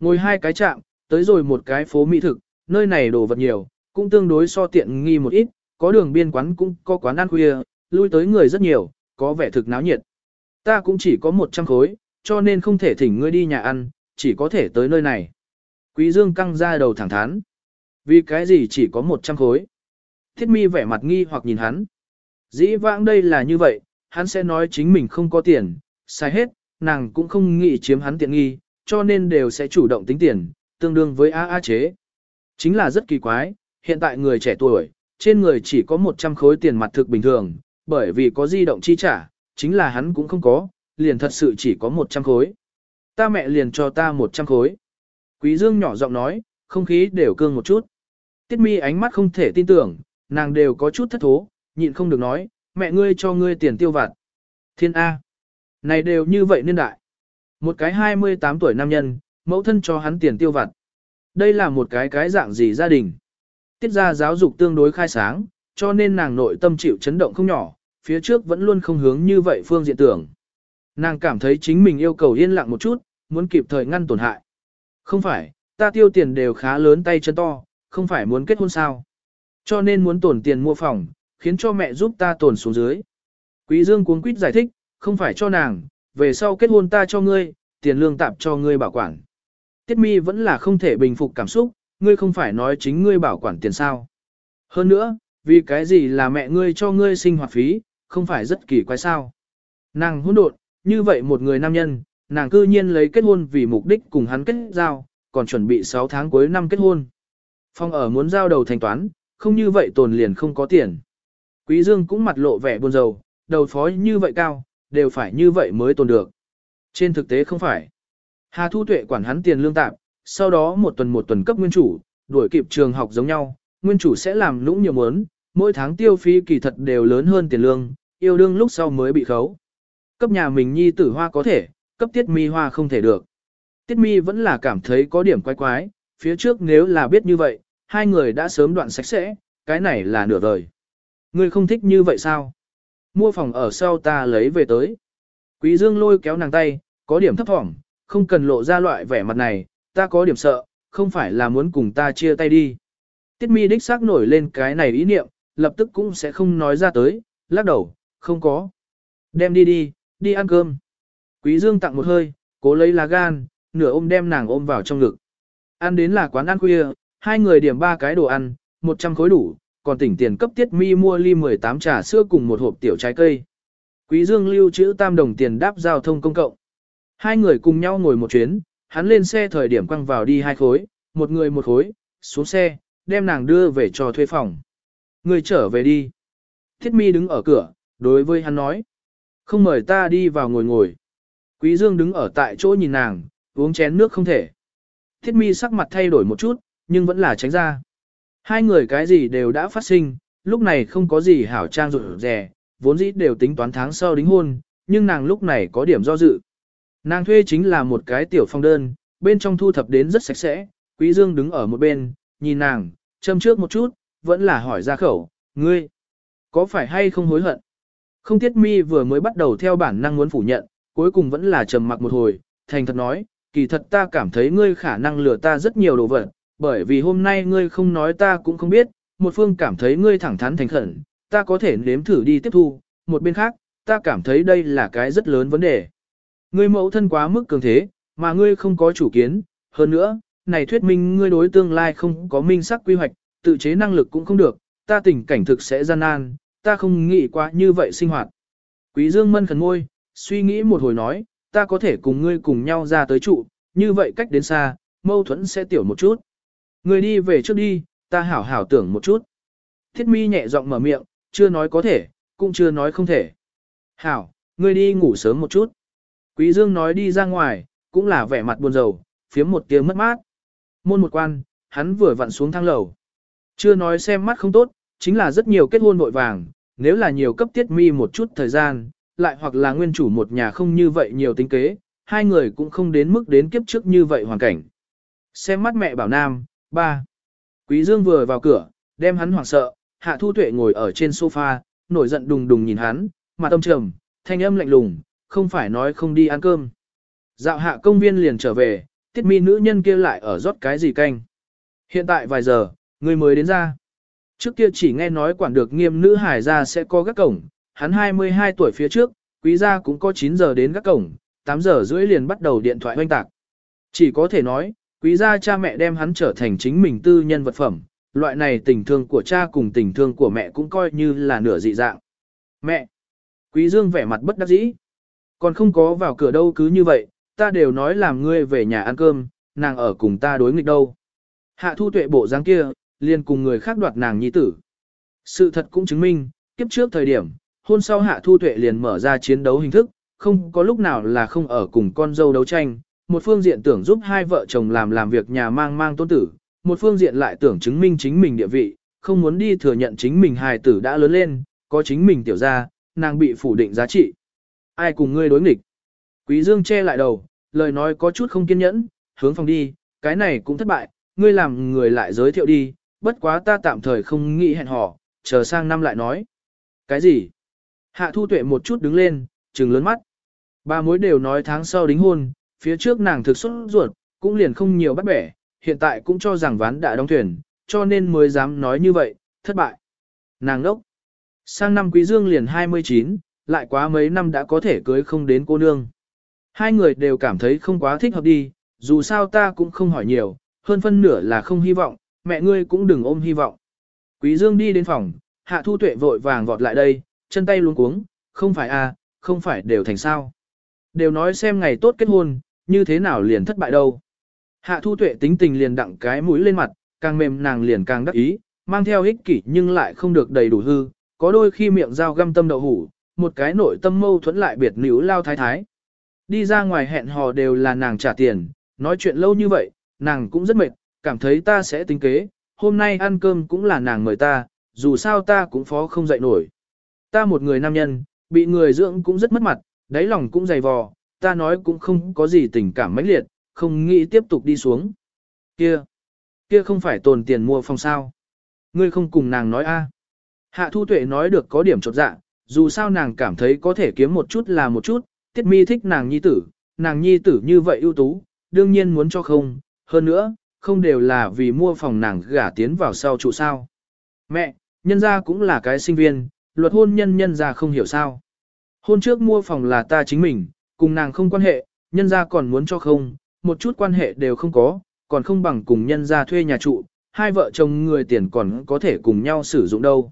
Ngồi hai cái chạm, tới rồi một cái phố mỹ thực, nơi này đồ vật nhiều, cũng tương đối so tiện nghi một ít, có đường biên quán cũng có quán ăn khuya, lui tới người rất nhiều, có vẻ thực náo nhiệt. Ta cũng chỉ có 100 khối, cho nên không thể thỉnh ngươi đi nhà ăn, chỉ có thể tới nơi này. Quý Dương căng ra đầu thẳng thắn. Vì cái gì chỉ có 100 khối? Thiết mi vẻ mặt nghi hoặc nhìn hắn. Dĩ vãng đây là như vậy, hắn sẽ nói chính mình không có tiền, sai hết, nàng cũng không nghĩ chiếm hắn tiện nghi, cho nên đều sẽ chủ động tính tiền, tương đương với A A chế. Chính là rất kỳ quái, hiện tại người trẻ tuổi, trên người chỉ có 100 khối tiền mặt thực bình thường, bởi vì có di động chi trả, chính là hắn cũng không có, liền thật sự chỉ có 100 khối. Ta mẹ liền cho ta 100 khối. Quý Dương nhỏ giọng nói, không khí đều cương một chút. Tiết mi ánh mắt không thể tin tưởng, nàng đều có chút thất thố, nhịn không được nói, mẹ ngươi cho ngươi tiền tiêu vặt. Thiên A. Này đều như vậy nên đại. Một cái 28 tuổi nam nhân, mẫu thân cho hắn tiền tiêu vặt. Đây là một cái cái dạng gì gia đình. Tiết ra giáo dục tương đối khai sáng, cho nên nàng nội tâm chịu chấn động không nhỏ, phía trước vẫn luôn không hướng như vậy phương diện tưởng. Nàng cảm thấy chính mình yêu cầu yên lặng một chút, muốn kịp thời ngăn tổn hại. Không phải, ta tiêu tiền đều khá lớn tay chân to, không phải muốn kết hôn sao. Cho nên muốn tổn tiền mua phòng, khiến cho mẹ giúp ta tổn xuống dưới. Quý Dương cuống quýt giải thích, không phải cho nàng, về sau kết hôn ta cho ngươi, tiền lương tạm cho ngươi bảo quản. Tiết mi vẫn là không thể bình phục cảm xúc, ngươi không phải nói chính ngươi bảo quản tiền sao. Hơn nữa, vì cái gì là mẹ ngươi cho ngươi sinh hoạt phí, không phải rất kỳ quái sao. Nàng hỗn độn, như vậy một người nam nhân, nàng cư nhiên lấy kết hôn vì mục đích cùng hắn kết giao, còn chuẩn bị 6 tháng cuối năm kết hôn. Phong ở muốn giao đầu thanh toán, không như vậy tồn liền không có tiền. Quý Dương cũng mặt lộ vẻ buồn rầu, đầu phó như vậy cao, đều phải như vậy mới tồn được. Trên thực tế không phải. Hà Thu Tuệ quản hắn tiền lương tạm, sau đó một tuần một tuần cấp nguyên chủ, đuổi kịp trường học giống nhau, nguyên chủ sẽ làm lũng nhiều muốn, mỗi tháng tiêu phí kỳ thật đều lớn hơn tiền lương, yêu đương lúc sau mới bị khấu. Cấp nhà mình nhi tử hoa có thể, cấp tiết mi hoa không thể được. Tiết mi vẫn là cảm thấy có điểm quái quái, phía trước nếu là biết như vậy, hai người đã sớm đoạn sạch sẽ, cái này là nửa đời. Ngươi không thích như vậy sao? Mua phòng ở sau ta lấy về tới. Quý Dương lôi kéo nàng tay, có điểm thấp thỏm, không cần lộ ra loại vẻ mặt này, ta có điểm sợ, không phải là muốn cùng ta chia tay đi. Tiết mi đích xác nổi lên cái này ý niệm, lập tức cũng sẽ không nói ra tới, lắc đầu, không có. Đem đi đi, đi ăn cơm. Quý Dương tặng một hơi, cố lấy lá gan, nửa ôm đem nàng ôm vào trong ngực. Ăn đến là quán ăn khuya, hai người điểm ba cái đồ ăn, 100 khối đủ, còn tỉnh tiền cấp tiết mi mua ly 18 trà sữa cùng một hộp tiểu trái cây. Quý Dương lưu trữ tam đồng tiền đáp giao thông công cộng. Hai người cùng nhau ngồi một chuyến, hắn lên xe thời điểm quăng vào đi hai khối, một người một khối, xuống xe, đem nàng đưa về cho thuê phòng. Người trở về đi. Thiết mi đứng ở cửa, đối với hắn nói. Không mời ta đi vào ngồi ngồi. Quý Dương đứng ở tại chỗ nhìn nàng, uống chén nước không thể. Thiết mi sắc mặt thay đổi một chút, nhưng vẫn là tránh ra. Hai người cái gì đều đã phát sinh, lúc này không có gì hảo trang rụt rè, vốn dĩ đều tính toán tháng sau đính hôn, nhưng nàng lúc này có điểm do dự. Nàng thuê chính là một cái tiểu phong đơn, bên trong thu thập đến rất sạch sẽ, Quý Dương đứng ở một bên, nhìn nàng, châm trước một chút, vẫn là hỏi ra khẩu, ngươi, có phải hay không hối hận? Không tiết mi vừa mới bắt đầu theo bản năng muốn phủ nhận, cuối cùng vẫn là trầm mặc một hồi, thành thật nói, kỳ thật ta cảm thấy ngươi khả năng lừa ta rất nhiều đồ vật, bởi vì hôm nay ngươi không nói ta cũng không biết, một phương cảm thấy ngươi thẳng thắn thành khẩn, ta có thể nếm thử đi tiếp thu, một bên khác, ta cảm thấy đây là cái rất lớn vấn đề. Ngươi mẫu thân quá mức cường thế, mà ngươi không có chủ kiến, hơn nữa, này thuyết minh ngươi đối tương lai không có minh sắc quy hoạch, tự chế năng lực cũng không được, ta tình cảnh thực sẽ gian nan, ta không nghĩ quá như vậy sinh hoạt. Quý Dương mân khẩn ngôi, suy nghĩ một hồi nói, ta có thể cùng ngươi cùng nhau ra tới trụ, như vậy cách đến xa, mâu thuẫn sẽ tiểu một chút. Ngươi đi về trước đi, ta hảo hảo tưởng một chút. Thiết mi nhẹ giọng mở miệng, chưa nói có thể, cũng chưa nói không thể. Hảo, ngươi đi ngủ sớm một chút. Quý Dương nói đi ra ngoài, cũng là vẻ mặt buồn rầu, phiếm một tiếng mất mát. Môn một quan, hắn vừa vặn xuống thang lầu. Chưa nói xem mắt không tốt, chính là rất nhiều kết hôn vội vàng, nếu là nhiều cấp tiết mi một chút thời gian, lại hoặc là nguyên chủ một nhà không như vậy nhiều tính kế, hai người cũng không đến mức đến kiếp trước như vậy hoàn cảnh. Xem mắt mẹ bảo nam, ba. Quý Dương vừa vào cửa, đem hắn hoảng sợ, hạ thu tuệ ngồi ở trên sofa, nổi giận đùng đùng nhìn hắn, mặt tâm trầm, thanh âm lạnh lùng, không phải nói không đi ăn cơm. Dạo hạ công viên liền trở về, tiết mi nữ nhân kia lại ở rót cái gì canh. Hiện tại vài giờ, người mới đến ra. Trước kia chỉ nghe nói quản được nghiêm nữ hải ra sẽ có gác cổng, hắn 22 tuổi phía trước, quý gia cũng có 9 giờ đến gác cổng, 8 giờ rưỡi liền bắt đầu điện thoại hoanh tạc. Chỉ có thể nói, quý gia cha mẹ đem hắn trở thành chính mình tư nhân vật phẩm, loại này tình thương của cha cùng tình thương của mẹ cũng coi như là nửa dị dạng. Mẹ! Quý dương vẻ mặt bất đắc dĩ. Còn không có vào cửa đâu cứ như vậy, ta đều nói làm ngươi về nhà ăn cơm, nàng ở cùng ta đối nghịch đâu. Hạ thu tuệ bộ dáng kia, liền cùng người khác đoạt nàng nhi tử. Sự thật cũng chứng minh, kiếp trước thời điểm, hôn sau hạ thu tuệ liền mở ra chiến đấu hình thức, không có lúc nào là không ở cùng con dâu đấu tranh, một phương diện tưởng giúp hai vợ chồng làm làm việc nhà mang mang tôn tử, một phương diện lại tưởng chứng minh chính mình địa vị, không muốn đi thừa nhận chính mình hài tử đã lớn lên, có chính mình tiểu ra, nàng bị phủ định giá trị. Ai cùng ngươi đối nghịch? Quý Dương che lại đầu, lời nói có chút không kiên nhẫn, hướng phòng đi, cái này cũng thất bại, ngươi làm người lại giới thiệu đi, bất quá ta tạm thời không nghĩ hẹn hò, chờ sang năm lại nói. Cái gì? Hạ thu tuệ một chút đứng lên, trừng lớn mắt. Ba mối đều nói tháng sau đính hôn, phía trước nàng thực xuất ruột, cũng liền không nhiều bắt bẻ, hiện tại cũng cho rằng ván đã đóng thuyền, cho nên mới dám nói như vậy, thất bại. Nàng đốc. Sang năm quý dương liền 29, lại quá mấy năm đã có thể cưới không đến cô nương. Hai người đều cảm thấy không quá thích hợp đi, dù sao ta cũng không hỏi nhiều, hơn phân nửa là không hy vọng, mẹ ngươi cũng đừng ôm hy vọng. Quý Dương đi đến phòng, Hạ Thu Tuệ vội vàng vọt lại đây, chân tay luống cuống, không phải a, à, không phải đều thành sao. Đều nói xem ngày tốt kết hôn, như thế nào liền thất bại đâu. Hạ Thu Tuệ tính tình liền đặng cái mũi lên mặt, càng mềm nàng liền càng đắc ý, mang theo ích kỷ nhưng lại không được đầy đủ hư, có đôi khi miệng dao găm tâm đậu hủ, một cái nội tâm mâu thuẫn lại biệt nữ lao thái thái. Đi ra ngoài hẹn hò đều là nàng trả tiền, nói chuyện lâu như vậy, nàng cũng rất mệt, cảm thấy ta sẽ tính kế, hôm nay ăn cơm cũng là nàng mời ta, dù sao ta cũng phó không dậy nổi. Ta một người nam nhân, bị người dưỡng cũng rất mất mặt, đáy lòng cũng dày vò, ta nói cũng không có gì tình cảm mãnh liệt, không nghĩ tiếp tục đi xuống. Kia, kia không phải tồn tiền mua phòng sao. Ngươi không cùng nàng nói a? Hạ thu tuệ nói được có điểm chột dạ, dù sao nàng cảm thấy có thể kiếm một chút là một chút, tiết mi thích nàng nhi tử, nàng nhi tử như vậy ưu tú, đương nhiên muốn cho không, hơn nữa, không đều là vì mua phòng nàng gả tiến vào sau trụ sao. Mẹ, nhân gia cũng là cái sinh viên, luật hôn nhân nhân gia không hiểu sao. Hôn trước mua phòng là ta chính mình, cùng nàng không quan hệ, nhân gia còn muốn cho không, một chút quan hệ đều không có, còn không bằng cùng nhân gia thuê nhà trụ, hai vợ chồng người tiền còn có thể cùng nhau sử dụng đâu.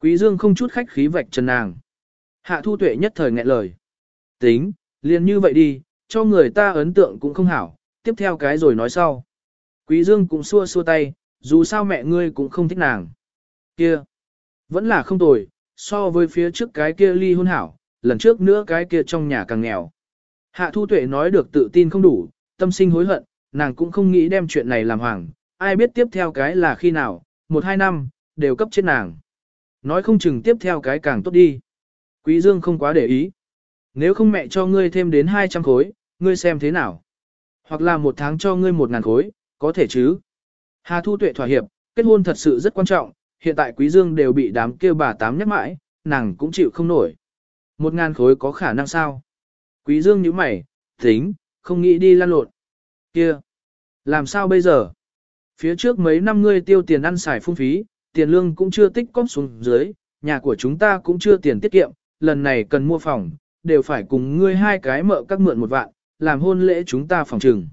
Quý Dương không chút khách khí vạch trần nàng. Hạ thu tuệ nhất thời nghẹn lời. Tính, liền như vậy đi, cho người ta ấn tượng cũng không hảo, tiếp theo cái rồi nói sau. Quý Dương cũng xua xua tay, dù sao mẹ ngươi cũng không thích nàng. Kia, vẫn là không tồi, so với phía trước cái kia ly hôn hảo, lần trước nữa cái kia trong nhà càng nghèo. Hạ Thu Tuệ nói được tự tin không đủ, tâm sinh hối hận, nàng cũng không nghĩ đem chuyện này làm hoàng, ai biết tiếp theo cái là khi nào, một hai năm, đều cấp chết nàng. Nói không chừng tiếp theo cái càng tốt đi. Quý Dương không quá để ý. Nếu không mẹ cho ngươi thêm đến 200 khối, ngươi xem thế nào. Hoặc là một tháng cho ngươi một ngàn khối, có thể chứ. Hà Thu Tuệ thỏa hiệp, kết hôn thật sự rất quan trọng, hiện tại Quý Dương đều bị đám kêu bà tám nhắc mãi, nàng cũng chịu không nổi. Một ngàn khối có khả năng sao? Quý Dương nhíu mày, tính, không nghĩ đi lăn lộn. Kia, làm sao bây giờ? Phía trước mấy năm ngươi tiêu tiền ăn xài phung phí, tiền lương cũng chưa tích cóp xuống dưới, nhà của chúng ta cũng chưa tiền tiết kiệm, lần này cần mua phòng, đều phải cùng ngươi hai cái mợ các mượn một vạn, làm hôn lễ chúng ta phòng trừng.